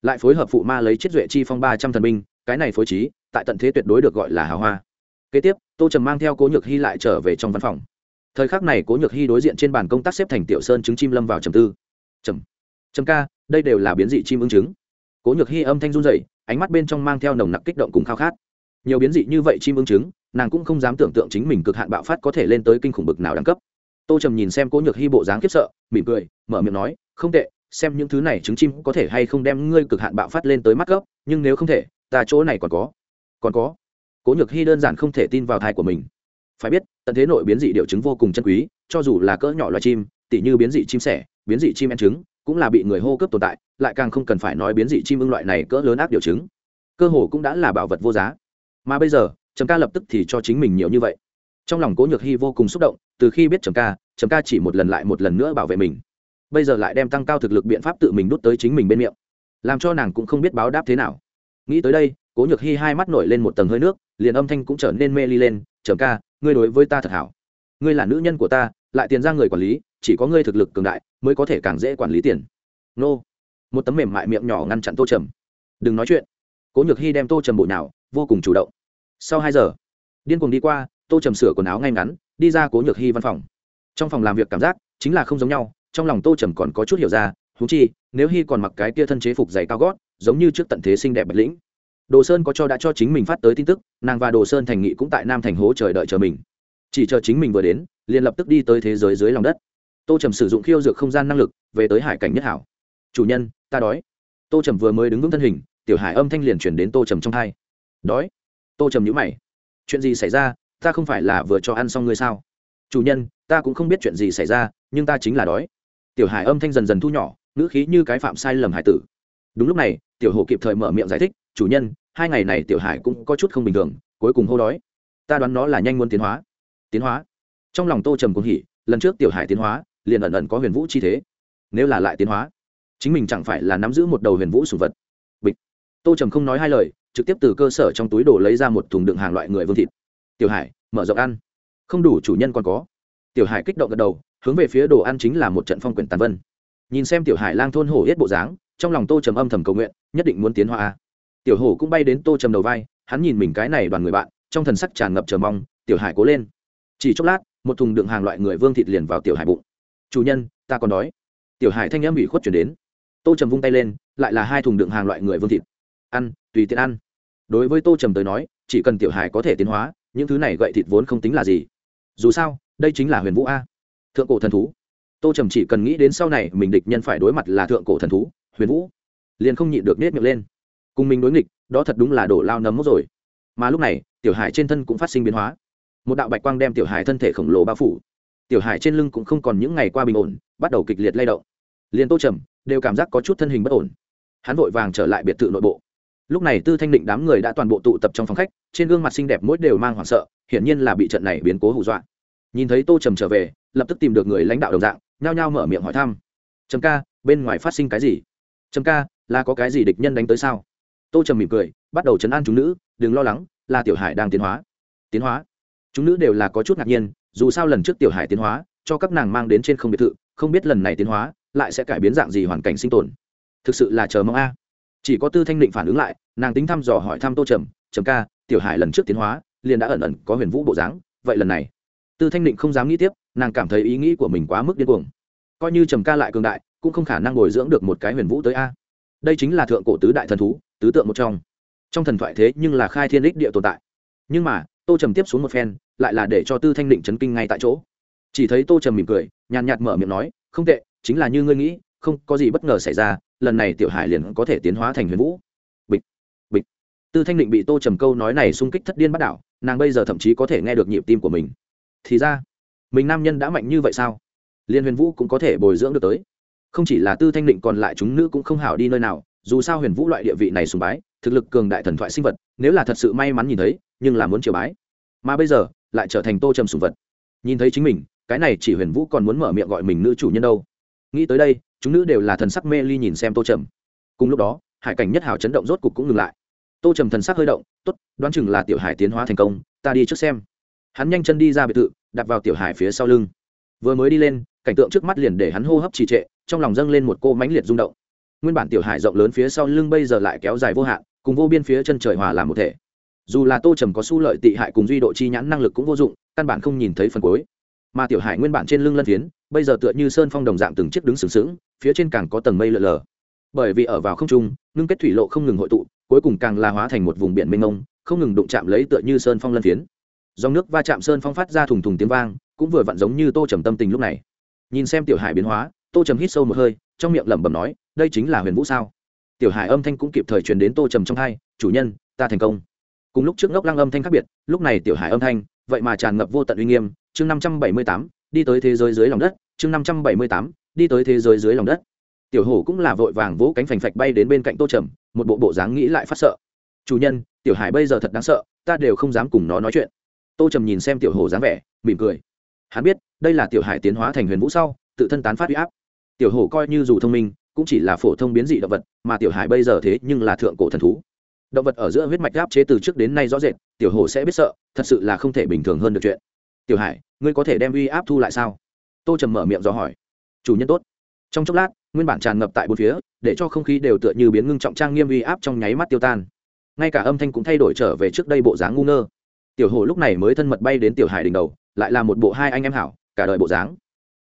lại phối hợp phụ ma lấy chiết duệ chi phong ba trăm thần binh, cái này phối trí, tại tận thế tuyệt đối được gọi là hào hoa. Kế tiếp, tô trầm mang theo cố nhược hy lại trở về trong văn phòng. Thời khắc này cố nhược hy đối diện trên bàn công tác xếp thành tiểu sơn trứng chim lâm vào trầm tư. Trầm trầm ca, đây đều là biến dị chim ưng trứng cố nhược hy âm thanh run dậy ánh mắt bên trong mang theo nồng nặc kích động cùng khao khát. Nhiều biến dị như vậy chim ưng trứng nàng cũng không dám tưởng tượng chính mình cực hạn bạo phát có thể lên tới kinh khủng bực nào đẳng cấp. Tô trầm nhìn xem cố nhược hy bộ dáng khiếp sợ, mỉm cười, mở miệng nói, không tệ xem những thứ này trứng chim có thể hay không đem ngươi cực hạn bạo phát lên tới mắt gốc, nhưng nếu không thể, ta chỗ này còn có. Còn có. Cố nhược hy đơn giản không thể tin vào thai của mình. Phải biết, tận thế nội biến dị điệu trứng vô cùng chân quý, cho dù là cỡ nhỏ loài chim, tỉ như biến dị chim sẻ, biến dị chim em trứng, cũng là bị người hô cướp tồn tại, lại càng không cần phải nói biến dị chim ưng loại này cỡ lớn ác điều trứng. Cơ hồ cũng đã là bảo vật vô giá. Mà bây giờ, trầm ca lập tức thì cho chính mình nhiều như vậy. Trong lòng cố nhược hy vô cùng xúc động, từ khi biết trầm ca trầm ca chỉ một lần lại một lần nữa bảo vệ mình bây giờ lại đem tăng cao thực lực biện pháp tự mình đút tới chính mình bên miệng. Làm cho nàng cũng không biết báo đáp thế nào. Nghĩ tới đây, cố nhược hy hai mắt nổi lên một tầng hơi nước, liền âm thanh cũng trở nên mê ly lên, trầm ca, ngươi đối với ta thật hảo. Ngươi là nữ nhân của ta, lại tiền ra người quản lý, chỉ có ngươi thực lực cường đại, mới có thể càng dễ quản lý tiền. Nô. Một tấm mềm mại miệng nhỏ ngăn chặn tô trầm. Đừng nói chuyện. Cố nhược hy đem tô trầm bộ nào, vô cùng chủ động. Sau hai giờ, điên cuồng đi qua, tô trầm sửa quần áo ngay ngắn, đi ra cố nhược hy văn phòng. Trong phòng làm việc cảm giác chính là không giống nhau trong lòng tô trầm còn có chút hiểu ra thú chi, nếu hy còn mặc cái kia thân chế phục dày cao gót, giống như trước tận thế xinh đẹp bạch lĩnh. Đồ sơn có cho đã cho chính mình phát tới tin tức, nàng và đồ sơn thành nghị cũng tại nam thành hố chờ đợi chờ mình. Chỉ chờ chính mình vừa đến, liền lập tức đi tới thế giới dưới lòng đất. Tô trầm sử dụng khiêu dược không gian năng lực, về tới hải cảnh nhất hảo. Chủ nhân, ta đói. Tô trầm vừa mới đứng vững thân hình, tiểu hải âm thanh liền chuyển đến tô trầm trong hai. Đói? Tô trầm nhữ mày. Chuyện gì xảy ra? Ta không phải là vừa cho ăn xong ngươi sao? Chủ nhân, ta cũng không biết chuyện gì xảy ra, nhưng ta chính là đói tiểu hải âm thanh dần dần thu nhỏ, ngữ khí như cái phạm sai lầm hải tử. Đúng lúc này, tiểu hồ kịp thời mở miệng giải thích, chủ nhân, hai ngày này tiểu hải cũng có chút không bình thường, cuối cùng hô đói. Ta đoán nó là nhanh muốn tiến hóa. Tiến hóa? Trong lòng tô trầm cũng hỉ, lần trước tiểu hải tiến hóa, liền ẩn ẩn có huyền vũ chi thế. Nếu là lại tiến hóa, chính mình chẳng phải là nắm giữ một đầu huyền vũ sùng vật. Bịch. Tô trầm không nói hai lời, trực tiếp từ cơ sở trong túi đồ lấy ra một thùng đựng hàng loại người vương thịt. Tiểu hải mở rộng ăn. Không đủ, chủ nhân còn có. Tiểu hải kích động gật đầu hướng về phía đồ ăn chính là một trận phong quyển tàn vân. Nhìn xem tiểu hải lang thôn hổ hết bộ dáng, trong lòng tô trầm âm thầm cầu nguyện, nhất định muốn tiến hóa tiểu hổ cũng bay đến tô trầm đầu vai, hắn nhìn mình cái này đoàn người bạn, trong thần sắc tràn ngập chờ mong, tiểu hải cố lên. Chỉ chốc lát, một thùng đựng hàng loại người vương thịt liền vào tiểu hải bụng. Chủ nhân, ta còn đói. Tiểu hải thanh âm bị khuất chuyển đến. Tô trầm vung tay lên, lại là hai thùng đựng hàng loại người vương thịt. Ăn, tùy tiện ăn. Đối với tô trầm tới nói, chỉ cần tiểu hải có thể tiến hóa, những thứ này gậy thịt vốn không tính là gì. Dù sao, đây chính là huyền vũ a thượng cổ thần thú. Tô trầm chỉ cần nghĩ đến sau này mình địch nhân phải đối mặt là thượng cổ thần thú, huyền vũ, liền không nhịn được nết miệng lên. Cùng mình đối nghịch, đó thật đúng là đổ lao nấm mốc rồi. Mà lúc này, tiểu hải trên thân cũng phát sinh biến hóa. Một đạo bạch quang đem tiểu hải thân thể khổng lồ bao phủ. Tiểu hải trên lưng cũng không còn những ngày qua bình ổn, bắt đầu kịch liệt lay động. Liền tô trầm đều cảm giác có chút thân hình bất ổn. Hắn vội vàng trở lại biệt thự nội bộ. Lúc này tư thanh định đám người đã toàn bộ tụ tập trong phòng khách, trên gương mặt xinh đẹp mỗi đều mang hoảng sợ, hiển nhiên là bị trận này biến cố hù dọa nhìn thấy tô trầm trở về, lập tức tìm được người lãnh đạo đồng dạng, nhao nhao mở miệng hỏi thăm. Trầm ca, bên ngoài phát sinh cái gì? Trầm ca, là có cái gì địch nhân đánh tới sao? Tô trầm mỉm cười, bắt đầu chấn an chúng nữ, đừng lo lắng, là tiểu hải đang tiến hóa. Tiến hóa? Chúng nữ đều là có chút ngạc nhiên, dù sao lần trước tiểu hải tiến hóa, cho các nàng mang đến trên không biệt thự, không biết lần này tiến hóa, lại sẽ cải biến dạng gì hoàn cảnh sinh tồn. Thực sự là chờ mong a. Chỉ có tư thanh định phản ứng lại, nàng tính thăm dò hỏi thăm tô trầm trầm ca, tiểu hải lần trước tiến hóa, liền đã ẩn ẩn có huyền vũ bộ dáng, vậy lần này tư thanh định không dám nghĩ tiếp, nàng cảm thấy ý nghĩ của mình quá mức điên cuồng. Coi như trầm ca lại cường đại, cũng không khả năng bồi dưỡng được một cái huyền vũ tới a. Đây chính là thượng cổ tứ đại thần thú, tứ tượng một trong. Trong thần thoại thế nhưng là khai thiên đích địa tồn tại. Nhưng mà, tô trầm tiếp xuống một phen, lại là để cho tư thanh định chấn kinh ngay tại chỗ. Chỉ thấy tô trầm mỉm cười, nhàn nhạt mở miệng nói, không tệ, chính là như ngươi nghĩ, không có gì bất ngờ xảy ra, lần này tiểu hải liền có thể tiến hóa thành huyền vũ. Bịch bịch. Tư thanh định bị tô trầm câu nói này xung kích thất điên bắt đảo, nàng bây giờ thậm chí có thể nghe được nhịp tim của mình thì ra, mình nam nhân đã mạnh như vậy sao? Liên huyền vũ cũng có thể bồi dưỡng được tới. Không chỉ là tư thanh định còn lại chúng nữ cũng không hảo đi nơi nào, dù sao huyền vũ loại địa vị này sùng bái, thực lực cường đại thần thoại sinh vật, nếu là thật sự may mắn nhìn thấy, nhưng là muốn chiều bái. Mà bây giờ, lại trở thành tô trầm sùng vật. Nhìn thấy chính mình, cái này chỉ huyền vũ còn muốn mở miệng gọi mình nữ chủ nhân đâu. Nghĩ tới đây, chúng nữ đều là thần sắc mê ly nhìn xem tô trầm. Cùng lúc đó, hải cảnh nhất hào chấn động rốt cục cũng ngừng lại. Tô trầm thần sắc hơi động t ố t đoán chừng là tiểu hải tiến hóa thành công, ta đi trước xem hắn nhanh chân đi ra biệt thự đặt vào tiểu hải phía sau lưng. Vừa mới đi lên, cảnh tượng trước mắt liền để hắn hô hấp trì trệ, trong lòng dâng lên một cô mãnh liệt rung động. Nguyên bản tiểu hải rộng lớn phía sau lưng bây giờ lại kéo dài vô hạn, cùng vô biên phía chân trời hòa làm một thể. Dù là tô trầm có su lợi tị hại cùng duy độ chi nhãn năng lực cũng vô dụng, căn bản không nhìn thấy phần cuối. Mà tiểu hải nguyên bản trên lưng lân phiến, bây giờ tựa như sơn phong đồng dạng từng chiếc đứng sừng sững, phía trên càng có tầng mây lờ lờ. Bởi vì ở vào không trung, ngưng kết thủy lộ không ngừng hội tụ, cuối cùng càng la hóa thành một vùng biển mênh mông, không ngừng đụng chạm lấy tựa như sơn phong lân phiến dòng nước va chạm sơn phong phát ra thùng thùng tiếng vang, cũng vừa vặn giống như tô trầm tâm tình lúc này. Nhìn xem tiểu hải biến hóa, tô trầm hít sâu một hơi, trong miệng lẩm bẩm nói, đây chính là huyền vũ sao? Tiểu hải âm thanh cũng kịp thời truyền đến tô trầm trong hai, chủ nhân, ta thành công. Cùng lúc trước ngốc lăng âm thanh khác biệt, lúc này tiểu hải âm thanh, vậy mà tràn ngập vô tận uy nghiêm, chương năm trăm bảy mươi tám, đi tới thế giới dưới lòng đất, chương năm trăm bảy mươi tám, đi tới thế giới dưới lòng đất. Tiểu hổ cũng là vội vàng vỗ cánh phành phạch bay đến bên cạnh tô trầm, một bộ bộ dáng nghĩ lại phát sợ. Chủ nhân, tiểu hải bây giờ thật đáng sợ, ta đều không dám cùng nó nói chuyện tô trầm nhìn xem tiểu hổ dáng vẻ, mỉm cười. Hắn biết, đây là tiểu hải tiến hóa thành huyền vũ sau, tự thân tán phát huy áp. Tiểu hổ coi như dù thông minh, cũng chỉ là phổ thông biến dị động vật, mà tiểu hải bây giờ thế nhưng là thượng cổ thần thú. Động vật ở giữa huyết mạch áp chế từ trước đến nay rõ rệt, tiểu hổ sẽ biết sợ, thật sự là không thể bình thường hơn được chuyện. Tiểu hải, ngươi có thể đem uy áp thu lại sao? Tô trầm mở miệng do hỏi. Chủ nhân tốt. Trong chốc lát, nguyên bản tràn ngập tại bốn phía, để cho không khí đều tựa như biến ngưng trọng trang nghiêm uy áp trong nháy mắt tiêu tan. Ngay cả âm thanh cũng thay đổi trở về trước đây bộ dáng ngu ngơ tiểu hồ lúc này mới thân mật bay đến tiểu hải đỉnh đầu, lại là một bộ hai anh em hảo, cả đời bộ dáng.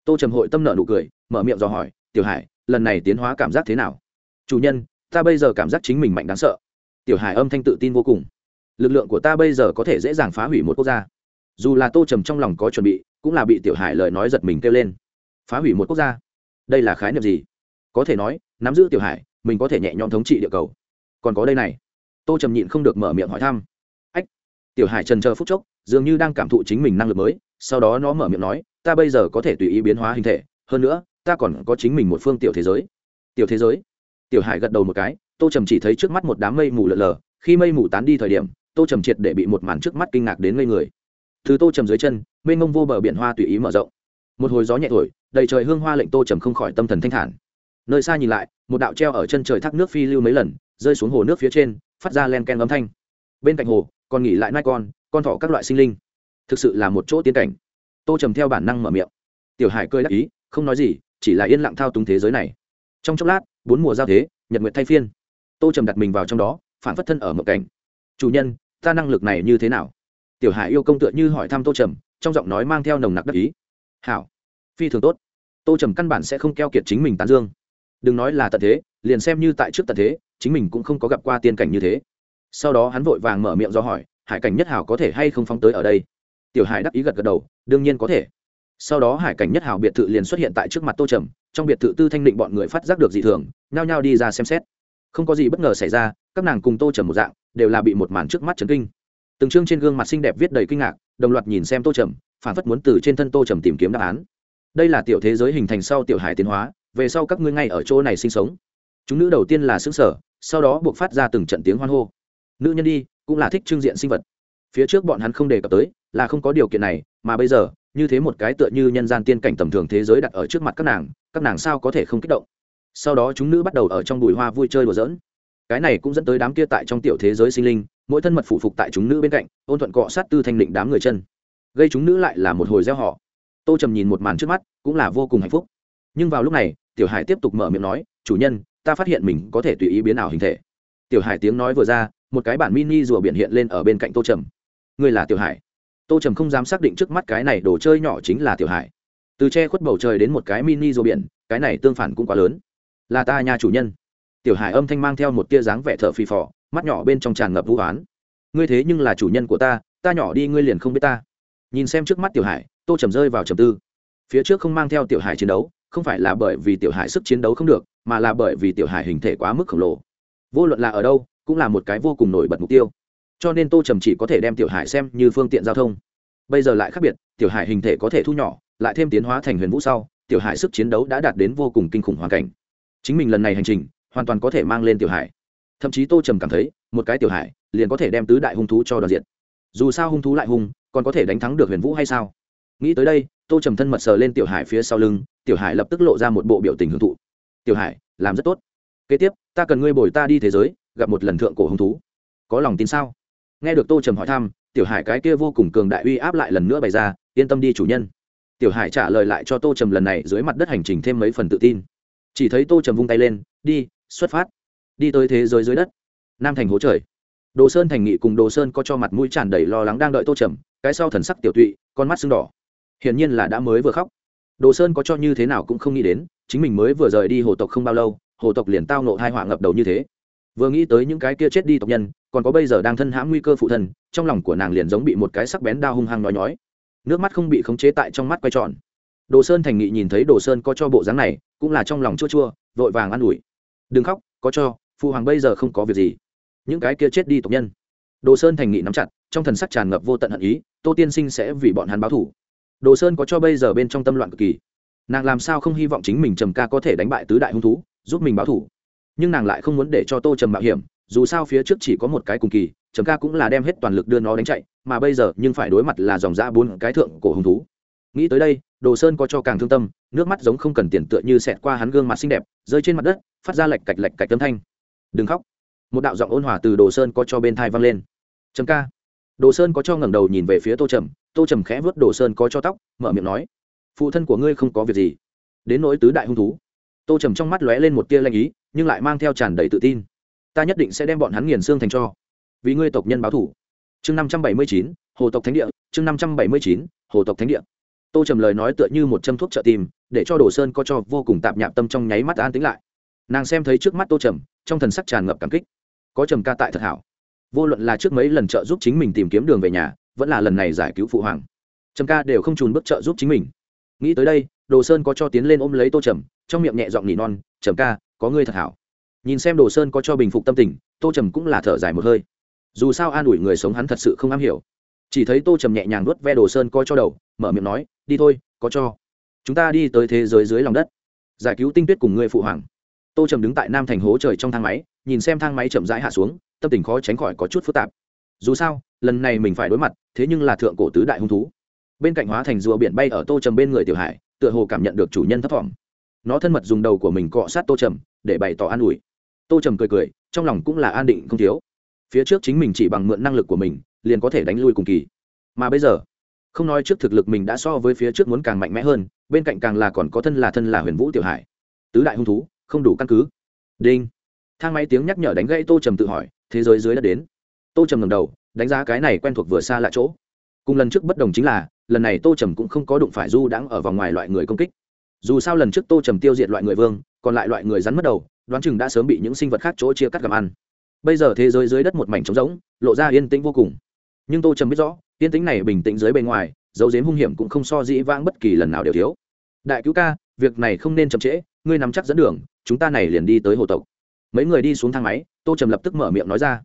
Tô trầm hội tâm nợ nụ cười, mở miệng dò hỏi, tiểu hải, lần này tiến hóa cảm giác thế nào? Chủ nhân, ta bây giờ cảm giác chính mình mạnh đáng sợ. Tiểu hải âm thanh tự tin vô cùng. Lực lượng của ta bây giờ có thể dễ dàng phá hủy một quốc gia. Dù là tô trầm trong lòng có chuẩn bị, cũng là bị tiểu hải lời nói giật mình kêu lên. Phá hủy một quốc gia? Đây là khái niệm gì? Có thể nói, nắm giữ tiểu hải, mình có thể nhẹ nhõm thống trị địa cầu. Còn có đây này. Tô trầm nhịn không được mở miệng hỏi thăm tiểu hải trần chờ phút chốc, dường như đang cảm thụ chính mình năng lực mới, sau đó nó mở miệng nói, ta bây giờ có thể tùy ý biến hóa hình thể, hơn nữa, ta còn có chính mình một phương tiểu thế giới. Tiểu thế giới? Tiểu hải gật đầu một cái, tô trầm chỉ thấy trước mắt một đám mây mù lợn lờ khi mây mù tán đi thời điểm, tô trầm triệt để bị một màn trước mắt kinh ngạc đến ngây người. Từ tô trầm dưới chân, mênh mông vô bờ biển hoa tùy ý mở rộng. Một hồi gió nhẹ thổi, đầy trời hương hoa lệnh tô trầm không khỏi tâm thần thanh thản. Nơi xa nhìn lại, một đạo treo ở chân trời thác nước phi lưu mấy lần, rơi xuống hồ nước phía trên, phát ra len ken âm thanh. Bên cạnh hồ còn nghỉ lại nai con con thỏ các loại sinh linh. Thực sự là một chỗ tiến cảnh. Tô trầm theo bản năng mở miệng. Tiểu hải cười đắc ý, không nói gì, chỉ là yên lặng thao túng thế giới này. Trong chốc lát, bốn mùa giao thế, nhật nguyệt thay phiên. Tô trầm đặt mình vào trong đó, phản phất thân ở một cảnh. Chủ nhân, ta năng lực này như thế nào? Tiểu hải yêu công tựa như hỏi thăm tô trầm, trong giọng nói mang theo nồng nặc đắc ý. Hảo, phi thường tốt. Tô trầm căn bản sẽ không keo kiệt chính mình tán dương. Đừng nói là tận thế, liền xem như tại trước tận thế, chính mình cũng không có gặp qua tiên cảnh như thế sau đó hắn vội vàng mở miệng do hỏi, hải cảnh nhất hảo có thể hay không phóng tới ở đây? Tiểu hải đắc ý gật gật đầu, đương nhiên có thể. Sau đó hải cảnh nhất hảo biệt thự liền xuất hiện tại trước mặt tô trầm, trong biệt thự tư thanh định bọn người phát giác được dị thường, nhao nhao đi ra xem xét. Không có gì bất ngờ xảy ra, các nàng cùng tô trầm một dạng, đều là bị một màn trước mắt chấn kinh. Từng chương trên gương mặt xinh đẹp viết đầy kinh ngạc, đồng loạt nhìn xem tô trầm, phản phất muốn từ trên thân tô trầm tìm kiếm đáp án. Đây là tiểu thế giới hình thành sau tiểu hải tiến hóa, về sau các ngươi ngay ở chỗ này sinh sống. Chúng nữ đầu tiên là xứ sở sau đó buộc phát ra từng trận tiếng hoan hô nữ nhân đi, cũng là thích trưng diện sinh vật. Phía trước bọn hắn không đề cập tới, là không có điều kiện này, mà bây giờ, như thế một cái tựa như nhân gian tiên cảnh tầm thường thế giới đặt ở trước mặt các nàng các nàng sao có thể không kích động? Sau đó chúng nữ bắt đầu ở trong bụi hoa vui chơi đùa giỡn. Cái này cũng dẫn tới đám kia tại trong tiểu thế giới sinh linh, mỗi thân mật phụ phục tại chúng nữ bên cạnh, ôn thuận cọ sát tư thanh định đám người chân. Gây chúng nữ lại là một hồi gieo họ. Tô trầm nhìn một màn trước mắt, cũng là vô cùng hạnh phúc. Nhưng vào lúc này, tiểu hải tiếp tục mở miệng nói, chủ nhân, ta phát hiện mình có thể tùy ý biến ảo hình thể tiểu hải tiếng nói vừa ra, một cái bản mini rùa biển hiện lên ở bên cạnh tô trầm. Ngươi là tiểu hải? Tô trầm không dám xác định trước mắt cái này đồ chơi nhỏ chính là tiểu hải. Từ che khuất bầu trời đến một cái mini rùa biển, cái này tương phản cũng quá lớn. Là ta nhà chủ nhân. Tiểu hải âm thanh mang theo một tia dáng vẻ thợ phì phò, mắt nhỏ bên trong tràn ngập vũ oán. Ngươi thế nhưng là chủ nhân của ta ta nhỏ đi ngươi liền không biết ta. Nhìn xem trước mắt tiểu hải, tô trầm rơi vào trầm tư. Phía trước không mang theo tiểu hải chiến đấu, không phải là bởi vì tiểu hải sức chiến đấu không được, mà là bởi vì tiểu hải hình thể quá mức khổng lồ vô luận là ở đâu, cũng là một cái vô cùng nổi bật mục tiêu. Cho nên tô trầm chỉ có thể đem tiểu hải xem như phương tiện giao thông. Bây giờ lại khác biệt, tiểu hải hình thể có thể thu nhỏ, lại thêm tiến hóa thành huyền vũ sau, tiểu hải sức chiến đấu đã đạt đến vô cùng kinh khủng hoàn cảnh. Chính mình lần này hành trình, hoàn toàn có thể mang lên tiểu hải. Thậm chí tô trầm cảm thấy, một cái tiểu hải, liền có thể đem tứ đại hung thú cho đoàn diện. Dù sao hung thú lại hung, còn có thể đánh thắng được huyền vũ hay sao? Nghĩ tới đây, tô trầm thân mật sờ lên tiểu hải phía sau lưng, tiểu hải lập tức lộ ra một bộ biểu tình hưởng thụ. Tiểu hải, làm rất tốt kế tiếp, ta cần ngươi bồi ta đi thế giới, gặp một lần thượng cổ hung thú. Có lòng tin sao? Nghe được tô trầm hỏi thăm, tiểu hải cái kia vô cùng cường đại uy áp lại lần nữa bày ra, yên tâm đi chủ nhân. Tiểu hải trả lời lại cho tô trầm lần này dưới mặt đất hành trình thêm mấy phần tự tin. Chỉ thấy tô trầm vung tay lên, đi, xuất phát. Đi tới thế giới dưới đất. Nam thành hố trời. Đồ sơn thành nghị cùng đồ sơn có cho mặt mũi tràn đầy lo lắng đang đợi tô trầm, cái sau thần sắc tiểu tụy, con mắt sưng đỏ. Hiển nhiên là đã mới vừa khóc. Đồ sơn có cho như thế nào cũng không nghĩ đến, chính mình mới vừa rời đi hồ tộc không bao lâu hồ tộc liền tao nộ hai họa ngập đầu như thế. Vừa nghĩ tới những cái kia chết đi tộc nhân, còn có bây giờ đang thân hãm nguy cơ phụ thân, trong lòng của nàng liền giống bị một cái sắc bén đao hung hăng nói nhói. Nước mắt không bị khống chế tại trong mắt quay tròn. Đồ sơn thành nghị nhìn thấy đồ sơn có cho bộ dáng này, cũng là trong lòng chua chua, vội vàng an ủi. Đừng khóc, có cho phụ hoàng bây giờ không có việc gì. Những cái kia chết đi tộc nhân. Đồ sơn thành nghị nắm chặt, trong thần sắc tràn ngập vô tận hận ý, tô tiên sinh sẽ vì bọn hắn báo thủ đồ sơn có cho bây giờ bên trong tâm loạn cực kỳ. Nàng làm sao không hy vọng chính mình trầm ca có thể đánh bại tứ đại hung thú? Giúp mình báo thủ. Nhưng nàng lại không muốn để cho tô trầm mạo hiểm, dù sao phía trước chỉ có một cái cùng kỳ, trầm ca cũng là đem hết toàn lực đưa nó đánh chạy, mà bây giờ nhưng phải đối mặt là dòng ra bốn cái thượng cổ hung thú. Nghĩ tới đây, đồ sơn có cho càng thương tâm, nước mắt giống không cần tiền tựa như xẹt qua hắn gương mặt xinh đẹp, rơi trên mặt đất, phát ra lạch cạch lạch cạch tâm thanh. Đừng khóc. Một đạo giọng ôn hòa từ đồ sơn có cho bên thai vang lên. Trầm ca. Đồ sơn có cho ngẩng đầu nhìn về phía tô trầm tô trầm khẽ vớt đồ sơn có cho tóc, mở miệng nói, phụ thân của ngươi không có việc gì. Đến nỗi tứ đại hung thú tô trầm trong mắt lóe lên một tia lanh ý, nhưng lại mang theo tràn đầy tự tin. Ta nhất định sẽ đem bọn hắn nghiền xương thành cho. Vì ngươi tộc nhân báo thủ. Chương năm trăm bảy mươi chín, hồ tộc thánh địa, chương năm trăm bảy mươi chín, hồ tộc thánh địa. Tô trầm lời nói tựa như một châm thuốc trợ tim để cho đồ sơn có cho vô cùng tạp nhạp tâm trong nháy mắt an tính lại. Nàng xem thấy trước mắt tô trầm, trong thần sắc tràn ngập cảm kích. Có trầm ca tại thật hảo. Vô luận là trước mấy lần trợ giúp chính mình tìm kiếm đường về nhà, vẫn là lần này giải cứu phụ hoàng. Trầm ca đều không trùn bước trợ giúp chính mình. Nghĩ tới đây đồ sơn có cho tiến lên ôm lấy tô trầm, trong miệng nhẹ giọng nỉ non, trầm ca, có ngươi thật hảo. Nhìn xem đồ sơn có cho bình phục tâm tình, tô trầm cũng là thở dài một hơi. Dù sao an ủi người sống hắn thật sự không am hiểu. Chỉ thấy tô trầm nhẹ nhàng nuốt ve đồ sơn coi cho đầu, mở miệng nói, đi thôi, có cho. Chúng ta đi tới thế giới dưới lòng đất. Giải cứu tinh tuyết cùng ngươi phụ hoàng. Tô trầm đứng tại nam thành hố trời trong thang máy, nhìn xem thang máy chậm rãi hạ xuống, tâm tình khó tránh khỏi có chút phức tạp. Dù sao, lần này mình phải đối mặt, thế nhưng là thượng cổ tứ đại hung thú. Bên cạnh hóa thành rùa biển bay ở tô trầm bên người tiểu hải tựa hồ cảm nhận được chủ nhân thấp thỏm. Nó thân mật dùng đầu của mình cọ sát tô trầm, để bày tỏ an ủi. Tô trầm cười cười, trong lòng cũng là an định không thiếu. Phía trước chính mình chỉ bằng mượn năng lực của mình, liền có thể đánh lui cùng kỳ. Mà bây giờ, không nói trước thực lực mình đã so với phía trước muốn càng mạnh mẽ hơn, bên cạnh càng là còn có thân là thân là huyền vũ tiểu hải. Tứ đại hung thú, không đủ căn cứ. Đinh. Thang máy tiếng nhắc nhở đánh gãy tô trầm tự hỏi, thế giới dưới đất đến. Tô trầm ngầm đầu, đánh giá cái này quen thuộc vừa xa lạ chỗ cùng lần trước bất đồng chính là, lần này tô trầm cũng không có đụng phải du đãng ở vòng ngoài loại người công kích. Dù sao lần trước tô trầm tiêu diệt loại người vương, còn lại loại người rắn mất đầu, đoán chừng đã sớm bị những sinh vật khác chỗ chia cắt gặm ăn. Bây giờ thế giới dưới đất một mảnh trống rỗng, lộ ra yên tĩnh vô cùng. Nhưng tô trầm biết rõ, yên tĩnh này bình tĩnh dưới bề ngoài, dấu dếm hung hiểm cũng không so dĩ vãng bất kỳ lần nào đều thiếu. Đại cứu ca, việc này không nên chậm trễ, ngươi nắm chắc dẫn đường, chúng ta này liền đi tới hồ tộc. Mấy người đi xuống thang máy, tô trầm lập tức mở miệng nói ra.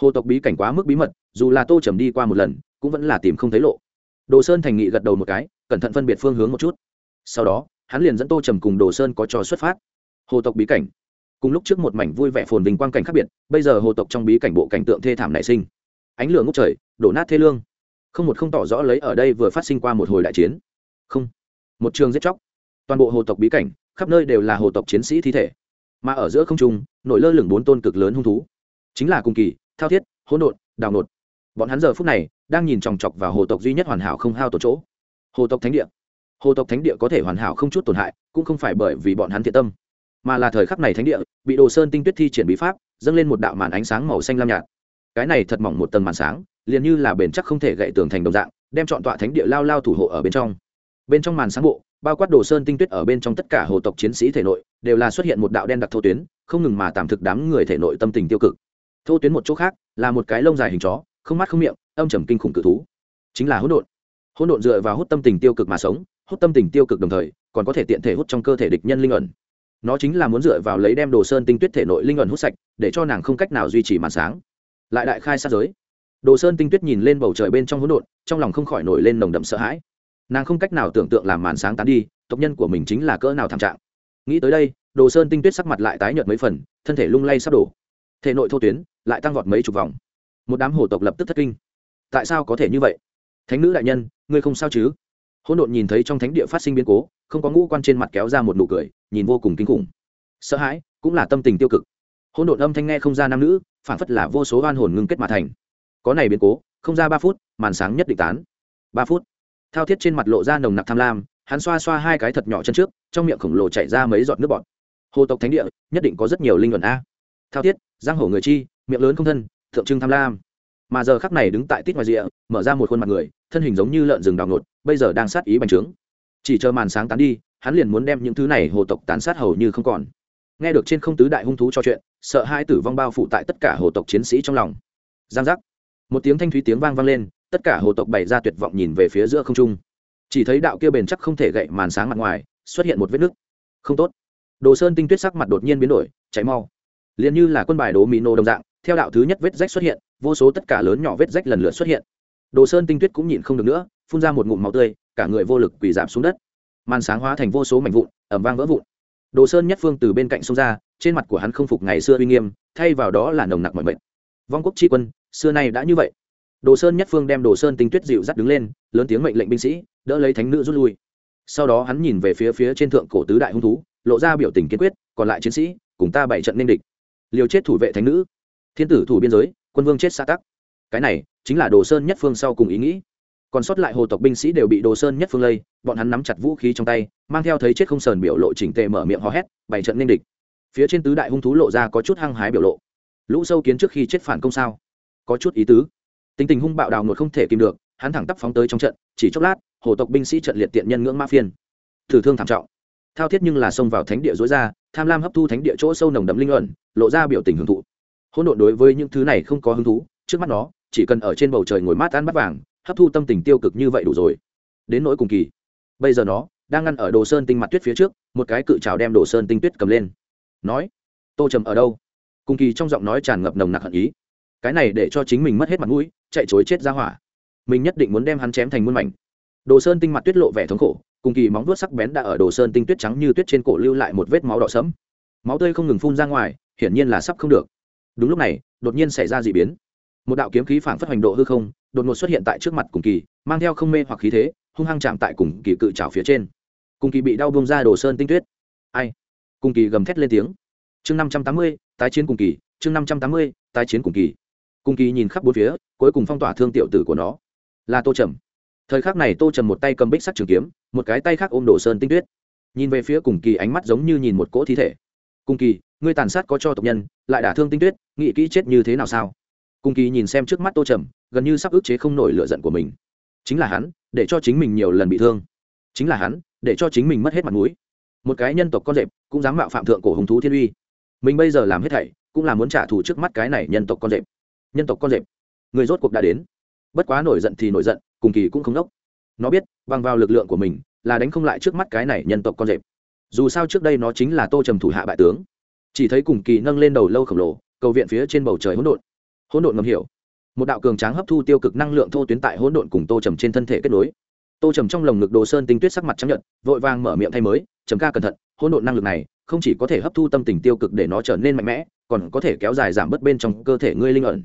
Hồ tộc bí cảnh quá mức bí mật, dù là tô trầm đi qua một lần cũng vẫn là tìm không thấy lộ. Đồ sơn thành nghị gật đầu một cái, cẩn thận phân biệt phương hướng một chút. Sau đó, hắn liền dẫn tô trầm cùng đồ sơn có trò xuất phát. Hồ tộc bí cảnh. Cùng lúc trước một mảnh vui vẻ phồn vinh quang cảnh khác biệt, bây giờ hồ tộc trong bí cảnh bộ cảnh tượng thê thảm nảy sinh. Ánh lửa ngốc trời, đổ nát thê lương. Không một không tỏ rõ lấy ở đây vừa phát sinh qua một hồi đại chiến. Không. Một trường giết chóc. Toàn bộ hồ tộc bí cảnh, khắp nơi đều là hồ tộc chiến sĩ thi thể. Mà ở giữa không trung, nổi lơ lửng bốn tôn cực lớn hung thú. Chính là cùng kỳ, thao thiết, hỗn độn, đào nột. Bọn hắn giờ phút này đang nhìn chòng chọc vào hồ tộc duy nhất hoàn hảo không hao tổ chỗ. Hồ tộc thánh địa. Hồ tộc thánh địa có thể hoàn hảo không chút tổn hại, cũng không phải bởi vì bọn hắn thiện tâm, mà là thời khắc này thánh địa, bị đồ sơn tinh tuyết thi triển bí pháp, dâng lên một đạo màn ánh sáng màu xanh lam nhạt. Cái này thật mỏng một tầng màn sáng, liền như là bền chắc không thể gậy tường thành đồng dạng, đem chọn tọa thánh địa lao lao thủ hộ ở bên trong. Bên trong màn sáng bộ, bao quát đồ sơn tinh tuyết ở bên trong tất cả hồ tộc chiến sĩ thể nội, đều là xuất hiện một đạo đen đặc thô tuyến, không ngừng mà tạm thực đám người thể nội tâm tình tiêu cực. Thô tuyến một chỗ khác, là một cái lông dài hình chó không mắt không miệng, âm trầm kinh khủng cự thú. Chính là hỗn độn. Hỗn độn dựa vào hút tâm tình tiêu cực mà sống, hút tâm tình tiêu cực đồng thời, còn có thể tiện thể hút trong cơ thể địch nhân linh ẩn. Nó chính là muốn dựa vào lấy đem đồ sơn tinh tuyết thể nội linh ẩn hút sạch, để cho nàng không cách nào duy trì màn sáng. Lại đại khai sát giới. Đồ sơn tinh tuyết nhìn lên bầu trời bên trong hỗn độn, trong lòng không khỏi nổi lên nồng đậm sợ hãi. Nàng không cách nào tưởng tượng làm màn sáng tán đi, tộc nhân của mình chính là cỡ nào thảm trạng. Nghĩ tới đây, đồ sơn tinh tuyết sắc mặt lại tái nhợt mấy phần, thân thể lung lay sắp đổ. Thể nội thô tuyến lại tăng vọt mấy chục vòng một đám hồ tộc lập tức thất kinh. Tại sao có thể như vậy? Thánh nữ đại nhân, ngươi không sao chứ? Hỗn độn nhìn thấy trong thánh địa phát sinh biến cố, không có ngũ quan trên mặt kéo ra một nụ cười, nhìn vô cùng kinh khủng. Sợ hãi, cũng là tâm tình tiêu cực. Hỗn độn âm thanh nghe không ra nam nữ phản phất là vô số oan hồn ngưng kết mà thành. Có này biến cố, không ra ba phút, màn sáng nhất định tán. Ba phút. Thao thiết trên mặt lộ ra nồng nặc tham lam, hắn xoa xoa hai cái thật nhỏ chân trước, trong miệng khổng lồ chảy ra mấy giọt nước bọt. Hồ tộc thánh địa, nhất định có rất nhiều linh luận a. Thao thiết, giang hổ người chi, miệng lớn không thân thượng trưng tham lam. Mà giờ khắc này đứng tại tít ngoài rìa, mở ra một khuôn mặt người, thân hình giống như lợn rừng đào nột bây giờ đang sát ý bành trướng. Chỉ chờ màn sáng tán đi, hắn liền muốn đem những thứ này hồ tộc tán sát hầu như không còn. Nghe được trên không tứ đại hung thú cho chuyện, sợ hai tử vong bao phủ tại tất cả hồ tộc chiến sĩ trong lòng. Giang giác. Một tiếng thanh thúy tiếng vang vang lên, tất cả hồ tộc bày ra tuyệt vọng nhìn về phía giữa không trung. Chỉ thấy đạo kia bền chắc không thể gậy màn sáng mặt ngoài, xuất hiện một vết nứt. Không tốt. Đồ sơn tinh tuyết sắc mặt đột nhiên biến đổi, cháy mau. Liền như là quân bài đố mỹ nô đồng dạng theo đạo thứ nhất vết rách xuất hiện, vô số tất cả lớn nhỏ vết rách lần lượt xuất hiện. Đồ sơn tinh tuyết cũng nhịn không được nữa, phun ra một ngụm máu tươi, cả người vô lực quỳ giảm xuống đất. Màn sáng hóa thành vô số mảnh vụn, ẩm vang vỡ vụn. Đồ sơn nhất phương từ bên cạnh sông ra, trên mặt của hắn không phục ngày xưa uy nghiêm, thay vào đó là nồng nặc mọi mệnh. Vong quốc tri quân, xưa nay đã như vậy. Đồ sơn nhất phương đem đồ sơn tinh tuyết dịu dắt đứng lên, lớn tiếng mệnh lệnh binh sĩ, đỡ lấy thánh nữ rút lui. Sau đó hắn nhìn về phía phía trên thượng cổ tứ đại hung thú, lộ ra biểu tình kiên quyết, còn lại chiến sĩ, cùng ta bảy trận nên địch. Liều chết thủ vệ thánh nữ thiên tử thủ biên giới, quân vương chết xã tắc. Cái này chính là đồ sơn nhất phương sau cùng ý nghĩ. Còn sót lại hồ tộc binh sĩ đều bị đồ sơn nhất phương lây, bọn hắn nắm chặt vũ khí trong tay, mang theo thấy chết không sờn biểu lộ chỉnh tề mở miệng hò hét, bày trận nên địch. Phía trên tứ đại hung thú lộ ra có chút hăng hái biểu lộ. Lũ sâu kiến trước khi chết phản công sao? Có chút ý tứ. Tính tình hung bạo đào ngột không thể kìm được, hắn thẳng tắp phóng tới trong trận, chỉ chốc lát, hồ tộc binh sĩ trận liệt tiện nhân ngưỡng mã phiên. Thử thương thảm trọng. Thao thiết nhưng là xông vào thánh địa dối ra, tham lam hấp thu thánh địa chỗ sâu nồng đậm linh luận lộ ra biểu tình hưởng thụ hỗn độn đối với những thứ này không có hứng thú, trước mắt nó, chỉ cần ở trên bầu trời ngồi mát ăn bắt vàng, hấp thu tâm tình tiêu cực như vậy đủ rồi. Đến nỗi cùng kỳ. Bây giờ nó, đang ngăn ở đồ sơn tinh mặt tuyết phía trước, một cái cự trào đem đồ sơn tinh tuyết cầm lên. Nói, tô trầm ở đâu? Cùng kỳ trong giọng nói tràn ngập nồng nặc hận ý. Cái này để cho chính mình mất hết mặt mũi, chạy chối chết ra hỏa. Mình nhất định muốn đem hắn chém thành muôn mảnh. Đồ sơn tinh mặt tuyết lộ vẻ thống khổ, cùng kỳ móng vuốt sắc bén đã ở đồ sơn tinh tuyết trắng như tuyết trên cổ lưu lại một vết máu đỏ sẫm. Máu tươi không ngừng phun ra ngoài, hiển nhiên là sắp không được đúng lúc này, đột nhiên xảy ra d ị biến. Một đạo kiếm khí phảng phất hoành độ hư không, đột ngột xuất hiện tại trước mặt cùng kỳ, mang theo không mê hoặc khí thế, hung hăng chạm tại cùng kỳ cự trào phía trên. Cùng kỳ bị đau bông ra đồ sơn tinh tuyết. Ai? Cùng kỳ gầm thét lên tiếng. Chương năm trăm tám mươi, tái chiến cùng kỳ. Chương năm trăm tám mươi, tái chiến cùng kỳ. Cùng kỳ nhìn khắp bốn phía, cuối cùng phong tỏa thương tiểu tử của nó. Là tô trầm. Thời khắc này tô trầm một tay cầm bích sắt trường kiếm, một cái tay khác ôm đồ sơn tinh tuyết. Nhìn về phía cùng kỳ ánh mắt giống như nhìn một cỗ thi thể cùng kỳ, ngươi tàn sát có cho tộc nhân, lại đả thương tinh tuyết, nghĩ kỹ chết như thế nào sao? Cùng kỳ nhìn xem trước mắt tô trầm, gần như sắp ức chế không nổi lựa giận của mình. Chính là hắn, để cho chính mình nhiều lần bị thương. Chính là hắn, để cho chính mình mất hết mặt mũi. Một cái nhân tộc con rệp, cũng dám mạo phạm thượng cổ hùng thú thiên uy. Mình bây giờ làm hết thảy, cũng là muốn trả thù trước mắt cái này nhân tộc con rệp. Nhân tộc con rệp, người rốt cuộc đã đến. Bất quá nổi giận thì nổi giận, cùng kỳ cũng không đốc. Nó biết, bằng vào lực lượng của mình, là đánh không lại trước mắt cái này nhân tộc con rệp dù sao trước đây nó chính là tô trầm thủ hạ bại tướng. Chỉ thấy cùng kỳ nâng lên đầu lâu khổng lồ, cầu viện phía trên bầu trời hỗn độn. Hỗn độn ngầm hiểu. Một đạo cường tráng hấp thu tiêu cực năng lượng thô tuyến tại hỗn độn cùng tô trầm trên thân thể kết nối. Tô trầm trong lồng ngực đồ sơn tinh tuyết sắc mặt chấp nhận vội vàng mở miệng thay mới, trầm ca cẩn thận, hỗn độn năng lực này không chỉ có thể hấp thu tâm tình tiêu cực để nó trở nên mạnh mẽ, còn có thể kéo dài giảm bớt bên trong cơ thể ngươi linh ẩn.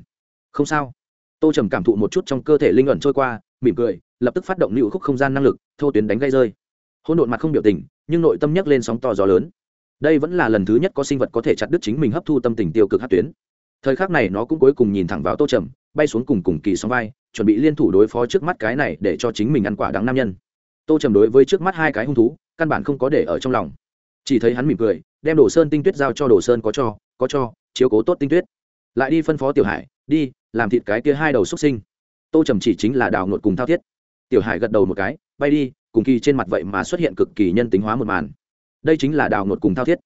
Không sao. Tô trầm cảm thụ một chút trong cơ thể linh ẩn trôi qua, mỉm cười, lập tức phát động lưu khúc không gian năng lực, thô tuyến đánh gây rơi hôn đột mặt không biểu tình, nhưng nội tâm nhấc lên sóng to gió lớn. Đây vẫn là lần thứ nhất có sinh vật có thể chặt đứt chính mình hấp thu tâm tình tiêu cực hát tuyến. Thời khắc này nó cũng cuối cùng nhìn thẳng vào tô trầm, bay xuống cùng cùng kỳ sóng vai, chuẩn bị liên thủ đối phó trước mắt cái này để cho chính mình ăn quả đáng nam nhân. Tô trầm đối với trước mắt hai cái hung thú, căn bản không có để ở trong lòng. Chỉ thấy hắn mỉm cười, đem đồ sơn tinh tuyết giao cho đồ sơn có cho có cho, chiếu cố tốt tinh tuyết. Lại đi phân phó tiểu hải, đi, làm thịt cái kia hai đầu xuất sinh. Tô trầm chỉ chính là đào ngột cùng thao thiết. Tiểu hải gật đầu một cái, bay đi cùng kỳ trên mặt vậy mà xuất hiện cực kỳ nhân tính hóa một màn. Đây chính là đào ngột cùng thao thiết.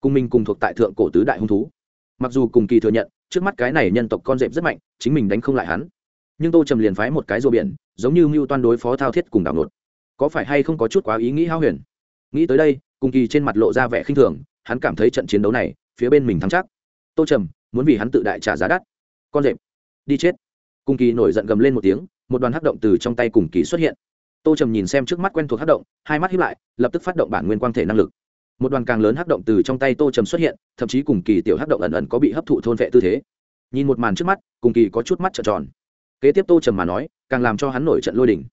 Cùng mình cùng thuộc tại thượng cổ tứ đại hung thú. Mặc dù cùng kỳ thừa nhận, trước mắt cái này nhân tộc con rệp rất mạnh, chính mình đánh không lại hắn. Nhưng tô trầm liền phái một cái rùa biển, giống như mưu toan đối phó thao thiết cùng đảo nột có phải hay không có chút quá ý nghĩ hao huyền? Nghĩ tới đây, cùng kỳ trên mặt lộ ra vẻ khinh thường, hắn cảm thấy trận chiến đấu này, phía bên mình thắng chắc. Tô trầm, muốn vì hắn tự đại trả giá đắt. Con rệp, đi chết. Cùng kỳ nổi giận gầm lên một tiếng, một đoàn hắc động từ trong tay cùng kỳ xuất hiện tô trầm nhìn xem trước mắt quen thuộc hát động, hai mắt hiếp lại, lập tức phát động bản nguyên quang thể năng lực. Một đoàn càng lớn hát động từ trong tay tô trầm xuất hiện, thậm chí cùng kỳ tiểu hát động ẩn ẩn có bị hấp thụ thôn vệ tư thế. Nhìn một màn trước mắt, cùng kỳ có chút mắt trợn tròn. Kế tiếp tô trầm mà nói, càng làm cho hắn nổi trận lôi đình.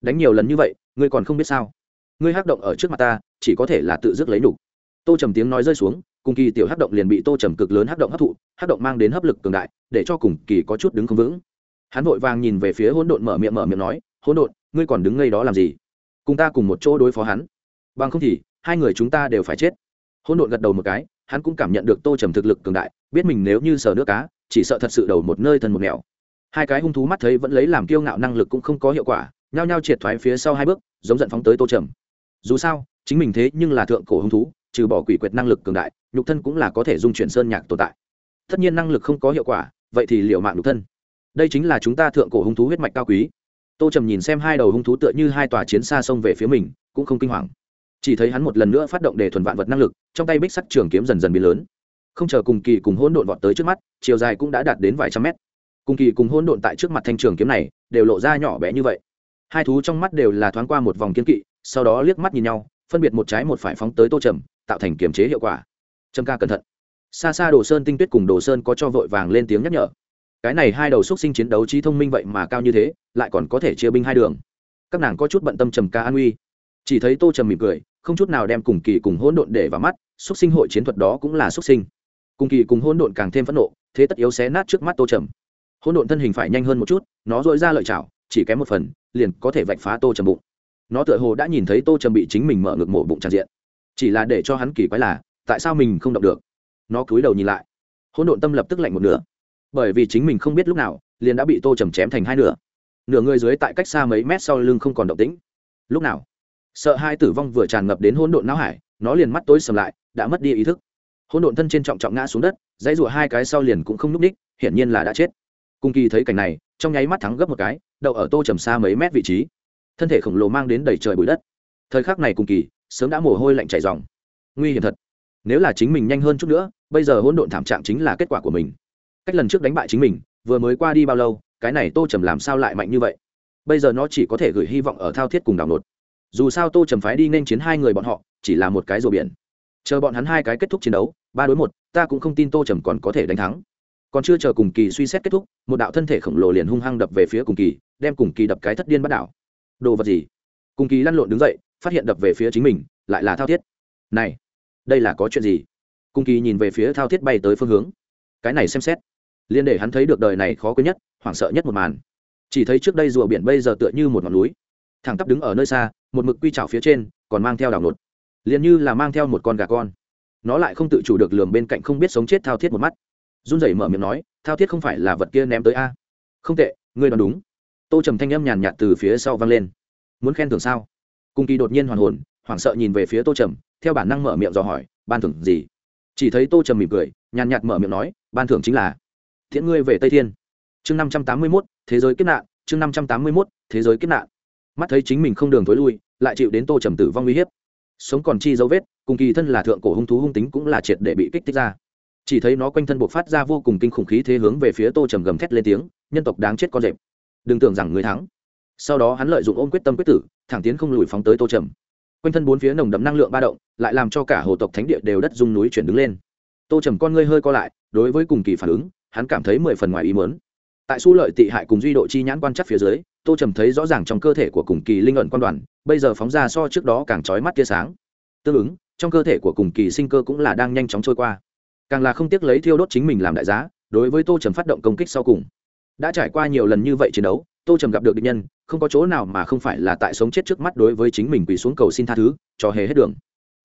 đánh nhiều lần như vậy, ngươi còn không biết sao? Ngươi hát động ở trước mặt ta, chỉ có thể là tự dứt lấy đủ. tô trầm tiếng nói rơi xuống, cùng kỳ tiểu hát động liền bị tô trầm cực lớn hát động hấp thụ hát động mang đến hấp lực cường đại, để cho cùng kỳ có chút đứng không vững. Hắn vội vàng nhìn về phía hỗn độn mở miệng mở miệng nói, hỗn độn ngươi còn đứng ngây đó làm gì? Cùng ta cùng một chỗ đối phó hắn. Bằng không thì, hai người chúng ta đều phải chết. Hôn đột gật đầu một cái, hắn cũng cảm nhận được tô trầm thực lực cường đại, biết mình nếu như sờ nước cá, chỉ sợ thật sự đầu một nơi thân một mèo hai cái hung thú mắt thấy vẫn lấy làm kiêu ngạo năng lực cũng không có hiệu quả, nhao nhao triệt thoái phía sau hai bước, giống giận phóng tới tô trầm. Dù sao, chính mình thế nhưng là thượng cổ hung thú, trừ bỏ quỷ quyệt năng lực cường đại, nhục thân cũng là có thể dung chuyển sơn nhạc tồn tại. Tất nhiên năng lực không có hiệu quả, vậy thì liệu mạng nhục thân. Đây chính là chúng ta thượng cổ hung thú huyết mạch cao quý tô trầm nhìn xem hai đầu hung thú tựa như hai tòa chiến xa xông về phía mình, cũng không kinh hoàng. Chỉ thấy hắn một lần nữa phát động để thuần vạn vật năng lực, trong tay bích sắc trường kiếm dần dần biến lớn. Không chờ cùng kỳ cùng hỗn độn vọt tới trước mắt, chiều dài cũng đã đạt đến vài trăm mét. Cùng kỳ cùng hỗn độn tại trước mặt thanh trường kiếm này, đều lộ ra nhỏ bé như vậy. Hai thú trong mắt đều là thoáng qua một vòng kiên kỵ, sau đó liếc mắt nhìn nhau, phân biệt một trái một phải phóng tới tô trầm, tạo thành kiềm chế hiệu quả. Trầm ca cẩn thận. Xa xa đồ sơn tinh tuyết cùng đồ sơn có cho vội vàng lên tiếng nhắc nhở cái này hai đầu xúc sinh chiến đấu trí thông minh vậy mà cao như thế, lại còn có thể chia binh hai đường. Các nàng có chút bận tâm trầm ca an uy. Chỉ thấy tô trầm mỉm cười, không chút nào đem cùng kỳ cùng hỗn độn để vào mắt, xúc sinh hội chiến thuật đó cũng là xúc sinh. Cùng kỳ cùng hỗn độn càng thêm phẫn nộ, thế tất yếu xé nát trước mắt tô trầm. Hỗn độn thân hình phải nhanh hơn một chút, nó dội ra lợi chảo, chỉ kém một phần, liền có thể vạch phá tô trầm bụng. Nó tựa hồ đã nhìn thấy tô trầm bị chính mình mở ngực mổ bụng tràn diện. Chỉ là để cho hắn kỳ quái là, tại sao mình không động được? Nó cúi đầu nhìn lại. Hỗn độn tâm lập tức lạnh một nửa bởi vì chính mình không biết lúc nào, liền đã bị tô trầm chém thành hai nửa. Nửa người dưới tại cách xa mấy mét sau lưng không còn động tĩnh. Lúc nào? Sợ hai tử vong vừa tràn ngập đến hỗn độn não hải, nó liền mắt tối sầm lại, đã mất đi ý thức. Hỗn độn thân trên trọng trọng ngã xuống đất, dãy rụa hai cái sau liền cũng không n ú c ních hiển nhiên là đã chết. Cung kỳ thấy cảnh này, trong nháy mắt thắng gấp một cái, đậu ở tô trầm xa mấy mét vị trí. Thân thể khổng lồ mang đến đầy trời bụi đất. Thời khắc này cùng kỳ, sớm đã mồ hôi lạnh chảy dòng nguy hiểm thật. Nếu là chính mình nhanh hơn chút nữa, bây giờ hỗn độn thảm trạng chính là kết quả của mình cách lần trước đánh bại chính mình, vừa mới qua đi bao lâu, cái này tô trầm làm sao lại mạnh như vậy? Bây giờ nó chỉ có thể gửi hy vọng ở thao thiết cùng đảo nột dù sao tô trầm phái đi nên chiến hai người bọn họ, chỉ là một cái rùa biển. Chờ bọn hắn hai cái kết thúc chiến đấu, ba đối một, ta cũng không tin tô trầm còn có thể đánh thắng. Còn chưa chờ cùng kỳ suy xét kết thúc, một đạo thân thể khổng lồ liền hung hăng đập về phía cùng kỳ, đem cùng kỳ đập cái thất điên bắt đảo. Đồ vật gì? Cùng kỳ lăn lộn đứng dậy, phát hiện đập về phía chính mình, lại là thao thiết. Này, đây là có chuyện gì? Cùng kỳ nhìn về phía thao thiết bay tới phương hướng. Cái này xem xét liên để hắn thấy được đời này khó quên nhất, hoảng sợ nhất một màn. Chỉ thấy trước đây rùa biển bây giờ tựa như một ngọn núi. Thẳng tắp đứng ở nơi xa, một mực quy trào phía trên, còn mang theo đảo nột. Liền như là mang theo một con gà con. Nó lại không tự chủ được lường bên cạnh không biết sống chết thao thiết một mắt. Run rẩy mở miệng nói, thao thiết không phải là vật kia ném tới a? Không tệ, ngươi đoán đúng. Tô trầm thanh âm nhàn nhạt từ phía sau vang lên. Muốn khen thưởng sao? Cung kỳ đột nhiên hoàn hồn, hoảng sợ nhìn về phía tô trầm, theo bản năng mở miệng dò hỏi, ban thưởng gì? Chỉ thấy tô trầm mỉm cười, nhàn nhạt mở miệng nói, ban thưởng chính là thiện ngươi về tây thiên. Chương năm trăm tám mươi mốt, thế giới kết nạn, chương năm trăm tám mươi mốt, thế giới kết nạn. Mắt thấy chính mình không đường thối lui, lại chịu đến tô trầm tử vong uy hiếp. Sống còn chi dấu vết, cùng kỳ thân là thượng cổ hung thú hung tính cũng là triệt để bị kích thích ra. Chỉ thấy nó quanh thân buộc phát ra vô cùng kinh khủng khí thế hướng về phía tô trầm gầm thét lên tiếng, nhân tộc đáng chết con rệp. Đừng tưởng rằng người thắng. Sau đó hắn lợi dụng ôm quyết tâm quyết tử, thẳng tiến không lùi phóng tới tô trầm. Quanh thân bốn phía nồng đậm năng lượng ba động, lại làm cho cả hồ tộc thánh địa đều đất dung núi chuyển đứng lên. Tô trầm con ngươi hơi co lại, đối với cùng kỳ phản ứng hắn cảm thấy mười phần ngoài ý mớn tại su lợi tị hại cùng duy độ chi nhãn quan chắc phía dưới, tô trầm thấy rõ ràng trong cơ thể của cùng kỳ linh ẩn quan đoàn, bây giờ phóng ra so trước đó càng trói mắt tia sáng. Tương ứng, trong cơ thể của cùng kỳ sinh cơ cũng là đang nhanh chóng trôi qua. Càng là không tiếc lấy thiêu đốt chính mình làm đại giá, đối với tô trầm phát động công kích sau cùng. Đã trải qua nhiều lần như vậy chiến đấu, tô trầm gặp được địch nhân, không có chỗ nào mà không phải là tại sống chết trước mắt đối với chính mình quỳ xuống cầu xin tha thứ, cho hề hết đường.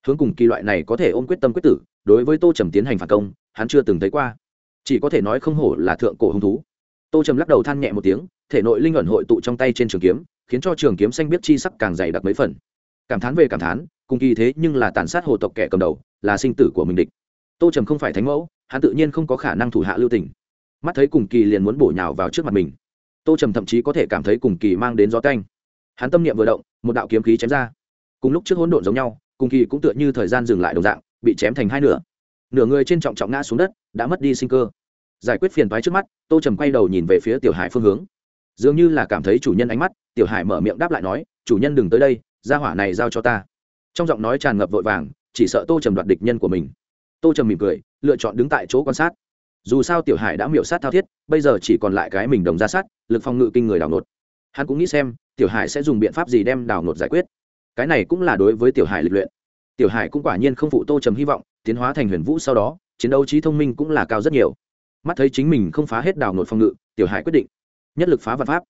Hướng cùng kỳ loại này có thể ôm quyết tâm quyết tử, đối với tô trầm tiến hành phản công, hắn chưa từng thấy qua chỉ có thể nói không hổ là thượng cổ hung thú. Tô trầm lắc đầu than nhẹ một tiếng, thể nội linh ẩn hội tụ trong tay trên trường kiếm, khiến cho trường kiếm xanh biết chi sắc càng dày đặc mấy phần. Cảm thán về cảm thán, cùng kỳ thế nhưng là tàn sát hồ tộc kẻ cầm đầu, là sinh tử của mình địch. Tô trầm không phải thánh mẫu, hắn tự nhiên không có khả năng thủ hạ lưu tình. Mắt thấy cùng kỳ liền muốn bổ nhào vào trước mặt mình. Tô trầm thậm chí có thể cảm thấy cùng kỳ mang đến gió canh hắn tâm niệm vừa động, một đạo kiếm khí chém ra. Cùng lúc trước hỗn độn giống nhau, cùng kỳ cũng tựa như thời gian dừng lại đồng dạng, bị chém thành hai nửa nửa người trên trọng trọng ngã xuống đất, đã mất đi sinh cơ. Giải quyết phiền toái trước mắt, tô trầm quay đầu nhìn về phía tiểu hải phương hướng. Dường như là cảm thấy chủ nhân ánh mắt, tiểu hải mở miệng đáp lại nói, chủ nhân đừng tới đây ra hỏa này giao cho ta. Trong giọng nói tràn ngập vội vàng, chỉ sợ tô trầm đoạt địch nhân của mình. Tô trầm mỉm cười, lựa chọn đứng tại chỗ quan sát. Dù sao tiểu hải đã miểu sát thao thiết, bây giờ chỉ còn lại cái mình đồng ra sát, lực phòng ngự kinh người đào nột hắn cũng nghĩ xem, tiểu hải sẽ dùng biện pháp gì đem đào nột giải quyết. Cái này cũng là đối với tiểu hải lịch luyện. Tiểu hải cũng quả nhiên không phụ tô trầm hy vọng tiến hóa thành huyền vũ sau đó, chiến đấu trí thông minh cũng là cao rất nhiều. Mắt thấy chính mình không phá hết đào nột phòng ngự, tiểu hải quyết định. Nhất lực phá vật pháp.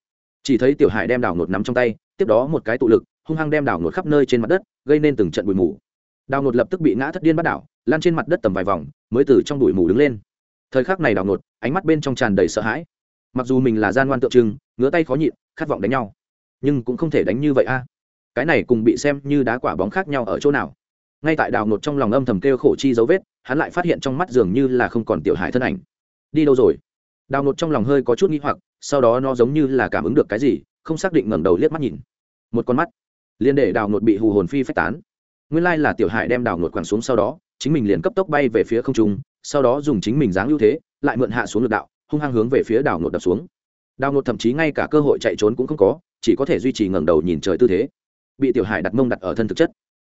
Chỉ thấy tiểu hải đem đào nột nắm trong tay, tiếp đó một cái tụ lực, hung hăng đem đào nột khắp nơi trên mặt đất, gây nên từng trận bụi mù. Đào nột lập tức bị ngã thất điên bắt đảo lan trên mặt đất tầm vài vòng, mới từ trong bụi mù đứng lên. Thời khắc này đào nột ánh mắt bên trong tràn đầy sợ hãi. Mặc dù mình là gian ngoan tượng trưng, ngứa tay khó nhịn, khát vọng đánh nhau, nhưng cũng không thể đánh như vậy a. Cái này cùng bị xem như đá quả bóng khác nhau ở chỗ nào? Ngay tại đào nột trong lòng âm thầm kêu khổ chi dấu vết, hắn lại phát hiện trong mắt dường như là không còn tiểu hải thân ảnh. Đi đâu rồi? Đào nột trong lòng hơi có chút n g h i hoặc, sau đó nó giống như là cảm ứng được cái gì, không xác định ngẩng đầu liếc mắt nhìn. Một con mắt. Liền để đào nột bị hù hồn phi phách tán. Nguyên lai là tiểu hải đem đào nột quẳng xuống sau đó, chính mình liền cấp tốc bay về phía không trung, sau đó dùng chính mình dáng ưu thế, lại mượn hạ xuống lực đạo, hung hăng hướng về phía đào nột đập xuống. Đào nột thậm chí ngay cả cơ hội chạy trốn cũng không có, chỉ có thể duy trì ngẩng đầu nhìn trời tư thế. Bị tiểu hải đặt mông đặt ở thân thực chất.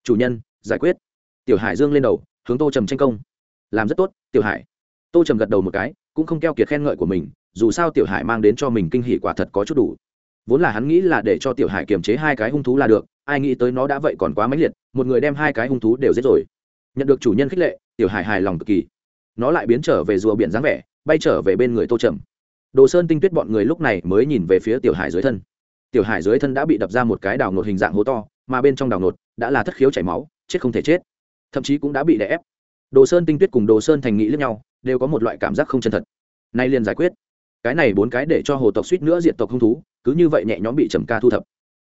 Chủ nhân giải quyết. Tiểu hải dương lên đầu, hướng tô trầm tranh công. Làm rất tốt, tiểu hải. Tô trầm gật đầu một cái, cũng không keo kiệt khen ngợi của mình, dù sao tiểu hải mang đến cho mình kinh hỷ quả thật có chút đủ. Vốn là hắn nghĩ là để cho tiểu hải kiềm chế hai cái hung thú là được, ai nghĩ tới nó đã vậy còn quá mãnh liệt, một người đem hai cái hung thú đều giết rồi. Nhận được chủ nhân khích lệ, tiểu hải hài lòng cực kỳ. Nó lại biến trở về rùa biển dáng vẻ, bay trở về bên người tô trầm. Đồ sơn tinh tuyết bọn người lúc này mới nhìn về phía tiểu hải dưới thân. Tiểu hải dưới thân đã bị đập ra một cái đào nột hình dạng hố to, mà bên trong đào nột đã là thất khiếu chảy máu chết không thể chết. Thậm chí cũng đã bị đè ép. Đồ sơn tinh tuyết cùng đồ sơn thành nghị lẫn nhau, đều có một loại cảm giác không chân thật. Nay liền giải quyết. Cái này bốn cái để cho hồ tộc suýt nữa diện tộc hung thú, cứ như vậy nhẹ nhõm bị trầm ca thu thập.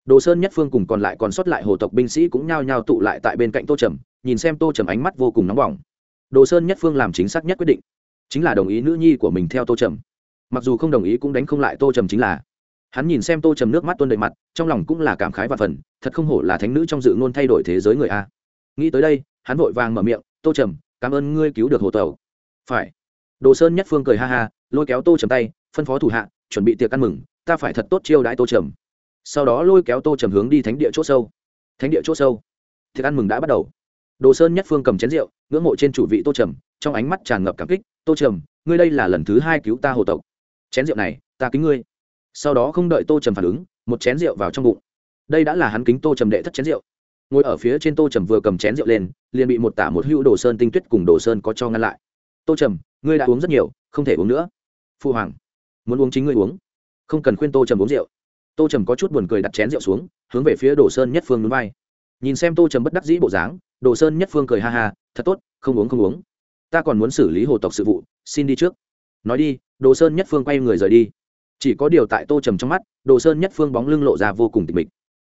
Đồ sơn nhất phương cùng còn lại còn sót lại hồ tộc binh sĩ cũng nhao nhao tụ lại tại bên cạnh tô trầm, nhìn xem tô trầm ánh mắt vô cùng nóng bỏng. Đồ sơn nhất phương làm chính xác nhất quyết định, chính là đồng ý nữ nhi của mình theo tô trầm. Mặc dù không đồng ý cũng đánh không lại tô trầm chính là. Hắn nhìn xem tô trầm nước mắt tuôn đầy mặt, trong lòng cũng là cảm khái và phần, thật không hổ là thánh nữ trong dự ngôn thay đổi thế giới người a nghĩ tới đây, hắn vội vàng mở miệng, tô trầm, cảm ơn ngươi cứu được hồ tàu phải. Đồ sơn nhất phương cười ha ha, lôi kéo tô trầm tay, phân phó thủ hạ, chuẩn bị tiệc ăn mừng, ta phải thật tốt chiêu đãi tô trầm. Sau đó lôi kéo tô trầm hướng đi thánh địa c h ỗ sâu. Thánh địa c h ỗ sâu. Tiệc ăn mừng đã bắt đầu. Đồ sơn nhất phương cầm chén rượu, ngưỡng mộ trên chủ vị tô trầm, trong ánh mắt tràn ngập cảm kích, tô trầm, ngươi đây là lần thứ hai cứu ta hồ tộc. Chén rượu này, ta kính ngươi. Sau đó không đợi tô trầm phản ứng, một chén rượu vào trong bụng. Đây đã là hắn kính tô trầm đệ thất chén rượu ngồi ở phía trên tô trầm vừa cầm chén rượu lên, liền bị một tả một hữu đồ sơn tinh tuyết cùng đồ sơn có cho ngăn lại. Tô trầm, ngươi đã uống rất nhiều, không thể uống nữa. Phu hoàng, muốn uống chính ngươi uống. Không cần khuyên tô trầm uống rượu. Tô trầm có chút buồn cười đặt chén rượu xuống, hướng về phía đồ sơn nhất phương núi bay. nhìn xem tô trầm bất đắc dĩ bộ dáng, đồ sơn nhất phương cười ha ha, thật tốt, không uống không uống. Ta còn muốn xử lý hồ tộc sự vụ, xin đi trước. Nói đi, đồ sơn nhất phương quay người rời đi. Chỉ có điều tại tô trầm trong mắt, đồ sơn nhất phương bóng lưng lộ ra vô cùng tịch mịch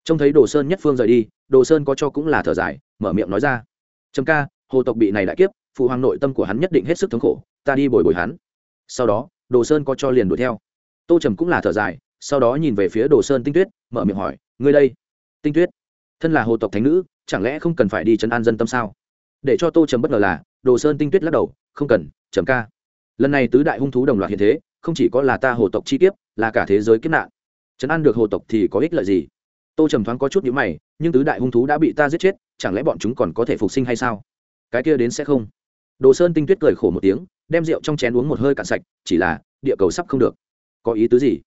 trông thấy đồ sơn nhất phương rời đi, đồ sơn có cho cũng là thở dài, mở miệng nói ra. Trầm ca, hồ tộc bị này đại kiếp, phụ hoàng nội tâm của hắn nhất định hết sức thống khổ, ta đi bồi bồi hắn. Sau đó, đồ sơn có cho liền đuổi theo. Tô trầm cũng là thở dài, sau đó nhìn về phía đồ sơn tinh tuyết, mở miệng hỏi, ngươi đây, tinh tuyết, thân là hồ tộc thánh nữ, chẳng lẽ không cần phải đi chấn an dân tâm sao? Để cho tô trầm bất ngờ là, đồ sơn tinh tuyết lắc đầu, không cần, trầm ca. Lần này tứ đại hung thú đồng loạt hiện thế, không chỉ có là ta hồ tộc chi kiếp, là cả thế giới kiếp nạn. Chấn an được hồ tộc thì có ích lợi gì? Tô trầm thoáng có chút nhữ mày, nhưng tứ đại hung thú đã bị ta giết chết, chẳng lẽ bọn chúng còn có thể phục sinh hay sao? Cái kia đến sẽ không. Đồ sơn tinh tuyết cười khổ một tiếng, đem rượu trong chén uống một hơi cạn sạch, chỉ là, địa cầu sắp không được. Có ý tứ gì?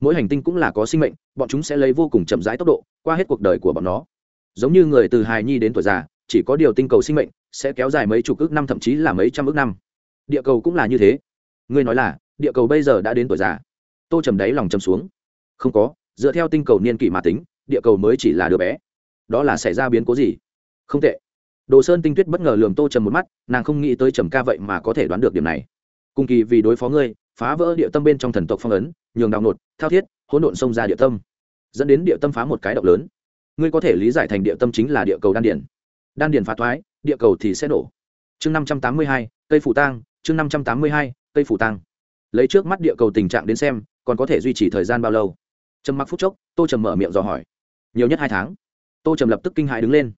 Mỗi hành tinh cũng là có sinh mệnh, bọn chúng sẽ lấy vô cùng chậm rãi tốc độ, qua hết cuộc đời của bọn nó. Giống như người từ hài nhi đến tuổi già, chỉ có điều tinh cầu sinh mệnh sẽ kéo dài mấy chục ước năm thậm chí là mấy trăm ước năm. Địa cầu cũng là như thế. Ngươi nói là, địa cầu bây giờ đã đến tuổi già. Tô trầm đáy lòng trầm xuống. Không có, dựa theo tinh cầu niên kỷ mà tính địa cầu mới chỉ là đứa bé. Đó là xảy ra biến cố gì? Không tệ. Đồ sơn tinh tuyết bất ngờ lường tô trầm một mắt, nàng không nghĩ tới trầm ca vậy mà có thể đoán được điểm này. Cùng kỳ vì đối phó ngươi, phá vỡ địa tâm bên trong thần tộc phong ấn, nhường đào nột, thao thiết, hỗn độn xông ra địa tâm. Dẫn đến địa tâm phá một cái động lớn. Ngươi có thể lý giải thành địa tâm chính là địa cầu đan điển đan điển phá thoái, địa cầu thì sẽ nổ. Chương năm trăm tám mươi hai, cây phủ tang, chương năm trăm tám mươi hai, cây phủ tang. Lấy trước mắt địa cầu tình trạng đến xem, còn có thể duy trì thời gian bao lâu? Trầm mặc phút chốc, tô trầm mở miệng dò hỏi nhiều nhất hai tháng. Tô trầm lập tức kinh hại đứng lên.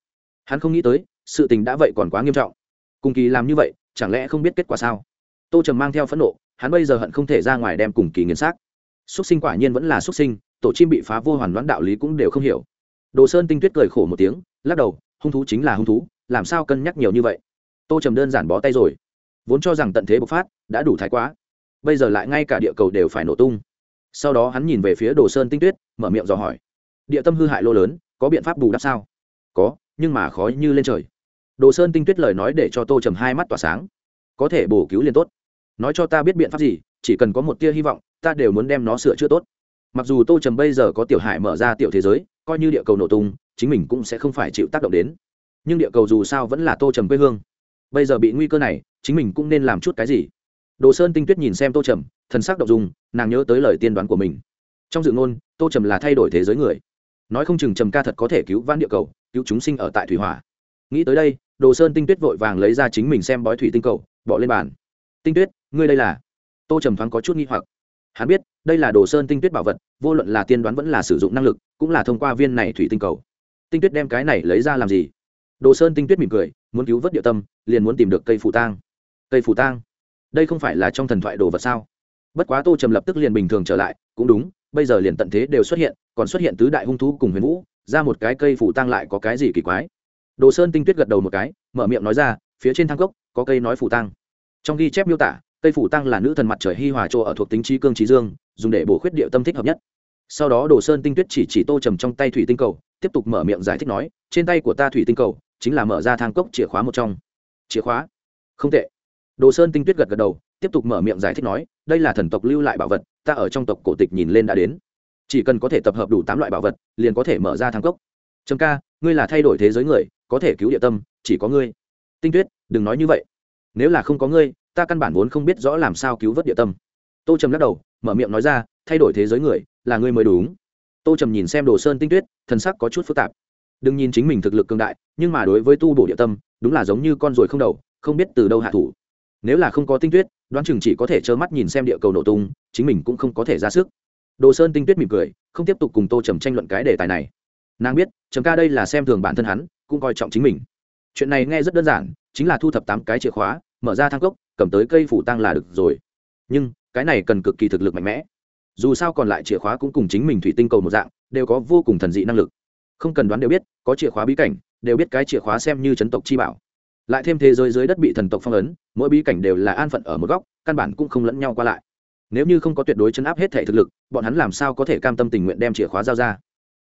Hắn không nghĩ tới, sự tình đã vậy còn quá nghiêm trọng. Cùng kỳ làm như vậy, chẳng lẽ không biết kết quả sao? Tô trầm mang theo phẫn nộ, hắn bây giờ hận không thể ra ngoài đem cùng kỳ nghiền xác. Xúc sinh quả nhiên vẫn là xúc sinh, tổ chim bị phá vô hoàn đoán đạo lý cũng đều không hiểu. Đồ sơn tinh tuyết cười khổ một tiếng, lắc đầu, hung thú chính là hung thú, làm sao cân nhắc nhiều như vậy? Tô trầm đơn giản bó tay rồi. Vốn cho rằng tận thế bộc phát, đã đủ thái quá. Bây giờ lại ngay cả địa cầu đều phải nổ tung. Sau đó hắn nhìn về phía đồ sơn tinh tuyết, mở miệng dò hỏi địa tâm hư hại lô lớn, có biện pháp bù đắp sao? Có, nhưng mà khó như lên trời. Đồ sơn tinh tuyết lời nói để cho tô trầm hai mắt tỏa sáng. Có thể bổ cứu liền tốt. Nói cho ta biết biện pháp gì, chỉ cần có một tia hy vọng, ta đều muốn đem nó sửa chữa tốt. Mặc dù tô trầm bây giờ có tiểu hải mở ra tiểu thế giới, coi như địa cầu nổ tung, chính mình cũng sẽ không phải chịu tác động đến. Nhưng địa cầu dù sao vẫn là tô trầm quê hương. Bây giờ bị nguy cơ này, chính mình cũng nên làm chút cái gì? Đồ sơn tinh tuyết nhìn xem tô trầm, thần sắc động dùng nàng nhớ tới lời tiên đoán của mình. Trong dự ngôn, tô trầm là thay đổi thế giới người nói không chừng trầm ca thật có thể cứu vãn địa cầu, cứu chúng sinh ở tại thủy hỏa. Nghĩ tới đây, đồ sơn tinh tuyết vội vàng lấy ra chính mình xem bói thủy tinh cầu, bỏ lên bàn. Tinh tuyết, ngươi đây là? Tô trầm thoáng có chút nghi hoặc. Hắn biết, đây là đồ sơn tinh tuyết bảo vật, vô luận là tiên đoán vẫn là sử dụng năng lực, cũng là thông qua viên này thủy tinh cầu. Tinh tuyết đem cái này lấy ra làm gì? Đồ sơn tinh tuyết mỉm cười, muốn cứu vớt địa tâm, liền muốn tìm được cây phủ tang. Cây phủ tang? Đây không phải là trong thần thoại đồ vật sao? Bất quá tô trầm lập tức liền bình thường trở lại, cũng đúng, bây giờ liền tận thế đều xuất hiện, còn xuất hiện tứ đại hung thú cùng huyền vũ, ra một cái cây phủ tăng lại có cái gì kỳ quái? Đồ sơn tinh tuyết gật đầu một cái, mở miệng nói ra, phía trên thang cốc, có cây nói phủ tăng. trong ghi chép miêu tả, cây phủ tăng là nữ thần mặt trời hi hòa chỗ ở thuộc tính trí cương trí dương, dùng để bổ khuyết địa tâm thích hợp nhất. Sau đó đồ sơn tinh tuyết chỉ chỉ tô trầm trong tay thủy tinh cầu, tiếp tục mở miệng giải thích nói, trên tay của ta thủy tinh cầu, chính là mở ra thang cốc chìa khóa một trong. Chìa khóa? Không tệ. Đồ sơn tinh tuyết gật gật đầu, tiếp tục mở miệng giải thích nói đây là thần tộc lưu lại bảo vật, ta ở trong tộc cổ tịch nhìn lên đã đến. Chỉ cần có thể tập hợp đủ tám loại bảo vật, liền có thể mở ra thang cốc. Trầm ca, ngươi là thay đổi thế giới người, có thể cứu địa tâm, chỉ có ngươi. Tinh tuyết, đừng nói như vậy. Nếu là không có ngươi, ta căn bản vốn không biết rõ làm sao cứu vớt địa tâm. Tô trầm lắc đầu, mở miệng nói ra, thay đổi thế giới người, là ngươi mới đúng. Tô trầm nhìn xem đồ sơn tinh tuyết, thần sắc có chút phức tạp. Đừng nhìn chính mình thực lực cường đại, nhưng mà đối với tu bổ địa tâm, đúng là giống như con ruồi không đầu, không biết từ đâu hạ thủ nếu là không có tinh tuyết, đoán chừng chỉ có thể trơ mắt nhìn xem địa cầu nổ tung, chính mình cũng không có thể ra sức. Đồ sơn tinh tuyết mỉm cười, không tiếp tục cùng tô trầm tranh luận cái đề tài này. Nàng biết, trầm ca đây là xem thường bản thân hắn, cũng coi trọng chính mình. Chuyện này nghe rất đơn giản, chính là thu thập tám cái chìa khóa, mở ra thang cốc, cầm tới cây phủ tăng là được rồi. Nhưng, cái này cần cực kỳ thực lực mạnh mẽ. Dù sao còn lại chìa khóa cũng cùng chính mình thủy tinh cầu một dạng, đều có vô cùng thần dị năng lực. Không cần đoán đều biết, có chìa khóa bí cảnh, đều biết cái chìa khóa xem như chấn tộc chi bảo lại thêm thế giới dưới đất bị thần tộc phong ấn, mỗi bí cảnh đều là an phận ở một góc, căn bản cũng không lẫn nhau qua lại. Nếu như không có tuyệt đối chấn áp hết thể thực lực, bọn hắn làm sao có thể cam tâm tình nguyện đem chìa khóa giao ra?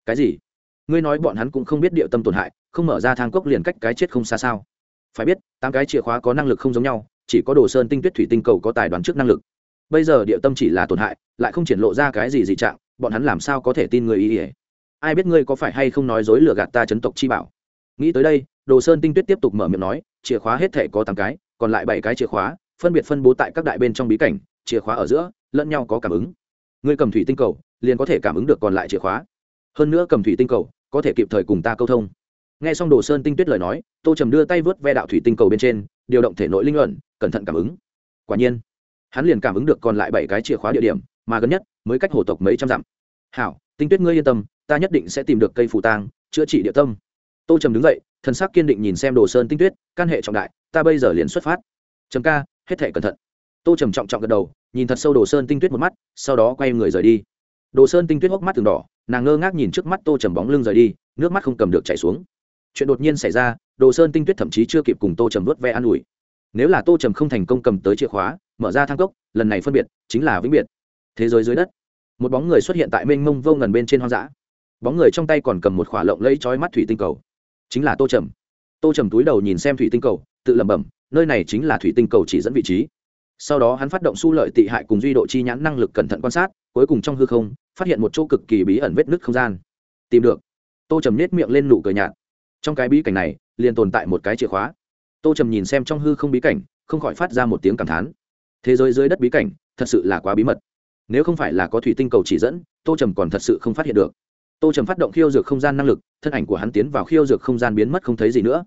Cái gì? Ngươi nói bọn hắn cũng không biết địa tâm tổn hại, không mở ra thang cốc liền cách cái chết không xa sao? Phải biết, tám cái chìa khóa có năng lực không giống nhau, chỉ có đồ sơn tinh tuyết thủy tinh cầu có tài đoán trước năng lực. Bây giờ địa tâm chỉ là tổn hại, lại không triển lộ ra cái gì dị trạng, bọn hắn làm sao có thể tin người ý ỉa ai biết ngươi có phải hay không nói dối lừa gạt ta chấn tộc chi bảo? Nghĩ tới đây, đồ sơn tinh tuyết tiếp tục mở miệng nói chìa khóa hết thể có tám cái, còn lại bảy cái chìa khóa, phân biệt phân bố tại các đại bên trong bí cảnh, chìa khóa ở giữa, lẫn nhau có cảm ứng. Ngươi cầm thủy tinh cầu liền có thể cảm ứng được còn lại chìa khóa. Hơn nữa cầm thủy tinh cầu có thể kịp thời cùng ta câu thông. Nghe xong đồ sơn tinh tuyết lời nói, tô trầm đưa tay vớt ve đạo thủy tinh cầu bên trên, điều động thể nội linh luận cẩn thận cảm ứng. Quả nhiên, hắn liền cảm ứng được còn lại bảy cái chìa khóa địa điểm, mà gần nhất mới cách hồ tộc mấy trăm dặm. Hảo, tinh tuyết ngươi yên tâm, ta nhất định sẽ tìm được cây phù tang, chữa trị địa tâm. Tô trầm đứng dậy thần sắc kiên định nhìn xem đồ sơn tinh tuyết căn hệ trọng đại, ta bây giờ liền xuất phát. Trầm ca, hết thể cẩn thận. Tô trầm trọng trọng gật đầu, nhìn thật sâu đồ sơn tinh tuyết một mắt, sau đó quay người rời đi. Đồ sơn tinh tuyết hốc mắt từng đỏ, nàng ngơ ngác nhìn trước mắt tô trầm bóng lưng rời đi, nước mắt không cầm được chảy xuống. Chuyện đột nhiên xảy ra, đồ sơn tinh tuyết thậm chí chưa kịp cùng tô trầm vớt ve an ủi. Nếu là tô trầm không thành công cầm tới chìa khóa, mở ra thang cốc, lần này phân biệt chính là vĩnh biệt. Thế giới dưới đất, một bóng người xuất hiện tại mênh mông vô ngần bên trên hoang dã. Bóng người trong tay còn cầm một khỏa lộng lẫy trói mắt thủy tinh cầu chính là tô trầm. Tô trầm túi đầu nhìn xem thủy tinh cầu, tự lẩm bẩm, nơi này chính là thủy tinh cầu chỉ dẫn vị trí. Sau đó hắn phát động su lợi tị hại cùng duy độ chi nhãn năng lực cẩn thận quan sát, cuối cùng trong hư không, phát hiện một chỗ cực kỳ bí ẩn vết nứt không gian. Tìm được. Tô trầm nết miệng lên nụ cười nhạt. Trong cái bí cảnh này, liền tồn tại một cái chìa khóa. Tô trầm nhìn xem trong hư không bí cảnh, không khỏi phát ra một tiếng cảm thán. Thế giới dưới đất bí cảnh, thật sự là quá bí mật. Nếu không phải là có thủy tinh cầu chỉ dẫn, tô trầm còn thật sự không phát hiện được tô trầm phát động khiêu dược không gian năng lực, thân ảnh của hắn tiến vào khiêu dược không gian biến mất không thấy gì nữa.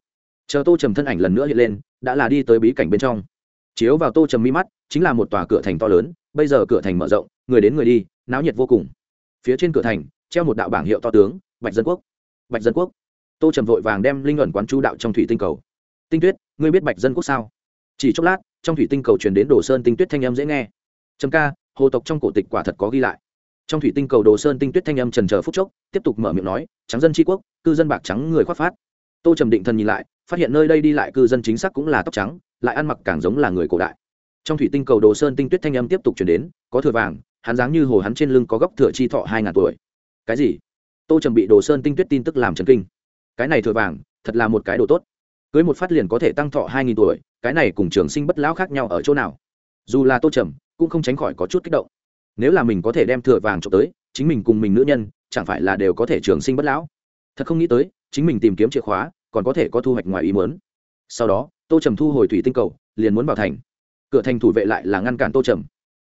Chờ tô trầm thân ảnh lần nữa hiện lên, đã là đi tới bí cảnh bên trong. Chiếu vào tô trầm mi mắt, chính là một tòa cửa thành to lớn, bây giờ cửa thành mở rộng, người đến người đi, náo nhiệt vô cùng. Phía trên cửa thành, treo một đạo bảng hiệu to tướng, bạch dân quốc. Bạch dân quốc. Tô trầm vội vàng đem linh luận quán chú đạo trong thủy tinh cầu. Tinh tuyết, ngươi biết bạch dân quốc sao? Chỉ chốc lát, trong thủy tinh cầu truyền đến đồ sơn tinh tuyết thanh âm dễ nghe. Trầm ca, hồ tộc trong cổ tịch quả thật có ghi lại trong thủy tinh cầu đồ sơn tinh tuyết thanh âm trần chờ phút chốc, tiếp tục mở miệng nói trắng dân tri quốc, cư dân bạc trắng người khoác phát. Tô trầm định thần nhìn lại, phát hiện nơi đây đi lại cư dân chính xác cũng là tóc trắng, lại ăn mặc càng giống là người cổ đại. Trong thủy tinh cầu đồ sơn tinh tuyết thanh âm tiếp tục chuyển đến, có thừa vàng, hắn dáng như hồ hắn trên lưng có góc thừa chi thọ hai ngàn tuổi. Cái gì? Tô trầm bị đồ sơn tinh tuyết tin tức làm trần kinh. Cái này thừa vàng, thật là một cái đồ tốt. Cưới một phát liền có thể tăng thọ hai nghìn tuổi, cái này cùng trường sinh bất lão khác nhau ở chỗ nào? Dù là tô trầm, cũng không tránh khỏi có chút kích động nếu là mình có thể đem thừa vàng trộm tới, chính mình cùng mình nữ nhân, chẳng phải là đều có thể trường sinh bất lão? Thật không nghĩ tới, chính mình tìm kiếm chìa khóa, còn có thể có thu hoạch ngoài ý mớn sau đó, tô trầm thu hồi thủy tinh cầu, liền muốn vào thành. Cửa thành thủ vệ lại là ngăn cản tô trầm.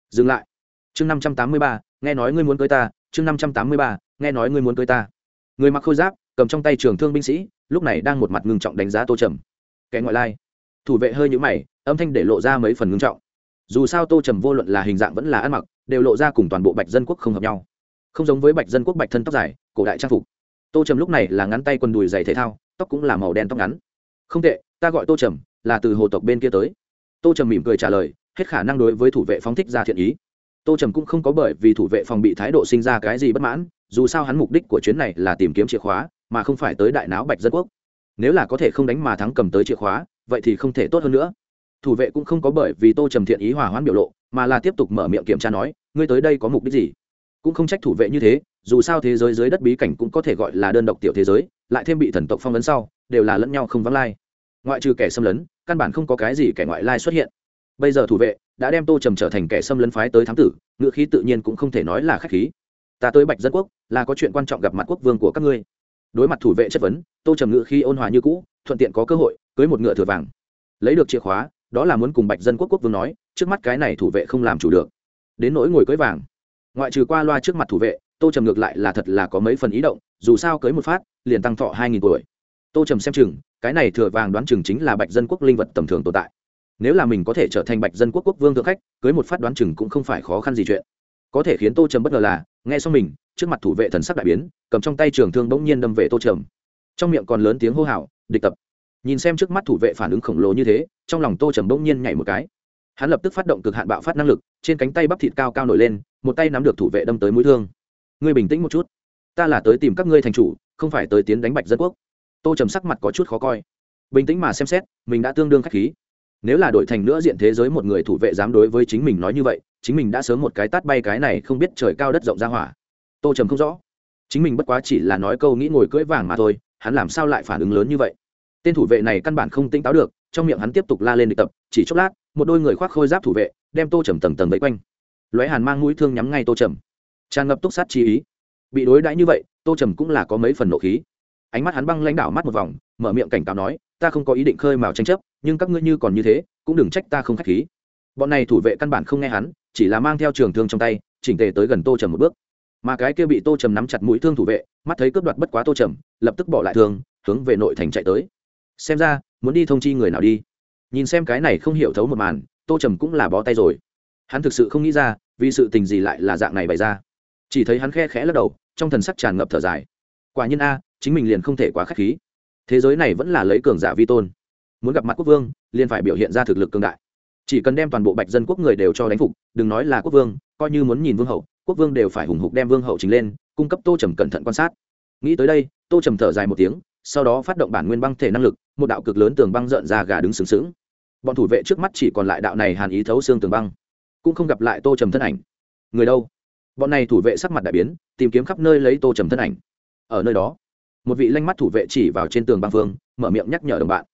Dừng lại. Chương năm trăm tám mươi ba, nghe nói ngươi muốn cưới ta. Chương năm trăm tám mươi ba, nghe nói ngươi muốn cưới ta. Người mặc khôi giáp, cầm trong tay trường thương binh sĩ, lúc này đang một mặt ngưng trọng đánh giá tô trầm. Kẻ ngoại lai. Thủ vệ hơi nhũ mày, âm thanh để lộ ra mấy phần ngưng trọng dù sao tô trầm vô luận là hình dạng vẫn là ăn mặc, đều lộ ra cùng toàn bộ bạch dân quốc không hợp nhau. Không giống với bạch dân quốc bạch thân tóc dài, cổ đại trang phục. Tô trầm lúc này là ngắn tay quần đùi dày thể thao, tóc cũng là màu đen tóc ngắn. Không tệ, ta gọi tô trầm, là từ hồ tộc bên kia tới. Tô trầm mỉm cười trả lời, hết khả năng đối với thủ vệ phóng thích ra thiện ý. Tô trầm cũng không có bởi vì thủ vệ phòng bị thái độ sinh ra cái gì bất mãn, dù sao hắn mục đích của chuyến này là tìm kiếm chìa khóa, mà không phải tới đại náo bạch dân quốc. Nếu là có thể không đánh mà thắng cầm tới chìa khóa, vậy thì không thể tốt hơn nữa thủ vệ cũng không có bởi vì tô trầm thiện ý hòa hoãn biểu lộ, mà là tiếp tục mở miệng kiểm tra nói, ngươi tới đây có mục đích gì? Cũng không trách thủ vệ như thế, dù sao thế giới dưới đất bí cảnh cũng có thể gọi là đơn độc tiểu thế giới, lại thêm bị thần tộc phong ấn sau, đều là lẫn nhau không vắng lai. Ngoại trừ kẻ xâm lấn, căn bản không có cái gì kẻ ngoại lai xuất hiện. Bây giờ thủ vệ đã đem tô trầm trở thành kẻ xâm lấn phái tới thám tử ngựa khí tự nhiên cũng không thể nói là k h á c h khí. Ta tới bạch dân quốc, là có chuyện quan trọng gặp mặt quốc vương của các ngươi. Đối mặt thủ vệ chất vấn, tô trầm ngựa khí ôn hòa như cũ, thuận tiện có cơ hội, cưới một ngựa thừa vàng. Lấy được chìa khóa đó là muốn cùng bạch dân quốc quốc vương nói, trước mắt cái này thủ vệ không làm chủ được. Đến nỗi ngồi cưới vàng. Ngoại trừ qua loa trước mặt thủ vệ, tô trầm ngược lại là thật là có mấy phần ý động, dù sao cưới một phát, liền tăng thọ hai nghìn tuổi. Tô trầm xem chừng, cái này thừa vàng đoán chừng chính là bạch dân quốc linh vật tầm thường tồn tại. Nếu là mình có thể trở thành bạch dân quốc quốc vương thượng khách, cưới một phát đoán chừng cũng không phải khó khăn gì chuyện. Có thể khiến tô trầm bất ngờ là, nghe xong mình, trước mặt thủ vệ thần sắc đại biến, cầm trong tay trường thương bỗng nhiên đâm về tô trầm. Trong miệng còn lớn tiếng hô hào, địch tập nhìn xem trước mắt thủ vệ phản ứng khổng lồ như thế, trong lòng tô trầm bỗng nhiên nhảy một cái. Hắn lập tức phát động cực hạn bạo phát năng lực, trên cánh tay bắp thịt cao cao nổi lên, một tay nắm được thủ vệ đâm tới mũi thương. Ngươi bình tĩnh một chút. Ta là tới tìm các ngươi thành chủ, không phải tới tiến đánh bạch dân quốc. Tô trầm sắc mặt có chút khó coi. Bình tĩnh mà xem xét, mình đã tương đương k h á c h khí. Nếu là đổi thành nữa diện thế giới một người thủ vệ dám đối với chính mình nói như vậy, chính mình đã sớm một cái tát bay cái này không biết trời cao đất rộng ra hỏa. Tô trầm không rõ. Chính mình bất quá chỉ là nói câu nghĩ ngồi cưỡi vàng mà thôi, hắn làm sao lại phản ứng lớn như vậy? Tên thủ vệ này căn bản không tỉnh táo được, trong miệng hắn tiếp tục la lên địch tập, chỉ chốc lát, một đôi người khoác khôi giáp thủ vệ, đem tô trầm tầng tầng vây quanh. Lóe hàn mang mũi thương nhắm ngay tô trầm. Tràn ngập túc sát chi ý. Bị đối đãi như vậy, tô trầm cũng là có mấy phần nộ khí. Ánh mắt hắn băng lãnh đạo mắt một vòng, mở miệng cảnh cáo nói, ta không có ý định khơi mào tranh chấp, nhưng các ngươi như còn như thế, cũng đừng trách ta không k h á c h khí. Bọn này thủ vệ căn bản không nghe hắn, chỉ là mang theo trường thương trong tay, chỉnh tề tới gần tô trầm một bước. Mà cái kia bị tô trầm nắm chặt mũi thương thủ vệ, mắt thấy cướp đoạt bất quá tô trầm, lập tức bỏ lại thương, hướng về nội thành chạy tới xem ra, muốn đi thông chi người nào đi. Nhìn xem cái này không hiểu thấu một màn, tô trầm cũng là bó tay rồi. Hắn thực sự không nghĩ ra, vì sự tình gì lại là dạng này bày ra. Chỉ thấy hắn khe khẽ lắc đầu, trong thần sắc tràn ngập thở dài. Quả nhiên a, chính mình liền không thể quá k h á c h khí. Thế giới này vẫn là lấy cường giả vi tôn. Muốn gặp mặt quốc vương, liền phải biểu hiện ra thực lực cương đại. Chỉ cần đem toàn bộ bạch dân quốc người đều cho đánh phục, đừng nói là quốc vương, coi như muốn nhìn vương hậu, quốc vương đều phải hùng hục đem vương hậu chính lên, cung cấp tô trầm cẩn thận quan sát. Nghĩ tới đây, tô trầm thở dài một tiếng sau đó phát động bản nguyên băng thể năng lực, một đạo cực lớn tường băng rợn ra gà đứng sừng sững. Bọn thủ vệ trước mắt chỉ còn lại đạo này hàn ý thấu xương tường băng, cũng không gặp lại tô trầm thân ảnh. Người đâu? Bọn này thủ vệ sắc mặt đại biến, tìm kiếm khắp nơi lấy tô trầm thân ảnh. Ở nơi đó, một vị lanh mắt thủ vệ chỉ vào trên tường băng phương mở miệng nhắc nhở đồng bạn.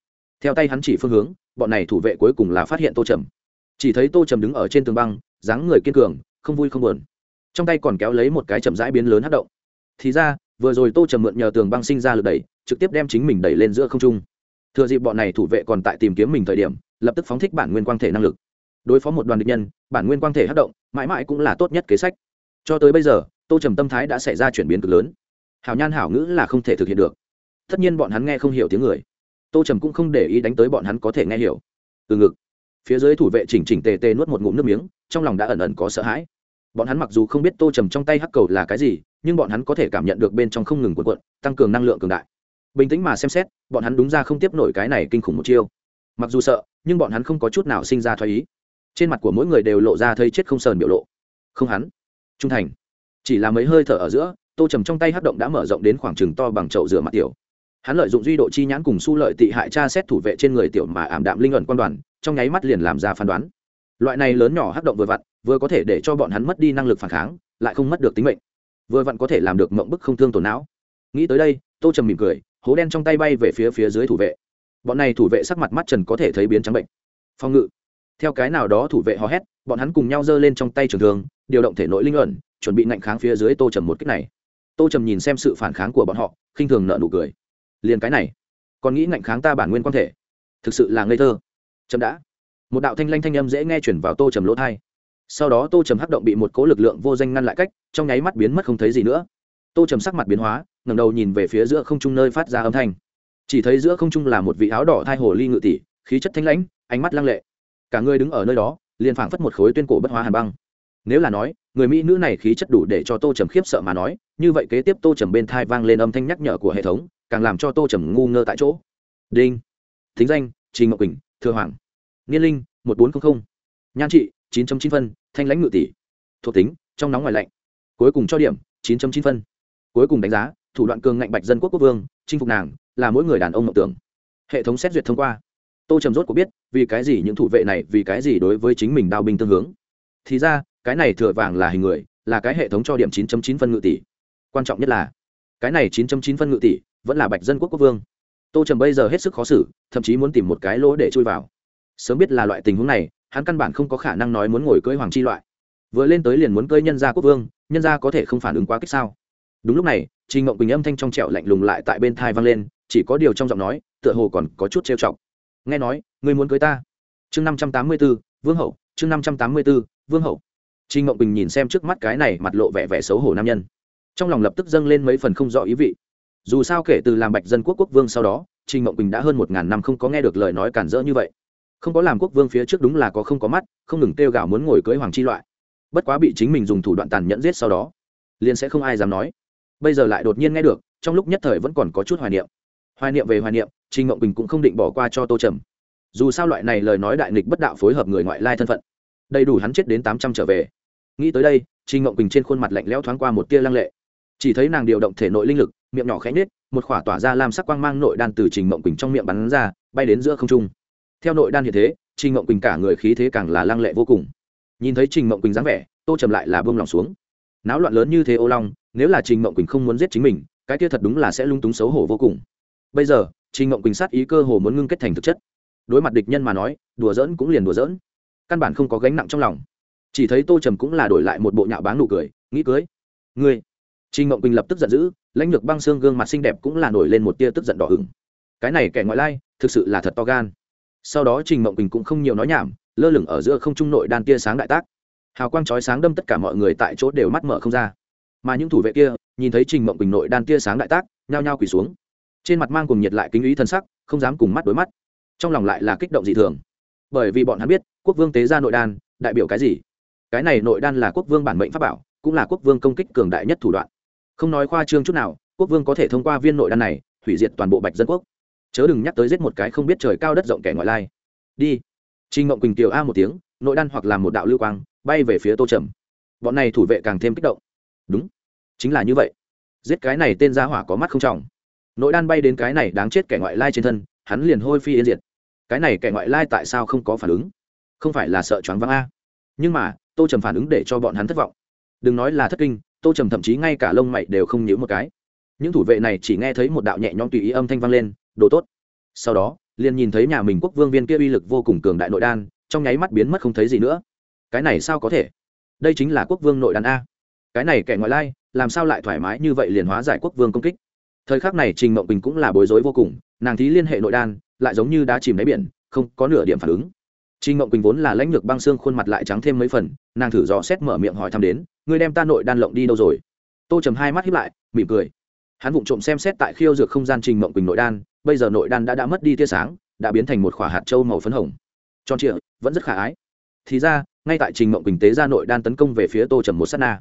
Theo tay hắn chỉ phương hướng, bọn này thủ vệ cuối cùng là phát hiện tô trầm. Chỉ thấy tô trầm đứng ở trên tường băng, dáng người kiên cường, không vui không buồn. Trong tay còn kéo lấy một cái chậm rãi biến lớn hát động. Thì ra vừa rồi tô trầm mượn nhờ tường băng sinh ra lực đẩy, trực tiếp đem chính mình đẩy lên giữa không trung. Thừa dịp bọn này thủ vệ còn tại tìm kiếm mình thời điểm, lập tức phóng thích bản nguyên quang thể năng lực. Đối phó một đoàn địch nhân, bản nguyên quang thể hát động, mãi mãi cũng là tốt nhất kế sách. Cho tới bây giờ, tô trầm tâm thái đã xảy ra chuyển biến cực lớn. Hảo nhan hảo ngữ là không thể thực hiện được. Tất nhiên bọn hắn nghe không hiểu tiếng người. Tô trầm cũng không để ý đánh tới bọn hắn có thể nghe hiểu. Từ ngực, phía dưới thủ vệ chỉnh chỉnh tề tề nuốt một ngụm nước miếng, trong lòng đã ẩn ẩn có sợ hãi bọn hắn mặc dù không biết tô trầm trong tay hắc cầu là cái gì, nhưng bọn hắn có thể cảm nhận được bên trong không ngừng cuộn cuộn, tăng cường năng lượng cường đại. Bình tĩnh mà xem xét, bọn hắn đúng ra không tiếp nổi cái này kinh khủng một chiêu. Mặc dù sợ, nhưng bọn hắn không có chút nào sinh ra thoái ý. Trên mặt của mỗi người đều lộ ra thấy chết không sờn biểu lộ. Không hắn. Trung thành. Chỉ là mấy hơi thở ở giữa, tô trầm trong tay hát động đã mở rộng đến khoảng trừng to bằng chậu rửa mặt tiểu. Hắn lợi dụng duy độ chi nhãn cùng su lợi tị hại tra xét thủ vệ trên người tiểu mà ảm đạm linh ẩn quan đoàn, trong nháy mắt liền làm ra phán đoán. Loại này lớn nhỏ hát động vừa vặn vừa có thể để cho bọn hắn mất đi năng lực phản kháng, lại không mất được tính mệnh. Vừa vặn có thể làm được mộng bức không thương tổn não. Nghĩ tới đây, tô trầm mỉm cười, hố đen trong tay bay về phía phía dưới thủ vệ. Bọn này thủ vệ sắc mặt mắt trần có thể thấy biến trắng bệnh. Phòng ngự. Theo cái nào đó thủ vệ hò hét, bọn hắn cùng nhau giơ lên trong tay trường thường điều động thể nội linh ẩn, chuẩn bị ngạnh kháng phía dưới tô trầm một cách này. Tô trầm nhìn xem sự phản kháng của bọn họ, khinh thường nợ nụ cười. Liền cái này, còn nghĩ ngạnh kháng ta bản nguyên quan thể. Thực sự là ngây thơ. Trầm đã. Một đạo thanh lanh thanh âm dễ nghe chuyển vào tô trầm lỗ thai sau đó tô trầm hắc động bị một cố lực lượng vô danh ngăn lại cách, trong nháy mắt biến mất không thấy gì nữa. Tô trầm sắc mặt biến hóa, ngẩng đầu nhìn về phía giữa không trung nơi phát ra âm thanh. Chỉ thấy giữa không trung là một vị áo đỏ thai hồ ly ngự tỷ, khí chất thanh lãnh, ánh mắt lăng lệ. Cả người đứng ở nơi đó, liền phảng phất một khối tuyên cổ bất hóa hàn băng. Nếu là nói, người mỹ nữ này khí chất đủ để cho tô trầm khiếp sợ mà nói, như vậy kế tiếp tô trầm bên thai vang lên âm thanh nhắc nhở của hệ thống, càng làm cho tô trầm ngu ngơ tại chỗ. Đinh, thính danh, trình ngọc quỳnh, thừa hoàng, niên linh, một bốn trăm linh nhan trị, chín chín phân thanh lãnh ngự tỷ. Thuộc tính, trong nóng ngoài lạnh. Cuối cùng cho điểm, chín chín phân. Cuối cùng đánh giá, thủ đoạn cường ngạnh bạch dân quốc quốc vương, chinh phục nàng, là mỗi người đàn ông mộng tưởng. Hệ thống xét duyệt thông qua. Tô trầm rốt có biết, vì cái gì những thủ vệ này, vì cái gì đối với chính mình đao binh tương hướng. Thì ra, cái này thừa vàng là hình người, là cái hệ thống cho điểm 9 chín phân ngự tỷ. Quan trọng nhất là, cái này 9 chín phân ngự tỷ vẫn là bạch dân quốc quốc vương. Tô trầm bây giờ hết sức khó xử, thậm chí muốn tìm một cái lỗ để chui vào. Sớm biết là loại tình huống này hắn căn bản không có khả năng nói muốn ngồi cưỡi hoàng chi loại. Vừa lên tới liền muốn cưỡi nhân gia quốc vương, nhân gia có thể không phản ứng quá kích sao? Đúng lúc này, trình ngộng bình âm thanh trong trẹo lạnh lùng lại tại bên thai vang lên, chỉ có điều trong giọng nói, tựa hồ còn có chút trêu chọc. Nghe nói, ngươi muốn cưới ta? Chương năm trăm tám mươi b ố vương hậu, chương năm trăm tám mươi b ố vương hậu. Trình ngộng bình nhìn xem trước mắt cái này mặt lộ vẻ vẻ xấu hổ nam nhân. Trong lòng lập tức dâng lên mấy phần không rõ ý vị. Dù sao kể từ làm bạch dân quốc quốc vương sau đó, trình ngộng bình đã hơn một ngàn năm không có nghe được lời nói cản rỡ như vậy không có làm quốc vương phía trước đúng là có không có mắt, không ngừng kêu gào muốn ngồi cưới hoàng chi loại. Bất quá bị chính mình dùng thủ đoạn tàn nhẫn giết sau đó, liền sẽ không ai dám nói. Bây giờ lại đột nhiên nghe được, trong lúc nhất thời vẫn còn có chút hoài niệm. Hoài niệm về hoài niệm, trình ngộng bình cũng không định bỏ qua cho tô trầm. Dù sao loại này lời nói đại nghịch bất đạo phối hợp người ngoại lai thân phận, đầy đủ hắn chết đến tám trăm trở về. Nghĩ tới đây, trình ngộng bình trên khuôn mặt lạnh lẽo thoáng qua một tia lăng lệ. Chỉ thấy nàng điều động thể nội linh lực, miệng nhỏ khẽ nhết một khỏa tỏa ra làm sắc quang mang nội đan từ trình ngộng bình trong miệng bắn ra, bay đến giữa không trung theo nội đan hiện thế, trình Mộng Quỳnh cả người khí thế càng là lăng lệ vô cùng. Nhìn thấy trình Mộng Quỳnh dáng vẻ, tô trầm lại là bông lòng xuống. Náo loạn lớn như thế ô long, nếu là trình Mộng quỳnh không muốn giết chính mình, cái kia thật đúng là sẽ lung túng xấu hổ vô cùng. Bây giờ, trình Mộng quỳnh sát ý cơ hồ muốn ngưng kết thành thực chất. Đối mặt địch nhân mà nói, đùa giỡn cũng liền đùa giỡn. Căn bản không có gánh nặng trong lòng. Chỉ thấy tô trầm cũng là đổi lại một bộ nhạo báng nụ cười, nghĩ cưới. Ngươi. Trình Mộng quỳnh lập tức giận dữ, lãnh lược băng xương gương mặt xinh đẹp cũng là nổi lên một tia tức giận đỏ hừng cái này kẻ ngoại lai, thực sự là thật to gan sau đó trình mộng quỳnh cũng không nhiều nói nhảm, lơ lửng ở giữa không trung nội đan tia sáng đại tác. Hào quang chói sáng đâm tất cả mọi người tại chỗ đều mắt mở không ra. Mà những thủ vệ kia, nhìn thấy trình mộng bình nội đan tia sáng đại tác, nhao nhao quỳ xuống. Trên mặt mang cùng nhiệt lại kính ý thân sắc, không dám cùng mắt đối mắt. Trong lòng lại là kích động dị thường. Bởi vì bọn hắn biết, quốc vương tế ra nội đan, đại biểu cái gì? Cái này nội đan là quốc vương bản mệnh pháp bảo, cũng là quốc vương công kích cường đại nhất thủ đoạn. Không nói khoa trương chút nào, quốc vương có thể thông qua viên nội đan này, hủy diệt toàn bộ bạch dân quốc chớ đừng nhắc tới giết một cái không biết trời cao đất rộng kẻ ngoại lai. Đi. Trinh mộng quỳnh kiều a một tiếng, nội đan hoặc là một đạo lưu quang, bay về phía tô trầm. Bọn này thủ vệ càng thêm kích động. Đúng. Chính là như vậy. Giết cái này tên gia hỏa có mắt không trọng. Nội đan bay đến cái này đáng chết kẻ ngoại lai trên thân, hắn liền hôi phi yên diệt. Cái này kẻ ngoại lai tại sao không có phản ứng? Không phải là sợ choáng váng a. Nhưng mà, tô trầm phản ứng để cho bọn hắn thất vọng. Đừng nói là thất kinh, tô trầm thậm chí ngay cả lông mày đều không nhíu một cái. Những thủ vệ này chỉ nghe thấy một đạo nhẹ nhõm tùy ý âm thanh vang lên đồ tốt. Sau đó, liền nhìn thấy nhà mình quốc vương viên kia uy lực vô cùng cường đại nội đan, trong nháy mắt biến mất không thấy gì nữa. Cái này sao có thể? Đây chính là quốc vương nội đan a. Cái này kẻ ngoại lai, làm sao lại thoải mái như vậy liền hóa giải quốc vương công kích? Thời khắc này trình mộng bình cũng là bối rối vô cùng, nàng thí liên hệ nội đan, lại giống như đã chìm đáy biển, không có nửa điểm phản ứng. Trình mộng bình vốn là lãnh lược băng xương khuôn mặt lại trắng thêm mấy phần, nàng thử dò xét mở miệng hỏi thăm đến, ngươi đem ta nội đan lộng đi đâu rồi? Tô trầm hai mắt hiếp lại, mỉm cười hắn vụng trộm xem xét tại khiêu dược không gian trình mộng bình nội đan, bây giờ nội đan đã đã mất đi tia sáng, đã biến thành một khỏa hạt trâu màu phấn hồng. Tròn trịa, vẫn rất khả ái. Thì ra, ngay tại trình mộng bình tế ra nội đan tấn công về phía tô trầm một s á t na.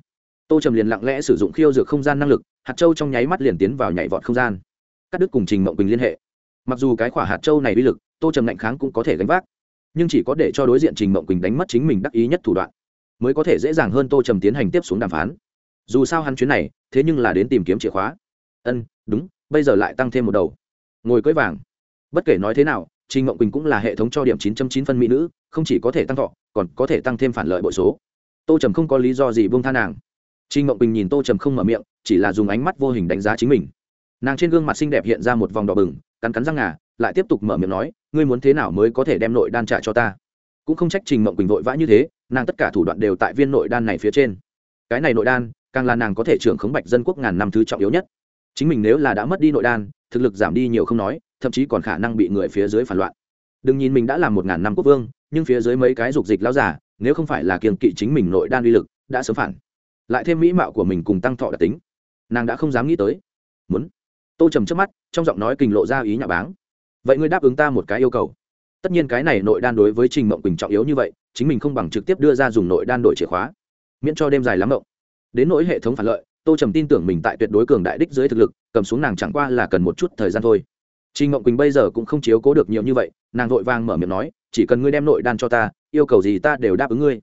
Tô trầm liền lặng lẽ sử dụng khiêu dược không gian năng lực, hạt châu trong nháy mắt liền tiến vào nhảy vọt không gian. Cắt đứt cùng trình mộng bình liên hệ. Mặc dù cái khỏa hạt châu này uy lực, tô trầm lạnh kháng cũng có thể gánh vác, nhưng chỉ có để cho đối diện trình mộng bình đánh mất chính mình đắc ý nhất thủ đoạn, mới có thể dễ dàng hơn tô trầm tiến hành tiếp xuống đàm phán. Dù sao hắn chuyến này, thế nhưng là đến tìm kiếm chìa khóa ân đúng bây giờ lại tăng thêm một đầu ngồi cưới vàng bất kể nói thế nào trình mộng bình cũng là hệ thống cho điểm chín trăm chín phân mỹ nữ không chỉ có thể tăng thọ còn có thể tăng thêm phản lợi bội số tô trầm không có lý do gì buông tha nàng Trình Mộng Bình nhìn Tô Trầm không mở miệng, chỉ là dùng ánh mắt vô hình đánh giá chính mình. Nàng trên gương mặt xinh đẹp hiện ra một vòng đỏ bừng, cắn cắn răng ngà, lại tiếp tục mở miệng nói, ngươi muốn thế nào mới có thể đem nội đan trả cho ta? Cũng không trách Trình Mộng Bình vội vã như thế, nàng tất cả thủ đoạn đều tại viên nội đan này phía trên. Cái này nội đan, càng là nàng có thể trưởng khống bạch dân quốc ngàn năm thứ trọng yếu nhất. Chính mình nếu là đã mất đi nội đan, thực lực giảm đi nhiều không nói, thậm chí còn khả năng bị người phía dưới phản loạn. Đừng nhìn mình đã làm một ngàn năm quốc vương, nhưng phía dưới mấy cái dục dịch lao giả, nếu không phải là kiềm kỵ chính mình nội đan uy lực, đã sớm phản. Lại thêm mỹ mạo của mình cùng tăng thọ đặc tính. Nàng đã không dám nghĩ tới. Muốn. Tô trầm trước mắt trong giọng nói kình lộ ra ý nhà báng. Vậy ngươi đáp ứng ta một cái yêu cầu. Tất nhiên cái này nội đan đối với trình mộng quỳnh trọng yếu như vậy chính mình không bằng trực tiếp đưa ra dùng nội đan đổi chìa khóa. Miễn cho đêm dài lắm mộng. Đến nỗi hệ thống phản lợi tô trầm tin tưởng mình tại tuyệt đối cường đại đích dưới thực lực, cầm xuống nàng chẳng qua là cần một chút thời gian thôi. Trình ngộng quỳnh bây giờ cũng không chiếu cố được nhiều như vậy, nàng vội vàng mở miệng nói, chỉ cần ngươi đem nội đan cho ta, yêu cầu gì ta đều đáp ứng ngươi.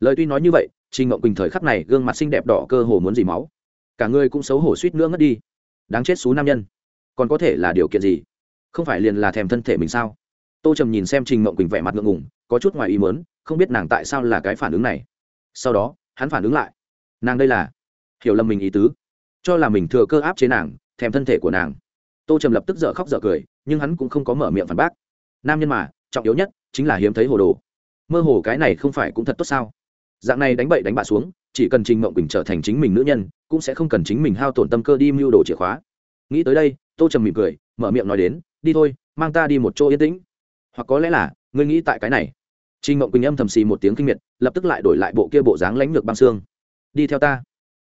Lời tuy nói như vậy, trình ngộng quỳnh thời khắc này gương mặt xinh đẹp đỏ cơ hồ muốn dì máu. Cả ngươi cũng xấu hổ suýt nữa ngất đi. Đáng chết xú nam nhân. Còn có thể là điều kiện gì? Không phải liền là thèm thân thể mình sao? Tô trầm nhìn xem trình mộng quỳnh vẻ mặt ngượng ngùng, có chút ngoài ý mớn không biết nàng tại sao là cái phản ứng này. Sau đó, hắn phản ứng lại. Nàng đây là hiểu lầm mình ý tứ. Cho là mình thừa cơ áp chế nàng, thèm thân thể của nàng. Tô trầm lập tức dở khóc dở cười, nhưng hắn cũng không có mở miệng phản bác. Nam nhân mà, trọng yếu nhất chính là hiếm thấy hồ đồ. Mơ hồ cái này không phải cũng thật tốt sao? Dạng này đánh bậy đánh bạ xuống, chỉ cần trình mộng quỳnh trở thành chính mình nữ nhân, cũng sẽ không cần chính mình hao tổn tâm cơ đi mưu đồ chìa khóa. Nghĩ tới đây, tô trầm mỉm cười, mở miệng nói đến, đi thôi, mang ta đi một chỗ yên tĩnh. Hoặc có lẽ là, ngươi nghĩ tại cái này. Trình mộng quỳnh âm thầm xì một tiếng kinh miệt, lập tức lại đổi lại bộ kia bộ dáng lãnh lược băng xương. Đi theo ta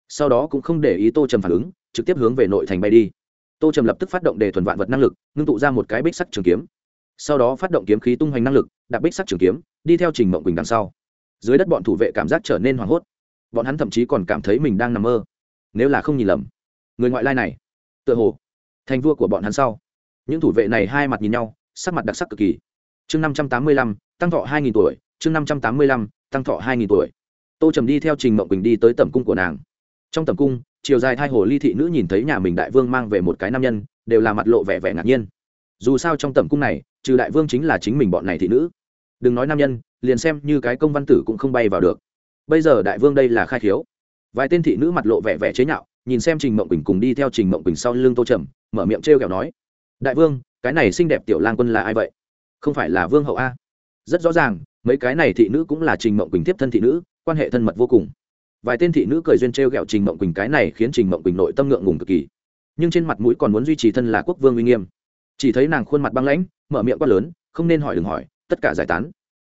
sau đó cũng không để ý tô trầm phản ứng, trực tiếp hướng về nội thành bay đi. Tô trầm lập tức phát động đề thuần vạn vật năng lực, ngưng tụ ra một cái bích sắc trường kiếm. Sau đó phát động kiếm khí tung hoành năng lực đạp bích sắc trường kiếm, đi theo trình mộng quỳnh đằng sau. Dưới đất bọn thủ vệ cảm giác trở nên hoảng hốt. Bọn hắn thậm chí còn cảm thấy mình đang nằm mơ. Nếu là không nhìn lầm, người ngoại lai này, tựa hồ, thành vua của bọn hắn sau. Những thủ vệ này hai mặt nhìn nhau, sắc mặt đặc sắc cực kỳ. Chương năm trăm tám mươi lăm, tăng thọ hai nghìn tuổi, chương năm trăm tám mươi lăm, tăng thọ hai nghìn tuổi. Tô trầm đi theo trình mộng quỳnh đi tới tầm cung của nàng trong tầm cung, chiều dài thai hồ ly thị nữ nhìn thấy nhà mình đại vương mang về một cái nam nhân, đều là mặt lộ vẻ vẻ ngạc nhiên. Dù sao trong tầm cung này, trừ đại vương chính là chính mình bọn này thị nữ. Đừng nói nam nhân, liền xem như cái công văn tử cũng không bay vào được. Bây giờ đại vương đây là khai khiếu. Vài tên thị nữ mặt lộ vẻ vẻ chế nhạo, nhìn xem trình mộng quỳnh cùng đi theo trình mộng quỳnh sau lưng tô trầm, mở miệng t r kẹo nói, đại vương, cái này xinh đẹp tiểu lang quân là ai vậy? Không phải là vương hậu a? Rất rõ ràng, mấy cái này thị nữ cũng là trình mộng quỳnh tiếp thân thị nữ, quan hệ thân mật vô cùng vài tên thị nữ cười duyên trêu ghẹo trình mộng quỳnh, cái này khiến trình mộng quỳnh nội tâm ngượng ngùng cực kỳ. Nhưng trên mặt mũi còn muốn duy trì thân là quốc vương uy nghiêm. Chỉ thấy nàng khuôn mặt băng lãnh, mở miệng quát lớn, không nên hỏi đừng hỏi, tất cả giải tán.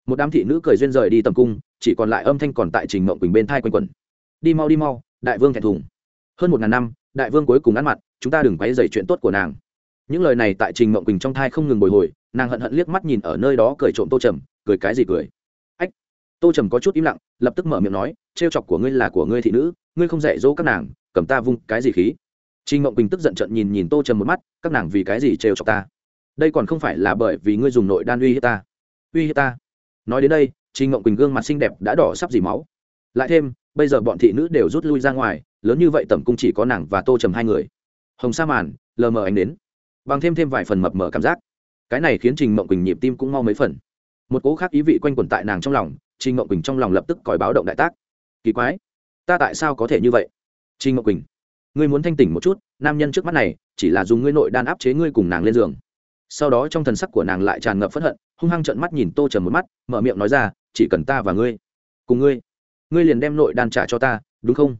Một đám thị nữ cười duyên rời đi tầm cung, chỉ còn lại âm thanh còn tại trình mộng quỳnh bên thai quanh quẩn. Đi mau đi mau, đại vương thẹn thùng. Hơn một ngàn năm, đại vương cuối cùng ăn mặt chúng ta đừng quấy dày chuyện tốt của nàng. Những lời này tại trình mộng quỳnh trong thai không ngừng bồi hồi, nàng hận hận liếc mắt nhìn ở nơi đó cười trộm tô trầm, cười cái gì cười. Ách, tô trầm có chút im lặng, lập tức mở miệng nói trêu chọc của ngươi là của ngươi thị nữ, ngươi không dạy dỗ các nàng, cầm ta vung cái gì khí? Trình mộng quỳnh tức giận trận nhìn nhìn tô trầm một mắt, các nàng vì cái gì trêu chọc ta? Đây còn không phải là bởi vì ngươi dùng nội đan uy hiếp ta. Uy hiếp ta? Nói đến đây, trình Mộng quỳnh gương mặt xinh đẹp đã đỏ sắp dì máu. Lại thêm, bây giờ bọn thị nữ đều rút lui ra ngoài, lớn như vậy tẩm cung chỉ có nàng và tô trầm hai người. Hồng sa màn, lờ mờ ánh đến. Bằng thêm thêm vài phần mập mờ cảm giác. Cái này khiến trình mộng quỳnh nhịp tim cũng mau mấy phần. Một cố khác ý vị quanh quẩn tại nàng trong lòng, trình mộng quỳnh trong lòng lập tức còi báo động đại tác kỳ quái. Ta tại sao có thể như vậy? Trình mộng quỳnh, ngươi muốn thanh tỉnh một chút, nam nhân trước mắt này, chỉ là dùng ngươi nội đan áp chế ngươi cùng nàng lên giường. Sau đó trong thần sắc của nàng lại tràn ngập phẫn hận, hung hăng trợn mắt nhìn tô trầm một mắt, mở miệng nói ra, chỉ cần ta và ngươi, cùng ngươi ngươi liền đem nội đan trả cho ta, đúng không?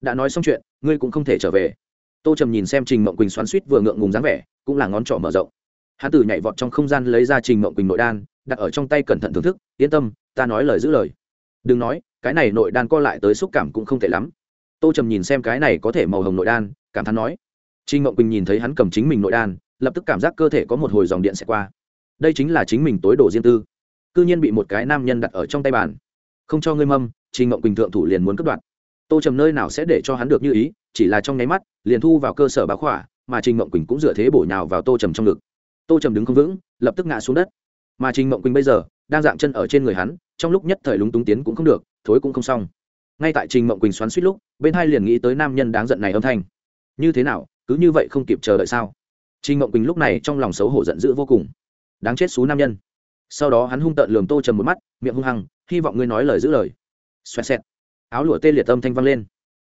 Đã nói xong chuyện, ngươi cũng không thể trở về. Tô trầm nhìn xem trình mộng quỳnh xoắn suýt vừa ngượng ngùng dáng vẻ, cũng là ngón trỏ mở rộng. Hán tử nhảy vọt trong không gian lấy ra trình mộng quỳnh nội đan, đặt ở trong tay cẩn thận thưởng thức, yên tâm, ta nói lời giữ lời đừng nói, cái này nội đan co lại tới xúc cảm cũng không tệ lắm. Tô trầm nhìn xem cái này có thể màu hồng nội đan, cảm thán nói. Trình mộng quỳnh nhìn thấy hắn cầm chính mình nội đan, lập tức cảm giác cơ thể có một hồi dòng điện sẽ qua. Đây chính là chính mình tối đồ riêng tư. Cư nhiên bị một cái nam nhân đặt ở trong tay bàn. Không cho ngươi mâm, trình ngộng quỳnh thượng thủ liền muốn cất đoạt. Tô trầm nơi nào sẽ để cho hắn được như ý, chỉ là trong nháy mắt, liền thu vào cơ sở báo khỏa, mà trình ngộng quỳnh cũng dựa thế bổ nhào vào tô trầm trong ngực. Tô trầm đứng không vững, lập tức ngã xuống đất. Mà trình ngộng quỳnh bây giờ, đang dạng chân ở trên người hắn trong lúc nhất thời lúng túng tiến cũng không được, thối cũng không xong. Ngay tại trình mộng quỳnh xoắn suýt lúc, bên hai liền nghĩ tới nam nhân đáng giận này âm thanh. Như thế nào, cứ như vậy không kịp chờ đợi sao? Trình mộng quỳnh lúc này trong lòng xấu hổ giận dữ vô cùng. Đáng chết xú nam nhân. Sau đó hắn hung tợn lườm tô trầm một mắt, miệng hung hăng, hy vọng ngươi nói lời giữ lời. Xoẹt xẹt. Áo lụa tê liệt âm thanh vang lên.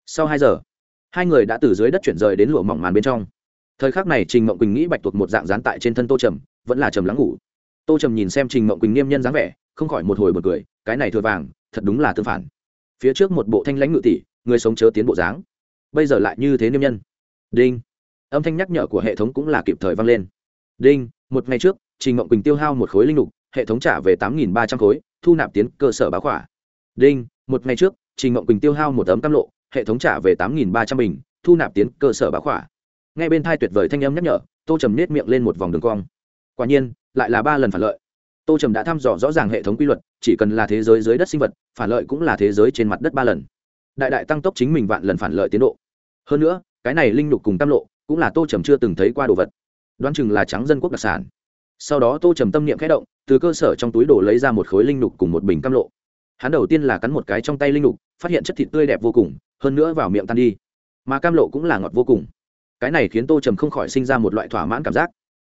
Sau hai giờ, hai người đã từ dưới đất chuyển rời đến lụa mỏng màn bên trong. Thời khắc này trình mộng quỳnh nghĩ bạch tuộc một dạng dán tại trên thân tô trầm, vẫn là trầm lắng ngủ tô trầm nhìn xem trình mộng quỳnh nghiêm nhân dáng vẻ, không khỏi một hồi một cười, cái này thừa vàng, thật đúng là tương phản. Phía trước một bộ thanh lãnh ngự tỷ, người sống chớ tiến bộ dáng. Bây giờ lại như thế nghiêm nhân. Đinh. Âm thanh nhắc nhở của hệ thống cũng là kịp thời vang lên. Đinh, một ngày trước, trình mộng quỳnh tiêu hao một khối linh lục, hệ thống trả về tám nghìn ba trăm khối, thu nạp tiến cơ sở báo khỏa. Đinh, một ngày trước, trình mộng quỳnh tiêu hao một tấm cam lộ, hệ thống trả về tám nghìn ba trăm bình, thu nạp tiến cơ sở báo khỏa. Ngay bên thai tuyệt vời thanh âm nhắc nhở, tô trầm nết miệng lên một vòng đường cong. Quả nhiên lại là ba lần phản lợi. Tô trầm đã thăm dò rõ ràng hệ thống quy luật, chỉ cần là thế giới dưới đất sinh vật, phản lợi cũng là thế giới trên mặt đất ba lần. Đại đại tăng tốc chính mình vạn lần phản lợi tiến độ. Hơn nữa, cái này linh lục cùng tam lộ, cũng là tô trầm chưa từng thấy qua đồ vật. Đoán chừng là trắng dân quốc đặc sản. Sau đó tô trầm tâm niệm khẽ động, từ cơ sở trong túi đồ lấy ra một khối linh lục cùng một bình cam lộ. Hắn đầu tiên là cắn một cái trong tay linh lục, phát hiện chất thịt tươi đẹp vô cùng, hơn nữa vào miệng tan đi. Mà cam lộ cũng là ngọt vô cùng. Cái này khiến tô trầm không khỏi sinh ra một loại thỏa mãn cảm giác.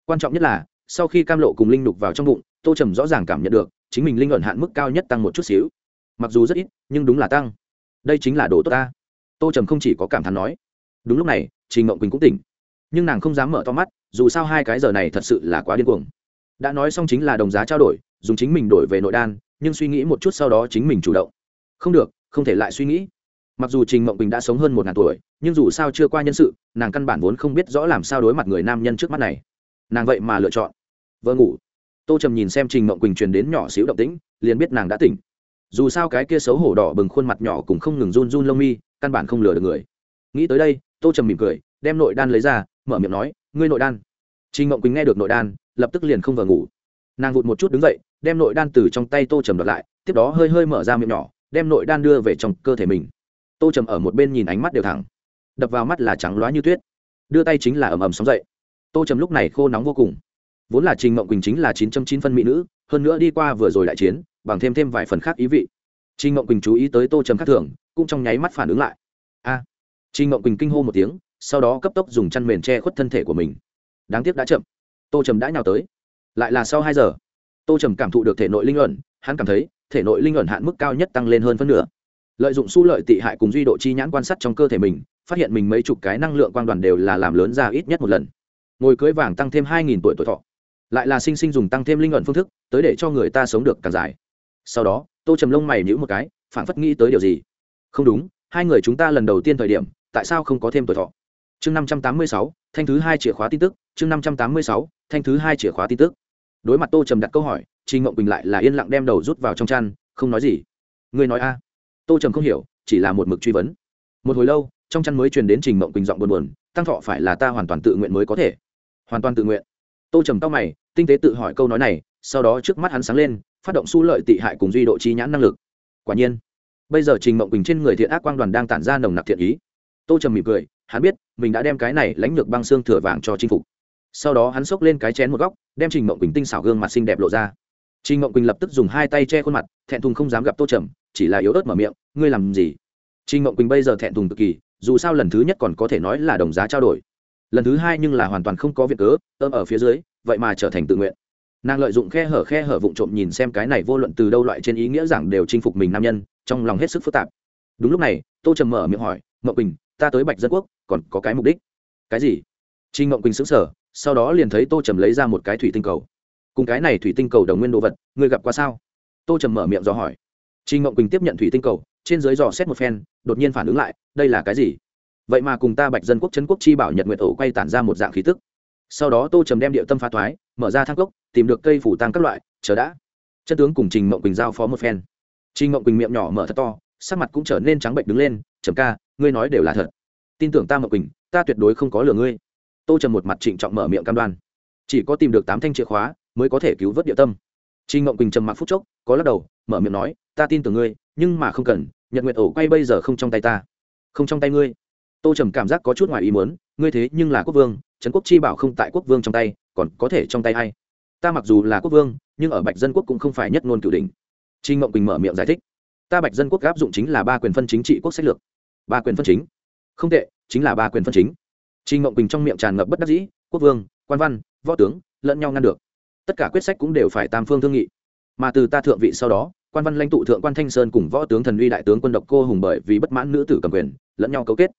Quan trọng nhất là sau khi cam lộ cùng linh lục vào trong bụng, tô trầm rõ ràng cảm nhận được, chính mình linh luận hạn mức cao nhất tăng một chút xíu. Mặc dù rất ít, nhưng đúng là tăng. Đây chính là đồ tốt ta. Tô trầm không chỉ có cảm thán nói. Đúng lúc này, trình mộng quỳnh cũng tỉnh. Nhưng nàng không dám mở to mắt, dù sao hai cái giờ này thật sự là quá điên cuồng. Đã nói xong chính là đồng giá trao đổi, dùng chính mình đổi về nội đan, nhưng suy nghĩ một chút sau đó chính mình chủ động. Không được, không thể lại suy nghĩ. Mặc dù trình mộng bình đã sống hơn một ngàn tuổi, nhưng dù sao chưa qua nhân sự, nàng căn bản vốn không biết rõ làm sao đối mặt người nam nhân trước mắt này. Nàng vậy mà lựa chọn vơ ngủ. Tô trầm nhìn xem trình mộng quỳnh truyền đến nhỏ xíu động tĩnh, liền biết nàng đã tỉnh. Dù sao cái kia xấu hổ đỏ bừng khuôn mặt nhỏ cũng không ngừng run run lông mi, căn bản không lừa được người. Nghĩ tới đây, tô trầm mỉm cười, đem nội đan lấy ra, mở miệng nói, ngươi nội đan. Trình mộng quỳnh nghe được nội đan, lập tức liền không vờ ngủ. Nàng vụt một chút đứng dậy, đem nội đan từ trong tay tô trầm đọt lại, tiếp đó hơi hơi mở ra miệng nhỏ, đem nội đan đưa về trong cơ thể mình. Tô trầm ở một bên nhìn ánh mắt đều thẳng, đập vào mắt là trắng loá như tuyết. Đưa tay chính là ầm ầm sóng dậy. Tô trầm lúc này khô nóng vô cùng vốn là trình mộng quỳnh chính là chín trăm chín phân mỹ nữ hơn nữa đi qua vừa rồi đại chiến bằng thêm thêm vài phần khác ý vị. Trình mộng quỳnh chú ý tới tô trầm khắc thường cũng trong nháy mắt phản ứng lại. A! À, trình mộng quỳnh kinh hô một tiếng sau đó cấp tốc dùng chăn mền che khuất thân thể của mình. Đáng tiếc đã chậm. Tô trầm đã nhào tới. Lại là sau hai giờ. Tô trầm cảm thụ được thể nội linh luận hắn cảm thấy thể nội linh luận hạn mức cao nhất tăng lên hơn phân nửa. Lợi dụng su lợi tị hại cùng duy độ chi nhãn quan sát trong cơ thể mình phát hiện mình mấy chục cái năng lượng quang đoàn đều là làm lớn ra ít nhất một lần. Ngồi cưới vàng tăng thêm hai nghìn tuổi tuổi thọ lại là sinh sinh dùng tăng thêm linh luận phương thức, tới để cho người ta sống được càng dài. Sau đó, tô trầm lông mày nhữ một cái phản phất nghĩ tới điều gì. Không đúng, hai người chúng ta lần đầu tiên thời điểm, tại sao không có thêm tuổi thọ? Chương năm trăm tám mươi sáu, thanh thứ hai chìa khóa tin tức, chương năm trăm tám mươi sáu, thanh thứ hai chìa khóa tin tức. Đối mặt tô trầm đặt câu hỏi, trình ngộng bình lại là yên lặng đem đầu rút vào trong chăn, không nói gì. Ngươi nói a? Tô trầm không hiểu, chỉ là một mực truy vấn. Một hồi lâu, trong chăn mới truyền đến trình mộng quỳnh giọng buồn buồn, tăng thọ phải là ta hoàn toàn tự nguyện mới có thể. Hoàn toàn tự nguyện? Tô trầm tóc mày tinh tế tự hỏi câu nói này, sau đó trước mắt hắn sáng lên, phát động su lợi tị hại cùng duy độ trí nhãn năng lực. Quả nhiên, bây giờ trình mộng quỳnh trên người thiện ác quang đoàn đang tản ra nồng nặc thiện ý. Tô trầm mỉm cười, hắn biết, mình đã đem cái này lãnh lược băng xương thừa vàng cho chinh phục. Sau đó hắn xốc lên cái chén một góc, đem trình mộng quỳnh tinh xảo gương mặt xinh đẹp lộ ra. Trình mộng quỳnh lập tức dùng hai tay che khuôn mặt, thẹn thùng không dám gặp tô trầm, chỉ là yếu ớt mở miệng, ngươi làm gì? Trình mộng quỳnh bây giờ thẹn thùng cực kỳ, dù sao lần thứ nhất còn có thể nói là đồng giá trao đổi. Lần thứ hai nhưng là hoàn toàn không có việc cớ, ôm ở phía dưới vậy mà trở thành tự nguyện. Nàng lợi dụng khe hở khe hở vụng trộm nhìn xem cái này vô luận từ đâu loại trên ý nghĩa rằng đều chinh phục mình nam nhân, trong lòng hết sức phức tạp. Đúng lúc này, tô trầm mở miệng hỏi mậu quỳnh, ta tới bạch dân quốc, còn có cái mục đích? Cái gì? Trinh mậu quỳnh xứng sở sau đó liền thấy tô trầm lấy ra một cái thủy tinh cầu. Cùng cái này thủy tinh cầu đồng nguyên đồ vật người gặp qua sao? Tô trầm mở miệng dò hỏi. Trinh mậu quỳnh tiếp nhận thủy tinh cầu, trên dưới dò xét một phen, đột nhiên phản ứng lại, đây là cái gì? Vậy mà cùng ta bạch dân quốc trấn quốc chi bảo nhật nguyệt ổ quay tản ra một dạng khí tức sau đó tô trầm đem địa tâm phá thoái, mở ra thang cốc, tìm được cây phủ tăng các loại, chờ đã. Chân tướng cùng trình mộng quỳnh giao phó một phen. Trình mộng quỳnh miệng nhỏ mở thật to, sắc mặt cũng trở nên trắng bệnh đứng lên, trầm ca, ngươi nói đều là thật. Tin tưởng ta mộng quỳnh, ta tuyệt đối không có lừa ngươi. Tô trầm một mặt trịnh trọng mở miệng cam đoan. Chỉ có tìm được tám thanh chìa khóa mới có thể cứu vớt địa tâm. Trình mộng quỳnh trầm mặc phút chốc, có lắc đầu, mở miệng nói, ta tin tưởng ngươi, nhưng mà không cần, nhật nguyệt ổ quay bây giờ không trong tay ta. Không trong tay ngươi. Tô trầm cảm giác có chút ngoài ý muốn ngươi thế nhưng là quốc vương, trấn quốc chi bảo không tại quốc vương trong tay, còn có thể trong tay hay ta mặc dù là quốc vương, nhưng ở bạch dân quốc cũng không phải nhất ngôn cửu đình trinh mộng quỳnh mở miệng giải thích. Ta bạch dân quốc áp dụng chính là ba quyền phân chính trị quốc sách lược. Ba quyền phân chính? Không tệ, chính là ba quyền phân chính. Trinh mộng quỳnh trong miệng tràn ngập bất đắc dĩ, quốc vương, quan văn, võ tướng, lẫn nhau ngăn được. Tất cả quyết sách cũng đều phải tam phương thương nghị. Mà từ ta thượng vị sau đó, quan văn lãnh tụ thượng quan thanh sơn cùng võ tướng thần uy đại tướng quân độc cô hùng bởi vì bất mãn nữ tử cầm quyền, lẫn nhau cấu kết.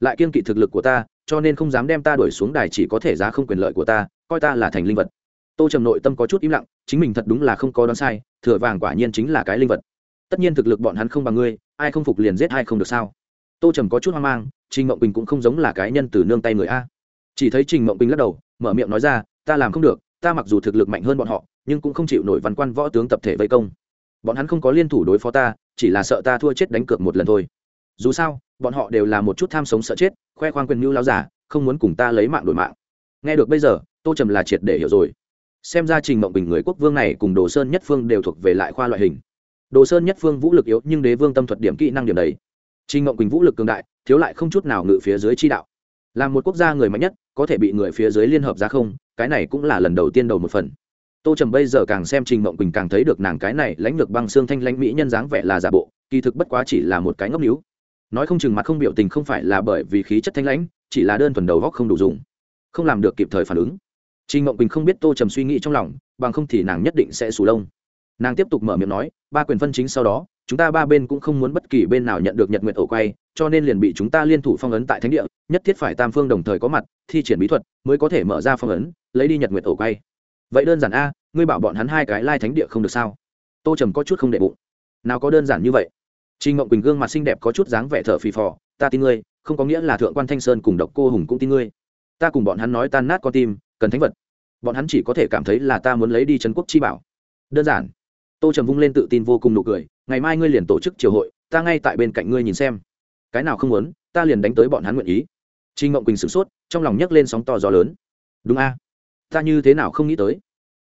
Lại kiên kỵ thực lực của ta cho nên không dám đem ta đuổi xuống đài chỉ có thể giá không quyền lợi của ta, coi ta là thành linh vật. Tô trầm nội tâm có chút im lặng, chính mình thật đúng là không có đoán sai, thừa vàng quả nhiên chính là cái linh vật. Tất nhiên thực lực bọn hắn không bằng ngươi, ai không phục liền giết ai không được sao? Tô trầm có chút hoang mang, trình mộng bình cũng không giống là cái nhân từ nương tay người a. Chỉ thấy trình mộng bình lắc đầu, mở miệng nói ra, ta làm không được, ta mặc dù thực lực mạnh hơn bọn họ, nhưng cũng không chịu nổi văn quan võ tướng tập thể vây công. Bọn hắn không có liên thủ đối phó ta, chỉ là sợ ta thua chết đánh cược một lần thôi. Dù sao bọn họ đều là một chút tham sống sợ chết, khoe khoang quyền mưu lao giả, không muốn cùng ta lấy mạng đổi mạng. Nghe được bây giờ, tô trầm là triệt để hiểu rồi. Xem ra trình mộng bình người quốc vương này cùng đồ sơn nhất phương đều thuộc về lại khoa loại hình. Đồ sơn nhất phương vũ lực yếu, nhưng đế vương tâm thuật điểm kỹ năng điểm đấy trình mộng bình vũ lực cường đại, thiếu lại không chút nào ngự phía dưới chi đạo. Là một quốc gia người mạnh nhất, có thể bị người phía dưới liên hợp ra không, cái này cũng là lần đầu tiên đầu một phần. Tô trầm bây giờ càng xem trình mộng bình càng thấy được nàng cái này lãnh lược băng xương thanh lãnh mỹ nhân dáng vẻ là giả bộ, kỳ thực bất quá chỉ là một cái ngốc níu nói không chừng mặt không biểu tình không phải là bởi vì khí chất thanh lãnh, chỉ là đơn thuần đầu góc không đủ dùng. Không làm được kịp thời phản ứng. Trình mộng quỳnh không biết tô trầm suy nghĩ trong lòng, bằng không thì nàng nhất định sẽ sù lông. Nàng tiếp tục mở miệng nói, ba quyền phân chính sau đó, chúng ta ba bên cũng không muốn bất kỳ bên nào nhận được nhật nguyện ổ quay, cho nên liền bị chúng ta liên thủ phong ấn tại thánh địa, nhất thiết phải tam phương đồng thời có mặt, thi triển bí thuật mới có thể mở ra phong ấn, lấy đi nhật nguyện ổ quay. Vậy đơn giản a, ngươi bảo bọn hắn hai cái lai thánh địa không được sao? Tô trầm có chút không đệ bụng. Nào có đơn giản như vậy. Trình Ngộng Quỳnh gương mặt xinh đẹp có chút dáng vẻ thở phì phò, "Ta tin ngươi, không có nghĩa là thượng quan Thanh Sơn cùng Độc Cô Hùng cũng tin ngươi. Ta cùng bọn hắn nói tan nát con tim, cần thánh vật. Bọn hắn chỉ có thể cảm thấy là ta muốn lấy đi trấn quốc chi bảo." Đơn giản. Tô Trầm vung lên tự tin vô cùng nụ cười, "Ngày mai ngươi liền tổ chức triều hội, ta ngay tại bên cạnh ngươi nhìn xem. Cái nào không muốn, ta liền đánh tới bọn hắn nguyện ý." Trình Ngộng Quỳnh sửng sốt, trong lòng nhấc lên sóng to gió lớn. "Đúng a, ta như thế nào không nghĩ tới?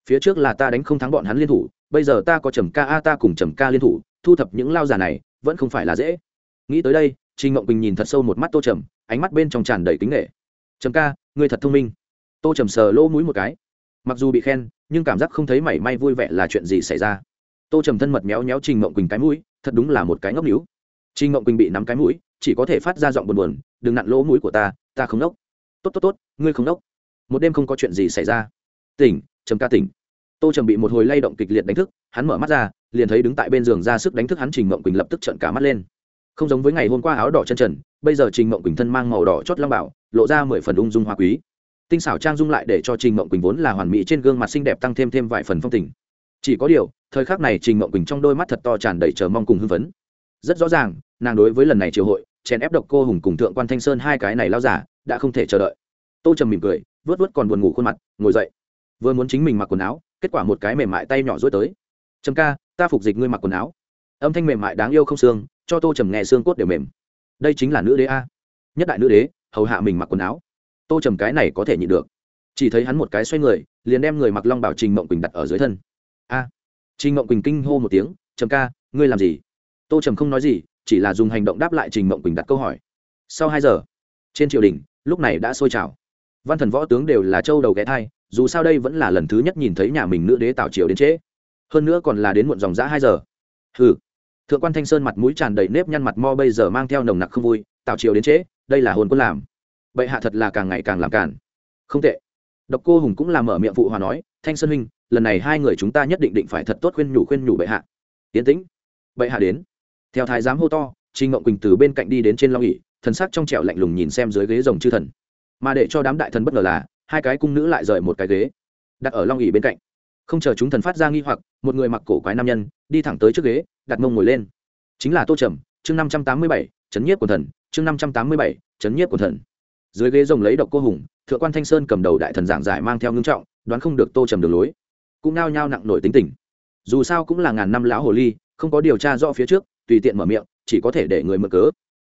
Phía trước là ta đánh không thắng bọn hắn liên thủ, bây giờ ta có Trầm Ca a ta cùng Trầm Ca liên thủ, thu thập những lao giả này, vẫn không phải là dễ. Nghĩ tới đây, trình ngộng bình nhìn thật sâu một mắt tô trầm, ánh mắt bên trong tràn đầy kính nghệ trầm ca, ngươi thật thông minh. Tô trầm sờ lỗ mũi một cái. Mặc dù bị khen, nhưng cảm giác không thấy mảy may vui vẻ là chuyện gì xảy ra. Tô trầm thân mật méo méo trình ngộng quỳnh cái mũi, thật đúng là một cái ngốc níu trình ngộng quỳnh bị nắm cái mũi, chỉ có thể phát ra giọng buồn buồn, đừng nặn lỗ mũi của ta ta không ngốc. Tốt tốt tốt, ngươi không ngốc. Một đêm không có chuyện gì xảy ra. Tỉnh, trầm ca tỉnh. Tô trầm bị một hồi lay động kịch liệt đánh thức, hắn mở mắt ra liền thấy đứng tại bên giường ra sức đánh thức hắn trình mộng quỳnh lập tức trợn cả mắt lên. Không giống với ngày hôm qua áo đỏ chân trần, bây giờ trình mộng quỳnh thân mang màu đỏ chót long bảo, lộ ra mười phần ung dung hoa quý. Tinh xảo trang dung lại để cho trình mộng quỳnh vốn là hoàn mỹ trên gương mặt xinh đẹp tăng thêm thêm vài phần phong tình. Chỉ có điều, thời khắc này trình mộng quỳnh trong đôi mắt thật to tràn đầy chờ mong cùng hưng phấn. Rất rõ ràng, nàng đối với lần này triều hội, chèn ép độc cô hùng cùng thượng quan thanh sơn hai cái này lao giả, đã không thể chờ đợi. Tô trầm mỉm cười vớt vớt còn buồn ngủ khuôn mặt, ngồi dậy. Vừa muốn chính mình mặc quần áo, kết quả một cái mềm mại tay nhỏ rối tới trầm ca, ta phục dịch ngươi mặc quần áo. Âm thanh mềm mại đáng yêu không xương, cho tô trầm nghe xương cốt đều mềm. Đây chính là nữ đế a. Nhất đại nữ đế, hầu hạ mình mặc quần áo. Tô trầm cái này có thể nhịn được. Chỉ thấy hắn một cái xoay người, liền đem người mặc long bảo trình mộng quỳnh đặt ở dưới thân. A. Trình mộng quỳnh kinh hô một tiếng, trầm ca, ngươi làm gì? Tô trầm không nói gì, chỉ là dùng hành động đáp lại trình mộng quỳnh đặt câu hỏi. Sau hai giờ, trên triều đình, lúc này đã sôi trào. Văn thần võ tướng đều là châu đầu ghé thai, dù sao đây vẫn là lần thứ nhất nhìn thấy nhà mình nữ đế tào triều đến trễ hơn nữa còn là đến muộn dòng giã hai giờ. Hừ. Thượng quan thanh sơn mặt mũi tràn đầy nếp nhăn mặt mo bây giờ mang theo nồng nặc không vui tạo chiều đến trễ, đây là hồn quân làm. Bệ hạ thật là càng ngày càng làm cản không tệ. Độc cô hùng cũng làm mở miệng phụ hòa nói, thanh sơn huynh, lần này hai người chúng ta nhất định định phải thật tốt khuyên nhủ khuyên nhủ bệ hạ. Tiến tĩnh. Bệ hạ đến. Theo thái giám hô to trinh ngộng quỳnh từ bên cạnh đi đến trên long ỉ thần sắc trong trẻo lạnh lùng nhìn xem dưới ghế rồng chư thần. Mà để cho đám đại thần bất ngờ là, hai cái cung nữ lại rời một cái ghế, đặt ở long ỉ bên cạnh không chờ chúng thần phát ra nghi hoặc, một người mặc cổ quái nam nhân đi thẳng tới trước ghế, đặt mông ngồi lên. Chính là tô trầm, chương năm trăm tám mươi bảy, chấn nhiếp quần thần, chương năm trăm tám mươi bảy, chấn nhiếp quần thần. Dưới ghế rồng lấy độc cô hùng, thượng quan thanh sơn cầm đầu đại thần giảng giải mang theo ngưng trọng, đoán không được tô trầm đường lối. Cũng nao nhao nặng nổi tính tình. Dù sao cũng là ngàn năm lão hồ ly, không có điều tra rõ phía trước, tùy tiện mở miệng, chỉ có thể để người mở cớ.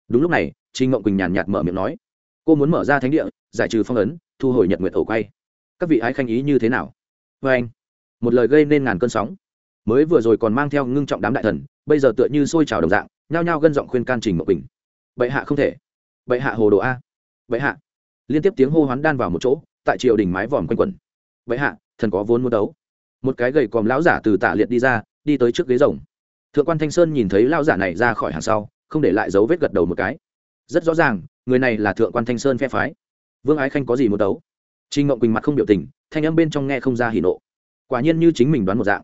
Đúng lúc này trinh ngộng quỳnh nhàn nhạt mở miệng nói, cô muốn mở ra thánh địa, giải trừ phong ấn, thu hồi nhật nguyện ổ quay. Các vị ái khanh ý như thế nào? Vê anh một lời gây nên ngàn cơn sóng. Mới vừa rồi còn mang theo ngưng trọng đám đại thần, bây giờ tựa như sôi trào đồng dạng, nhao nhao gân giọng khuyên can trình mậu bình. Bệ hạ không thể. Bệ hạ hồ đồ a. Bệ hạ. Liên tiếp tiếng hô hoán đan vào một chỗ, tại triều đình mái vòm quanh quẩn. Bệ hạ, thần có vốn muốn đấu. Một cái gầy còm lão giả từ tạ liệt đi ra, đi tới trước ghế rồng. Thượng quan thanh sơn nhìn thấy lão giả này ra khỏi hàng sau, không để lại dấu vết gật đầu một cái. Rất rõ ràng, người này là thượng quan thanh sơn phe phái. Vương ái khanh có gì muốn đấu? Trình mộng quỳnh mặt không biểu tình, thanh âm bên trong nghe không ra hỉ nộ quả nhiên như chính mình đoán một dạng.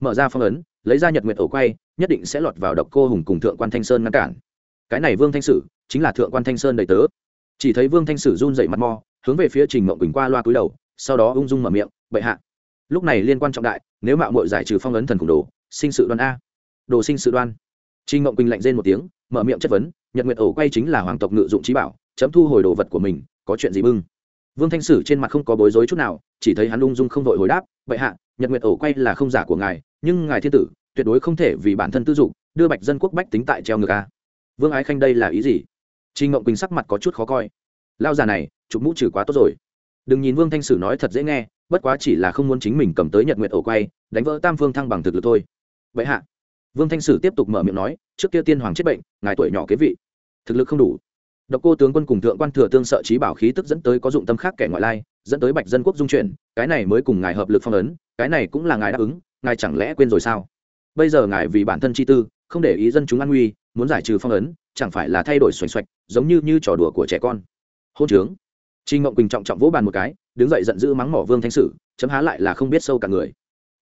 Mở ra phong ấn, lấy ra nhật nguyệt ổ quay, nhất định sẽ lọt vào độc cô hùng cùng thượng quan thanh sơn ngăn cản. Cái này vương thanh sử chính là thượng quan thanh sơn đầy tớ. Chỉ thấy vương thanh sử run dậy mặt mò hướng về phía trình mộng quỳnh qua loa cúi đầu, sau đó ung dung mở miệng, bệ hạ, lúc này liên quan trọng đại, nếu mạo mội giải trừ phong ấn thần khủng đồ, sinh sự đoan a. Đồ sinh sự đoan? Trình mộng quỳnh lạnh rên một tiếng, mở miệng chất vấn, nhật nguyệt ổ quay chính là hoàng tộc ngự dụng trí bảo, chấm thu hồi đồ vật của mình, có chuyện gì bưng? Vương thanh sử trên mặt không có bối rối chút nào, chỉ thấy hắn ung dung không vội hồi đáp, bệ hạ, nhật nguyệt ổ quay là không giả của ngài, nhưng ngài thiên tử, tuyệt đối không thể vì bản thân tư dụng đưa bạch dân quốc bách tính tại treo ngược a. Vương ái khanh đây là ý gì? Trinh ngộng quỳnh sắc mặt có chút khó coi. Lao già này, chụp mũ trừ quá tốt rồi. Đừng nhìn vương thanh sử nói thật dễ nghe, bất quá chỉ là không muốn chính mình cầm tới nhật nguyệt ổ quay, đánh vỡ tam phương thăng bằng thực lực thôi. Vậy hạ. Vương thanh sử tiếp tục mở miệng nói, trước kia tiên hoàng chết bệnh, ngài tuổi nhỏ kế vị, thực lực không đủ độc cô tướng quân cùng thượng quan thừa tương sợ trí bảo khí tức dẫn tới có dụng tâm khác kẻ ngoại lai, dẫn tới bạch dân quốc dung chuyển, cái này mới cùng ngài hợp lực phong ấn, cái này cũng là ngài đáp ứng, ngài chẳng lẽ quên rồi sao? Bây giờ ngài vì bản thân chi tư, không để ý dân chúng an nguy, muốn giải trừ phong ấn, chẳng phải là thay đổi xoành xoạch, giống như như trò đùa của trẻ con. Hôn trướng. Trình ngộng quỳnh trọng trọng vỗ bàn một cái, đứng dậy giận dữ mắng mỏ vương thanh sử, chấm há lại là không biết sâu cả người.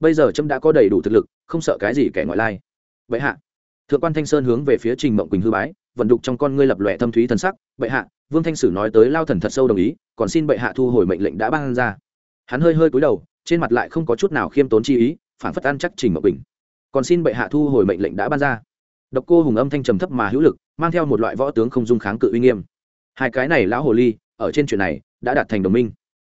Bây giờ chấm đã có đầy đủ thực lực, không sợ cái gì kẻ ngoại lai. Vậy hạ. Thượng quan thanh sơn hướng về phía trình mộng quỳnh hư bái vận đục trong con ngươi lập lòe thâm thúy thần sắc, bệ hạ, vương thanh sử nói tới lao thần thật sâu đồng ý, còn xin bệ hạ thu hồi mệnh lệnh đã ban ra. Hắn hơi hơi cúi đầu, trên mặt lại không có chút nào khiêm tốn chi ý, phản phất ăn chắc trình mộng bình. Còn xin bệ hạ thu hồi mệnh lệnh đã ban ra. Độc cô hùng âm thanh trầm thấp mà hữu lực, mang theo một loại võ tướng không dung kháng cự uy nghiêm. Hai cái này lão hồ ly, ở trên chuyện này, đã đạt thành đồng minh.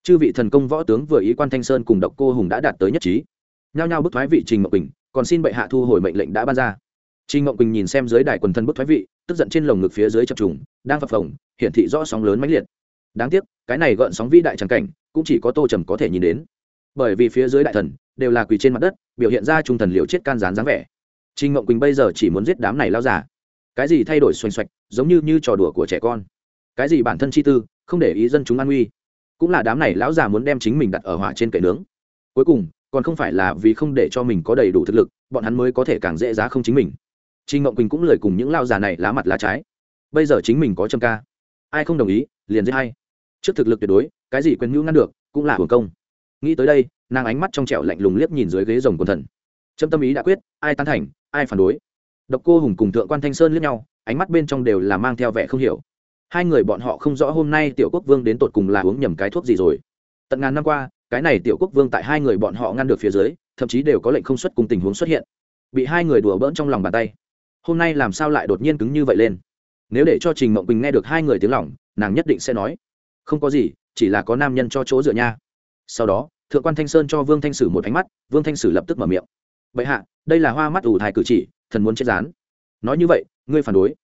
Chư vị thần công võ tướng vừa ý quan thanh sơn cùng độc cô hùng đã đạt tới nhất trí. Nhao nhao bức thoái vị trình mộng bình, còn xin bệ hạ thu hồi mệnh lệnh đã ban ra trình Ngộng Quỳnh nhìn xem dưới đài quần thân bức thoái vị tức giận trên lồng ngực phía dưới chập trùng đang phập phồng hiển thị rõ sóng lớn mãnh liệt đáng tiếc cái này gợn sóng vĩ đại chẳng cảnh cũng chỉ có tô trầm có thể nhìn đến bởi vì phía dưới đại thần đều là quỳ trên mặt đất biểu hiện ra trung thần liều chết can gián dáng vẻ Trình Ngộng Quỳnh bây giờ chỉ muốn giết đám này lao giả. Cái gì thay đổi xoành xoạch, giống như như trò đùa của trẻ con. Cái gì bản thân chi tư, không để ý dân chúng an nguy. Cũng là đám này lão già muốn đem chính mình đặt ở hỏa trên kệ nướng. Cuối cùng, còn không phải là vì không để cho mình có đầy đủ thực lực, bọn hắn mới có thể càng dễ giá không chính mình. Trình Mộng Quỳnh cũng lời cùng những lao già này lá mặt lá trái. Bây giờ chính mình có châm ca, ai không đồng ý, liền giết hay. Trước thực lực tuyệt đối, cái gì quyền nhu ngăn được, cũng là hưởng công. Nghĩ tới đây, nàng ánh mắt trong trẻo lạnh lùng liếc nhìn dưới ghế rồng quần thần. Trâm tâm ý đã quyết, ai tán thành, ai phản đối độc cô hùng cùng thượng quan thanh sơn liếc nhau ánh mắt bên trong đều là mang theo vẻ không hiểu hai người bọn họ không rõ hôm nay tiểu quốc vương đến tột cùng là uống nhầm cái thuốc gì rồi tận ngàn năm qua cái này tiểu quốc vương tại hai người bọn họ ngăn được phía dưới thậm chí đều có lệnh không xuất cùng tình huống xuất hiện bị hai người đùa bỡn trong lòng bàn tay hôm nay làm sao lại đột nhiên cứng như vậy lên? Nếu để cho trình mộng bình nghe được hai người tiếng lòng nàng nhất định sẽ nói, không có gì, chỉ là có nam nhân cho chỗ dựa nha. Sau đó, thượng quan thanh sơn cho vương thanh sử một ánh mắt, vương thanh sử lập tức mở miệng vậy hạ, đây là hoa mắt ủ thai cử chỉ, thần muốn chết rán nói như vậy, ngươi phản đối?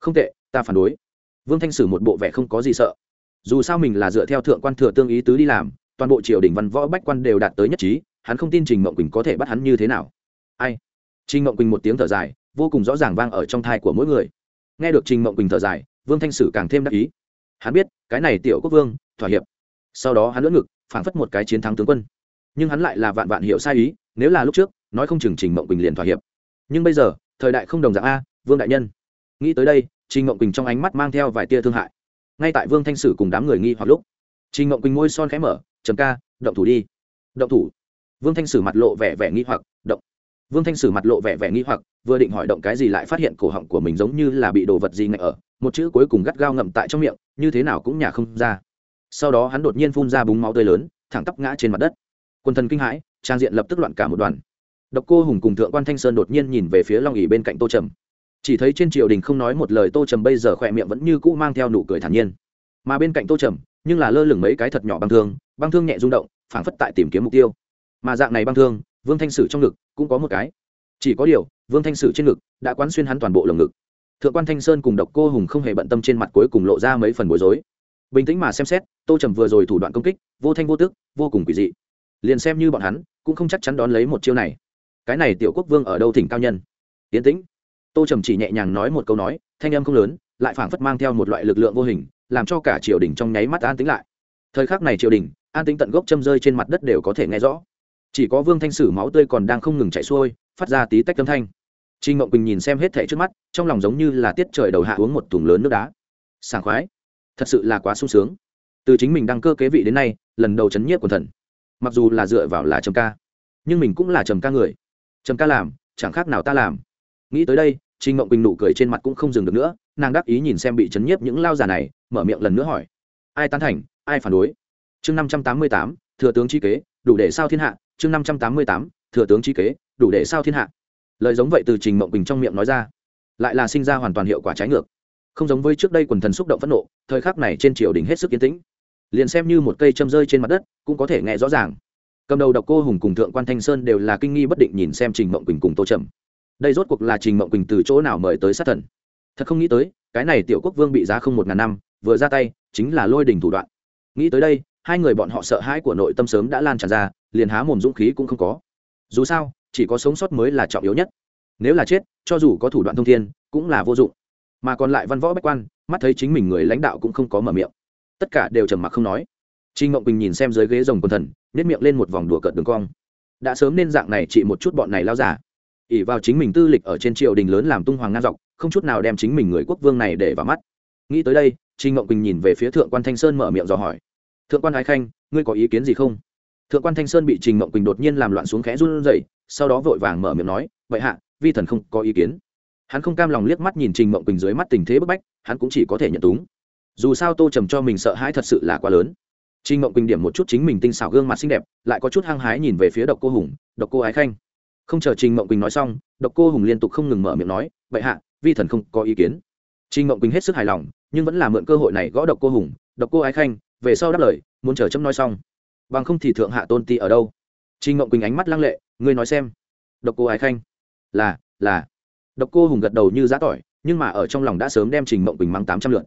Không tệ, ta phản đối. Vương thanh sử một bộ vẻ không có gì sợ. Dù sao mình là dựa theo thượng quan thừa tương ý tứ đi làm, toàn bộ triều đình văn võ bách quan đều đạt tới nhất trí, hắn không tin trình mộng quỳnh có thể bắt hắn như thế nào. Ai? Trình mộng quỳnh một tiếng thở dài vô cùng rõ ràng vang ở trong thai của mỗi người. Nghe được trình mộng quỳnh thở dài, vương thanh sử càng thêm đắc ý. Hắn biết, cái này tiểu quốc vương, thỏa hiệp. Sau đó hắn lưỡng ngực, phảng phất một cái chiến thắng tướng quân. Nhưng hắn lại là vạn vạn hiểu sai ý, nếu là lúc trước, nói không chừng trình mộng quỳnh liền thỏa hiệp. Nhưng bây giờ, thời đại không đồng dạng a, vương đại nhân. Nghĩ tới đây, trình mộng quỳnh trong ánh mắt mang theo vài tia thương hại. Ngay tại vương thanh sử cùng đám người nghi hoặc lúc, trình mộng quỳnh ngôi son khẽ mở, trầm ca, động thủ đi. Động thủ? Vương thanh sử mặt lộ vẻ vẻ nghi hoặc, động vương thanh sử mặt lộ vẻ vẻ nghi hoặc, vừa định hỏi động cái gì lại phát hiện cổ họng của mình giống như là bị đồ vật gì ngại ở, một chữ cuối cùng gắt gao ngậm tại trong miệng, như thế nào cũng nhả không ra. Sau đó hắn đột nhiên phun ra búng máu tươi lớn, thẳng tắp ngã trên mặt đất. Quân thần kinh hãi, trang diện lập tức loạn cả một đoàn. Độc cô hùng cùng thượng quan thanh sơn đột nhiên nhìn về phía long ỉ bên cạnh tô trầm. Chỉ thấy trên triều đình không nói một lời tô trầm bây giờ khỏe miệng vẫn như cũ mang theo nụ cười thản nhiên. Mà bên cạnh tô trầm, nhưng là lơ lửng mấy cái thật nhỏ băng thương băng thương nhẹ rung động, phảng phất tại tìm kiếm mục tiêu. Mà dạng này băng thương vương thanh sử trong ngực cũng có một cái. Chỉ có điều, vương thanh sử trên ngực đã quán xuyên hắn toàn bộ lồng ngực. Thượng quan thanh sơn cùng độc cô hùng không hề bận tâm trên mặt cuối cùng lộ ra mấy phần bối rối. Bình tĩnh mà xem xét, tô trầm vừa rồi thủ đoạn công kích, vô thanh vô tức, vô cùng quỷ dị. Liền xem như bọn hắn, cũng không chắc chắn đón lấy một chiêu này. Cái này tiểu quốc vương ở đâu thỉnh cao nhân? Yến tĩnh. Tô trầm chỉ nhẹ nhàng nói một câu nói, thanh âm không lớn, lại phảng phất mang theo một loại lực lượng vô hình, làm cho cả triều đình trong nháy mắt an tính lại. Thời khắc này triều đình, an tính tận gốc châm rơi trên mặt đất đều có thể nghe rõ chỉ có vương thanh sử máu tươi còn đang không ngừng chảy xuôi, phát ra tí tách âm thanh. Trinh mộng quỳnh nhìn xem hết thẻ trước mắt, trong lòng giống như là tiết trời đầu hạ uống một thùng lớn nước đá. Sảng khoái. Thật sự là quá sung sướng. Từ chính mình đăng cơ kế vị đến nay, lần đầu chấn nhiếp của thần. Mặc dù là dựa vào là trầm ca, nhưng mình cũng là trầm ca người. Trầm ca làm, chẳng khác nào ta làm. Nghĩ tới đây trinh mộng quỳnh nụ cười trên mặt cũng không dừng được nữa, nàng đắc ý nhìn xem bị chấn nhiếp những lao già này, mở miệng lần nữa hỏi. Ai tán thành, ai phản đối? Chương năm trăm tám mươi tám, thừa tướng chi kế, đủ để sao thiên hạ chương năm trăm tám mươi tám, thừa tướng chi kế, đủ để sao thiên hạ. Lời giống vậy từ trình mộng bình trong miệng nói ra, lại là sinh ra hoàn toàn hiệu quả trái ngược. Không giống với trước đây quần thần xúc động phẫn nộ, thời khắc này trên triều đình hết sức yên tĩnh. Liền xem như một cây châm rơi trên mặt đất, cũng có thể nghe rõ ràng. Cầm đầu độc cô hùng cùng thượng quan thanh sơn đều là kinh nghi bất định nhìn xem trình mộng quỳnh cùng tô trầm. Đây rốt cuộc là trình mộng quỳnh từ chỗ nào mời tới sát thần? Thật không nghĩ tới, cái này tiểu quốc vương bị giá không một ngàn năm, vừa ra tay, chính là lôi đình thủ đoạn. Nghĩ tới đây hai người bọn họ sợ hãi của nội tâm sớm đã lan tràn ra, liền há mồm dũng khí cũng không có. Dù sao, chỉ có sống sót mới là trọng yếu nhất. Nếu là chết, cho dù có thủ đoạn thông thiên, cũng là vô dụng. Mà còn lại văn võ bách quan, mắt thấy chính mình người lãnh đạo cũng không có mở miệng. Tất cả đều trầm mặc không nói. Trinh ngộng bình nhìn xem dưới ghế rồng quần thần nếp miệng lên một vòng đùa cợt đường cong. Đã sớm nên dạng này chỉ một chút bọn này lao giả. Ỉ vào chính mình tư lịch ở trên triều đình lớn làm tung hoàng ngang dọc, không chút nào đem chính mình người quốc vương này để vào mắt. Nghĩ tới đây trinh ngộng bình nhìn về phía thượng quan thanh sơn mở miệng dò hỏi thượng quan ái khanh, ngươi có ý kiến gì không? Thượng quan thanh sơn bị trình Mộng quỳnh đột nhiên làm loạn xuống khẽ run rẩy, sau đó vội vàng mở miệng nói vậy hạ, vi thần không có ý kiến. Hắn không cam lòng liếc mắt nhìn trình mộng quỳnh dưới mắt tình thế bức bách, hắn cũng chỉ có thể nhận túng. Dù sao tô trầm cho mình sợ hãi thật sự là quá lớn. Trình mộng quỳnh điểm một chút chính mình tinh xảo gương mặt xinh đẹp, lại có chút hăng hái nhìn về phía độc cô hùng, độc cô ái khanh. Không chờ trình mộng quỳnh nói xong, độc cô hùng liên tục không ngừng mở miệng nói vậy hạ, vi thần không có ý kiến. Trình mộng quỳnh hết sức hài lòng, nhưng vẫn là mượn cơ hội này gõ độc cô hùng, độc cô ái khanh về sau đáp lời, muốn chờ chấm nói xong. Bằng không thì thượng hạ tôn ti ở đâu? Trình ngộng quỳnh ánh mắt lăng lệ, ngươi nói xem. Độc cô ái khanh. Là là. Độc cô hùng gật đầu như giã tỏi, nhưng mà ở trong lòng đã sớm đem trình mộng quỳnh mang tám trăm lượn.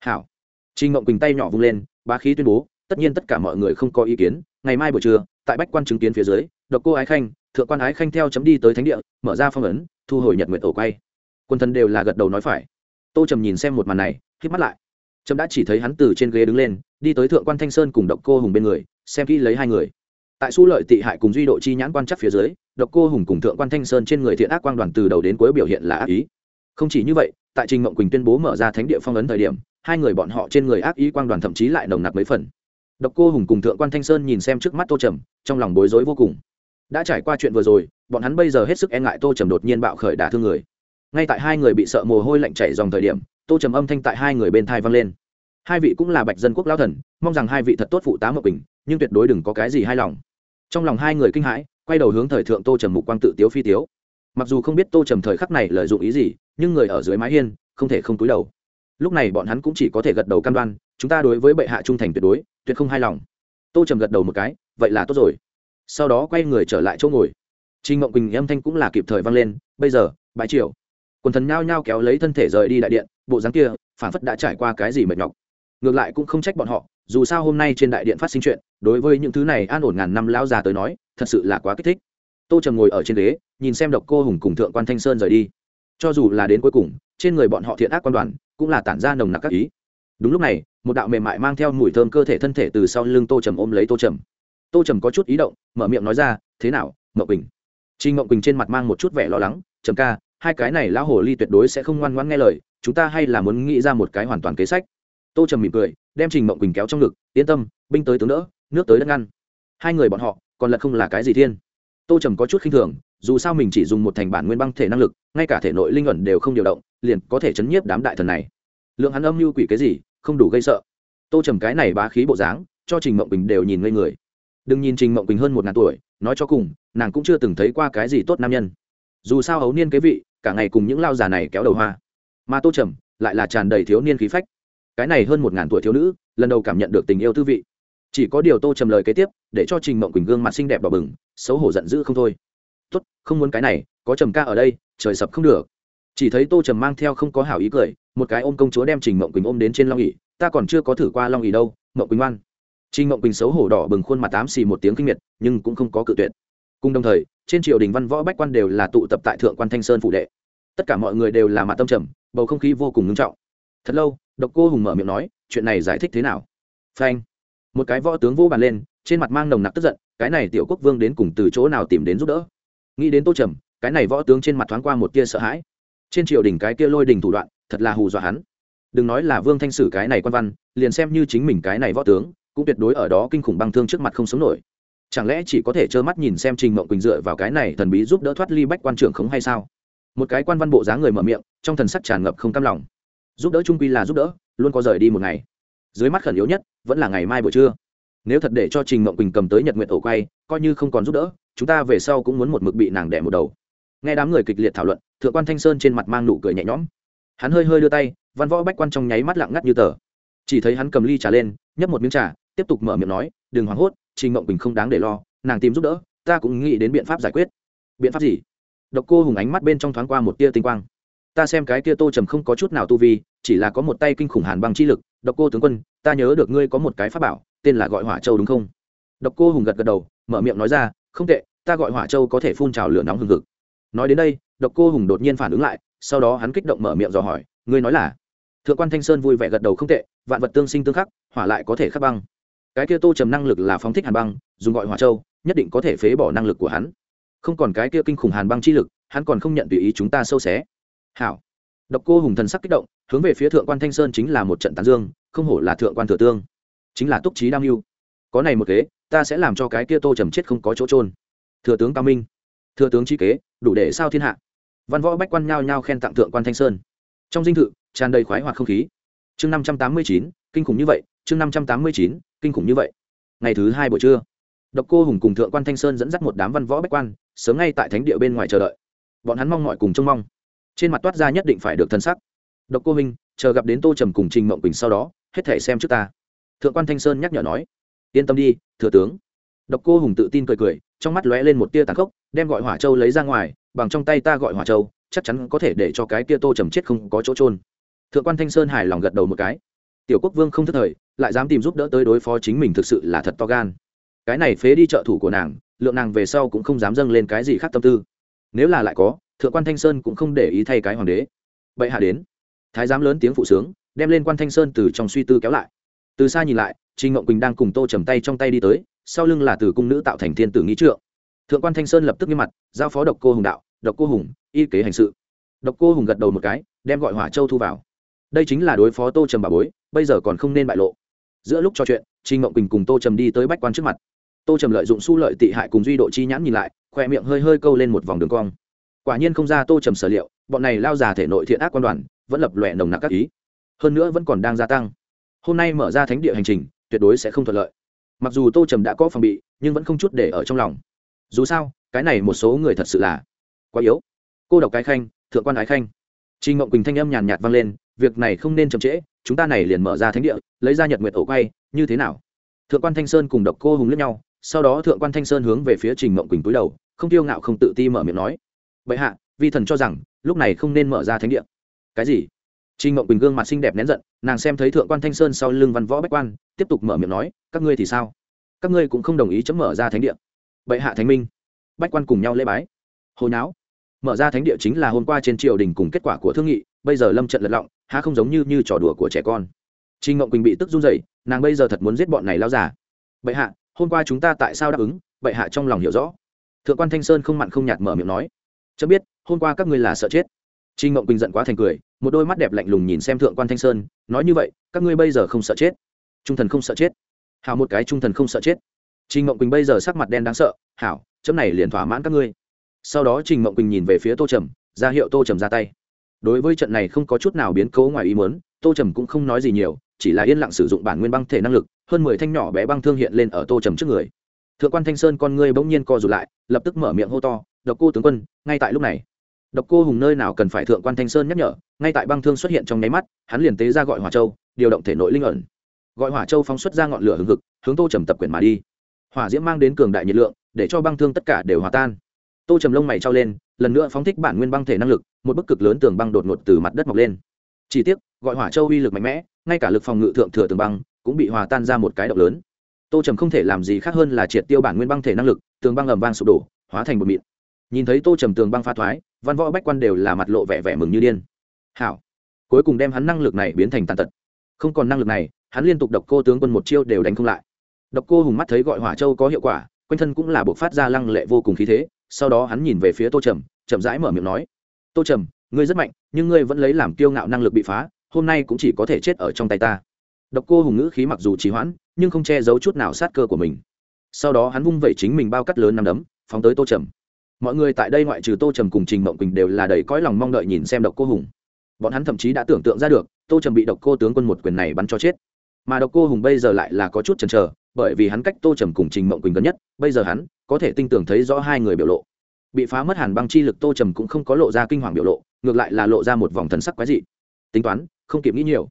Hảo. Trình mộng quỳnh tay nhỏ vung lên ba khí tuyên bố, tất nhiên tất cả mọi người không có ý kiến, ngày mai buổi trưa, tại bách quan chứng kiến phía dưới, độc cô ái khanh, thượng quan ái khanh theo chấm đi tới thánh địa, mở ra phong ấn, thu hồi nhật nguyện ổ quay. Quân thân đều là gật đầu nói phải. Tô trầm nhìn xem một màn này k mắt lại. Trâm đã chỉ thấy hắn từ trên ghế đứng lên đi tới thượng quan thanh sơn cùng độc cô hùng bên người, xem kỹ lấy hai người. Tại su lợi tị hại cùng duy độ chi nhãn quan chắc phía dưới, độc cô hùng cùng thượng quan thanh sơn trên người thiện ác quang đoàn từ đầu đến cuối biểu hiện là ác ý. Không chỉ như vậy, tại trình mộng quỳnh tuyên bố mở ra thánh địa phong ấn thời điểm, hai người bọn họ trên người ác ý quang đoàn thậm chí lại nồng nặc mấy phần. Độc cô hùng cùng thượng quan thanh sơn nhìn xem trước mắt tô trầm, trong lòng bối rối vô cùng. Đã trải qua chuyện vừa rồi, bọn hắn bây giờ hết sức e ngại tô trầm đột nhiên bạo khởi đả thương người. Ngay tại hai người bị sợ mồ hôi lạnh chảy dòng thời điểm, tô trầm âm thanh tại hai người bên thai vang lên hai vị cũng là bạch dân quốc lao thần, mong rằng hai vị thật tốt phụ tá mộc bình nhưng tuyệt đối đừng có cái gì hài lòng. Trong lòng hai người kinh hãi, quay đầu hướng thời thượng tô trầm mục quang tự tiếu phi tiếu. Mặc dù không biết tô trầm thời khắc này lợi dụng ý gì, nhưng người ở dưới mái hiên, không thể không túi đầu. Lúc này bọn hắn cũng chỉ có thể gật đầu cam đoan, chúng ta đối với bệ hạ trung thành tuyệt đối, tuyệt không hài lòng. Tô trầm gật đầu một cái, vậy là tốt rồi. Sau đó quay người trở lại chỗ ngồi. Trinh mộng quỳnh âm thanh cũng là kịp thời vang lên, bây giờ, bãi triều. Quần thần nhao nhao kéo lấy thân thể rời đi đại điện, bộ dáng kia phản phất đã trải qua cái gì mệt nhọc ngược lại cũng không trách bọn họ, dù sao hôm nay trên đại điện phát sinh chuyện, đối với những thứ này an ổn ngàn năm lão già tới nói, thật sự là quá kích thích. Tô trầm ngồi ở trên ghế, nhìn xem độc cô hùng cùng thượng quan thanh sơn rời đi. Cho dù là đến cuối cùng, trên người bọn họ thiện ác quan đoàn, cũng là tản ra nồng nặc các ý. Đúng lúc này, một đạo mềm mại mang theo mùi thơm cơ thể thân thể từ sau lưng tô trầm ôm lấy tô trầm. Tô trầm có chút ý động, mở miệng nói ra, thế nào mậu quỳnh? Trinh mậu quỳnh trên mặt mang một chút vẻ lo lắng, trầm ca, hai cái này lão hồ ly tuyệt đối sẽ không ngoan ngoãn nghe lời, chúng ta hay là muốn nghĩ ra một cái hoàn toàn kế sách tô trầm mỉm cười, đem trình mộng quỳnh kéo trong ngực, yên tâm, binh tới tướng đỡ, nước tới đất ngăn. Hai người bọn họ, còn lật không là cái gì thiên. Tô trầm có chút khinh thường, dù sao mình chỉ dùng một thành bản nguyên băng thể năng lực, ngay cả thể nội linh ẩn đều không điều động, liền có thể chấn nhiếp đám đại thần này. Lượng hắn âm mưu quỷ cái gì, không đủ gây sợ. Tô trầm cái này bá khí bộ dáng, cho trình mộng bình đều nhìn ngây người. Đừng nhìn trình mộng bình hơn một ngàn tuổi, nói cho cùng, nàng cũng chưa từng thấy qua cái gì tốt nam nhân. Dù sao hấu niên kế vị, cả ngày cùng những lao già này kéo đầu hoa. Mà tô trầm, lại là tràn đầy thiếu niên khí phách cái này hơn một ngàn tuổi thiếu nữ, lần đầu cảm nhận được tình yêu thư vị. Chỉ có điều tô trầm lời kế tiếp, để cho trình mộng quỳnh gương mặt xinh đẹp đỏ bừng, xấu hổ giận dữ không thôi. Tốt, không muốn cái này, có trầm ca ở đây, trời sập không được. Chỉ thấy tô trầm mang theo không có hảo ý cười, một cái ôm công chúa đem trình mộng quỳnh ôm đến trên long ỉ ta còn chưa có thử qua long ỉ đâu, mộng quỳnh ngoan. Trình mộng quỳnh xấu hổ đỏ bừng, khuôn mặt tám xì một tiếng kinh miệt, nhưng cũng không có cự tuyệt. Cùng đồng thời, trên triều đình văn võ bách quan đều là tụ tập tại thượng quan thanh sơn phụ đệ. Tất cả mọi người đều là mặt tâm trầm, bầu không khí vô cùng ngưng trọng. Thật lâu độc cô hùng mở miệng nói, chuyện này giải thích thế nào? Phanh. Một cái võ tướng vô bàn lên, trên mặt mang nồng nặc tức giận, cái này tiểu quốc vương đến cùng từ chỗ nào tìm đến giúp đỡ? Nghĩ đến tô trầm, cái này võ tướng trên mặt thoáng qua một tia sợ hãi. Trên triều đình cái kia lôi đình thủ đoạn, thật là hù dọa hắn. Đừng nói là vương thanh sử cái này quan văn, liền xem như chính mình cái này võ tướng, cũng tuyệt đối ở đó kinh khủng băng thương trước mặt không sống nổi. Chẳng lẽ chỉ có thể trơ mắt nhìn xem trình mộng quỳnh dựa vào cái này thần bí giúp đỡ thoát ly bách quan trưởng khống hay sao? Một cái quan văn bộ dáng người mở miệng, trong thần sắc tràn ngập không cam lòng giúp đỡ trung quy là giúp đỡ, luôn có rời đi một ngày. Dưới mắt khẩn yếu nhất, vẫn là ngày mai buổi trưa. Nếu thật để cho trình mộng quỳnh cầm tới nhật nguyện ổ quay, coi như không còn giúp đỡ, chúng ta về sau cũng muốn một mực bị nàng đẻ một đầu. Nghe đám người kịch liệt thảo luận, thượng quan thanh sơn trên mặt mang nụ cười nhẹ nhõm. Hắn hơi hơi đưa tay, văn võ bách quan trong nháy mắt lặng ngắt như tờ. Chỉ thấy hắn cầm ly trà lên, nhấp một miếng trà, tiếp tục mở miệng nói, đừng hoảng hốt, trình mộng quỳnh không đáng để lo, nàng tìm giúp đỡ, ta cũng nghĩ đến biện pháp giải quyết. Biện pháp gì? Độc cô hùng ánh mắt bên trong thoáng qua một tia tinh quang ta xem cái kia tô trầm không có chút nào tu vi, chỉ là có một tay kinh khủng hàn băng chi lực. Độc cô tướng quân, ta nhớ được ngươi có một cái pháp bảo, tên là gọi hỏa châu đúng không? Độc cô hùng gật gật đầu, mở miệng nói ra, không tệ, ta gọi hỏa châu có thể phun trào lửa nóng hừng hực. Nói đến đây, độc cô hùng đột nhiên phản ứng lại, sau đó hắn kích động mở miệng dò hỏi, ngươi nói là? Thượng quan thanh sơn vui vẻ gật đầu không tệ, vạn vật tương sinh tương khắc, hỏa lại có thể khắc băng. Cái kia tô trầm năng lực là phóng thích hàn băng, dùng gọi hỏa châu, nhất định có thể phế bỏ năng lực của hắn. Không còn cái kia kinh khủng hàn băng chi lực, hắn còn không nhận tùy ý chúng ta sâu xé hảo. Độc cô hùng thần sắc kích động, hướng về phía thượng quan thanh sơn chính là một trận tán dương, không hổ là thượng quan thừa tương. Chính là túc trí đam mưu. Có này một kế, ta sẽ làm cho cái kia tô trầm chết không có chỗ trôn thừa tướng cao minh. Thừa tướng chi kế, đủ để sao thiên hạ. Văn võ bách quan nhao nhao khen tặng thượng quan thanh sơn. Trong dinh thự, tràn đầy khoái hoạt không khí. Chương năm trăm tám mươi chín, kinh khủng như vậy, chương năm trăm tám mươi chín, kinh khủng như vậy. Ngày thứ hai buổi trưa, độc cô hùng cùng thượng quan thanh sơn dẫn dắt một đám văn võ bách quan, sớm ngay tại thánh địa bên ngoài chờ đợi. Bọn hắn mong mọi cùng trông mong trên mặt toát ra nhất định phải được thân sắc. Độc cô huynh, chờ gặp đến tô trầm cùng trình mộng quỳnh sau đó, hết thể xem trước ta. Thượng quan thanh sơn nhắc nhở nói. Yên tâm đi, thừa tướng. Độc cô hùng tự tin cười cười, trong mắt lóe lên một tia tàn khốc, đem gọi hỏa châu lấy ra ngoài, bằng trong tay ta gọi hỏa châu, chắc chắn có thể để cho cái tia tô trầm chết không có chỗ trôn thượng quan thanh sơn hài lòng gật đầu một cái. Tiểu quốc vương không thất thời, lại dám tìm giúp đỡ tới đối phó chính mình thực sự là thật to gan. Cái này phế đi trợ thủ của nàng, lượng nàng về sau cũng không dám dâng lên cái gì khác tâm tư nếu là lại có, thượng quan thanh sơn cũng không để ý thay cái hoàng đế. Bệ hạ đến. Thái giám lớn tiếng phụ sướng, đem lên quan thanh sơn từ trong suy tư kéo lại. Từ xa nhìn lại trinh ngộng quỳnh đang cùng tô trầm tay trong tay đi tới, sau lưng là từ cung nữ tạo thành thiên tử nghĩ trượng. Thượng quan thanh sơn lập tức nghiêm mặt, giao phó độc cô hùng đạo, độc cô hùng, y kế hành sự. Độc cô hùng gật đầu một cái, đem gọi hỏa châu thu vào. Đây chính là đối phó tô trầm bà bối, bây giờ còn không nên bại lộ. Giữa lúc trò chuyện trinh ngộng quỳnh cùng tô trầm đi tới bách quan trước mặt tô trầm lợi dụng su lợi tị hại cùng duy độ chi nhãn nhìn lại khoe miệng hơi hơi câu lên một vòng đường cong. Quả nhiên không ra tô trầm sở liệu bọn này lao già thể nội thiện ác quan đoàn vẫn lập lòe nồng nặc các ý. Hơn nữa vẫn còn đang gia tăng. Hôm nay mở ra thánh địa hành trình tuyệt đối sẽ không thuận lợi. Mặc dù tô trầm đã có phòng bị nhưng vẫn không chút để ở trong lòng. Dù sao cái này một số người thật sự là quá yếu. Cô độc cái khanh thượng quan ái khanh. Trình Ngộng Quỳnh thanh âm nhàn nhạt vang lên, việc này không nên chậm trễ, chúng ta này liền mở ra thánh địa, lấy ra Nhật Nguyệt ổ quay, như thế nào? Thượng quan Thanh Sơn cùng Độc Cô Hùng lướt nhau, sau đó Thượng quan Thanh Sơn hướng về phía Trình mộng Quỳnh cúi đầu, không tiêu ngạo không tự ti mở miệng nói: "Bệ hạ, vi thần cho rằng, lúc này không nên mở ra thánh địa." "Cái gì?" Trình mộng Quỳnh gương mặt xinh đẹp nén giận, nàng xem thấy Thượng quan Thanh Sơn sau lưng văn võ bách quan, tiếp tục mở miệng nói: "Các ngươi thì sao? Các ngươi cũng không đồng ý chấm mở ra thánh địa?" Bệ hạ thánh minh. Bách quan cùng nhau lễ bái. Hồi náo mở ra thánh địa chính là hôm qua trên triều đình cùng kết quả của thương nghị bây giờ lâm trận lật lọng há không giống như như trò đùa của trẻ con trinh ngộng quỳnh bị tức run rẩy nàng bây giờ thật muốn giết bọn này lao giả bệ hạ hôm qua chúng ta tại sao đáp ứng? Bệ hạ trong lòng hiểu rõ. Thượng quan thanh sơn không mặn không nhạt mở miệng nói. Chớ biết, hôm qua các ngươi là sợ chết. Trinh Mộng quỳnh giận quá thành cười, một đôi mắt đẹp lạnh lùng nhìn xem thượng quan thanh sơn, nói như vậy, các ngươi bây giờ không sợ chết. Trung thần không sợ chết. Hảo một cái trung thần không sợ chết. Trinh Mộng quỳnh bây giờ sắc mặt đen đáng sợ, hảo, chấm này liền thỏa mãn các ngươi. Sau đó trình mộng quỳnh nhìn về phía tô trầm, ra hiệu tô trầm ra tay. Đối với trận này không có chút nào biến cố ngoài ý muốn, tô trầm cũng không nói gì nhiều, chỉ là yên lặng sử dụng bản nguyên băng thể năng lực hơn mười thanh nhỏ bé băng thương hiện lên ở tô trầm trước người. Thượng quan thanh sơn con ngươi bỗng nhiên co rụt lại, lập tức mở miệng hô to, độc cô tướng quân, ngay tại lúc này. Độc cô hùng nơi nào cần phải thượng quan thanh sơn nhắc nhở, ngay tại băng thương xuất hiện trong nháy mắt, hắn liền tế ra gọi hỏa châu, điều động thể nội linh ẩn. Gọi hỏa châu phóng xuất ra ngọn lửa hừng hực, hướng tô trầm tập quyền mà đi. Hỏa diễm mang đến cường đại nhiệt lượng, để cho băng thương tất cả đều hòa tan. Tô trầm lông mày trao lên, lần nữa phóng thích bản nguyên băng thể năng lực, một bức cực lớn tường băng đột ngột từ mặt đất mọc lên. Chỉ tiếc, gọi hỏa châu uy lực mạnh mẽ, ngay cả lực phòng ngự thượng thừa tường băng cũng bị hòa tan ra một cái động lớn. Tô trầm không thể làm gì khác hơn là triệt tiêu bản nguyên băng thể năng lực, tường băng ầm vang sụp đổ, hóa thành một mịn. Nhìn thấy tô trầm tường băng pha thoái, văn võ bách quan đều là mặt lộ vẻ vẻ mừng như điên. Hảo. Cuối cùng đem hắn năng lực này biến thành tàn tật. Không còn năng lực này, hắn liên tục độc cô tướng quân một chiêu đều đánh không lại. Độc cô hùng mắt thấy gọi hỏa châu có hiệu quả, quanh thân cũng là buộc phát ra lăng lệ vô cùng khí thế, sau đó hắn nhìn về phía tô trầm, chậm rãi mở miệng nói, tô trầm, ngươi rất mạnh, nhưng ngươi vẫn lấy làm kiêu ngạo năng lực bị phá, hôm nay cũng chỉ có thể chết ở trong tay ta độc cô hùng ngữ khí mặc dù trì hoãn, nhưng không che giấu chút nào sát cơ của mình. Sau đó hắn vung vẩy chính mình bao cắt lớn nằm đấm, phóng tới tô trầm. Mọi người tại đây ngoại trừ tô trầm cùng trình mộng quỳnh đều là đầy cõi lòng mong đợi nhìn xem độc cô hùng. Bọn hắn thậm chí đã tưởng tượng ra được, tô trầm bị độc cô tướng quân một quyền này bắn cho chết. Mà độc cô hùng bây giờ lại là có chút chần chờ, bởi vì hắn cách tô trầm cùng trình mộng quỳnh gần nhất, bây giờ hắn có thể tinh tưởng thấy rõ hai người biểu lộ. Bị phá mất hàn băng chi lực tô trầm cũng không có lộ ra kinh hoàng biểu lộ, ngược lại là lộ ra một vòng thần sắc quái dị. Tính toán, không kịp nghĩ nhiều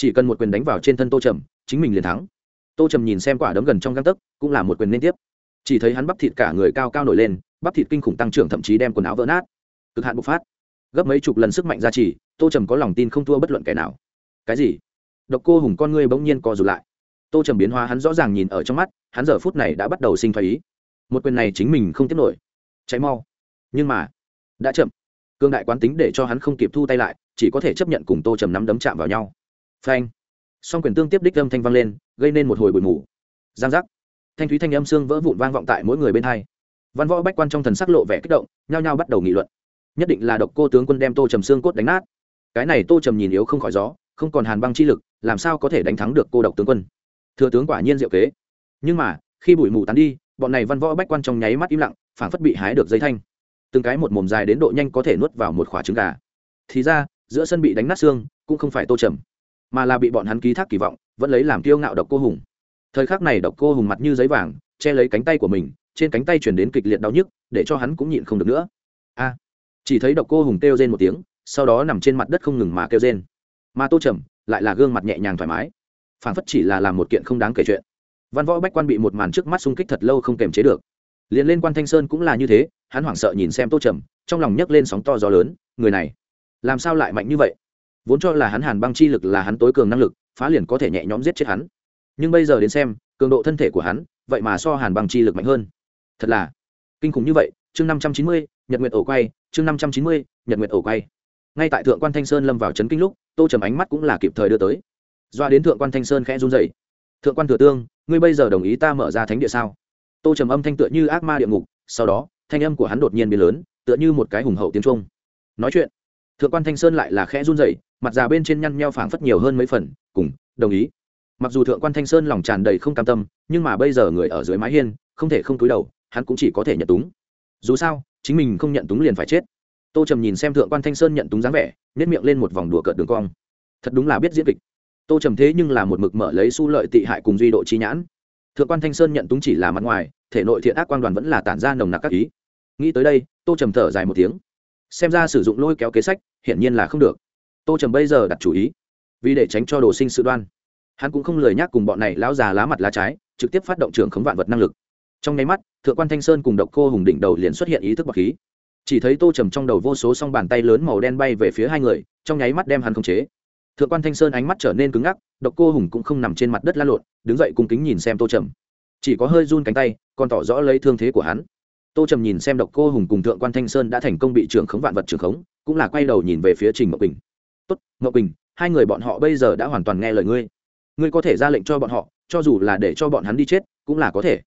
chỉ cần một quyền đánh vào trên thân tô trầm, chính mình liền thắng. Tô trầm nhìn xem quả đấm gần trong găng tấc, cũng là một quyền liên tiếp. Chỉ thấy hắn bắp thịt cả người cao cao nổi lên, bắp thịt kinh khủng tăng trưởng thậm chí đem quần áo vỡ nát. Cực hạn bộc phát. Gấp mấy chục lần sức mạnh ra chỉ tô trầm có lòng tin không thua bất luận kẻ nào. Cái gì? Độc cô hùng con ngươi bỗng nhiên co rụt lại. Tô trầm biến hóa hắn rõ ràng nhìn ở trong mắt, hắn giờ phút này đã bắt đầu sinh thái ý. Một quyền này chính mình không tiếp nổi. Cháy mau. Nhưng mà, đã chậm. Cương đại quán tính để cho hắn không kịp thu tay lại, chỉ có thể chấp nhận cùng tô trầm nắm đấm chạm vào nhau phanh. Song quyền tương tiếp đích âm thanh vang lên, gây nên một hồi bụi mù. Giang giác. Thanh thúy thanh âm xương vỡ vụn vang vọng tại mỗi người bên hai. Văn võ bách quan trong thần sắc lộ vẻ kích động, nhao nhao bắt đầu nghị luận. Nhất định là độc cô tướng quân đem tô trầm xương cốt đánh nát. Cái này tô trầm nhìn yếu không khỏi gió, không còn hàn băng chi lực, làm sao có thể đánh thắng được cô độc tướng quân? Thừa tướng quả nhiên diệu kế. Nhưng mà, khi bụi mù tán đi, bọn này văn võ bách quan trong nháy mắt im lặng, phảng phất bị hái được dây thanh. Từng cái một mồm dài đến độ nhanh có thể nuốt vào một quả trứng gà. Thì ra, giữa sân bị đánh nát xương, cũng không phải tô trầm mà là bị bọn hắn ký thác kỳ vọng, vẫn lấy làm kiêu ngạo độc cô hùng. Thời khắc này độc cô hùng mặt như giấy vàng, che lấy cánh tay của mình, trên cánh tay chuyển đến kịch liệt đau nhức, để cho hắn cũng nhịn không được nữa. A! Chỉ thấy độc cô hùng kêu rên một tiếng, sau đó nằm trên mặt đất không ngừng mà kêu rên. Mà tô trầm lại là gương mặt nhẹ nhàng thoải mái phản phất chỉ là làm một kiện không đáng kể chuyện. Văn võ bách quan bị một màn trước mắt xung kích thật lâu không kềm chế được. Liền lên quan thanh sơn cũng là như thế, hắn hoảng sợ nhìn xem tô trầm, trong lòng nhấc lên sóng to gió lớn, người này, làm sao lại mạnh như vậy? Vốn cho là hắn hàn băng chi lực là hắn tối cường năng lực, phá liền có thể nhẹ nhõm giết chết hắn. Nhưng bây giờ đến xem, cường độ thân thể của hắn, vậy mà so hàn băng chi lực mạnh hơn. Thật là kinh khủng như vậy, chương năm trăm chín mươi, nhật nguyệt ổ quay, chương năm trăm chín mươi, nhật nguyệt ổ quay. Ngay tại thượng quan thanh sơn lâm vào trấn kinh lúc, tô trầm ánh mắt cũng là kịp thời đưa tới. Doa đến thượng quan thanh sơn khẽ run dậy thượng quan thừa tương, ngươi bây giờ đồng ý ta mở ra thánh địa sao? Tô trầm âm thanh tựa như ác ma địa ngục, sau đó, thanh âm của hắn đột nhiên biến lớn, tựa như một cái hùng hậu tiếng trung nói chuyện thượng quan thanh sơn lại là khẽ run rẩy, mặt già bên trên nhăn nheo phảng phất nhiều hơn mấy phần cùng đồng ý. Mặc dù thượng quan thanh sơn lòng tràn đầy không cam tâm nhưng mà bây giờ người ở dưới mái hiên không thể không túi đầu hắn cũng chỉ có thể nhận túng. Dù sao chính mình không nhận túng liền phải chết. Tô trầm nhìn xem thượng quan thanh sơn nhận túng dáng vẻ nếp miệng lên một vòng đùa cợt đường cong. Thật đúng là biết diễn kịch. Tô trầm thế nhưng là một mực mở lấy su lợi tị hại cùng duy độ trí nhãn. Thượng quan thanh sơn nhận túng chỉ là mặt ngoài thể nội thiện ác quan đoàn vẫn là tản ra nồng nặc các ý. Nghĩ tới đây tô trầm thở dài một tiếng xem ra sử dụng lôi kéo kế sách hiển nhiên là không được. Tô trầm bây giờ đặt chủ ý, vì để tránh cho đồ sinh sự đoan. Hắn cũng không lời nhắc cùng bọn này lão già lá mặt lá trái, trực tiếp phát động trường khống vạn vật năng lực. Trong nháy mắt, thượng quan thanh sơn cùng độc cô hùng đỉnh đầu liền xuất hiện ý thức bọc khí. Chỉ thấy tô trầm trong đầu vô số s o n g bàn tay lớn màu đen bay về phía hai người, trong nháy mắt đem hắn khống chế. Thượng quan thanh sơn ánh mắt trở nên cứng ngắc, độc cô hùng cũng không nằm trên mặt đất la lộn, đứng dậy cung kính nhìn xem tô trầm. Chỉ có hơi run cánh tay, còn tỏ rõ lấy thương thế của hắn tô trầm nhìn xem độc cô hùng cùng thượng quan thanh sơn đã thành công bị trưởng khống vạn vật trưởng khống, cũng là quay đầu nhìn về phía trình ngọc bình. Tốt ngọc bình, hai người bọn họ bây giờ đã hoàn toàn nghe lời ngươi. Ngươi có thể ra lệnh cho bọn họ, cho dù là để cho bọn hắn đi chết, cũng là có thể.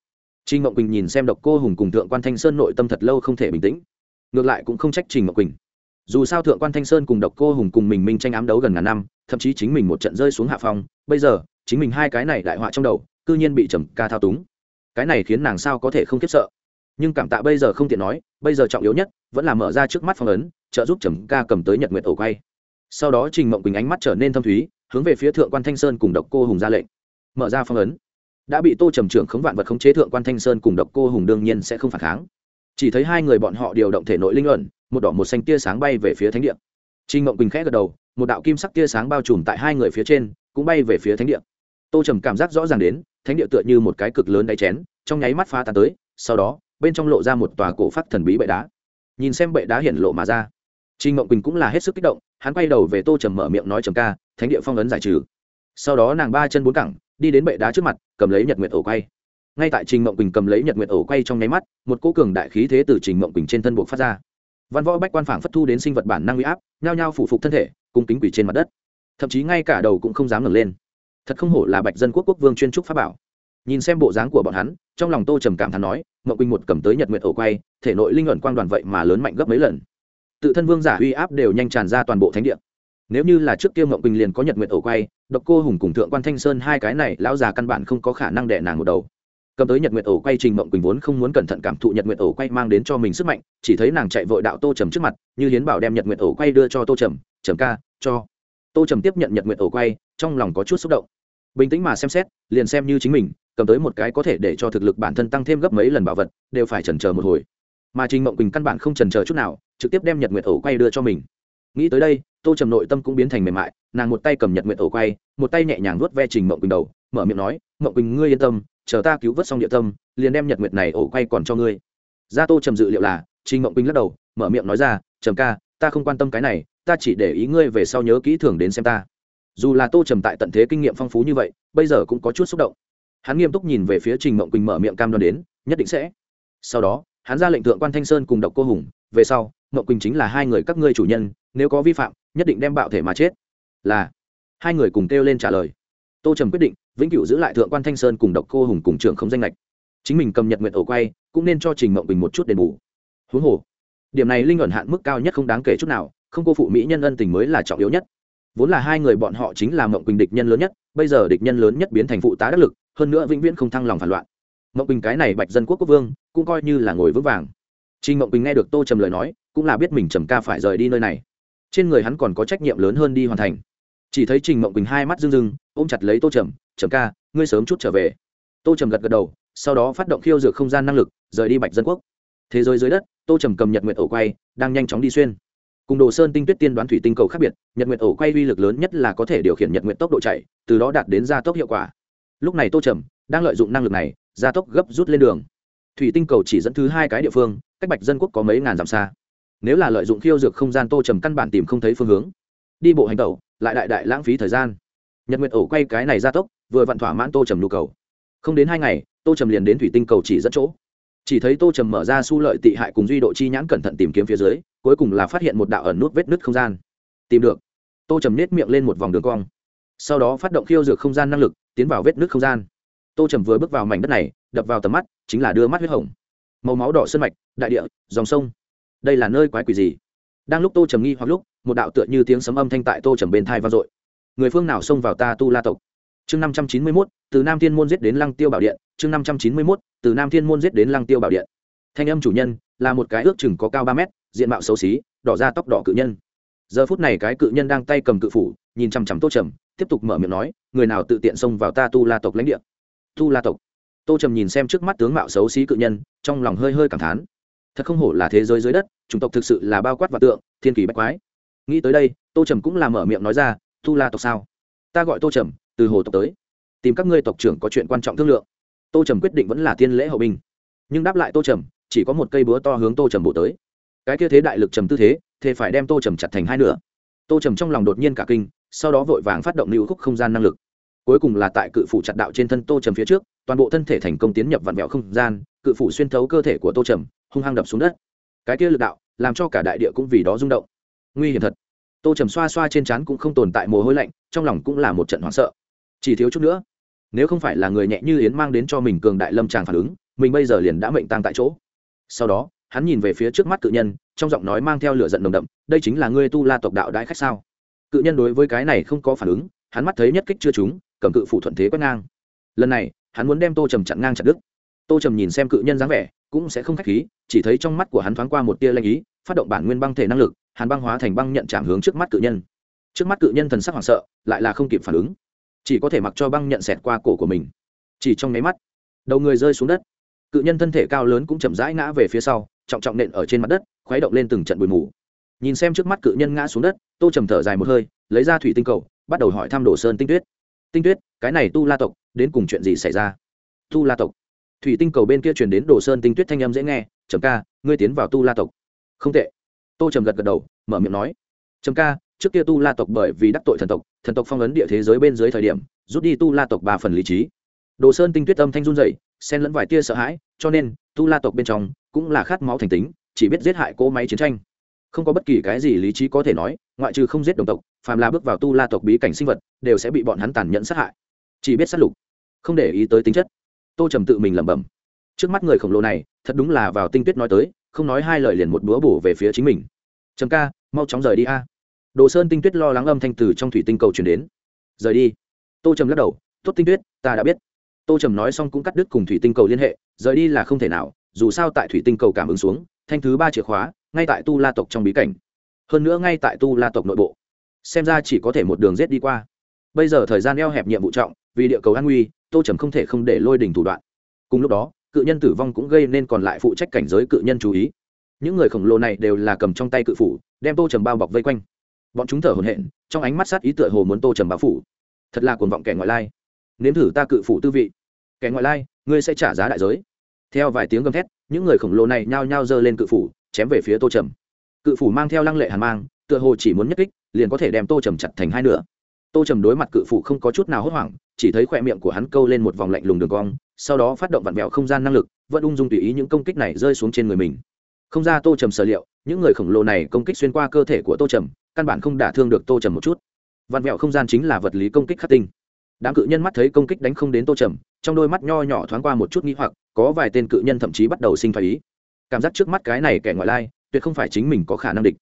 Trình ngọc bình nhìn xem độc cô hùng cùng thượng quan thanh sơn nội tâm thật lâu không thể bình tĩnh. Ngược lại cũng không trách trình ngọc Bình. dù sao thượng quan thanh sơn cùng độc cô hùng cùng mình minh tranh ám đấu gần ngàn năm, thậm chí chính mình một trận rơi xuống hạ phong, bây giờ, chính mình hai cái này đại họa trong đầu, cư nhiên bị trầm ca thao túng. Cái này khiến nàng sao có thể không khiếp sợ? Nhưng cảm tạ bây giờ không tiện nói, bây giờ trọng yếu nhất, vẫn là mở ra trước mắt phong ấn, trợ giúp trầm ca cầm tới nhật nguyện ổ quay. Sau đó trình mộng quỳnh ánh mắt trở nên thâm thúy, hướng về phía thượng quan thanh sơn cùng độc cô hùng ra lệnh. Mở ra phong ấn. Đã bị tô trầm trưởng khống vạn vật khống chế thượng quan thanh sơn cùng độc cô hùng đương nhiên sẽ không phản kháng. Chỉ thấy hai người bọn họ điều động thể nội linh luận một đỏ một xanh tia sáng bay về phía thánh địa. Trinh mộng quỳnh khẽ gật đầu, một đạo kim sắc tia sáng bao trùm tại hai người phía trên, cũng bay về phía thánh địa. Tô trầm cảm giác rõ ràng đến, thánh địa tựa như một cái cực lớn đáy chén, trong nháy mắt phá tan tới, sau đó bên trong lộ ra một tòa cổ phát thần bí bệ đá. Nhìn xem bệ đá hiện lộ mà ra trinh mộng quỳnh cũng là hết sức kích động, hắn quay đầu về tô trầm mở miệng nói trầm ca, thánh địa phong ấn giải trừ. Sau đó nàng ba chân bốn cẳng, đi đến bệ đá trước mặt, cầm lấy nhật nguyệt ổ quay. Ngay tại trình mộng quỳnh cầm lấy nhật nguyệt ổ quay trong nháy mắt, một cô cường đại khí thế từ trình mộng quỳnh trên thân buộc phát ra. Văn võ bách quan phảng phất thu đến sinh vật bản năng huy áp, nhao nhao phủ phục thân thể, cung kính quỷ trên mặt đất. Thậm chí ngay cả đầu cũng không dám ngẩng lên. Thật không hổ là bạch dân quốc quốc vương chuyên trúc pháp bảo nhìn xem bộ dáng của bọn hắn, trong lòng tô trầm cảm thán nói mộng quỳnh một cầm tới nhật nguyện ổ quay, thể nội linh luận quang đoàn vậy mà lớn mạnh gấp mấy lần. Tự thân vương giả uy áp đều nhanh tràn ra toàn bộ thánh địa. Nếu như là trước kia mộng quỳnh liền có nhật nguyện ổ quay, độc cô hùng cùng thượng quan thanh sơn hai cái này lão già căn bản không có khả năng đẻ nàng một đầu. Cầm tới nhật nguyện ổ quay trình mộng quỳnh vốn không muốn cẩn thận cảm thụ nhật nguyện ổ quay mang đến cho mình sức mạnh, chỉ thấy nàng chạy vội đạo tô trầm trước mặt, như hiến bảo đem nhật nguyện ổ quay đưa cho tô trầm trầm ca, cho. Tô trầm tiếp nhận nhật nguyện ổ quay, trong lòng có chút xúc động. Bình tĩnh mà xem xét, liền xem như chính mình cầm tới một cái có thể để cho thực lực bản thân tăng thêm gấp mấy lần bảo vật, đều phải chần chờ một hồi. Mà trình mộng quỳnh căn bản không chần chờ chút nào, trực tiếp đem nhật nguyệt ổ quay đưa cho mình. Nghĩ tới đây, tô trầm nội tâm cũng biến thành mềm mại, nàng một tay cầm nhật nguyệt ổ quay, một tay nhẹ nhàng nuốt ve trình mộng quỳnh đầu, mở miệng nói, mộng quỳnh ngươi yên tâm, chờ ta cứu vớt xong địa tâm, liền đem nhật nguyệt này ổ quay còn cho ngươi. Gia tô trầm dự liệu là, trình mộng quỳnh lắc đầu, mở miệng nói ra, trầm ca, ta không quan tâm cái này, ta chỉ để ý ngươi về sau nhớ kỹ thường đến xem ta. Dù là tô trầm tại tận thế kinh nghiệm phong phú như vậy, bây giờ cũng có chút xúc động hắn nghiêm túc nhìn về phía trình mộng quỳnh mở miệng cam đoan đến, nhất định sẽ. Sau đó, hắn ra lệnh thượng quan thanh sơn cùng độc cô hùng, về sau, mộng quỳnh chính là hai người các ngươi chủ nhân, nếu có vi phạm, nhất định đem bạo thể mà chết. Là, hai người cùng kêu lên trả lời. Tô trầm quyết định, vĩnh cửu giữ lại thượng quan thanh sơn cùng độc cô hùng cùng trưởng không danh lệch chính mình cầm nhật nguyện ổ quay, cũng nên cho trình mộng bình một chút đền bù. Huống hồ, điểm này linh ẩn hạn mức cao nhất không đáng kể chút nào, không cô phụ mỹ nhân ân tình mới là trọng yếu nhất. Vốn là hai người bọn họ chính là mộng quỳnh địch nhân lớn nhất, bây giờ địch nhân lớn nhất biến thành phụ tá đắc lực hơn nữa vĩnh viễn không thăng lòng phản loạn. Mộng bình cái này bạch dân quốc quốc vương, cũng coi như là ngồi vững vàng. Trình mộng bình nghe được tô trầm lời nói, cũng là biết mình trầm ca phải rời đi nơi này. Trên người hắn còn có trách nhiệm lớn hơn đi hoàn thành. Chỉ thấy trình mộng bình hai mắt rưng rưng, ôm chặt lấy tô trầm trầm ca, ngươi sớm chút trở về. Tô trầm gật gật đầu, sau đó phát động khiêu dược không gian năng lực, rời đi bạch dân quốc. Thế giới dưới đất, tô trầm cầm nhật nguyện ổ quay, đang nhanh chóng đi xuyên. Cùng đồ sơn tinh tuyết tiên đoán thủy tinh cầu khác biệt, nhật nguyện ổ quay uy lực lớn nhất là có thể điều khiển nhật nguyện tốc độ chạy, từ đó đạt đến gia tốc hiệu quả lúc này tô trầm đang lợi dụng năng lực này, gia tốc gấp rút lên đường. Thủy tinh cầu chỉ dẫn thứ hai cái địa phương, cách bạch dân quốc có mấy ngàn dặm xa. Nếu là lợi dụng khiêu dược không gian, tô trầm căn bản tìm không thấy phương hướng. Đi bộ hành tẩu, lại đại đại lãng phí thời gian. Nhật nguyện ổ quay cái này gia tốc, vừa vặn thỏa mãn tô trầm nhu cầu. Không đến hai ngày, tô trầm liền đến thủy tinh cầu chỉ dẫn chỗ. Chỉ thấy tô trầm mở ra su lợi tị hại cùng duy độ chi nhãn cẩn thận tìm kiếm phía dưới, cuối cùng là phát hiện một đạo ẩn nút vết nứt không gian. Tìm được. Tô trầm nết miệng lên một vòng đường cong. Sau đó phát động khiêu dược không gian năng lực tiến vào vết nước không gian. Tô trầm vừa bước vào mảnh đất này, đập vào tầm mắt, chính là đưa mắt huyết hồng. Màu máu đỏ sơn mạch, đại địa, dòng sông. Đây là nơi quái quỷ gì? Đang lúc tô trầm nghi hoặc lúc, một đạo tựa như tiếng sấm âm thanh tại tô trầm bên thai vang dội. Người phương nào xông vào ta tu la tộc? Chương năm trăm chín mươi mốt, từ nam thiên môn giết đến lăng tiêu bảo điện. Chương năm trăm chín mươi mốt, từ nam thiên môn giết đến lăng tiêu bảo điện. Thanh âm chủ nhân là một cái ước chừng có cao ba mét, diện mạo xấu xí, đỏ ra tóc đỏ cự nhân. Giờ phút này cái cự nhân đang tay cầm cự phủ, nhìn chằm chằm tô trầm tiếp tục mở miệng nói, người nào tự tiện xông vào ta tu la tộc lãnh địa? Tu la tộc. Tô trầm nhìn xem trước mắt tướng mạo xấu xí cự nhân, trong lòng hơi hơi cảm thán. Thật không hổ là thế giới dưới đất, chủng tộc thực sự là bao quát và tượng, thiên kỳ bách quái. Nghĩ tới đây, tô trầm cũng là mở miệng nói ra, tu la tộc sao? Ta gọi tô trầm, từ hồ tộc tới. Tìm các ngươi tộc trưởng có chuyện quan trọng thương lượng. Tô trầm quyết định vẫn là tiên lễ hậu binh. Nhưng đáp lại tô trầm, chỉ có một cây búa to hướng tô trầm bổ tới. Cái kia thế đại lực trầm tư thế thế phải đem tô trầm chặt thành hai nửa. Tô trầm trong lòng đột nhiên cả kinh sau đó vội vàng phát động lưu khúc không gian năng lực. Cuối cùng là tại cự phủ chặt đạo trên thân tô trầm phía trước, toàn bộ thân thể thành công tiến nhập vặn vẹo không gian, cự phủ xuyên thấu cơ thể của tô trầm, hung hăng đập xuống đất. Cái kia lực đạo, làm cho cả đại địa cũng vì đó rung động. Nguy hiểm thật. Tô trầm xoa xoa trên trán cũng không tồn tại mồ hôi lạnh, trong lòng cũng là một trận hoảng sợ. Chỉ thiếu chút nữa. Nếu không phải là người nhẹ như yến mang đến cho mình cường đại lâm tràng phản ứng, mình bây giờ liền đã mệnh tăng tại chỗ. Sau đó, hắn nhìn về phía trước mắt cự nhân, trong giọng nói mang theo lửa giận nồng đậm, đây chính là ngươi tu la tộc đạo đại khách sao? Cự nhân đối với cái này không có phản ứng, hắn mắt thấy nhất kích chưa trúng, cầm cự phủ thuận thế quét ngang. Lần này, hắn muốn đem tô trầm chặn ngang chặt đứt. Tô trầm nhìn xem cự nhân dáng vẻ, cũng sẽ không k h á c h khí, chỉ thấy trong mắt của hắn thoáng qua một tia lanh ý, phát động bản nguyên băng thể năng lực hắn băng hóa thành băng nhận chạm hướng trước mắt cự nhân. Trước mắt cự nhân thần sắc hoảng sợ, lại là không kịp phản ứng. Chỉ có thể mặc cho băng nhận xẹt qua cổ của mình. Chỉ trong nháy mắt, đầu người rơi xuống đất. Cự nhân thân thể cao lớn cũng chậm rãi ngã về phía sau, trọng trọng nện ở trên mặt đất, khuấy động lên từng trận bụi mù nhìn xem trước mắt cự nhân ngã xuống đất, tô trầm thở dài một hơi, lấy ra thủy tinh cầu, bắt đầu hỏi thăm đồ sơn tinh tuyết. Tinh tuyết, cái này tu la tộc, đến cùng chuyện gì xảy ra? Tu la tộc. Thủy tinh cầu bên kia chuyển đến đồ sơn tinh tuyết thanh âm dễ nghe, trầm ca, ngươi tiến vào tu la tộc. Không tệ. Tô trầm gật gật đầu, mở miệng nói, trầm ca, trước kia tu la tộc bởi vì đắc tội thần tộc thần tộc phong ấn địa thế giới bên dưới thời điểm, rút đi tu la tộc ba phần lý trí. Đồ sơn tinh tuyết âm thanh run dậy xen lẫn vài tia sợ hãi, cho nên tu la tộc bên trong cũng là khát máu thành tính, chỉ biết giết hại cỗ máy chiến tranh không có bất kỳ cái gì lý trí có thể nói, ngoại trừ không giết đồng tộc, phàm là bước vào tu la tộc bí cảnh sinh vật, đều sẽ bị bọn hắn tàn nhẫn sát hại. Chỉ biết sát lục, không để ý tới tính chất. Tô trầm tự mình lẩm bẩm. Trước mắt người khổng lồ này, thật đúng là vào tinh tuyết nói tới, không nói hai lời liền một búa bổ về phía chính mình. Trầm ca, mau chóng rời đi a. Đồ sơn tinh tuyết lo lắng âm thanh từ trong thủy tinh cầu chuyển đến. Rời đi. Tô trầm lắc đầu, tốt tinh tuyết, ta đã biết. Tô trầm nói xong cũng cắt đứt cùng thủy tinh cầu liên hệ, rời đi là không thể nào, dù sao tại thủy tinh cầu cảm ứng xuống thanh thứ ba chìa khóa, ngay tại tu la tộc trong bí cảnh. Hơn nữa ngay tại tu la tộc nội bộ. Xem ra chỉ có thể một đường rết đi qua. Bây giờ thời gian eo hẹp nhiệm vụ trọng, vì địa cầu an nguy, tô trầm không thể không để lôi đình thủ đoạn. Cùng lúc đó, cự nhân tử vong cũng gây nên còn lại phụ trách cảnh giới cự nhân chú ý. Những người khổng lồ này đều là cầm trong tay cự phủ, đem tô trầm bao bọc vây quanh. Bọn chúng thở hồn hện trong ánh mắt sát ý tựa hồ muốn tô trầm bao phủ. Thật là cuồng vọng kẻ ngoại lai. Nếm thử ta cự phủ tư vị. Kẻ ngoại lai, ngươi sẽ trả giá đại giới. Theo vài tiếng gầm thét những người khổng lồ này nhao nhao giơ lên cự phủ, chém về phía tô trầm. Cự phủ mang theo lăng lệ hàn mang, tựa hồ chỉ muốn nhất kích, liền có thể đem tô trầm chặt thành hai nửa. Tô trầm đối mặt cự phủ không có chút nào hốt hoảng, chỉ thấy khỏe miệng của hắn câu lên một vòng lạnh lùng đường cong, sau đó phát động vặn vẹo không gian năng lực, vẫn ung dung tùy ý những công kích này rơi xuống trên người mình. Không ra tô trầm sở liệu, những người khổng lồ này công kích xuyên qua cơ thể của tô trầm, căn bản không đả thương được tô trầm một chút. Vạn mẹo không gian chính là vật lý công kích khắc tinh. Đám cự nhân mắt thấy công kích đánh không đến tô trầm trong đôi mắt nho nhỏ thoáng qua một chút nghĩ hoặc, có vài tên cự nhân thậm chí bắt đầu sinh thái ý. Cảm giác trước mắt cái này kẻ ngoại lai, tuyệt không phải chính mình có khả năng địch.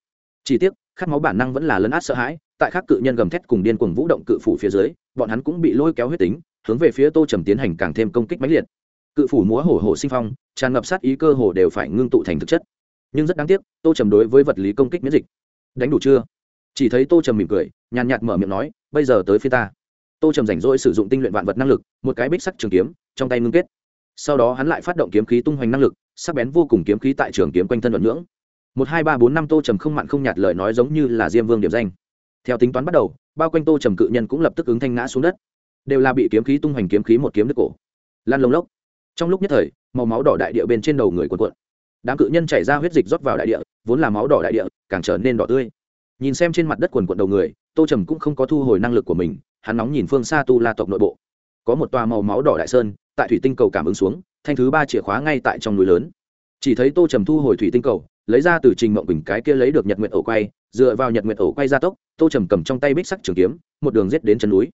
Chỉ tiếc, khát máu bản năng vẫn là lấn át sợ hãi, tại khác cự nhân gầm thét cùng điên cuồng vũ động cự phủ phía dưới, bọn hắn cũng bị lôi kéo huyết tính, hướng về phía tô trầm tiến hành càng thêm công kích mãnh liệt. Cự phủ múa hổ hổ sinh phong, tràn ngập sát ý cơ hồ đều phải ngưng tụ thành thực chất. Nhưng rất đáng tiếc, tô trầm đối với vật lý công kích miễn dịch. Đánh đủ chưa? Chỉ thấy tô trầm mỉm cười, nhàn nhạt mở miệng nói, bây giờ tới phía ta tô trầm rảnh rỗi sử dụng tinh luyện vạn vật năng lực, một cái bích sắc trường kiếm, trong tay ngưng kết. Sau đó hắn lại phát động kiếm khí tung hoành năng lực, sắc bén vô cùng kiếm khí tại trường kiếm quanh thân vận nhưỡng. Một, hai, ba, bốn, năm, tô trầm không mặn không nhạt lời nói giống như là diêm vương điểm danh. Theo tính toán bắt đầu, bao quanh tô trầm cự nhân cũng lập tức ứng thanh ngã xuống đất. Đều là bị kiếm khí tung hoành kiếm khí một kiếm đứt cổ. Lan lông lốc. Trong lúc nhất thời, màu máu đỏ đại địa bên trên đầu người quần cuộn. Đám cự nhân chảy ra huyết dịch rót vào đại địa, vốn là máu đỏ đại địa, càng trở nên đỏ tươi. Nhìn xem trên mặt đất quần quận đầu người, tô trầm cũng không có thu hồi năng lực của mình hắn nóng nhìn phương xa tu la tộc nội bộ. Có một tòa màu máu đỏ đại sơn, tại thủy tinh cầu cảm ứng xuống, thanh thứ ba chìa khóa ngay tại trong núi lớn. Chỉ thấy tô trầm thu hồi thủy tinh cầu, lấy ra từ trình mộng bình cái kia lấy được nhật nguyện ổ quay, dựa vào nhật nguyện ổ quay ra tốc, tô trầm cầm trong tay bích sắc trường kiếm, một đường rết đến chân núi.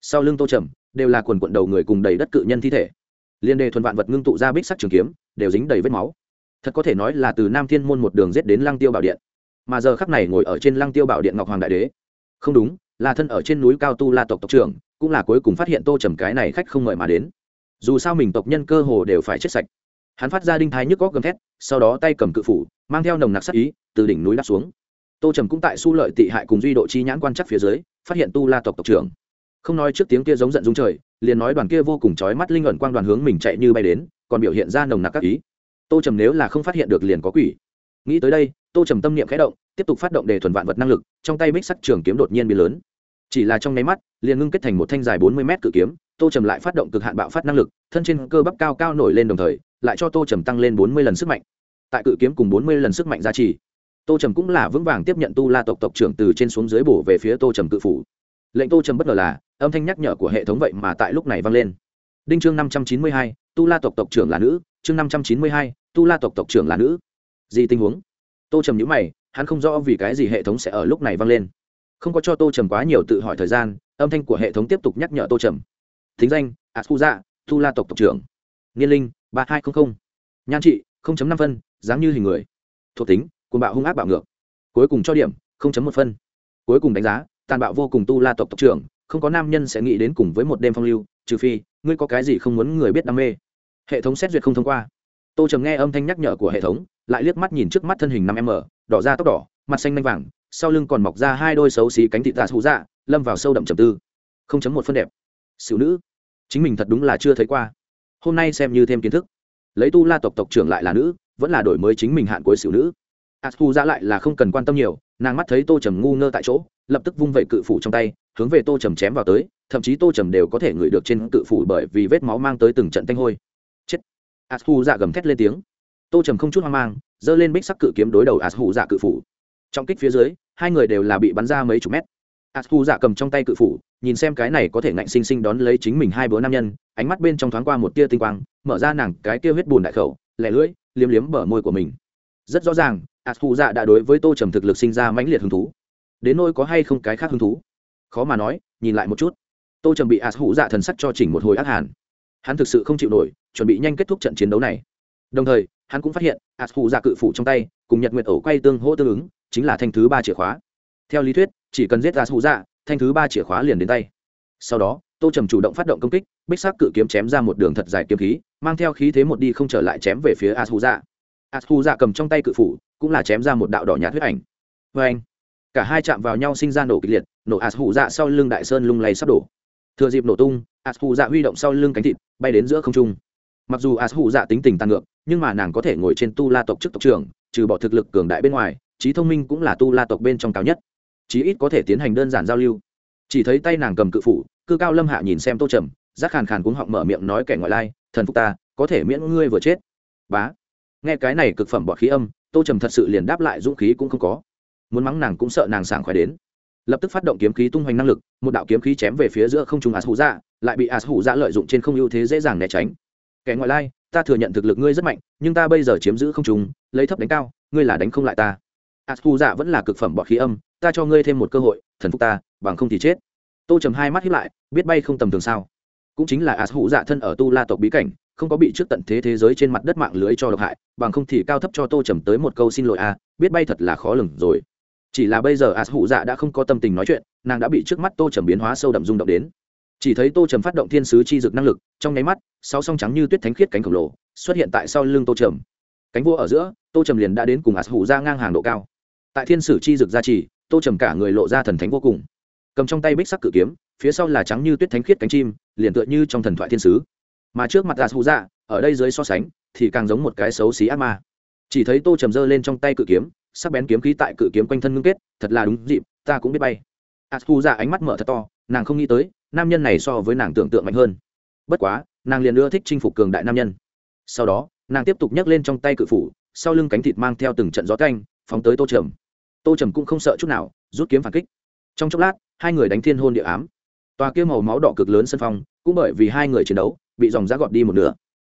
Sau lưng tô trầm, đều là quần quận đầu người cùng đầy đất cự nhân thi thể. Liên đề thuần vạn vật ngưng tụ ra bích sắc trường kiếm, đều dính đầy vết máu. Thật có thể nói là từ nam thiên môn một đường rết đến lăng tiêu bảo điện. Mà giờ khắc này ngồi ở trên lăng tiêu bảo điện ngọc hoàng đại đế. Không đúng là thân ở trên núi cao tu la tộc tộc trưởng, cũng là cuối cùng phát hiện tô trầm cái này khách không mời mà đến. Dù sao mình tộc nhân cơ hồ đều phải chết sạch. Hắn phát ra đinh thái nhức góc gầm thét, sau đó tay cầm cự phủ, mang theo nồng nặc sắc ý, từ đỉnh núi đáp xuống. Tô trầm cũng tại su lợi tị hại cùng duy độ chi nhãn quan chắc phía dưới, phát hiện tu la tộc tộc trưởng. Không nói trước tiếng kia giống giận dung trời, liền nói đoàn kia vô cùng chói mắt linh ẩn quang đoàn hướng mình chạy như bay đến, còn biểu hiện ra nồng nặc các ý. Tô trầm nếu là không phát hiện được liền có quỷ. Nghĩ tới đây, tô trầm tâm niệm khẽ động, tiếp tục phát động đề thuần vạn vật năng lực, trong tay bích sắc trường kiếm đột nhiên biến lớn chỉ là trong nháy mắt, liền ngưng kết thành một thanh dài bốn mươi mét cự kiếm, tô trầm lại phát động cực hạn bạo phát năng lực, thân trên cơ bắp cao cao nổi lên đồng thời, lại cho tô trầm tăng lên bốn mươi lần sức mạnh. Tại cự kiếm cùng bốn mươi lần sức mạnh gia trì, tô trầm cũng là vững vàng tiếp nhận tu la tộc tộc trưởng từ trên xuống dưới bổ về phía tô trầm cự phủ. Lệnh tô trầm bất ngờ là, âm thanh nhắc nhở của hệ thống vậy mà tại lúc này vang lên. Đinh chương năm trăm chín mươi hai, tu la tộc tộc trưởng là nữ, chương năm trăm chín mươi hai, tu la tộc tộc trưởng là nữ. Gì tình huống? Tô trầm nhữ mày, hắn không rõ vì cái gì hệ thống sẽ ở lúc này vang lên không có cho tô trầm quá nhiều tự hỏi thời gian âm thanh của hệ thống tiếp tục nhắc nhở tô trầm. Thính danh asuza dạ, tu la tộc tộc trưởng. Niên linh ba hai trăm linh nhan trị năm phân dáng như hình người. Thuộc tính cuồng bạo hung ác bạo ngược. Cuối cùng cho điểm một phân. Cuối cùng đánh giá tàn bạo vô cùng tu la tộc tộc trưởng không có nam nhân sẽ nghĩ đến cùng với một đêm phong lưu trừ phi ngươi có cái gì không muốn người biết đam mê. Hệ thống xét duyệt không thông qua. Tô trầm nghe âm thanh nhắc nhở của hệ thống lại liếc mắt nhìn trước mắt thân hình năm m đỏ da tóc đỏ mặt xanh nanh vàng sau lưng còn mọc ra hai đôi xấu xí cánh thị tạ hụ dạ lâm vào sâu đậm trầm tư. Không chấm một phân đẹp. Xỉu nữ, chính mình thật đúng là chưa thấy qua. Hôm nay xem như thêm kiến thức. Lấy tu la tộc tộc trưởng lại là nữ, vẫn là đổi mới chính mình hạn cuối xỉu nữ. Ạt thu ra lại là không cần quan tâm nhiều, nàng mắt thấy tô trầm ngu ngơ tại chỗ, lập tức vung vẩy cự phủ trong tay, hướng về tô trầm chém vào tới, thậm chí tô trầm đều có thể ngửi được trên cự phủ bởi vì vết máu mang tới từng trận tanh hôi. Chết. À, ạt dạ thu gầm thét lên tiếng. Tô trầm không chút hoang mang, giơ lên bích sắc cự kiếm đối đầu à, ạt dạ thu cự phủ. Trong kích phía dưới hai người đều là bị bắn ra mấy chục mét. Asku dạ cầm trong tay cự phủ, nhìn xem cái này có thể ngạnh sinh sinh đón lấy chính mình hai bữa nam nhân, ánh mắt bên trong thoáng qua một tia tinh quang, mở ra nàng cái tia huyết bùn đại khẩu, lẻ lưỡi, liếm liếm bờ môi của mình. Rất rõ ràng Asku dạ đã đối với tô trầm thực lực sinh ra mãnh liệt hứng thú. Đến nôi có hay không cái khác hứng thú? Khó mà nói, nhìn lại một chút. Tô trầm bị Asku dạ thần sắc cho chỉnh một hồi ác hàn. Hắn thực sự không chịu nổi, chuẩn bị nhanh kết thúc trận chiến đấu này. Đồng thời, hắn cũng phát hiện Asku dạ cự phủ trong tay cùng nhật nguyệt ổ quay tương hỗ tương ứng, chính là thanh thứ ba chìa khóa. Theo lý thuyết, chỉ cần giết ra hủ dạ thanh thứ ba chìa khóa liền đến tay. Sau đó, tô trầm chủ động phát động công kích, bích sắc cự kiếm chém ra một đường thật dài kiếm khí, mang theo khí thế một đi không trở lại chém về phía a hủ dạ. A hủ dạ cầm trong tay cự phủ, cũng là chém ra một đạo đỏ nhạt huyết ảnh. Vê anh, cả hai chạm vào nhau sinh ra nổ kịch liệt, nổ a hủ dạ sau lưng đại sơn lung lay sắp đổ. Thừa dịp nổ tung a hủ dạ huy động sau lưng cánh thịt, bay đến giữa không trung. Mặc dù a hủ dạ tính tình tàn ngược, nhưng mà nàng có thể ngồi trên tu la tộc chức tộc trưởng trừ bỏ thực lực cường đại bên ngoài, trí thông minh cũng là tu la tộc bên trong cao nhất. Chí ít có thể tiến hành đơn giản giao lưu. Chỉ thấy tay nàng cầm cự phủ, cư cao lâm hạ nhìn xem tô trầm giác khàn khàn cuống họng mở miệng nói kẻ ngoại lai, thần phúc ta, có thể miễn ngươi vừa chết. Bá. Nghe cái này cực phẩm bọt khí âm, tô trầm thật sự liền đáp lại dũng khí cũng không có. Muốn mắng nàng cũng sợ nàng sảng khỏe đến. Lập tức phát động kiếm khí tung hoành năng lực, một đạo kiếm khí chém về phía giữa không trung as hủ dạ lại bị as hủ dạ lợi dụng trên không ưu thế dễ dàng né tránh. Kẻ ngoại lai, ta thừa nhận thực lực ngươi rất mạnh, nhưng ta bây giờ chiếm giữ không trung lấy thấp đánh cao, ngươi là đánh không lại ta. A thu dạ vẫn là cực phẩm bọ khí âm, ta cho ngươi thêm một cơ hội, thần phục ta, bằng không thì chết. Tô trầm hai mắt hiếp lại, biết bay không tầm thường sao? Cũng chính là a thu dạ thân ở tu la tộc bí cảnh, không có bị trước tận thế thế giới trên mặt đất mạng lưới cho độc hại, bằng không thì cao thấp cho tô trầm tới một câu xin lỗi a biết bay thật là khó lường rồi. Chỉ là bây giờ a hụ dạ đã không có tâm tình nói chuyện, nàng đã bị trước mắt tô trầm biến hóa sâu đậm rung động đến. Chỉ thấy tô trầm phát động thiên sứ chi dực năng lực, trong nháy mắt, sáu song trắng như tuyết thánh khiết cánh khổng lồ, xuất hiện tại sau lưng tô trầm cánh vua ở giữa, tô trầm liền đã đến cùng ạt hủ ra ngang hàng độ cao. Tại thiên sử chi dực gia trì, tô trầm cả người lộ ra thần thánh vô cùng. Cầm trong tay bích sắc cự kiếm, phía sau là trắng như tuyết thánh khiết cánh chim, liền tựa như trong thần thoại thiên sứ. Mà trước mặt ạt hủ ra, ở đây dưới so sánh, thì càng giống một cái xấu xí ác ma. Chỉ thấy tô trầm giơ lên trong tay cự kiếm, sắc bén kiếm khí tại cự kiếm quanh thân ngưng kết, thật là đúng dịp, ta cũng biết bay. Ạt hủ ra ánh mắt mở thật to, nàng không nghĩ tới, nam nhân này so với nàng tưởng tượng mạnh hơn. Bất quá, nàng liền ưa thích chinh phục cường đại nam nhân. Sau đó nàng tiếp tục nhấc lên trong tay cự phủ, sau lưng cánh thịt mang theo từng trận gió canh phóng tới tô trầm. Tô trầm cũng không sợ chút nào, rút kiếm phản kích. Trong chốc lát, hai người đánh thiên hôn địa ám. Tòa kia màu máu đỏ cực lớn sân phong, cũng bởi vì hai người chiến đấu, bị dòng giá gọt đi một nửa.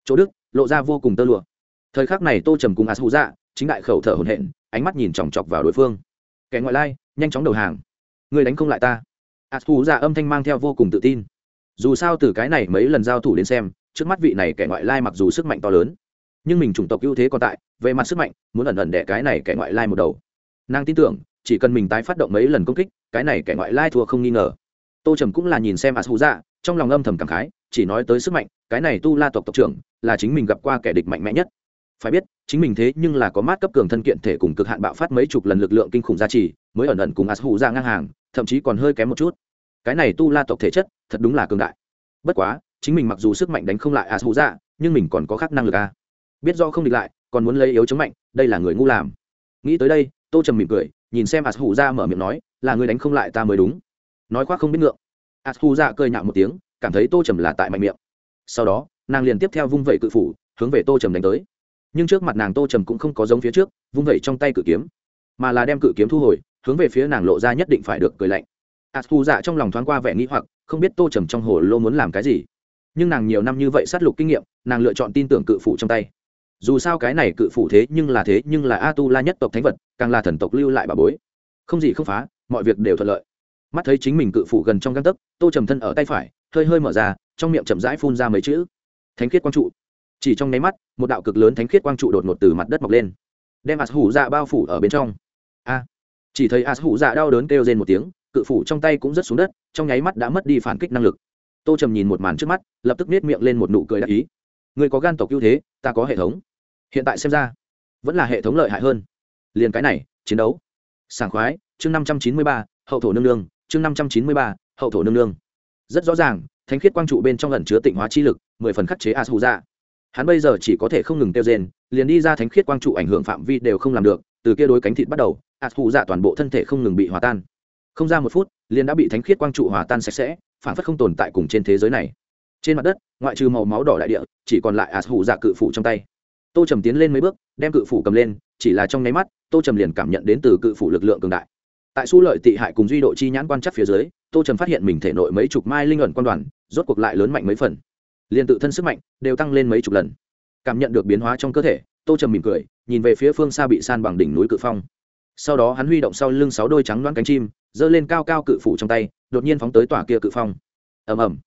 Chỗ đức, lộ ra vô cùng tơ lụa. Thời khắc này tô trầm cùng a su dạ chính đại khẩu thở hồn hện ánh mắt nhìn chòng chọc vào đối phương. Kẻ ngoại lai, nhanh chóng đầu hàng. Người đánh không lại ta. A su dạ âm thanh mang theo vô cùng tự tin. Dù sao từ cái này mấy lần giao thủ đến xem, trước mắt vị này kẻ ngoại lai mặc dù sức mạnh to lớn nhưng mình chủng tộc ưu thế còn tại, về mặt sức mạnh, muốn ẩn ẩn đẻ cái này kẻ ngoại lai một đầu. Nàng tin tưởng, chỉ cần mình tái phát động mấy lần công kích, cái này kẻ ngoại lai thua không nghi ngờ. Tô trầm cũng là nhìn xem as hù dạ trong lòng âm thầm cảm khái, chỉ nói tới sức mạnh, cái này tu la tộc tộc trưởng, là chính mình gặp qua kẻ địch mạnh mẽ nhất. Phải biết, chính mình thế nhưng là có mát cấp cường thân kiện thể cùng cực hạn bạo phát mấy chục lần lực lượng kinh khủng gia trì, mới ẩn ẩn cùng as hù ngang hàng, thậm chí còn hơi kém một chút. Cái này tu la tộc thể chất, thật đúng là cường đại. Bất quá, chính mình mặc dù sức mạnh đánh không lại as hù nhưng mình còn có khác năng lực a. à biết do không địch lại, còn muốn lấy yếu chống mạnh, đây là người ngu làm. Nghĩ tới đây, tô trầm mỉm cười, nhìn xem ạt hủ ra mở miệng nói, là người đánh không lại ta mới đúng. Nói khoác không biết ngượng. Ạt hủ ra cười nhạo một tiếng, cảm thấy tô trầm là tại mạnh miệng. Sau đó, nàng liền tiếp theo vung vẩy cự phủ, hướng về tô trầm đánh tới. Nhưng trước mặt nàng tô trầm cũng không có giống phía trước, vung vẩy trong tay cự kiếm, mà là đem cự kiếm thu hồi, hướng về phía nàng lộ ra nhất định phải được cười lạnh. Ạt hủ dạ trong lòng thoáng qua vẻ nghĩ hoặc, không biết tô trầm trong hồ lô muốn làm cái gì. Nhưng nàng nhiều năm như vậy sát lục kinh nghiệm, nàng lựa chọn tin tưởng cự phủ trong tay dù sao cái này cự phủ thế nhưng là thế nhưng là a tu la nhất tộc thánh vật, càng là thần tộc lưu lại bà bối. Không gì không phá, mọi việc đều thuận lợi. Mắt thấy chính mình cự phủ gần trong găng tấc, tô trầm thân ở tay phải, hơi hơi mở ra, trong miệng chậm rãi phun ra mấy chữ. Thánh khiết quang trụ. Chỉ trong nháy mắt, một đạo cực lớn thánh khiết quang trụ đột ngột từ mặt đất mọc lên. Đem as hủ dạ bao phủ ở bên trong. A. Chỉ thấy as hủ dạ đau đớn kêu rên một tiếng, cự phủ trong tay cũng rất xuống đất, trong nháy mắt đã mất đi phản kích năng lực. Tô trầm nhìn một màn trước mắt, lập tức nết miệng lên một nụ cười đắc ý. Người có gan tộc ưu thế, ta có hệ thống hiện tại xem ra vẫn là hệ thống lợi hại hơn. Liền cái này, chiến đấu. Sảng khoái, chương năm trăm chín mươi ba, hậu thổ nương nương, chương năm trăm chín mươi ba, hậu thổ nương nương. Rất rõ ràng, thánh khiết quang trụ bên trong lần chứa tịnh hóa chi lực, mười phần khắc chế as hù ra hắn bây giờ chỉ có thể không ngừng tiêu rên, liền đi ra thánh khiết quang trụ ảnh hưởng phạm vi đều không làm được, từ kia đối cánh thịt bắt đầu as hù ra toàn bộ thân thể không ngừng bị hòa tan. Không ra một phút, liền đã bị thánh khiết quang trụ hòa tan sạch sẽ, phản phất không tồn tại cùng trên thế giới này. Trên mặt đất, ngoại trừ màu máu đỏ đại địa, chỉ còn lại as hù ra cự phủ trong tay tô trầm tiến lên mấy bước, đem cự phủ cầm lên, chỉ là trong nháy mắt, tô trầm liền cảm nhận đến từ cự phủ lực lượng cường đại. Tại su lợi tị hại cùng duy độ chi nhãn quan chắc phía dưới, tô trầm phát hiện mình thể nội mấy chục mai linh ẩn quan đoàn, rốt cuộc lại lớn mạnh mấy phần. Liền tự thân sức mạnh đều tăng lên mấy chục lần. Cảm nhận được biến hóa trong cơ thể, tô trầm mỉm cười, nhìn về phía phương xa bị san bằng đỉnh núi cự phong. Sau đó hắn huy động sau lưng sáu đôi trắng loãng cánh chim, giơ lên cao cao cự phủ trong tay, đột nhiên phóng tới tòa kia cự phong. Ầm ầm.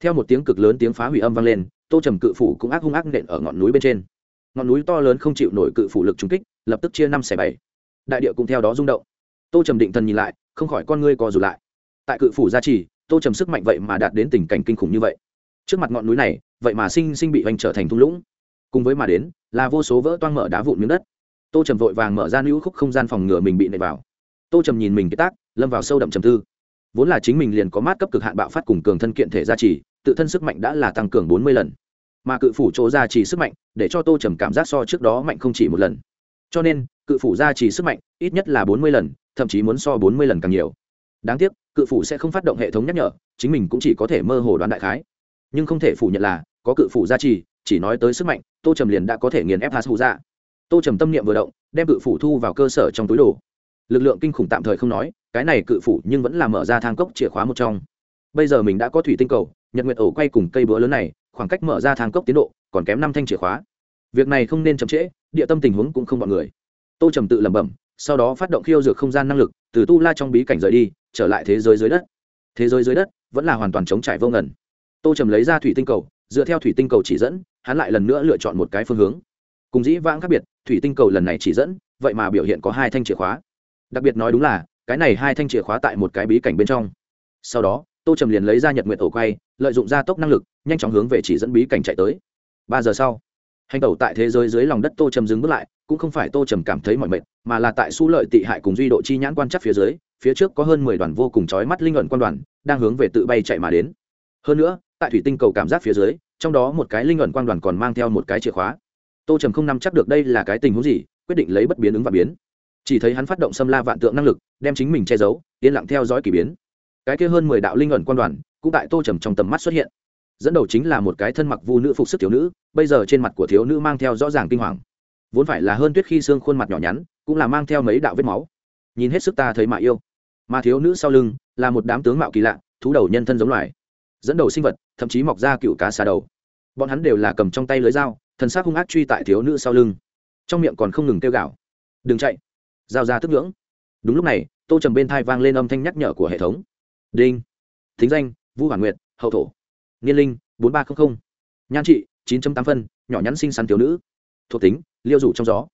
Theo một tiếng cực lớn tiếng phá hủy âm vang lên, tô trầm cự phủ cũng ác hung ác nện ở ngọn núi bên trên ngọn núi to lớn không chịu nổi cự phủ lực trúng kích, lập tức chia năm xẻ bảy. Đại địa cũng theo đó rung động. Tô trầm định thần nhìn lại, không khỏi con ngươi co rụt lại. Tại cự phủ gia trì, tô trầm sức mạnh vậy mà đạt đến tình cảnh kinh khủng như vậy. Trước mặt ngọn núi này, vậy mà sinh sinh bị hoành trở thành thung lũng. Cùng với mà đến, là vô số vỡ toang mở đá vụn miếng đất. Tô trầm vội vàng mở ra nữ khúc không gian phòng ngừa mình bị nệ vào. Tô trầm nhìn mình cái tác, lâm vào sâu đậm trầm tư. Vốn là chính mình liền có mát cấp cực hạn bạo phát cùng cường thân kiện thể gia trì, tự thân sức mạnh đã là tăng cường bốn mươi lần mà cự phủ chỗ gia trì sức mạnh, để cho tô trầm cảm giác so trước đó mạnh không chỉ một lần. Cho nên, cự phủ gia trì sức mạnh, ít nhất là bốn mươi lần, thậm chí muốn so bốn mươi lần càng nhiều. Đáng tiếc, cự phủ sẽ không phát động hệ thống nhắc nhở, chính mình cũng chỉ có thể mơ hồ đoán đại khái. Nhưng không thể phủ nhận là, có cự phủ gia trì chỉ nói tới sức mạnh, tô trầm liền đã có thể nghiền ép hạt hụ ra. Tô trầm tâm niệm vừa động, đem cự phủ thu vào cơ sở trong túi đồ. Lực lượng kinh khủng tạm thời không nói, cái này cự phủ nhưng vẫn là mở ra thang cốc chìa khóa một trong. Bây giờ mình đã có thủy tinh cầu, nhật nguyệt ổ quay cùng cây búa lớn này khoảng cách mở ra thang cốc tiến độ còn kém năm thanh chìa khóa. Việc này không nên chậm trễ, địa tâm tình huống cũng không bọn người. Tô trầm tự lẩm bẩm, sau đó phát động khiêu dược không gian năng lực, từ tu la trong bí cảnh rời đi, trở lại thế giới dưới đất. Thế giới dưới đất vẫn là hoàn toàn chống trải vô ngần. Tô trầm lấy ra thủy tinh cầu, dựa theo thủy tinh cầu chỉ dẫn, hắn lại lần nữa lựa chọn một cái phương hướng. Cùng dĩ vãng khác biệt, thủy tinh cầu lần này chỉ dẫn, vậy mà biểu hiện có hai thanh chìa khóa. Đặc biệt nói đúng là, cái này hai thanh chìa khóa tại một cái bí cảnh bên trong. Sau đó, tô trầm liền lấy ra nhật nguyện ổ quay, lợi dụng gia tốc năng lực nhanh chóng hướng về chỉ dẫn bí cảnh chạy tới. Ba giờ sau, hành tẩu tại thế giới dưới lòng đất tô trầm dừng bước lại, cũng không phải tô trầm cảm thấy mọi mệt, mà là tại su lợi tị hại cùng duy độ chi nhãn quan chắc phía dưới, phía trước có hơn mười đoàn vô cùng chói mắt linh ẩn quan đoàn, đang hướng về tự bay chạy mà đến. Hơn nữa, tại thủy tinh cầu cảm giác phía dưới, trong đó một cái linh ẩn quan đoàn còn mang theo một cái chìa khóa. Tô trầm không nắm chắc được đây là cái tình huống gì, quyết định lấy bất biến ứng và biến. Chỉ thấy hắn phát động xâm la vạn tượng năng lực, đem chính mình che giấu, yên lặng theo dõi k ỳ biến. Cái kia hơn mười đạo linh ẩn quan đoàn, cũng tại tô trầm trong tầm mắt xuất hiện dẫn đầu chính là một cái thân mặc vu nữ phục sức thiếu nữ, bây giờ trên mặt của thiếu nữ mang theo rõ ràng kinh hoàng. Vốn phải là hơn tuyết khi xương khuôn mặt nhỏ nhắn, cũng là mang theo mấy đạo vết máu. Nhìn hết sức ta thấy mà yêu. Mà thiếu nữ sau lưng, là một đám tướng mạo kỳ lạ, thú đầu nhân thân giống loài. Dẫn đầu sinh vật, thậm chí mọc ra cựu cá xà đầu. Bọn hắn đều là cầm trong tay lưới dao, thần s á c hung ác truy tại thiếu nữ sau lưng. Trong miệng còn không ngừng kêu gạo đừng chạy. Giao ra tức ngưỡng. Đúng lúc này, tô trầm bên thai vang lên âm thanh nhắc nhở của hệ thống. Đinh. Thính danh vũ hoàn nguyệt, hậu thổ niên linh, bốn ba trăm linh nhan trị, chín tám phân, nhỏ nhắn xinh xắn thiếu nữ. Thuộc tính, liêu rủ trong gió.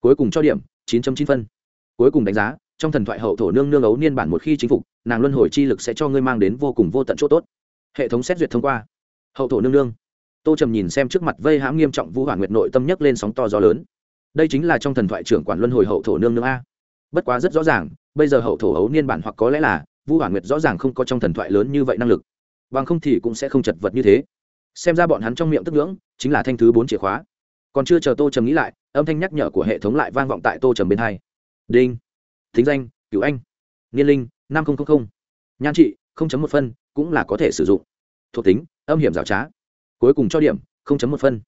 Cuối cùng cho điểm, chín chín phân. Cuối cùng đánh giá, trong thần thoại hậu thổ nương nương ấu niên bản một khi chính phục, nàng luân hồi chi lực sẽ cho ngươi mang đến vô cùng vô tận chỗ tốt. Hệ thống xét duyệt thông qua. Hậu thổ nương nương. Tô trầm nhìn xem trước mặt vây hãm nghiêm trọng vũ hoàn nguyệt nội tâm nhấc lên sóng to gió lớn. Đây chính là trong thần thoại trưởng quản luân hồi hậu thổ nương nương a. Bất quá rất rõ ràng, bây giờ hậu thổ ấu niên bản hoặc có lẽ là, vũ hoàn nguyệt rõ ràng không có trong thần thoại lớn như vậy năng lực bằng không thì cũng sẽ không chật vật như thế. Xem ra bọn hắn trong miệng tức ngưỡng chính là thanh thứ bốn chìa khóa. Còn chưa chờ tô trầm nghĩ lại, âm thanh nhắc nhở của hệ thống lại vang vọng tại tô trầm bên hai. Đinh, thính danh, cửu anh, niên linh, năm nghìn nhan trị một phân, cũng là có thể sử dụng. Thuộc tính, âm hiểm rào trá. Cuối cùng cho điểm một phân.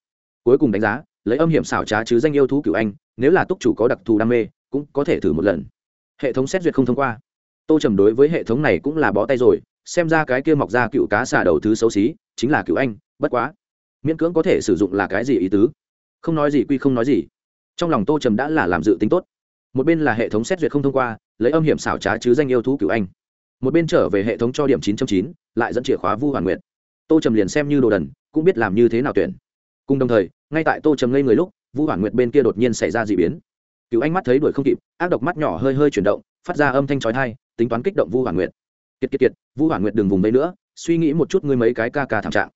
Cuối cùng đánh giá, lấy âm hiểm xảo trá chứ danh yêu thú cửu anh, nếu là túc chủ có đặc thù đam mê, cũng có thể thử một lần. Hệ thống xét duyệt không thông qua. Tô trầm đối với hệ thống này cũng là bó tay rồi xem ra cái kia mọc ra cựu cá xà đầu thứ xấu xí, chính là cựu anh, bất quá. Miễn cưỡng có thể sử dụng là cái gì ý tứ? Không nói gì quy không nói gì. Trong lòng tô trầm đã là làm dự tính tốt. Một bên là hệ thống xét duyệt không thông qua, lấy âm hiểm xảo trá chứ danh yêu thú cựu anh. Một bên trở về hệ thống cho điểm chín chín, lại dẫn chìa khóa vu hoàn nguyện tô trầm liền xem như đồ đần, cũng biết làm như thế nào tuyển. Cùng đồng thời, ngay tại tô trầm ngây người lúc, vu hoàn nguyệt bên kia đột nhiên xảy ra d ị biến. Cựu anh mắt thấy đuổi không kịp, ác độc mắt nhỏ hơi hơi chuyển động, phát ra âm thanh trói thai tính toán kích động vu hoàn nguyệt kiệt kiệt kiệt vu hoàn nguyệt đừng vùng đấy nữa, suy nghĩ một chút ngươi mấy cái ca ca thảm trạng.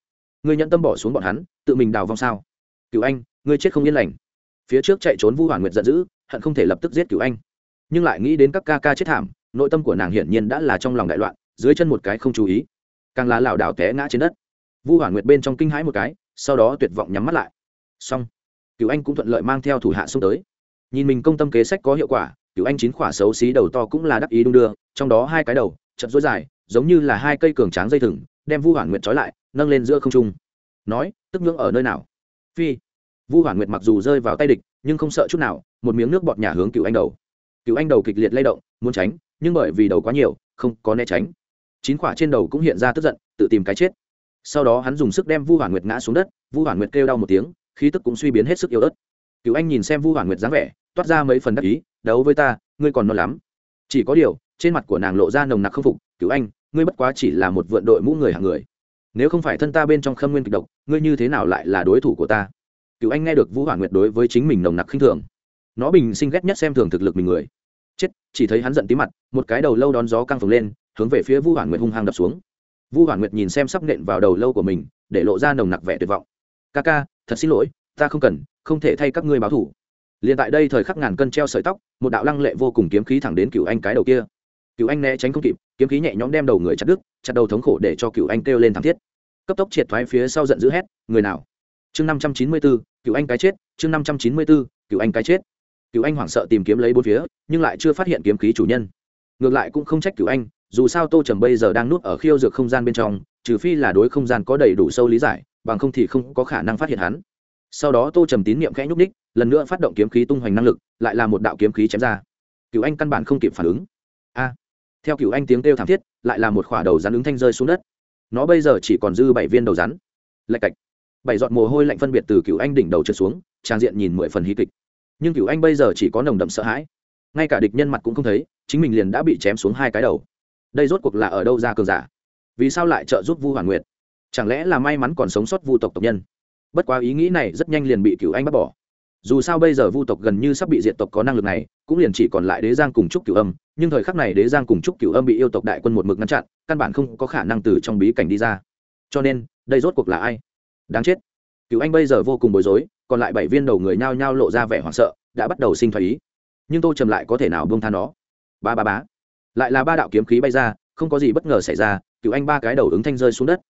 Ngươi nhận tâm bỏ xuống bọn hắn, tự mình đào vong sao? Cựu anh, ngươi chết không yên lành. Phía trước chạy trốn vu hoàn nguyệt giận dữ, hận không thể lập tức giết cựu anh. Nhưng lại nghĩ đến các ca ca chết thảm, nội tâm của nàng hiển nhiên đã là trong lòng đại loạn, dưới chân một cái không chú ý. Càng là lảo đảo té ngã trên đất. Vu hoàn nguyệt bên trong kinh hãi một cái, sau đó tuyệt vọng nhắm mắt lại. Xong cựu anh cũng thuận lợi mang theo thủ hạ xuống tới. Nhìn mình công tâm kế sách có hiệu quả cựu anh chín khỏa xấu xí đầu to cũng là đắc ý đung đưa, trong đó hai cái đầu chật dối dài, giống như là hai cây cường tráng dây thừng, đem vu hoàn nguyệt trói lại, nâng lên giữa không trung. Nói, tức ngưỡng ở nơi nào? Phi. Vu hoàn nguyệt mặc dù rơi vào tay địch, nhưng không sợ chút nào, một miếng nước bọt nhà hướng cựu anh đầu. Cựu anh đầu kịch liệt lay động, muốn tránh, nhưng bởi vì đầu quá nhiều, không có né tránh. Chín quả trên đầu cũng hiện ra tức giận, tự tìm cái chết. Sau đó hắn dùng sức đem vu hoàn nguyệt ngã xuống đất, vu hoàn nguyệt kêu đau một tiếng, khí tức cũng suy biến hết sức yếu ớt. Cựu anh nhìn xem vu hoàn nguyệt dáng vẻ, toát ra mấy phần đắc ý, đấu với ta, ngươi còn non lắm. Chỉ có điều trên mặt của nàng lộ ra nồng nặc không phục cứu anh, ngươi bất quá chỉ là một vượn đội mũ người hàng người. Nếu không phải thân ta bên trong khâm nguyên kịch độc, ngươi như thế nào lại là đối thủ của ta? Cứu anh nghe được vũ hỏa nguyệt đối với chính mình nồng nặc khinh thường. Nó bình sinh ghét nhất xem thường thực lực mình người. Chết, chỉ thấy hắn giận tí mặt, một cái đầu lâu đón gió căng phồng lên, hướng về phía vũ hỏa nguyệt hung hăng đập xuống. Vũ hỏa nguyệt nhìn xem sắp nện vào đầu lâu của mình, để lộ ra nồng nặc vẻ tuyệt vọng. Ca ca, thật xin lỗi, ta không cần, không thể thay các ngươi báo thủ liền tại đây thời khắc ngàn cân treo sợi tóc, một đạo lăng lệ vô cùng kiếm khí thẳng đến cựu anh cái đầu kia cựu anh né tránh không kịp, kiếm khí nhẹ nhõm đem đầu người chặt đứt, chặt đầu thống khổ để cho cựu anh kêu lên thảm thiết. Cấp tốc triệt thoái phía sau giận dữ hét, người nào? Chương năm trăm chín mươi bốn cựu anh cái chết, chương năm trăm chín mươi bốn cựu anh cái chết. Cựu anh hoảng sợ tìm kiếm lấy bốn phía, nhưng lại chưa phát hiện kiếm khí chủ nhân. Ngược lại cũng không trách cựu anh, dù sao tô trầm bây giờ đang nuốt ở khiêu dược không gian bên trong, trừ phi là đối không gian có đầy đủ sâu lý giải, bằng không thì không có khả năng phát hiện hắn. Sau đó tô trầm tín nhiệm khẽ nhúc ních lần nữa phát động kiếm khí tung hoành năng lực, lại là một đạo kiếm khí chém ra. Cựu anh căn bản không kịp phản ứng theo cựu anh tiếng kêu thảm thiết, lại là một khỏa đầu rắn ứng thanh rơi xuống đất. Nó bây giờ chỉ còn dư bảy viên đầu rắn. Lạch cạch. Bảy giọt mồ hôi lạnh phân biệt từ cựu anh đỉnh đầu trượt xuống, trang diện nhìn mười phần hí kịch. Nhưng cựu anh bây giờ chỉ có nồng đậm sợ hãi. Ngay cả địch nhân mặt cũng không thấy, chính mình liền đã bị chém xuống hai cái đầu. Đây rốt cuộc là ở đâu ra cường giả? Vì sao lại trợ giúp vu hoàn nguyệt? Chẳng lẽ là may mắn còn sống sót vu tộc tộc nhân? Bất quá ý nghĩ này rất nhanh liền bị cựu anh bắt bỏ dù sao bây giờ vu tộc gần như sắp bị diệt tộc có năng lực này, cũng liền chỉ còn lại đế giang cùng trúc cửu âm, nhưng thời khắc này đế giang cùng trúc cửu âm bị yêu tộc đại quân một mực ngăn chặn, căn bản không có khả năng từ trong bí cảnh đi ra. Cho nên, đây rốt cuộc là ai? Đáng chết. Cửu anh bây giờ vô cùng bối rối, còn lại bảy viên đầu người nhao nhao lộ ra vẻ hoảng sợ, đã bắt đầu sinh thái ý. Nhưng tô trầm lại có thể nào bông tha nó? Ba ba bá lại là ba đạo kiếm khí bay ra, không có gì bất ngờ xảy ra cựu anh ba cái đầu ứng thanh rơi xuống đất.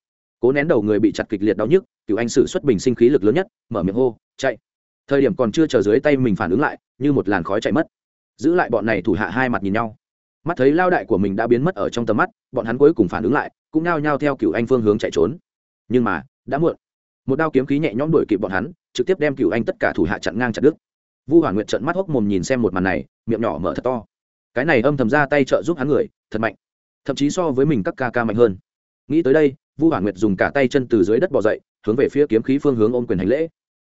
Cố nén đầu người bị chặt kịch liệt đau nhức cựu anh sử xuất bình sinh khí lực lớn nhất, mở miệng hô, chạy! Thời điểm còn chưa chờ dưới tay mình phản ứng lại, như một làn khói chạy mất. Giữ lại bọn này thủ hạ hai mặt nhìn nhau. Mắt thấy lao đại của mình đã biến mất ở trong tầm mắt, bọn hắn cuối cùng phản ứng lại, cũng nao nhao theo cựu anh phương hướng chạy trốn. Nhưng mà, đã muộn. Một đao kiếm khí nhẹ nhõm đuổi kịp bọn hắn, trực tiếp đem cựu anh tất cả thủ hạ chặn ngang chặt đứt. Vu hoàn nguyệt trận mắt hốc mồm nhìn xem một màn này, miệng nhỏ mở thật to. Cái này âm thầm ra tay trợ giúp hắn người, thật mạnh. Thậm chí so với mình các ca ca mạnh hơn. Nghĩ tới đây, vu hoàn nguyệt dùng cả tay chân từ dưới đất bỏ dậy, hướng về phía kiếm khí phương hướng ôm quyền hành lễ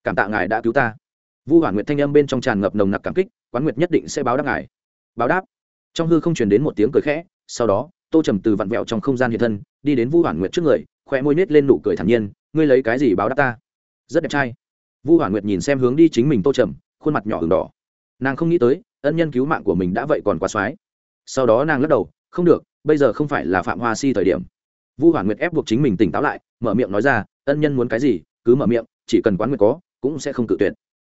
cảm tạ ngài đã cứu ta. Vu hoàn nguyệt thanh âm bên trong tràn ngập nồng nặc cảm kích, quán nguyệt nhất định sẽ báo đáp ngài. Báo đáp. Trong hư không truyền đến một tiếng cười khẽ, sau đó, tô trầm từ vặn vẹo trong không gian hiện thân, đi đến vu hoàn nguyệt trước người khỏe môi nết lên nụ cười thản nhiên, ngươi lấy cái gì báo đáp ta? Rất đẹp trai. Vu hoàn nguyệt nhìn xem hướng đi chính mình tô trầm, khuôn mặt nhỏ h đỏ. Nàng không nghĩ tới, ân nhân cứu mạng của mình đã vậy còn quá soái sau đó nàng lắc đầu, không được, bây giờ không phải là phạm hoa si thời điểm. Vu hoàn nguyệt ép buộc chính mình tỉnh táo lại, mở miệng nói ra, ân nhân muốn cái gì, cứ mở miệng, chỉ cần quán nguyệt có cũng sẽ không cự tuyệt.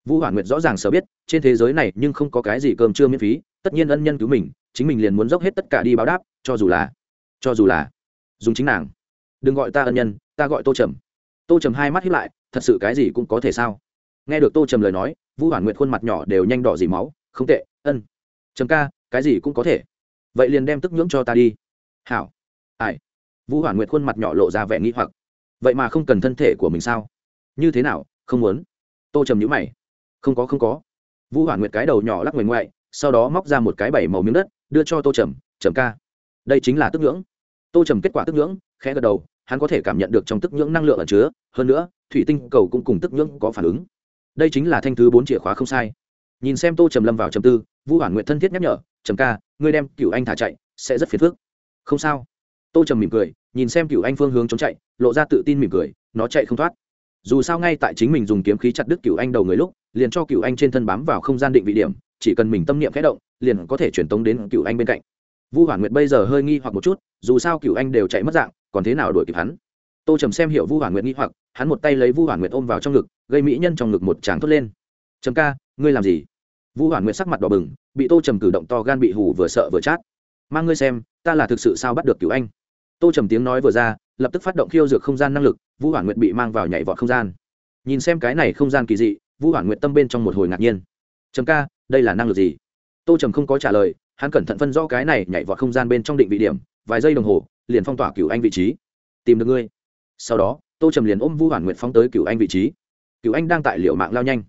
Vu hoàn nguyệt rõ ràng sở biết, trên thế giới này nhưng không có cái gì cơm chưa miễn phí, tất nhiên ân nhân cứu mình, chính mình liền muốn dốc hết tất cả đi báo đáp, cho dù là, cho dù là, dùng chính nàng. Đừng gọi ta ân nhân, ta gọi tô trầm. Tô trầm hai mắt hiếp lại, thật sự cái gì cũng có thể sao? Nghe được tô trầm lời nói, vu hoàn nguyệt khuôn mặt nhỏ đều nhanh đỏ dì máu, không tệ, ân. Trầm ca, cái gì cũng có thể. Vậy liền đem tức nhưỡng cho ta đi. Hảo. Ai? Vu hoàn nguyệt khuôn mặt nhỏ lộ ra vẻ nghĩ hoặc. Vậy mà không cần thân thể của mình sao? Như thế nào không muốn. Tô trầm nhữ mày. Không có không có. Vũ hoàn nguyệt cái đầu nhỏ lắc ngoảnh ngoại, sau đó móc ra một cái bảy màu miếng đất, đưa cho tô trầm trầm ca, đây chính là tức nhưỡng. Tô trầm kết quả tức nhưỡng, khẽ gật đầu, hắn có thể cảm nhận được trong tức nhưỡng năng lượng ẩn chứa, hơn nữa, thủy tinh cầu cũng cùng tức nhưỡng có phản ứng. Đây chính là thanh thứ bốn chìa khóa không sai. Nhìn xem tô trầm lâm vào trầm tư, vũ hoàn nguyện thân thiết nhắc nhở, trầm ca, ngươi đem cựu anh thả chạy, sẽ rất phiền phức. Không sao. Tô trầm mỉm cười, nhìn xem cựu anh phương hướng trốn chạy, lộ ra tự tin mỉm cười, nó chạy không thoát dù sao ngay tại chính mình dùng kiếm khí chặt đứt cựu anh đầu người lúc, liền cho cựu anh trên thân bám vào không gian định vị điểm, chỉ cần mình tâm niệm khẽ động, liền có thể truyền tống đến cựu anh bên cạnh. Vu hoàn nguyệt bây giờ hơi nghi hoặc một chút, dù sao cựu anh đều chạy mất dạng, còn thế nào đuổi kịp hắn? Tô trầm xem hiểu vu hoàn nguyệt nghi hoặc, hắn một tay lấy vu hoàn nguyệt ôm vào trong ngực, gây mỹ nhân trong ngực một tràng thốt lên. Trầm ca, ngươi làm gì? Vu hoàn nguyệt sắc mặt đỏ bừng, bị tô trầm cử động to gan bị hù vừa sợ vừa chát. Mang ngươi xem, ta là thực sự sao bắt được cựu anh? Tô trầm tiếng nói vừa ra, lập tức phát động khiêu dược không gian năng lực vu hoàn nguyệt bị mang vào nhảy vọt không gian. Nhìn xem cái này không gian kỳ dị vu hoàn nguyệt tâm bên trong một hồi ngạc nhiên. Trầm ca, đây là năng lực gì? Tô trầm không có trả lời, hắn cẩn thận phân rõ cái này nhảy vọt không gian bên trong định vị điểm, vài giây đồng hồ, liền phong tỏa cựu anh vị trí. Tìm được ngươi. Sau đó, tô trầm liền ôm vu hoàn nguyện phóng tới cựu anh vị trí. Cựu anh đang tại liệu mạng lao nhanh.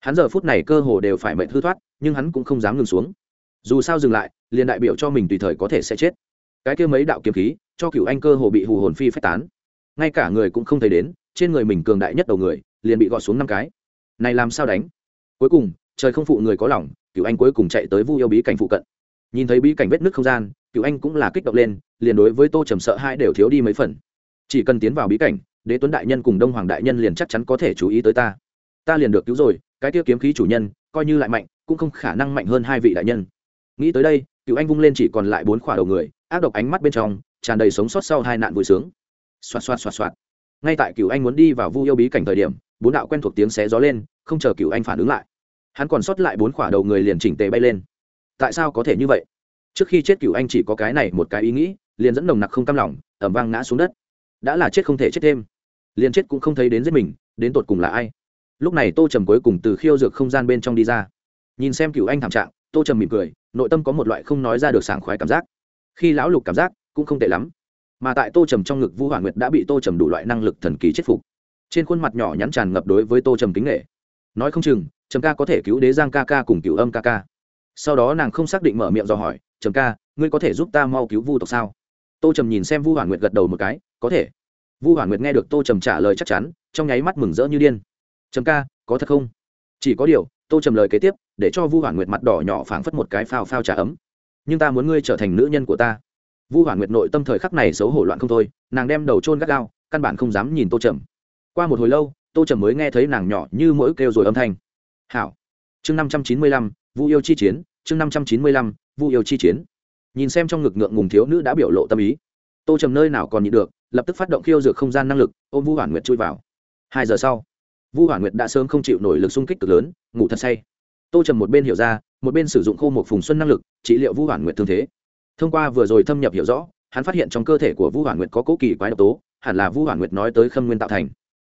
Hắn giờ phút này cơ hồ đều phải mệnh hư thoát, nhưng hắn cũng không dám ngừng xuống. Dù sao dừng lại, liền đại biểu cho mình tùy thời có thể sẽ chết. Cái kia mấy đạo kiếm khí cho cựu anh cơ hồ bị hù hồn phi phách tán. Ngay cả người cũng không thấy đến, trên người mình cường đại nhất đầu người, liền bị gọt xuống năm cái. Này làm sao đánh? Cuối cùng, trời không phụ người có lòng cựu anh cuối cùng chạy tới vu yêu bí cảnh phụ cận. Nhìn thấy bí cảnh vết nước không gian cựu anh cũng là kích động lên, liền đối với tô trầm sợ hai đều thiếu đi mấy phần. Chỉ cần tiến vào bí cảnh, đế tuấn đại nhân cùng đông hoàng đại nhân liền chắc chắn có thể chú ý tới ta. Ta liền được cứu rồi, cái tiêu kiếm khí chủ nhân, coi như lại mạnh, cũng không khả năng mạnh hơn hai vị đại nhân. Nghĩ tới đây cựu anh vung lên chỉ còn lại bốn khỏa đầu người, ác độc ánh mắt bên trong tràn đầy sống sót sau hai nạn vui sướng. Xoạt xoạt xoạt xoạt. Ngay tại cựu anh muốn đi vào vu yêu bí cảnh thời điểm, bốn đạo quen thuộc tiếng xé gió lên, không chờ cựu anh phản ứng lại. Hắn còn sót lại bốn khỏa đầu người liền chỉnh tề bay lên. Tại sao có thể như vậy? Trước khi chết cựu anh chỉ có cái này một cái ý nghĩ, liền dẫn nồng nặc không cam lòng ẩm vang ngã xuống đất. Đã là chết không thể chết thêm. Liền chết cũng không thấy đến giết mình, đến tột cùng là ai? Lúc này tô trầm cuối cùng từ khiêu dược không gian bên trong đi ra. Nhìn xem cựu anh thảm trạng, tô trầm mỉm cười, nội tâm có một loại không nói ra được sảng khoái cảm giác. Khi lão lục cảm giác cũng không tệ lắm. Mà tại tô trầm trong ngực Vu hỏa nguyệt đã bị tô trầm đủ loại năng lực thần kỳ chết phục. Trên khuôn mặt nhỏ nhắn tràn ngập đối với tô trầm kính nghệ. Nói không chừng, trầm ca có thể cứu đế giang ca ca cùng cựu âm ca ca. Sau đó nàng không xác định mở miệng dò hỏi, trầm ca, ngươi có thể giúp ta mau cứu vu tộc sao? Tô trầm nhìn xem vu hoàn nguyệt gật đầu một cái, có thể. Vu hoàn nguyệt nghe được tô trầm trả lời chắc chắn, trong nháy mắt mừng rỡ như điên. Trầm ca, có thật không? Chỉ có điều, tô trầm lời kế tiếp, để cho vu hoàn nguyệt mặt đỏ nhỏ phảng phất một cái phao phao trả ấm. Nhưng ta muốn ngươi trở thành nữ nhân của ta vu hoàn nguyệt nội tâm thời khắc này xấu hổ loạn không thôi, nàng đem đầu trôn gắt gao, căn bản không dám nhìn tô trầm. Qua một hồi lâu, tô trầm mới nghe thấy nàng nhỏ như mỗi kêu rồi âm thanh. Hảo. Chương năm trăm chín mươi lăm, vu yêu chi chiến, chương năm trăm chín mươi lăm, vu yêu chi chiến. Nhìn xem trong ngực ngượng ngùng thiếu nữ đã biểu lộ tâm ý, tô trầm nơi nào còn nhịn được, lập tức phát động khiêu dược không gian năng lực, ôm vu hoàn nguyệt chui vào. Hai giờ sau, vu hoàn nguyệt đã sớm không chịu nổi lực xung kích cực lớn, ngủ thật say. Tô trầm một bên hiểu ra, một bên sử dụng khô một phùng xuân năng lực, trị liệu vu hoàn nguyệt thương thế thông qua vừa rồi thâm nhập hiểu rõ, hắn phát hiện trong cơ thể của vu hoàn nguyệt có cố kỳ quái độc tố, hẳn là vu hoàn nguyệt nói tới khâm nguyên tạo thành.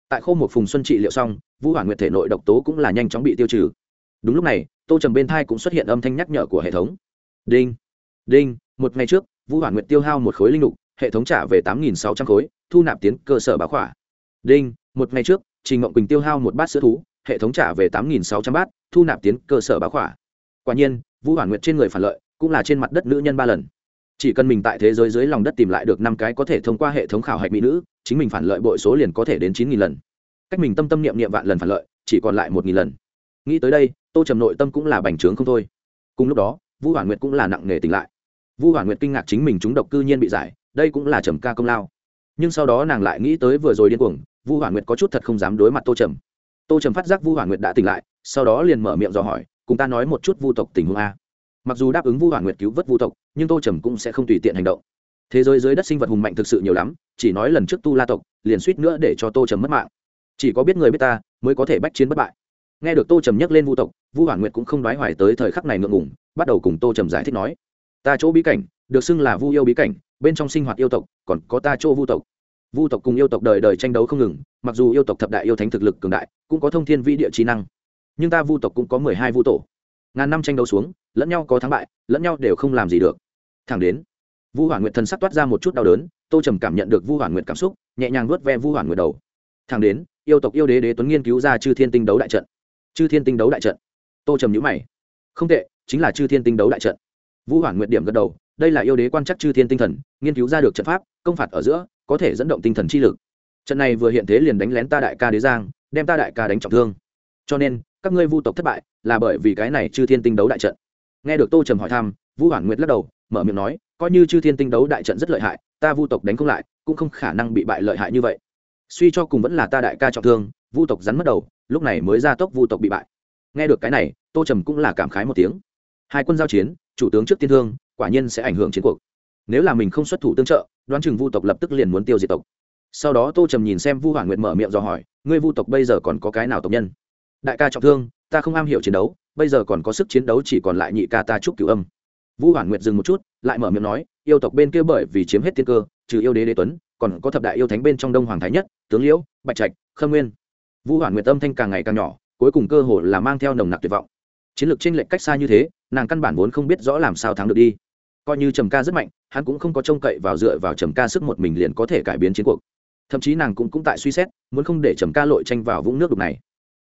Tại khô một phùng xuân trị liệu xong, vu hoàn nguyệt thể nội độc tố cũng là nhanh chóng bị tiêu trừ. Đúng lúc này, tô trầm bên thai cũng xuất hiện âm thanh nhắc nhở của hệ thống. Đinh đinh, một ngày trước, vu hoàn nguyệt tiêu hao một khối linh lục, hệ thống trả về tám nghìn sáu trăm khối, thu nạp tiến cơ sở báo khỏa. Đinh, một ngày trước, trình ngộng quỳnh tiêu hao một bát sữa thú, hệ thống trả về tám nghìn sáu trăm bát, thu nạp tiến cơ sở báo khỏa. Quả nhiên vũ hoàn nguyệt trên người phản lợi cũng là trên mặt đất nữ nhân ba lần. Chỉ cần mình tại thế giới dưới lòng đất tìm lại được năm cái có thể thông qua hệ thống khảo hạch mỹ nữ, chính mình phản lợi bội số liền có thể đến chín nghìn lần. Cách mình tâm tâm niệm niệm vạn lần phản lợi, chỉ còn lại một nghìn lần. Nghĩ tới đây, tô trầm nội tâm cũng là bành trướng không thôi. Cùng lúc đó, vu hoàn nguyệt cũng là nặng nề tỉnh lại. Vu hoàn nguyệt kinh ngạc chính mình chúng độc cư nhiên bị giải, đây cũng là trầm ca công lao. Nhưng sau đó nàng lại nghĩ tới vừa rồi điên cuồng, vu hoàn nguyệt có chút thật không dám đối mặt tô trầm. Tô trầm phát giác vu hoàn nguyệt đã tỉnh lại, sau đó liền mở miệng dò hỏi, cùng ta nói một chút vu tộc tình huống a mặc dù đáp ứng vu hoàn nguyệt cứu vớt vu tộc, nhưng tô trầm cũng sẽ không tùy tiện hành động. Thế giới dưới đất sinh vật hùng mạnh thực sự nhiều lắm, chỉ nói lần trước tu la tộc, liền suýt nữa để cho tô trầm mất mạng. Chỉ có biết người biết ta, mới có thể bách chiến bất bại. Nghe được tô trầm nhắc lên vu tộc, vu hoàn nguyệt cũng không đoái hoài tới thời khắc này ngượng ngủng bắt đầu cùng tô trầm giải thích nói, ta chỗ bí cảnh, được xưng là vu yêu bí cảnh, bên trong sinh hoạt yêu tộc, còn có ta chỗ vu tộc. Vu tộc cùng yêu tộc đời đời tranh đấu không ngừng, mặc dù yêu tộc thập đại yêu thánh thực lực cường đại, cũng có thông thiên vi địa trí năng. Nhưng ta vu tộc cũng có mười hai vu tổ ngàn năm tranh đấu xuống, lẫn nhau có thắng bại, lẫn nhau đều không làm gì được. Thẳng đến, vu hoàn nguyệt thần sắc toát ra một chút đau đớn, tô trầm cảm nhận được vu hoàn nguyệt cảm xúc, nhẹ nhàng nuốt ve vu hoàn nguyệt đầu. Thẳng đến, yêu tộc yêu đế đế tuấn nghiên cứu ra chư thiên tinh đấu đại trận. Chư thiên tinh đấu đại trận. Tô trầm nhữ mày. Không tệ, chính là chư thiên tinh đấu đại trận. Vu hoàn nguyệt điểm gật đầu, đây là yêu đế quan chắc chư thiên tinh thần, nghiên cứu ra được trận pháp, công phạt ở giữa, có thể dẫn động tinh thần chi lực. Trận này vừa hiện thế liền đánh lén ta đại ca đế giang, đem ta đại ca đánh trọng thương. Cho nên các ngươi vu tộc thất bại, là bởi vì cái này chư thiên tinh đấu đại trận. Nghe được tô trầm hỏi thăm, vu hoàn nguyệt lắc đầu, mở miệng nói, coi như chư thiên tinh đấu đại trận rất lợi hại, ta vu tộc đánh không lại, cũng không khả năng bị bại lợi hại như vậy. Suy cho cùng vẫn là ta đại ca trọng thương, vu tộc rắn mất đầu, lúc này mới ra tốc vu tộc bị bại. Nghe được cái này, tô trầm cũng là cảm khái một tiếng. Hai quân giao chiến, chủ tướng trước tiên thương, quả nhiên sẽ ảnh hưởng chiến cuộc. Nếu là mình không xuất thủ tương trợ, đoán chừng vu tộc lập tức liền muốn tiêu diệt tộc. Sau đó tô trầm nhìn xem vu hoàn nguyện mở miệng dò hỏi, ngươi vu tộc bây giờ còn có cái nào tộc nhân? Đại ca trọng thương, ta không am hiểu chiến đấu, bây giờ còn có sức chiến đấu chỉ còn lại nhị ca ta trúc cửu âm. Vu hoàn Nguyệt dừng một chút, lại mở miệng nói, yêu tộc bên kia bởi vì chiếm hết thiên cơ, trừ yêu đế đế tuấn, còn có thập đại yêu thánh bên trong đông hoàng thái nhất, tướng liễu, bạch trạch, khâm nguyên. Vu hoàn Nguyệt âm thanh càng ngày càng nhỏ, cuối cùng cơ hồ là mang theo nồng nặc tuyệt vọng. Chiến lược trên lệnh cách xa như thế, nàng căn bản vốn không biết rõ làm sao thắng được đi. Coi như trầm ca rất mạnh, hắn cũng không có trông cậy vào dựa vào trầm ca sức một mình liền có thể cải biến chiến cuộc. Thậm chí nàng cũng cũng tại suy xét, muốn không để trầm ca lội tranh vào vũng nước đục này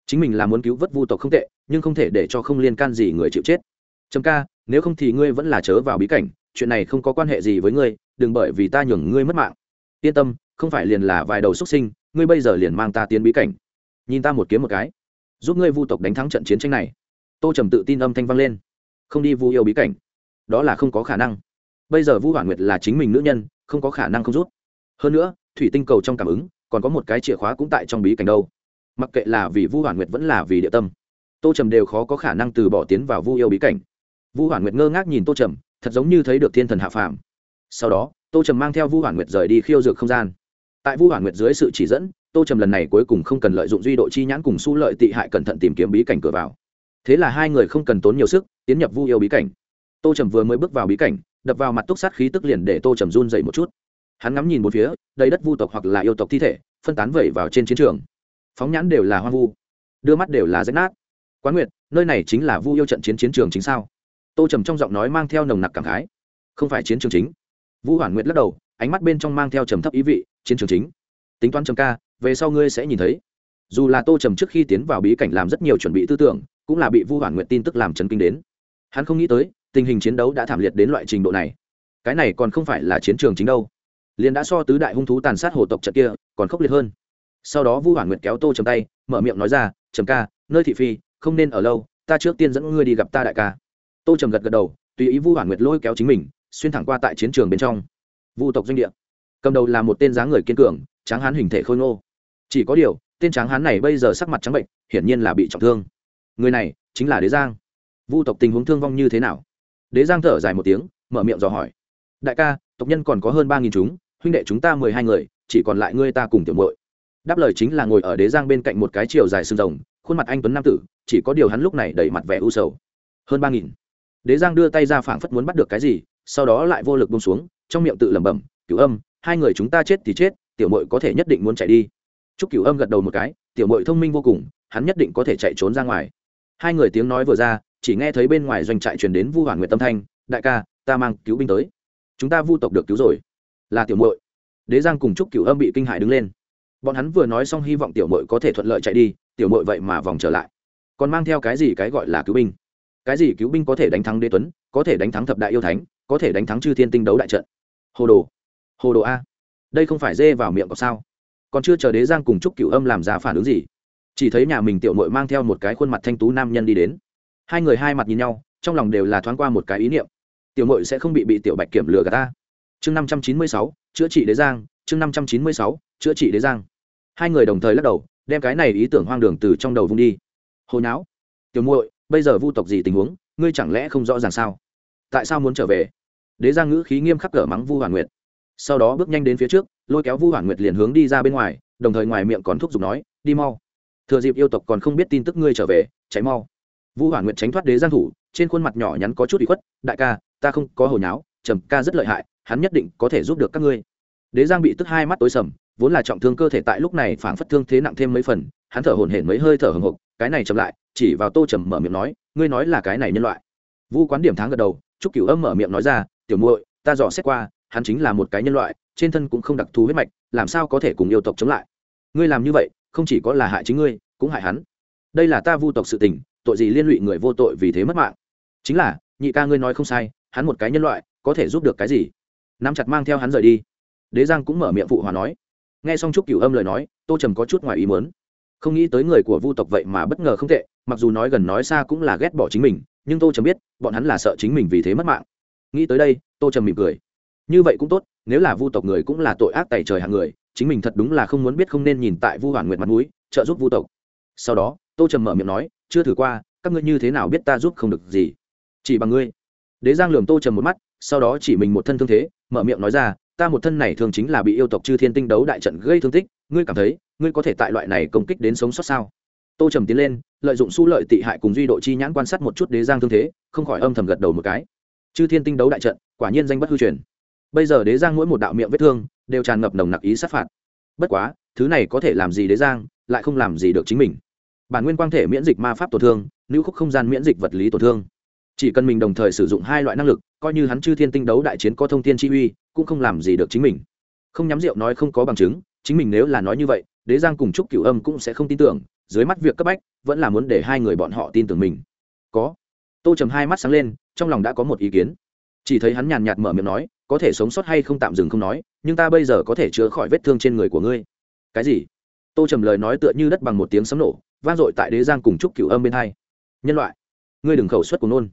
chính mình là muốn cứu vớt vu tộc không tệ, nhưng không thể để cho không liên can gì người chịu chết. Trầm ca, nếu không thì ngươi vẫn là chớ vào bí cảnh, chuyện này không có quan hệ gì với ngươi, đừng bởi vì ta nhường ngươi mất mạng. Yên tâm, không phải liền là vài đầu xuất sinh, ngươi bây giờ liền mang ta tiến bí cảnh. Nhìn ta một kiếm một cái, giúp ngươi vu tộc đánh thắng trận chiến tranh này. Tô trầm tự tin âm thanh vang lên. Không đi vu yêu bí cảnh. Đó là không có khả năng. Bây giờ vu hoàn nguyệt là chính mình nữ nhân, không có khả năng không rút. Hơn nữa, thủy tinh cầu trong cảm ứng, còn có một cái chìa khóa cũng tại trong bí cảnh đâu mặc kệ là vì vu hoàn nguyệt vẫn là vì địa tâm, tô trầm đều khó có khả năng từ bỏ tiến vào vu yêu bí cảnh. Vu hoàn nguyệt ngơ ngác nhìn tô trầm, thật giống như thấy được thiên thần hạ phàm. Sau đó, tô trầm mang theo vu hoàn nguyệt rời đi khiêu dược không gian. Tại vu hoàn nguyệt dưới sự chỉ dẫn, tô trầm lần này cuối cùng không cần lợi dụng duy độ chi nhãn cùng su lợi tị hại cẩn thận tìm kiếm bí cảnh cửa vào. Thế là hai người không cần tốn nhiều sức, tiến nhập vu yêu bí cảnh. Tô trầm vừa mới bước vào bí cảnh, đập vào mặt túc sát khí tức liền để tô trầm run dậy một chút. Hắn ngắm nhìn một phía, đầy đất vu tộc hoặc là yêu tộc thi thể, phân tán vẩy vào trên chiến trường phóng nhãn đều là hoang vu, đưa mắt đều là rách nát. Quán nguyệt, nơi này chính là vu yêu trận chiến chiến trường chính sao? Tô trầm trong giọng nói mang theo nồng nặc cảm khái. Không phải chiến trường chính. Vu hoàn nguyệt lắc đầu, ánh mắt bên trong mang theo trầm thấp ý vị, chiến trường chính. Tính toán trầm ca, về sau ngươi sẽ nhìn thấy. Dù là tô trầm trước khi tiến vào bí cảnh làm rất nhiều chuẩn bị tư tưởng, cũng là bị vu hoàn nguyệt tin tức làm chấn kinh đến. Hắn không nghĩ tới, tình hình chiến đấu đã thảm liệt đến loại trình độ này. Cái này còn không phải là chiến trường chính đâu. Liền đã so tứ đại hung thú tàn sát hồ tộc trận kia, còn khốc liệt hơn sau đó vu hoàn nguyệt kéo tô trầm tay, mở miệng nói ra, trầm ca, nơi thị phi, không nên ở lâu, ta trước tiên dẫn ngươi đi gặp ta đại ca. Tô trầm gật gật đầu, tùy ý vu hoàn nguyệt lôi kéo chính mình, xuyên thẳng qua tại chiến trường bên trong. Vu tộc doanh địa. Cầm đầu là một tên dáng người kiên cường, tráng hán hình thể khôi ngô. Chỉ có điều, tên tráng hán này bây giờ sắc mặt trắng bệnh, hiển nhiên là bị trọng thương. Người này chính là đế giang. Vu tộc tình huống thương vong như thế nào? Đế giang thở dài một tiếng, mở miệng dò hỏi. Đại ca, tộc nhân còn có hơn ba nghìn chúng, huynh đệ chúng ta mười hai người, chỉ còn lại ngươi ta cùng tiểu muội đáp lời chính là ngồi ở đế giang bên cạnh một cái chiều dài xương rồng, khuôn mặt anh tuấn nam tử, chỉ có điều hắn lúc này đẩy mặt vẻ u sầu. Hơn ba nghìn. Đế giang đưa tay ra phảng phất muốn bắt được cái gì, sau đó lại vô lực bông xuống, trong miệng tự lẩm bẩm, cửu âm, hai người chúng ta chết thì chết, tiểu mội có thể nhất định muốn chạy đi. Chúc cửu âm gật đầu một cái, tiểu mội thông minh vô cùng, hắn nhất định có thể chạy trốn ra ngoài. Hai người tiếng nói vừa ra, chỉ nghe thấy bên ngoài doanh trại truyền đến vu hoàn nguyệt tâm thanh, đại ca, ta mang cứu binh tới. Chúng ta vu tộc được cứu rồi. Là tiểu mội đế giang cùng chúc cửu âm bị kinh hại đứng lên bọn hắn vừa nói xong hy vọng tiểu mội có thể thuận lợi chạy đi, tiểu mội vậy mà vòng trở lại. Còn mang theo cái gì cái gọi là cứu binh? Cái gì cứu binh có thể đánh thắng đế tuấn, có thể đánh thắng thập đại yêu thánh, có thể đánh thắng chư thiên tinh đấu đại trận? Hồ đồ hồ đồ a. Đây không phải dê vào miệng có sao? Còn chưa chờ đế giang cùng chúc cửu âm làm ra phản ứng gì, chỉ thấy nhà mình tiểu mội mang theo một cái khuôn mặt thanh tú nam nhân đi đến. Hai người hai mặt nhìn nhau, trong lòng đều là thoáng qua một cái ý niệm. Tiểu mội sẽ không bị bị tiểu bạch kiểm lừa gạt ta. Chương năm trăm chín mươi sáu, chữa trị đế giang, chương năm trăm chín mươi sáu chữa trị đế giang. Hai người đồng thời lắc đầu, đem cái này ý tưởng hoang đường từ trong đầu vung đi. Hồi não tiểu muội, bây giờ vu tộc gì tình huống, ngươi chẳng lẽ không rõ ràng sao? Tại sao muốn trở về? Đế giang ngữ khí nghiêm khắc cỡ mắng vu hoàn nguyệt. Sau đó bước nhanh đến phía trước, lôi kéo vu hoàn nguyệt liền hướng đi ra bên ngoài, đồng thời ngoài miệng còn thúc giục nói, đi mau. Thừa dịp yêu tộc còn không biết tin tức ngươi trở về cháy mau. Vu hoàn nguyệt tránh thoát đế giang thủ, trên khuôn mặt nhỏ nhắn có chút bị khuất, đại ca, ta không có hồi nháo, trầm ca rất lợi hại, hắn nhất định có thể giúp được các ngươi. Đế giang bị tức hai mắt tối sầm vốn là trọng thương cơ thể tại lúc này phảng phất thương thế nặng thêm mấy phần, hắn thở hổn hển mấy hơi thở hồng hộc cái này chậm lại, chỉ vào tô trầm mở miệng nói, ngươi nói là cái này nhân loại. Vu quán điểm tháng gật đầu trúc cửu âm mở miệng nói ra, tiểu muội, ta dò xét qua, hắn chính là một cái nhân loại, trên thân cũng không đặc thù huyết mạch, làm sao có thể cùng yêu tộc chống lại? Ngươi làm như vậy, không chỉ có là hại chính ngươi, cũng hại hắn. Đây là ta vu tộc sự tình, tội gì liên lụy người vô tội vì thế mất mạng? Chính là, nhị ca ngươi nói không sai, hắn một cái nhân loại, có thể giúp được cái gì? Nắm chặt mang theo hắn rời đi. Đế giang cũng mở miệng phụ hòa nói nghe xong trúc cửu âm lời nói, tô trầm có chút ngoài ý mớn không nghĩ tới người của vu tộc vậy mà bất ngờ không tệ, mặc dù nói gần nói xa cũng là ghét bỏ chính mình, nhưng tô trầm biết, bọn hắn là sợ chính mình vì thế mất mạng. Nghĩ tới đây, tô trầm mỉm cười. Như vậy cũng tốt, nếu là vu tộc người cũng là tội ác tài trời hàng người, chính mình thật đúng là không muốn biết không nên nhìn tại vu hoàn nguyệt mặt mũi, trợ giúp vu tộc. Sau đó, tô trầm mở miệng nói, chưa thử qua, các ngươi như thế nào biết ta giúp không được gì? Chỉ bằng ngươi. Đế giang lường tô trầm một mắt, sau đó chỉ mình một thân thương thế, mở miệng nói ra ta một thân này thường chính là bị yêu tộc chư thiên tinh đấu đại trận gây thương tích, ngươi cảm thấy, ngươi có thể tại loại này công kích đến sống sót sao? Tô trầm tiến lên, lợi dụng su lợi tị hại cùng duy độ chi nhãn quan sát một chút đế giang thương thế, không khỏi âm thầm gật đầu một cái. Chư thiên tinh đấu đại trận, quả nhiên danh bất hư truyền. Bây giờ đế giang mỗi một đạo miệng vết thương, đều tràn ngập nồng nặc ý sát phạt. Bất quá, thứ này có thể làm gì đế giang, lại không làm gì được chính mình. Bản nguyên quang thể miễn dịch ma pháp tổn thương, nữ khúc không gian miễn dịch vật lý tổn thương chỉ cần mình đồng thời sử dụng hai loại năng lực, coi như hắn chư thiên tinh đấu đại chiến có thông thiên chi uy, cũng không làm gì được chính mình. Không nhắm rượu nói không có bằng chứng, chính mình nếu là nói như vậy, đế giang cùng chúc cửu âm cũng sẽ không tin tưởng, dưới mắt việc cấp bách, vẫn là muốn để hai người bọn họ tin tưởng mình. Có. Tô trầm hai mắt sáng lên, trong lòng đã có một ý kiến. Chỉ thấy hắn nhàn nhạt mở miệng nói, có thể sống sót hay không tạm dừng không nói, nhưng ta bây giờ có thể chữa khỏi vết thương trên người của ngươi. Cái gì? Tô trầm lời nói tựa như đất bằng một tiếng sấm nổ, vang dội tại đế giang cùng chúc cửu âm bên hai. Nhân loại, ngươi đừng khẩu suất của nôn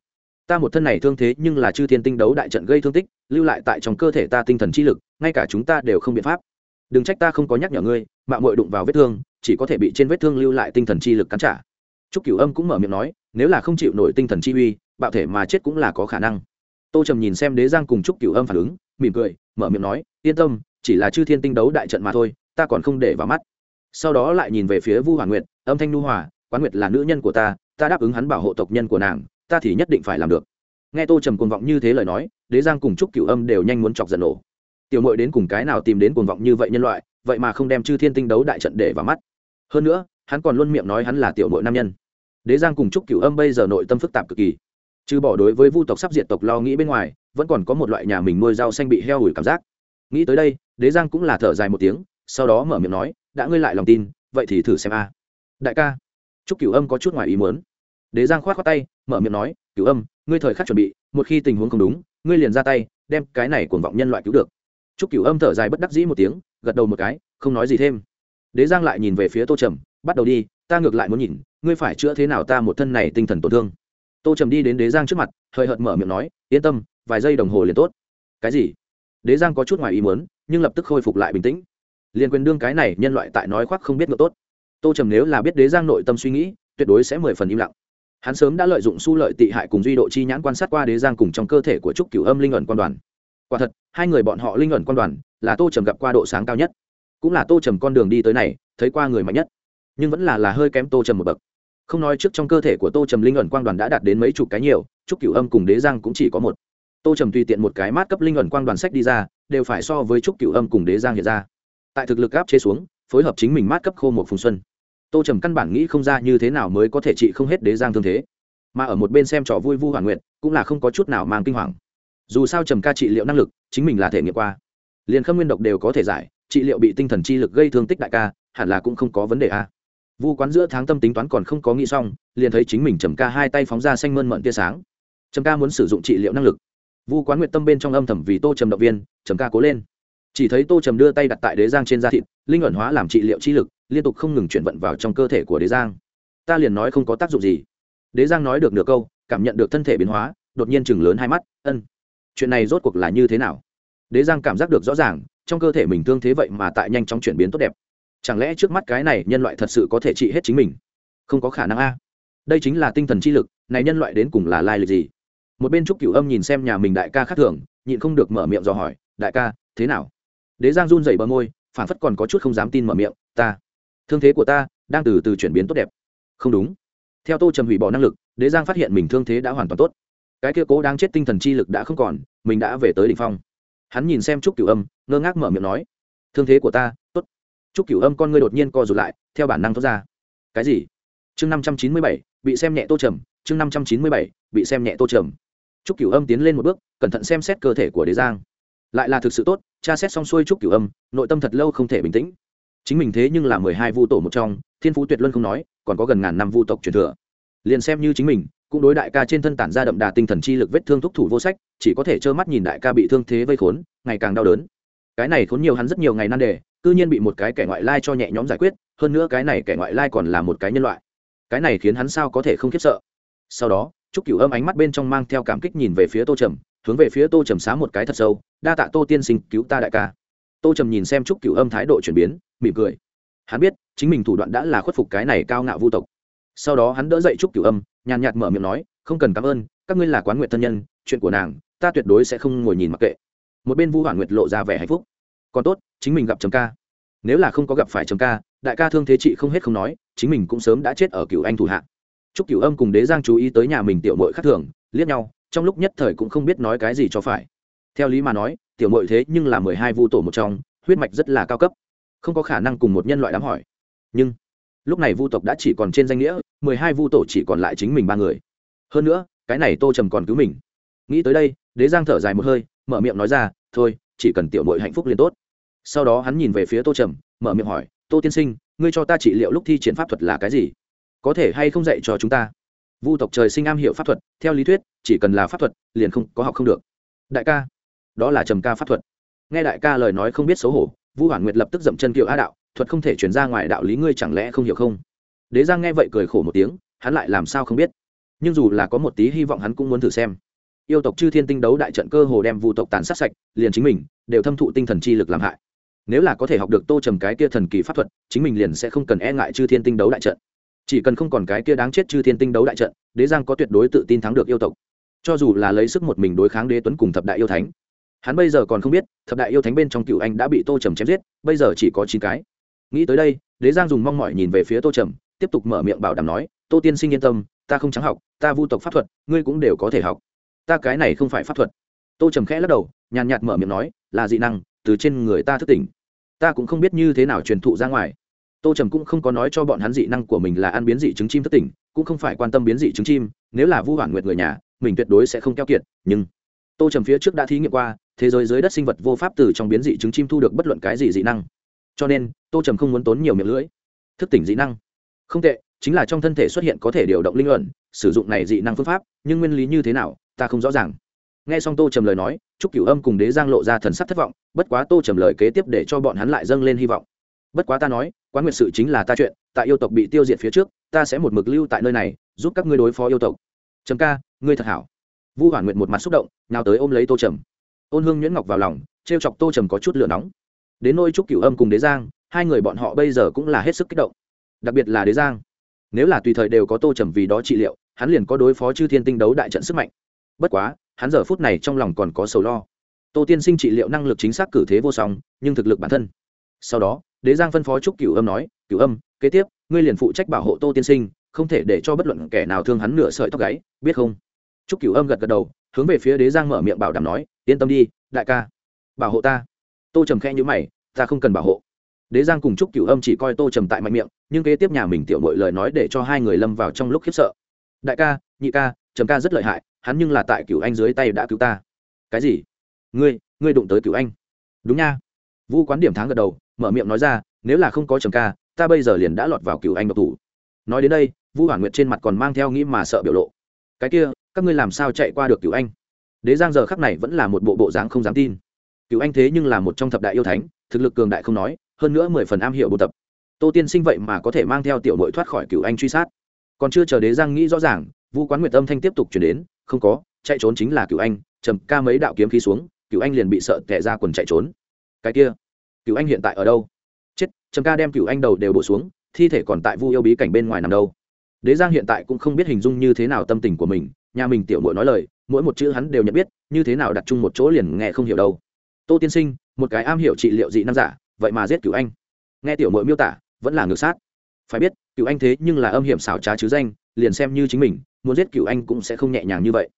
ta một thân này thương thế nhưng là chư thiên tinh đấu đại trận gây thương tích, lưu lại tại trong cơ thể ta tinh thần chi lực, ngay cả chúng ta đều không biện pháp. Đừng trách ta không có nhắc nhở ngươi mạng mội đụng vào vết thương, chỉ có thể bị trên vết thương lưu lại tinh thần chi lực cắn trả. Trúc cửu âm cũng mở miệng nói, nếu là không chịu nổi tinh thần chi uy, bạo thể mà chết cũng là có khả năng. Tô trầm nhìn xem đế giang cùng trúc cửu âm phản ứng, mỉm cười, mở miệng nói, yên tâm, chỉ là chư thiên tinh đấu đại trận mà thôi, ta còn không để vào mắt. Sau đó lại nhìn về phía vu hoàn nguyệt, âm thanh nu hòa, quán nguyệt là nữ nhân của ta ta đáp ứng hắn bảo hộ tộc nhân của nàng ta thì nhất định phải làm được. Nghe tô trầm cuồng vọng như thế lời nói, đế giang cùng trúc cửu âm đều nhanh muốn chọc giận nổ. Tiểu mội đến cùng cái nào tìm đến cuồng vọng như vậy nhân loại, vậy mà không đem chư thiên tinh đấu đại trận để vào mắt. Hơn nữa, hắn còn luôn miệng nói hắn là tiểu mội nam nhân. Đế giang cùng trúc cửu âm bây giờ nội tâm phức tạp cực kỳ. Chứ bỏ đối với vu tộc sắp diệt tộc lo nghĩ bên ngoài, vẫn còn có một loại nhà mình nuôi rau xanh bị heo ủi cảm giác. Nghĩ tới đây, đế giang cũng là thở dài một tiếng, sau đó mở miệng nói, đã ngươi lại lòng tin, vậy thì thử xem a. Đại ca. Trúc cửu âm có chút ngoài ý muốn đế giang khoát khoát tay mở miệng nói cửu âm ngươi thời khắc chuẩn bị một khi tình huống không đúng ngươi liền ra tay đem cái này cuồng vọng nhân loại cứu được. Trúc Cửu Âm thở dài bất đắc dĩ một tiếng, gật đầu một cái, không nói gì thêm. Đế Giang lại nhìn về phía Tô Trầm, bắt đầu đi, ta ngược lại muốn nhìn, ngươi phải chữa thế nào ta một thân này tinh thần tổn thương. Tô trầm đi đến đế giang trước mặt hơi hợt mở miệng nói yên tâm vài giây đồng hồ liền tốt. Cái gì? Đế giang có chút ngoài ý muốn nhưng lập tức khôi phục lại bình tĩnh. Liền quyền đương cái này nhân loại tại nói khoác không biết ngựa tốt. Tô trầm nếu là biết đế giang nội tâm suy nghĩ tuyệt đối sẽ mười phần im lặng hắn sớm đã lợi dụng su lợi tị hại cùng duy độ chi nhãn quan sát qua đế giang cùng trong cơ thể của trúc cửu âm linh ẩn quan đoàn. Quả thật, hai người bọn họ linh ẩn quan đoàn là tô trầm gặp qua độ sáng cao nhất. Cũng là tô trầm con đường đi tới này, thấy qua người mạnh nhất. Nhưng vẫn là là hơi kém tô trầm một bậc. Không nói trước trong cơ thể của tô trầm linh ẩn quang đoàn đã đạt đến mấy chục cái nhiều, trúc cửu âm cùng đế giang cũng chỉ có một. Tô trầm tùy tiện một cái mát cấp linh ẩn quang đoàn sách đi ra, đều phải so với trúc cửu âm cùng đế giang hiện ra. Tại thực lực áp chế xuống, phối hợp chính mình mát cấp khô một phùng xuân tô trầm căn bản nghĩ không ra như thế nào mới có thể trị không hết đế giang thương thế. Mà ở một bên xem trò vui vu hoàn nguyện cũng là không có chút nào mang kinh hoàng. Dù sao trầm ca trị liệu năng lực, chính mình là thể nghiệm qua. Liền khâm nguyên độc đều có thể giải, trị liệu bị tinh thần chi lực gây thương tích đại ca, hẳn là cũng không có vấn đề a. Vu quán giữa tháng tâm tính toán còn không có nghĩ xong, liền thấy chính mình trầm ca hai tay phóng ra xanh mơn mận tia sáng. Trầm ca muốn sử dụng trị liệu năng lực. Vu quán nguyện tâm bên trong âm thầm vì tô trầm động viên, trầm ca cố lên chỉ thấy tô trầm đưa tay đặt tại đế giang trên da thịt, linh ẩn hóa làm trị liệu chi lực, liên tục không ngừng chuyển vận vào trong cơ thể của đế giang. Ta liền nói không có tác dụng gì. Đế giang nói được nửa câu, cảm nhận được thân thể biến hóa, đột nhiên chừng lớn hai mắt, ân, chuyện này rốt cuộc là như thế nào? Đế giang cảm giác được rõ ràng, trong cơ thể mình thương thế vậy mà tại nhanh chóng chuyển biến tốt đẹp. Chẳng lẽ trước mắt cái này nhân loại thật sự có thể trị hết chính mình? Không có khả năng a. Đây chính là tinh thần chi lực, này nhân loại đến cùng là lai lịch gì? Một bên trúc cửu âm nhìn xem nhà mình đại ca khác thường, nhịn không được mở miệng dò hỏi, đại ca, thế nào? Đế giang run rẩy bờ môi phản phất còn có chút không dám tin mở miệng, ta, thương thế của ta đang từ từ chuyển biến tốt đẹp. Không đúng. Theo tô trầm hủy bỏ năng lực, đế giang phát hiện mình thương thế đã hoàn toàn tốt. Cái kia cố đang chết tinh thần chi lực đã không còn, mình đã về tới đ ỉ n h phong. Hắn nhìn xem trúc cửu âm, ngơ ngác mở miệng nói, thương thế của ta, tốt. Trúc cửu âm con ngươi đột nhiên co rụt lại, theo bản năng thoát ra, cái gì? Chương năm trăm chín mươi bảy, bị xem nhẹ tô trầm, chương năm trăm chín mươi bảy, bị xem nhẹ tô trầm. Trúc cửu âm tiến lên một bước, cẩn thận xem xét cơ thể của đế giang lại là thực sự tốt cha xét xong xuôi trúc cửu âm, nội tâm thật lâu không thể bình tĩnh. Chính mình thế nhưng là mười hai vu tổ một trong, thiên phú tuyệt luân không nói, còn có gần ngàn năm vu tộc truyền thừa. Liền xem như chính mình, cũng đối đại ca trên thân tản ra đậm đà tinh thần chi lực vết thương thúc thủ vô sách, chỉ có thể trơ mắt nhìn đại ca bị thương thế vây khốn, ngày càng đau đớn. Cái này khốn nhiều hắn rất nhiều ngày nan đề, cư nhiên bị một cái kẻ ngoại lai cho nhẹ nhõm giải quyết, hơn nữa cái này kẻ ngoại lai còn là một cái nhân loại. Cái này khiến hắn sao có thể không khiếp sợ. Sau đó, trúc cửu âm ánh mắt bên trong mang theo cảm kích nhìn về phía tô trầm hướng về phía tô trầm xá một cái thật sâu, đa tạ tô tiên sinh, cứu ta đại ca. Tô trầm nhìn xem trúc cửu âm thái độ chuyển biến, mỉm cười. Hắn biết, chính mình thủ đoạn đã là khuất phục cái này cao ngạo vu tộc. Sau đó hắn đỡ dậy trúc cửu âm, nhàn nhạt mở miệng nói, không cần cảm ơn, các ngươi là quán nguyện thân nhân, chuyện của nàng, ta tuyệt đối sẽ không ngồi nhìn mặc kệ. Một bên vu hoàn nguyệt lộ ra vẻ hạnh phúc. Còn tốt, chính mình gặp trầm ca. Nếu là không có gặp phải trầm ca, đại ca thương thế trị không hết không nói, chính mình cũng sớm đã chết ở cựu anh thủ hạ. Chúc cựu âm cùng đế giang chú ý tới nhà mình tiểu mội khác thường, liếc nhau trong lúc nhất thời cũng không biết nói cái gì cho phải. Theo lý mà nói, tiểu mội thế nhưng là mười hai vu tổ một trong, huyết mạch rất là cao cấp. Không có khả năng cùng một nhân loại đám hỏi. Nhưng, lúc này vu tộc đã chỉ còn trên danh nghĩa, mười hai vu tổ chỉ còn lại chính mình ba người. Hơn nữa, cái này tô trầm còn cứu mình. Nghĩ tới đây, đế giang thở dài một hơi, mở miệng nói ra, thôi, chỉ cần tiểu mội hạnh phúc liền tốt. Sau đó hắn nhìn về phía tô trầm, mở miệng hỏi, tô tiên sinh, ngươi cho ta trị liệu lúc thi triển pháp thuật là cái gì? Có thể hay không dạy cho chúng ta? Vu tộc trời sinh am hiểu pháp thuật, theo lý thuyết, chỉ cần là pháp thuật, liền không, có học không được. Đại ca, đó là trầm ca pháp thuật. Nghe đại ca lời nói không biết xấu hổ, vu hoàn nguyệt lập tức dậm chân kiệu a đạo, thuật không thể chuyển ra ngoài đạo lý ngươi chẳng lẽ không hiểu không? Đế giang nghe vậy cười khổ một tiếng, hắn lại làm sao không biết? Nhưng dù là có một tí hy vọng hắn cũng muốn thử xem. Yêu tộc chư thiên tinh đấu đại trận cơ hồ đem vu tộc tàn sát sạch, liền chính mình đều thâm thụ tinh thần chi lực làm hại. Nếu là có thể học được tô trầm cái kia thần kỳ pháp thuật, chính mình liền sẽ không cần e ngại chư thiên tinh đấu đại trận chỉ cần không còn cái kia đáng chết chư thiên tinh đấu đại trận, đế giang có tuyệt đối tự tin thắng được yêu tộc. Cho dù là lấy sức một mình đối kháng đế tuấn cùng thập đại yêu thánh. Hắn bây giờ còn không biết, thập đại yêu thánh bên trong cựu anh đã bị tô trầm chém giết, bây giờ chỉ có chín cái. Nghĩ tới đây, đế giang dùng mong mỏi nhìn về phía tô trầm, tiếp tục mở miệng bảo đảm nói, tô tiên sinh yên tâm, ta không trắng học, ta vu tộc pháp thuật, ngươi cũng đều có thể học. Ta cái này không phải pháp thuật. Tô trầm khẽ lắc đầu, nhàn nhạt mở miệng nói, là dị năng, từ trên người ta thức tỉnh. Ta cũng không biết như thế nào truyền thụ ra ngoài tô trầm cũng không có nói cho bọn hắn dị năng của mình là ăn biến dị trứng chim thất tỉnh cũng không phải quan tâm biến dị trứng chim, nếu là vu hoàn nguyệt người nhà, mình tuyệt đối sẽ không keo kiệt, nhưng tô trầm phía trước đã thí nghiệm qua, thế giới dưới đất sinh vật vô pháp từ trong biến dị trứng chim thu được bất luận cái gì dị năng. Cho nên, tô trầm không muốn tốn nhiều miệng lưỡi. Thức tỉnh dị năng. Không tệ, chính là trong thân thể xuất hiện có thể điều động linh luận sử dụng này dị năng phương pháp, nhưng nguyên lý như thế nào, ta không rõ ràng. Nghe xong tô trầm lời nói chúc cửu âm cùng đế giang lộ ra thần sắc thất vọng, bất quá tô trầm lời kế tiếp để cho bọn hắn lại dâng lên hy vọng bất quá ta nói, quán nguyệt sự chính là ta chuyện tại yêu tộc bị tiêu diệt phía trước, ta sẽ một mực lưu tại nơi này, giúp các ngươi đối phó yêu tộc. Trầm ca, ngươi thật hảo. Vu hoàn nguyện một mặt xúc động nào tới ôm lấy tô trầm. Ôn hương nhuyễn ngọc vào lòng t r e o chọc tô trầm có chút lửa nóng. Đến nôi trúc cửu âm cùng đế giang, hai người bọn họ bây giờ cũng là hết sức kích động. Đặc biệt là đế giang. Nếu là tùy thời đều có tô trầm vì đó trị liệu, hắn liền có đối phó chư thiên tinh đấu đại trận sức mạnh. Bất quá, hắn giờ phút này trong lòng còn có sầu lo. Tô tiên sinh trị liệu năng lực chính xác cử thế vô song, nhưng thực lực bản thân. Sau đó đế giang phân phó trúc cửu âm nói, cửu âm, kế tiếp, ngươi liền phụ trách bảo hộ tô tiên sinh, không thể để cho bất luận kẻ nào thương hắn nửa sợi tóc gáy, biết không? Trúc cửu âm gật gật đầu, hướng về phía đế giang mở miệng bảo đảm nói, yên tâm đi, đại ca, bảo hộ ta. Tô trầm khẽ nhữ mày, ta không cần bảo hộ. Đế giang cùng trúc cửu âm chỉ coi tô trầm tại mạnh miệng, nhưng kế tiếp nhà mình tiểu mội lời nói để cho hai người lâm vào trong lúc khiếp sợ. Đại ca, nhị ca, trầm ca rất lợi hại, hắn nhưng là tại cửu anh dưới tay đã cứu ta. Cái gì? Ngươi ngươi đụng tới cửu anh? Đúng nha. Vu quán điểm tháng gật đầu mở miệng nói ra, nếu là không có trầm ca, ta bây giờ liền đã lọt vào cửu anh độc thủ. Nói đến đây, vu hoàn nguyệt trên mặt còn mang theo nghĩ mà sợ biểu lộ. Cái kia, các ngươi làm sao chạy qua được cửu anh? Đế giang giờ khắc này vẫn là một bộ bộ dáng không dám tin. Cửu anh thế nhưng là một trong thập đại yêu thánh, thực lực cường đại không nói, hơn nữa mười phần am hiểu bộ tập. Tô tiên sinh vậy mà có thể mang theo tiểu nội thoát khỏi cửu anh truy sát. Còn chưa chờ đế giang nghĩ rõ ràng, vu quán nguyệt âm thanh tiếp tục chuyển đến, không có, chạy trốn chính là cửu anh, trầm ca mấy đạo kiếm khí xuống cửu anh liền bị sợ tẻ ra quần chạy trốn. Cái kia cửu anh hiện tại ở đâu? Chết, trầm ca đem cửu anh đầu đều bổ xuống, thi thể còn tại vu yêu bí cảnh bên ngoài nằm đâu. Đế giang hiện tại cũng không biết hình dung như thế nào tâm tình của mình, nhà mình tiểu muội nói lời, mỗi một chữ hắn đều nhận biết, như thế nào đặt chung một chỗ liền nghe không hiểu đâu. Tô tiên sinh, một cái am hiểu trị liệu dị nam giả, vậy mà giết cửu anh. Nghe tiểu muội miêu tả, vẫn là ngược sát. Phải biết, cửu anh thế nhưng là âm hiểm xảo trá chứ danh, liền xem như chính mình, muốn giết cửu anh cũng sẽ không nhẹ nhàng như vậy.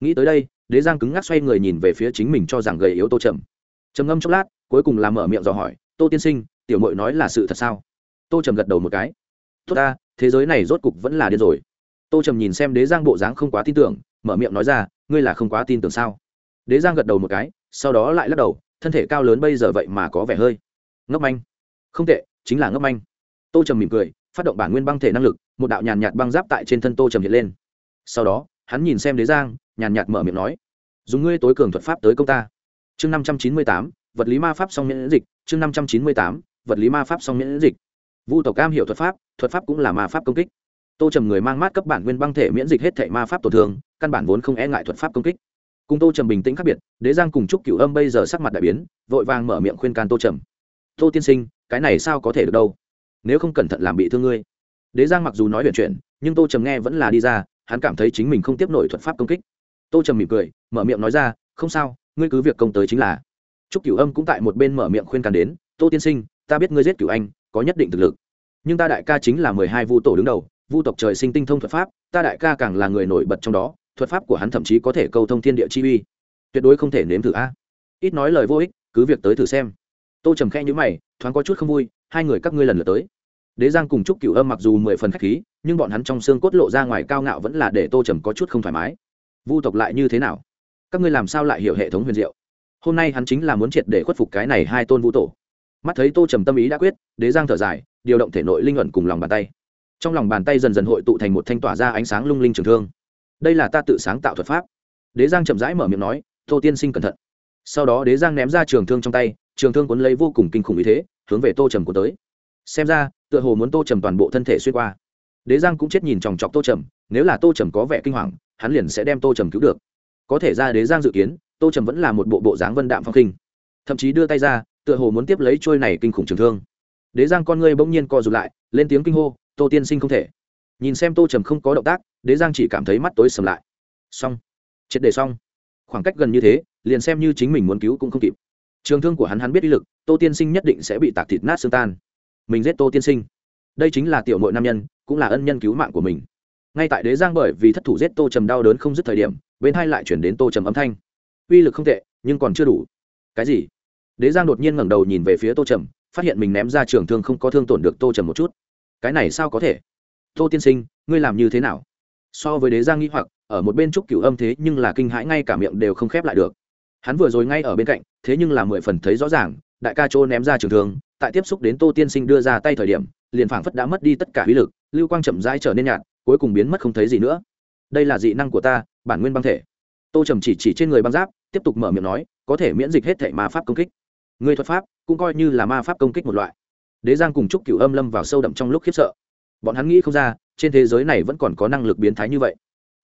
Nghĩ tới đây, đế giang cứng ngắc xoay người nhìn về phía chính mình cho rằng gầy yếu tô trầm trầm ngâm chốc lát, cuối cùng là mở miệng dò hỏi, tô tiên sinh, tiểu mội nói là sự thật sao? Tô trầm gật đầu một cái. Tốt ta, thế giới này rốt cục vẫn là điên rồi. Tô trầm nhìn xem đế giang bộ dáng không quá tin tưởng, mở miệng nói ra, ngươi là không quá tin tưởng sao? Đế giang gật đầu một cái, sau đó lại lắc đầu, thân thể cao lớn bây giờ vậy mà có vẻ hơi ngốc manh. Không tệ, chính là ngốc manh. Tô trầm mỉm cười, phát động bản nguyên băng thể năng lực, một đạo nhàn nhạt băng giáp tại trên thân tô trầm hiện lên. Sau đó, hắn nhìn xem đế giang, nhàn nhạt mở miệng nói, dùng ngươi tối cường thuật pháp tới công ta chương năm trăm chín mươi tám, vật lý ma pháp song miễn dịch. Chương năm trăm chín mươi tám, vật lý ma pháp song miễn dịch. Vu tộc cam hiểu thuật pháp thuật pháp cũng là ma pháp công kích. Tô trầm người mang mát cấp bản nguyên băng thể miễn dịch hết thể ma pháp tổn thương, căn bản vốn không e ngại thuật pháp công kích. Cùng tô trầm bình tĩnh khác biệt, đế giang cùng chúc cửu âm bây giờ sắc mặt đại biến, vội vàng mở miệng khuyên can tô trầm. Tô tiên sinh, cái này sao có thể được đâu? Nếu không cẩn thận làm bị thương ngươi. Đế giang mặc dù nói huyền chuyện nhưng tô trầm nghe vẫn là đi ra, hắn cảm thấy chính mình không tiếp nổi thuật pháp công kích. Tô trầm mỉm cười, mở miệng nói ra, không sao ngươi cứ việc công tới chính là. Trúc cửu âm cũng tại một bên mở miệng khuyên can đến, tô tiên sinh, ta biết ngươi giết cửu anh, có nhất định thực lực. Nhưng ta đại ca chính là mười hai vu tổ đứng đầu, vu tộc trời sinh tinh thông thuật pháp, ta đại ca càng là người nổi bật trong đó, thuật pháp của hắn thậm chí có thể câu thông thiên địa chi uy. Tuyệt đối không thể nếm thử a. Ít nói lời vô ích, cứ việc tới thử xem. Tô trầm khe nhữ mày, thoáng có chút không vui, hai người các ngươi lần lượt tới. Đế giang cùng chúc cửu âm mặc dù mười phần khách khí, nhưng bọn hắn trong xương cốt lộ ra ngoài cao ngạo vẫn là để tô trầm có chút không thoải mái. Vu tộc lại như thế nào? Các ngươi làm sao lại hiểu hệ thống huyền diệu? Hôm nay hắn chính là muốn triệt để khuất phục cái này hai tôn vũ tổ. Mắt thấy tô trầm tâm ý đã quyết, đế giang thở dài, điều động thể nội linh luận cùng lòng bàn tay. Trong lòng bàn tay dần dần hội tụ thành một thanh tỏa ra ánh sáng lung linh trường thương. Đây là ta tự sáng tạo thuật pháp. Đế giang chậm rãi mở miệng nói, tô tiên sinh cẩn thận. Sau đó đế giang ném ra trường thương trong tay, trường thương cuốn lấy vô cùng kinh khủng ý thế, hướng về tô trầm của tới. Xem ra, tựa hồ muốn tô trầm toàn bộ thân thể xuyên qua. Đế giang cũng chết nhìn chòng chọc tô trầm, nếu là tô trầm có vẻ kinh hoàng, hắn liền sẽ đem tô trầm cứu được có thể ra đế giang dự kiến, tô trầm vẫn là một bộ bộ dáng vân đạm phong kinh thậm chí đưa tay ra, tựa hồ muốn tiếp lấy trôi này kinh khủng trường thương. Đế giang con ngươi bỗng nhiên co rụt lại, lên tiếng kinh hô, tô tiên sinh không thể. Nhìn xem tô trầm không có động tác, đế giang chỉ cảm thấy mắt tối sầm lại. Xong. Triệt đề xong. Khoảng cách gần như thế, liền xem như chính mình muốn cứu cũng không kịp. Trường thương của hắn hắn biết uy lực, tô tiên sinh nhất định sẽ bị tạc thịt nát xương tan. Mình giết tô tiên sinh. Đây chính là tiểu mội nam nhân, cũng là ân nhân cứu mạng của mình ngay tại đế giang bởi vì thất thủ giết tô trầm đau đớn không dứt thời điểm, bên hai lại chuyển đến tô trầm âm thanh. Uy lực không tệ, nhưng còn chưa đủ. Cái gì? Đế giang đột nhiên ngẩng đầu nhìn về phía tô trầm, phát hiện mình ném ra trường thương không có thương tổn được tô trầm một chút. Cái này sao có thể? Tô tiên sinh, ngươi làm như thế nào? So với đế giang nghĩ hoặc, ở một bên trúc cửu âm thế nhưng là kinh hãi ngay cả miệng đều không khép lại được. Hắn vừa rồi ngay ở bên cạnh, thế nhưng là mười phần thấy rõ ràng, đại ca chỗ ném ra trường thương, tại tiếp xúc đến tô tiên sinh đưa ra tay thời điểm, liền phảng phất đã mất đi tất cả uy lực, lưu quang chậm rãi trở nên nhạt cuối cùng biến mất không thấy gì nữa. Đây là dị năng của ta, bản nguyên băng thể. Tô trầm chỉ chỉ trên người băng giáp, tiếp tục mở miệng nói, có thể miễn dịch hết thể ma pháp công kích. Người thuật pháp cũng coi như là ma pháp công kích một loại. Đế giang cùng chúc cửu âm lâm vào sâu đậm trong lúc khiếp sợ. Bọn hắn nghĩ không ra, trên thế giới này vẫn còn có năng lực biến thái như vậy.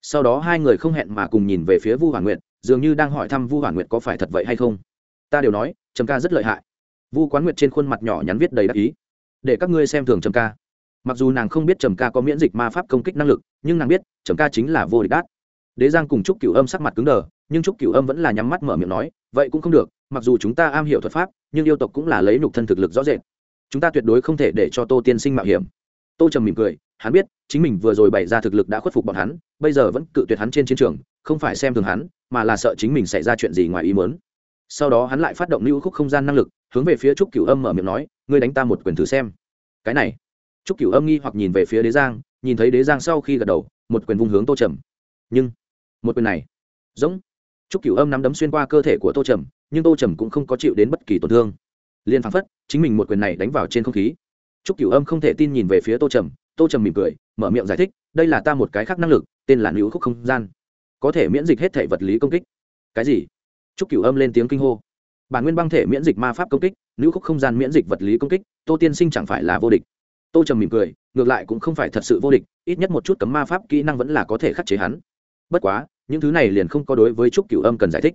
Sau đó hai người không hẹn mà cùng nhìn về phía vu hoàn nguyệt, dường như đang hỏi thăm vu hoàn nguyệt có phải thật vậy hay không. Ta đều nói, trầm ca rất lợi hại. Vu quán nguyệt trên khuôn mặt nhỏ nhắn viết đầy đắc ý. Để các ngươi xem thường trầm ca mặc dù nàng không biết trầm ca có miễn dịch ma pháp công kích năng lực, nhưng nàng biết trầm ca chính là vô địch đát. Đế giang cùng trúc cửu âm sắc mặt cứng đờ, nhưng trúc cửu âm vẫn là nhắm mắt mở miệng nói, vậy cũng không được, mặc dù chúng ta am hiểu thuật pháp, nhưng yêu tộc cũng là lấy nhục thân thực lực rõ rệt. Chúng ta tuyệt đối không thể để cho tô tiên sinh mạo hiểm. Tô trầm mỉm cười, hắn biết, chính mình vừa rồi bày ra thực lực đã khuất phục bọn hắn, bây giờ vẫn cự tuyệt hắn trên chiến trường, không phải xem thường hắn, mà là sợ chính mình xảy ra chuyện gì ngoài ý muốn. Sau đó hắn lại phát động lưu khúc không gian năng lực, hướng về phía trúc cửu âm mở miệng nói, ngươi đánh ta một quyền thử xem. Cái này trúc cửu âm nghi hoặc nhìn về phía đế giang, nhìn thấy đế giang sau khi gật đầu, một quyền vung hướng tô trầm. Nhưng, một quyền này, giống. Trúc cửu âm nắm đấm xuyên qua cơ thể của tô trầm, nhưng tô trầm cũng không có chịu đến bất kỳ tổn thương. Liền phăng phất, chính mình một quyền này đánh vào trên không khí. Trúc cửu âm không thể tin nhìn về phía tô trầm tô trầm mỉm cười, mở miệng giải thích, đây là ta một cái khác năng lực, tên là nữ khúc không gian. Có thể miễn dịch hết thể vật lý công kích. Cái gì? Trúc cửu âm lên tiếng kinh hô. Bản nguyên băng thể miễn dịch ma pháp công kích nữ khúc không gian miễn dịch vật lý công kích, tô tiên sinh chẳng phải là vô địch tô trầm mỉm cười, ngược lại cũng không phải thật sự vô địch, ít nhất một chút cấm ma pháp kỹ năng vẫn là có thể khắc chế hắn. Bất quá, những thứ này liền không có đối với trúc cửu âm cần giải thích.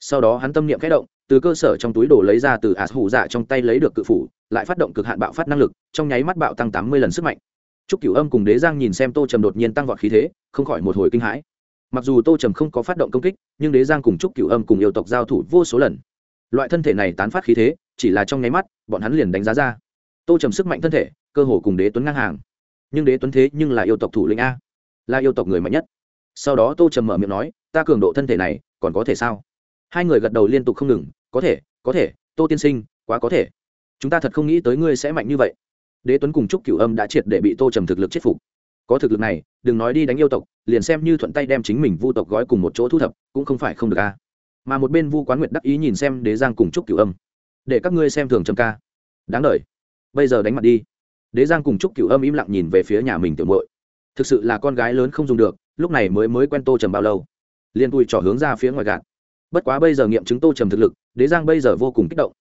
Sau đó hắn tâm niệm khẽ động, từ cơ sở trong túi đồ lấy ra từ ạt hủ dạ trong tay lấy được cự phủ, lại phát động cực hạn bạo phát năng lực, trong nháy mắt bạo tăng tám mươi lần sức mạnh. Trúc cửu âm cùng đế giang nhìn xem tô trầm đột nhiên tăng vọt khí thế, không khỏi một hồi kinh hãi. Mặc dù tô trầm không có phát động công kích, nhưng đế giang cùng trúc cửu âm cùng yêu tộc giao thủ vô số lần. Loại thân thể này tán phát khí thế, chỉ là trong nháy mắt, bọn hắn liền đánh giá ra. Tô trầm sức mạnh thân thể cơ hồ cùng đế tuấn ngang hàng. Nhưng đế tuấn thế nhưng là yêu tộc thủ lĩnh a, là yêu tộc người mạnh nhất. Sau đó tô trầm mở miệng nói, ta cường độ thân thể này, còn có thể sao? Hai người gật đầu liên tục không ngừng, có thể có thể, tô tiên sinh, quá có thể. Chúng ta thật không nghĩ tới ngươi sẽ mạnh như vậy. Đế tuấn cùng trúc cửu âm đã triệt để bị tô trầm thực lực chết phục. Có thực lực này, đừng nói đi đánh yêu tộc, liền xem như thuận tay đem chính mình vu tộc gói cùng một chỗ thu thập, cũng không phải không được a. Mà một bên vu quán nguyệt đắc ý nhìn xem đế giang cùng trúc cửu âm. Để các ngươi xem thường trầm ca. Đáng đ bây giờ đánh mặt đi đế giang cùng trúc cửu âm im lặng nhìn về phía nhà mình tiểu muội. Thực sự là con gái lớn không dùng được, lúc này mới mới quen tô trầm bao lâu. Liền tui trỏ hướng ra phía ngoài gạt. Bất quá bây giờ nghiệm chứng tô trầm thực lực, đế giang bây giờ vô cùng kích động.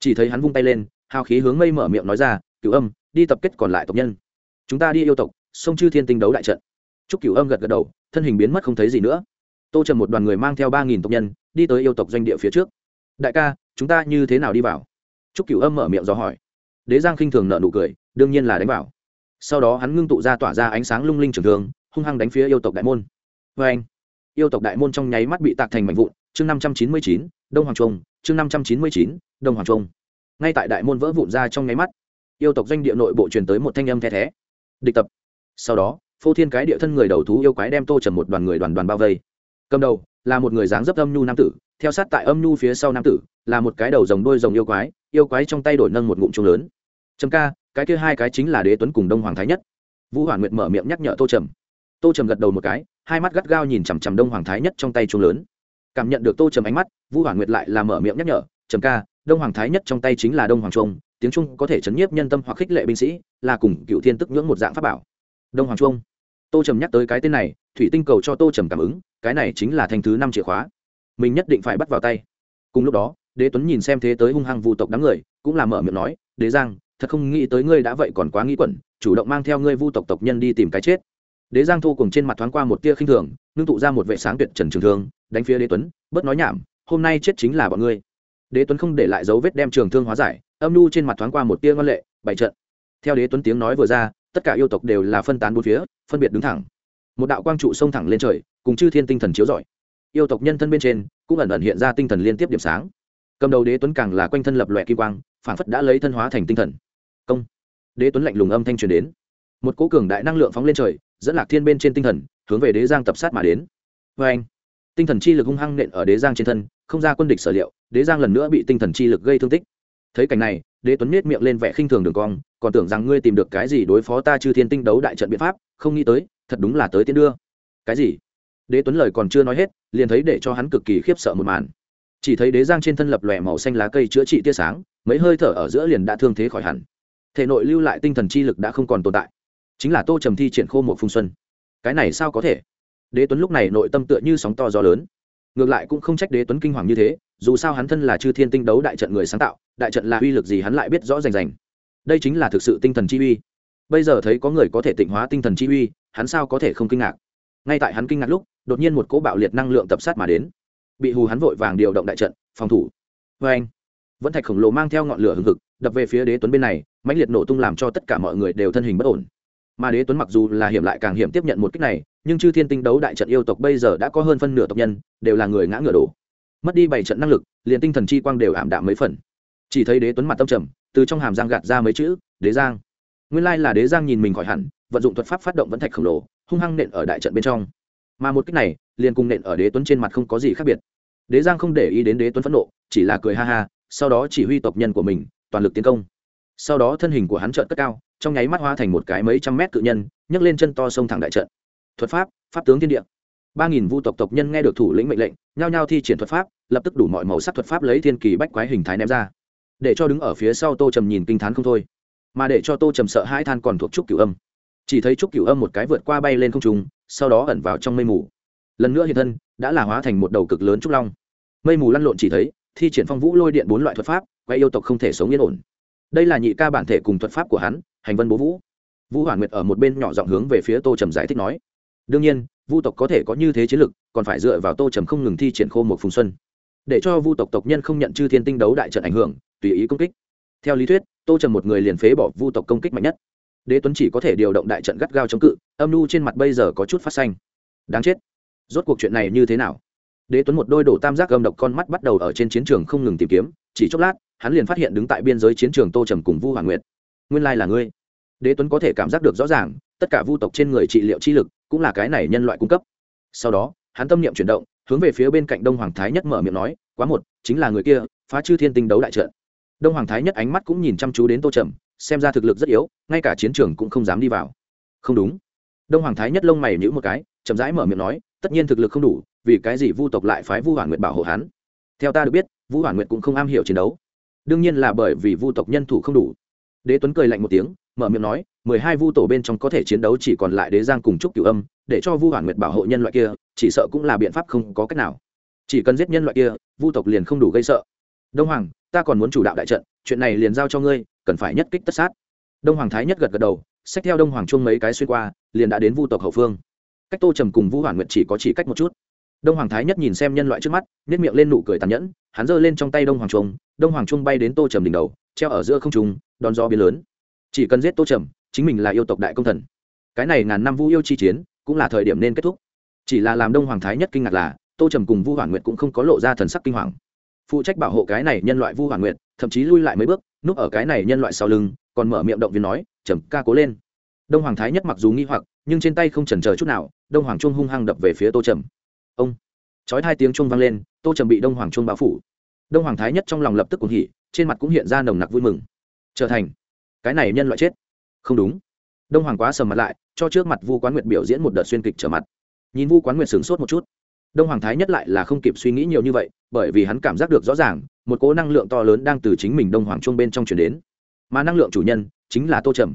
Chỉ thấy hắn vung tay lên, hào khí hướng mây mở miệng nói ra, cửu âm, đi tập kết còn lại tộc nhân. Chúng ta đi yêu tộc, sông chư thiên tinh đấu đại trận. Trúc cửu âm gật gật đầu, thân hình biến mất không thấy gì nữa. Tô trầm một đoàn người mang theo ba nghìn tộc nhân, đi tới yêu tộc doanh địa phía trước. Đại ca, chúng ta như thế nào đi vào? Trúc cửu âm mở miệng do hỏi đế giang khinh thường nợ nụ cười, đương nhiên là đánh vào. Sau đó hắn ngưng tụ ra tỏa ra ánh sáng lung linh trường thường hung hăng đánh phía yêu tộc đại môn. Vê anh, yêu tộc đại môn trong nháy mắt bị tạc thành mảnh vụn, chương năm trăm chín mươi chín, đông hoàng trung, chương năm trăm chín mươi chín, đông hoàng trung. Ngay tại đại môn vỡ vụn ra trong nháy mắt, yêu tộc doanh địa nội bộ truyền tới một thanh âm the thé. Địch tập. Sau đó, phô thiên cái địa thân người đầu thú yêu quái đem tô trầm một đoàn người đoàn đoàn bao vây. Cầm đầu là một người dáng dấp âm nhu nam tử theo sát tại âm nhu phía sau nam tử, là một cái đầu rồng đôi rồng yêu quái yêu quái trong tay đổi nâng một ngụm trông lớn. Trầm ca, cái kia hai cái chính là đế tuấn cùng đông hoàng thái nhất. Vũ hoàn nguyệt mở miệng nhắc nhở tô trầm. Tô trầm gật đầu một cái, hai mắt gắt gao nhìn chằm chằm đông hoàng thái nhất trong tay trông lớn. Cảm nhận được tô trầm ánh mắt, vũ hoàn nguyệt lại là mở miệng nhắc nhở, trầm ca, đông hoàng thái nhất trong tay chính là đông hoàng trung tiếng trung có thể chấn nhiếp nhân tâm hoặc khích lệ binh sĩ, là cùng cựu thiên tức nhưỡng một dạng pháp bảo. Đông hoàng trung tô trầm nhắc tới cái tên này, thủy tinh cầu cho tô trầm cảm ứng, cái này chính là thanh thứ năm chìa khóa mình nhất định phải bắt vào tay. Cùng lúc đó, đế tuấn nhìn xem thế tới hung hăng vu tộc đám người, cũng là mở miệng nói, đế giang, thật không nghĩ tới ngươi đã vậy còn quá nghĩ quẩn, chủ động mang theo ngươi vu tộc tộc nhân đi tìm cái chết. Đế giang thu cùng trên mặt thoáng qua một tia khinh thường nương tụ ra một vệ sáng tuyệt trần trường thương, đánh phía đế tuấn, bớt nói nhảm, hôm nay chết chính là bọn ngươi. Đế tuấn không để lại dấu vết đem trường thương hóa giải, âm nhu trên mặt thoáng qua một tia ngân lệ bảy trận. Theo đế tuấn tiếng nói vừa ra, tất cả yêu tộc đều là phân tán bốn phía, phân biệt đứng thẳng. Một đạo quang trụ xông thẳng lên trời, cùng chư thiên tinh thần chiếu rọi yêu tộc nhân thân bên trên, cũng ẩn ẩn hiện ra tinh thần liên tiếp điểm sáng. Cầm đầu đế tuấn càng là quanh thân lập lòe kim quang phản phất đã lấy thân hóa thành tinh thần. Công. Đế tuấn lạnh lùng âm thanh truyền đến. Một cố cường đại năng lượng phóng lên trời, dẫn lạc thiên bên trên tinh thần, hướng về đế giang tập sát mà đến. Vê anh, tinh thần chi lực hung hăng nện ở đế giang trên thân, không ra quân địch sở liệu, đế giang lần nữa bị tinh thần chi lực gây thương tích. Thấy cảnh này, đế tuấn nết miệng lên vẻ khinh thường đường cong, còn tưởng rằng ngươi tìm được cái gì đối phó ta chư thiên tinh đấu đại trận biện pháp, không nghĩ tới, thật đúng là tới tiến đưa. Cái gì? Đế tuấn lời còn chưa nói hết, liền thấy để cho hắn cực kỳ khiếp sợ một màn. Chỉ thấy đế giang trên thân lập lòe màu xanh lá cây chữa trị tia sáng, mấy hơi thở ở giữa liền đã thương thế khỏi hẳn. Thể nội lưu lại tinh thần chi lực đã không còn tồn tại. Chính là tô trầm thi triển khô một phung xuân. Cái này sao có thể? Đế tuấn lúc này nội tâm tựa như sóng to gió lớn. Ngược lại cũng không trách đế tuấn kinh hoàng như thế, dù sao hắn thân là chư thiên tinh đấu đại trận người sáng tạo, đại trận là uy lực gì hắn lại biết rõ rành rành. Đây chính là thực sự tinh thần chi uy. Bây giờ thấy có người có thể tịnh hóa tinh thần chi uy, hắn sao có thể không kinh ngạc? Ngay tại hắn kinh ngạc lúc, đột nhiên một cỗ bạo liệt năng lượng tập sát mà đến. Bị hù hắn vội vàng điều động đại trận, phòng thủ. Vê anh, vẫn thạch khổng lồ mang theo ngọn lửa hừng hực, đập về phía đế tuấn bên này, mãnh liệt nổ tung làm cho tất cả mọi người đều thân hình bất ổn. Mà đế tuấn mặc dù là hiểm lại càng hiểm tiếp nhận một cách này, nhưng chư thiên tinh đấu đại trận yêu tộc bây giờ đã có hơn phân nửa tộc nhân, đều là người ngã ngựa đổ. Mất đi bảy trận năng lực, liền tinh thần chi quang đều ảm đạm mấy phần. Chỉ thấy đế tuấn mặt tâm trầm, từ trong hàm giang gạt ra mấy chữ, đế giang nguyên lai là đế giang nhìn mình khỏi hẳn, vận dụng thuật pháp phát động vẫn thạch khổng lồ, hung hăng nện ở đại trận bên trong. Mà một cách này, liền cùng nện ở đế tuấn trên mặt không có gì khác biệt. Đế giang không để ý đến đế tuấn phẫn nộ, chỉ là cười ha ha, sau đó chỉ huy tộc nhân của mình, toàn lực tiến công. Sau đó thân hình của hắn trợn cất cao, trong nháy mắt hóa thành một cái mấy trăm mét cự nhân, nhấc lên chân to sông thẳng đại trận. Thuật pháp pháp tướng thiên địa. Ba nghìn vu tộc tộc nhân nghe được thủ lĩnh mệnh lệnh, nhao nhao thi triển thuật pháp, lập tức đủ mọi màu sắc thuật pháp lấy thiên kỳ bách quái hình thái ném ra. Để cho đứng ở phía sau tô trầm nhìn kinh t h á n không thôi mà để cho tô trầm sợ hai than còn thuộc trúc cửu âm. Chỉ thấy trúc cửu âm một cái vượt qua bay lên không trùng sau đó ẩn vào trong mây mù. Lần nữa hiện thân, đã là hóa thành một đầu cực lớn trúc long. Mây mù lăn lộn chỉ thấy, thi triển phong vũ lôi điện bốn loại thuật pháp quay yêu tộc không thể sống yên ổn. Đây là nhị ca bản thể cùng thuật pháp của hắn, hành vân bố vũ. Vũ hoàn nguyệt ở một bên nhỏ giọng hướng về phía tô trầm giải thích nói, đương nhiên, vu tộc có thể có như thế chiến lực, còn phải dựa vào tô trầm không ngừng thi triển khô một phùng xuân. Để cho vu tộc tộc nhân không nhận chư thiên tinh đấu đại trận ảnh hưởng, tùy ý công kích theo lý thuyết, tô trầm một người liền phế bỏ vu tộc công kích mạnh nhất. Đế tuấn chỉ có thể điều động đại trận gắt gao chống cự, âm n trên mặt bây giờ có chút phát xanh. Đáng chết. Rốt cuộc chuyện này như thế nào? Đế tuấn một đôi đổ tam giác gầm độc con mắt bắt đầu ở trên chiến trường không ngừng tìm kiếm, chỉ chốc lát, hắn liền phát hiện đứng tại biên giới chiến trường tô trầm cùng vu hoàng nguyệt. Nguyên lai là ngươi. Đế tuấn có thể cảm giác được rõ ràng, tất cả vu tộc trên người trị liệu chi lực cũng là cái này nhân loại cung cấp. Sau đó, hắn tâm niệm chuyển động, hướng về phía bên cạnh đông hoàng thái nhất mở miệng nói, quá một chính là người kia, phá chư thiên tinh đấu đại trận đông hoàng thái nhất ánh mắt cũng nhìn chăm chú đến tô trầm, xem ra thực lực rất yếu, ngay cả chiến trường cũng không dám đi vào. Không đúng. Đông hoàng thái nhất lông mày nhữ một cái, chậm rãi mở miệng nói, tất nhiên thực lực không đủ, vì cái gì vu tộc lại phái vu hoàn nguyện bảo hộ hắn? Theo ta được biết, vu hoàn nguyện cũng không am hiểu chiến đấu. Đương nhiên là bởi vì vu tộc nhân thủ không đủ. Đế tuấn cười lạnh một tiếng, mở miệng nói, mười hai vu tổ bên trong có thể chiến đấu chỉ còn lại đế giang cùng trúc cửu âm, để cho vu hoàn nguyệt bảo hộ nhân loại kia, chỉ sợ cũng là biện pháp không có cách nào. Chỉ cần giết nhân loại kia, vu tộc liền không đủ gây sợ đông hoàng, ta còn muốn chủ đạo đại trận, chuyện này liền giao cho ngươi, cần phải nhất kích tất sát. Đông hoàng thái nhất gật gật đầu, xách theo đông hoàng chung mấy cái xuyên qua, liền đã đến vu tộc hậu phương. Cách tô trầm cùng vu hoàn nguyệt chỉ có chỉ cách một chút. Đông hoàng thái nhất nhìn xem nhân loại trước mắt nếp miệng lên nụ cười tàn nhẫn, hắn giơ lên trong tay đông hoàng trung đông hoàng trung bay đến tô trầm đỉnh đầu, treo ở giữa không trung, đón gió biến lớn. Chỉ cần giết tô trầm, chính mình là yêu tộc đại công thần. Cái này ngàn năm vu yêu chi chiến, cũng là thời điểm nên kết thúc. Chỉ là làm đông hoàng thái nhất kinh ngạc là, tô trầm cùng vu hoàn nguyệt cũng không có lộ ra thần sắc kinh hoàng phụ trách bảo hộ cái này nhân loại vu hoàn nguyệt, thậm chí lui lại mấy bước, núp ở cái này nhân loại sau lưng, còn mở miệng động viên nói, trầm ca cố lên. Đông hoàng thái nhất mặc dù nghi hoặc, nhưng trên tay không chần chờ chút nào, đông hoàng trung hung hăng đập về phía tô trầm. Ông! Chói hai tiếng trung vang lên, tô trầm bị đông hoàng trung bao phủ. Đông hoàng thái nhất trong lòng lập tức cuồng hỉ, trên mặt cũng hiện ra nồng nặc vui mừng. Trở thành cái này nhân loại chết. Không đúng. Đông hoàng quá sầm mặt lại, cho trước mặt vu quán nguyệt biểu diễn một đợt xuyên kịch trở mặt. Nhìn vu quán nguyệt sửng sốt một chút đông hoàng thái nhất lại là không kịp suy nghĩ nhiều như vậy, bởi vì hắn cảm giác được rõ ràng, một cỗ năng lượng to lớn đang từ chính mình đông hoàng trung bên trong chuyển đến. Mà năng lượng chủ nhân chính là tô trầm.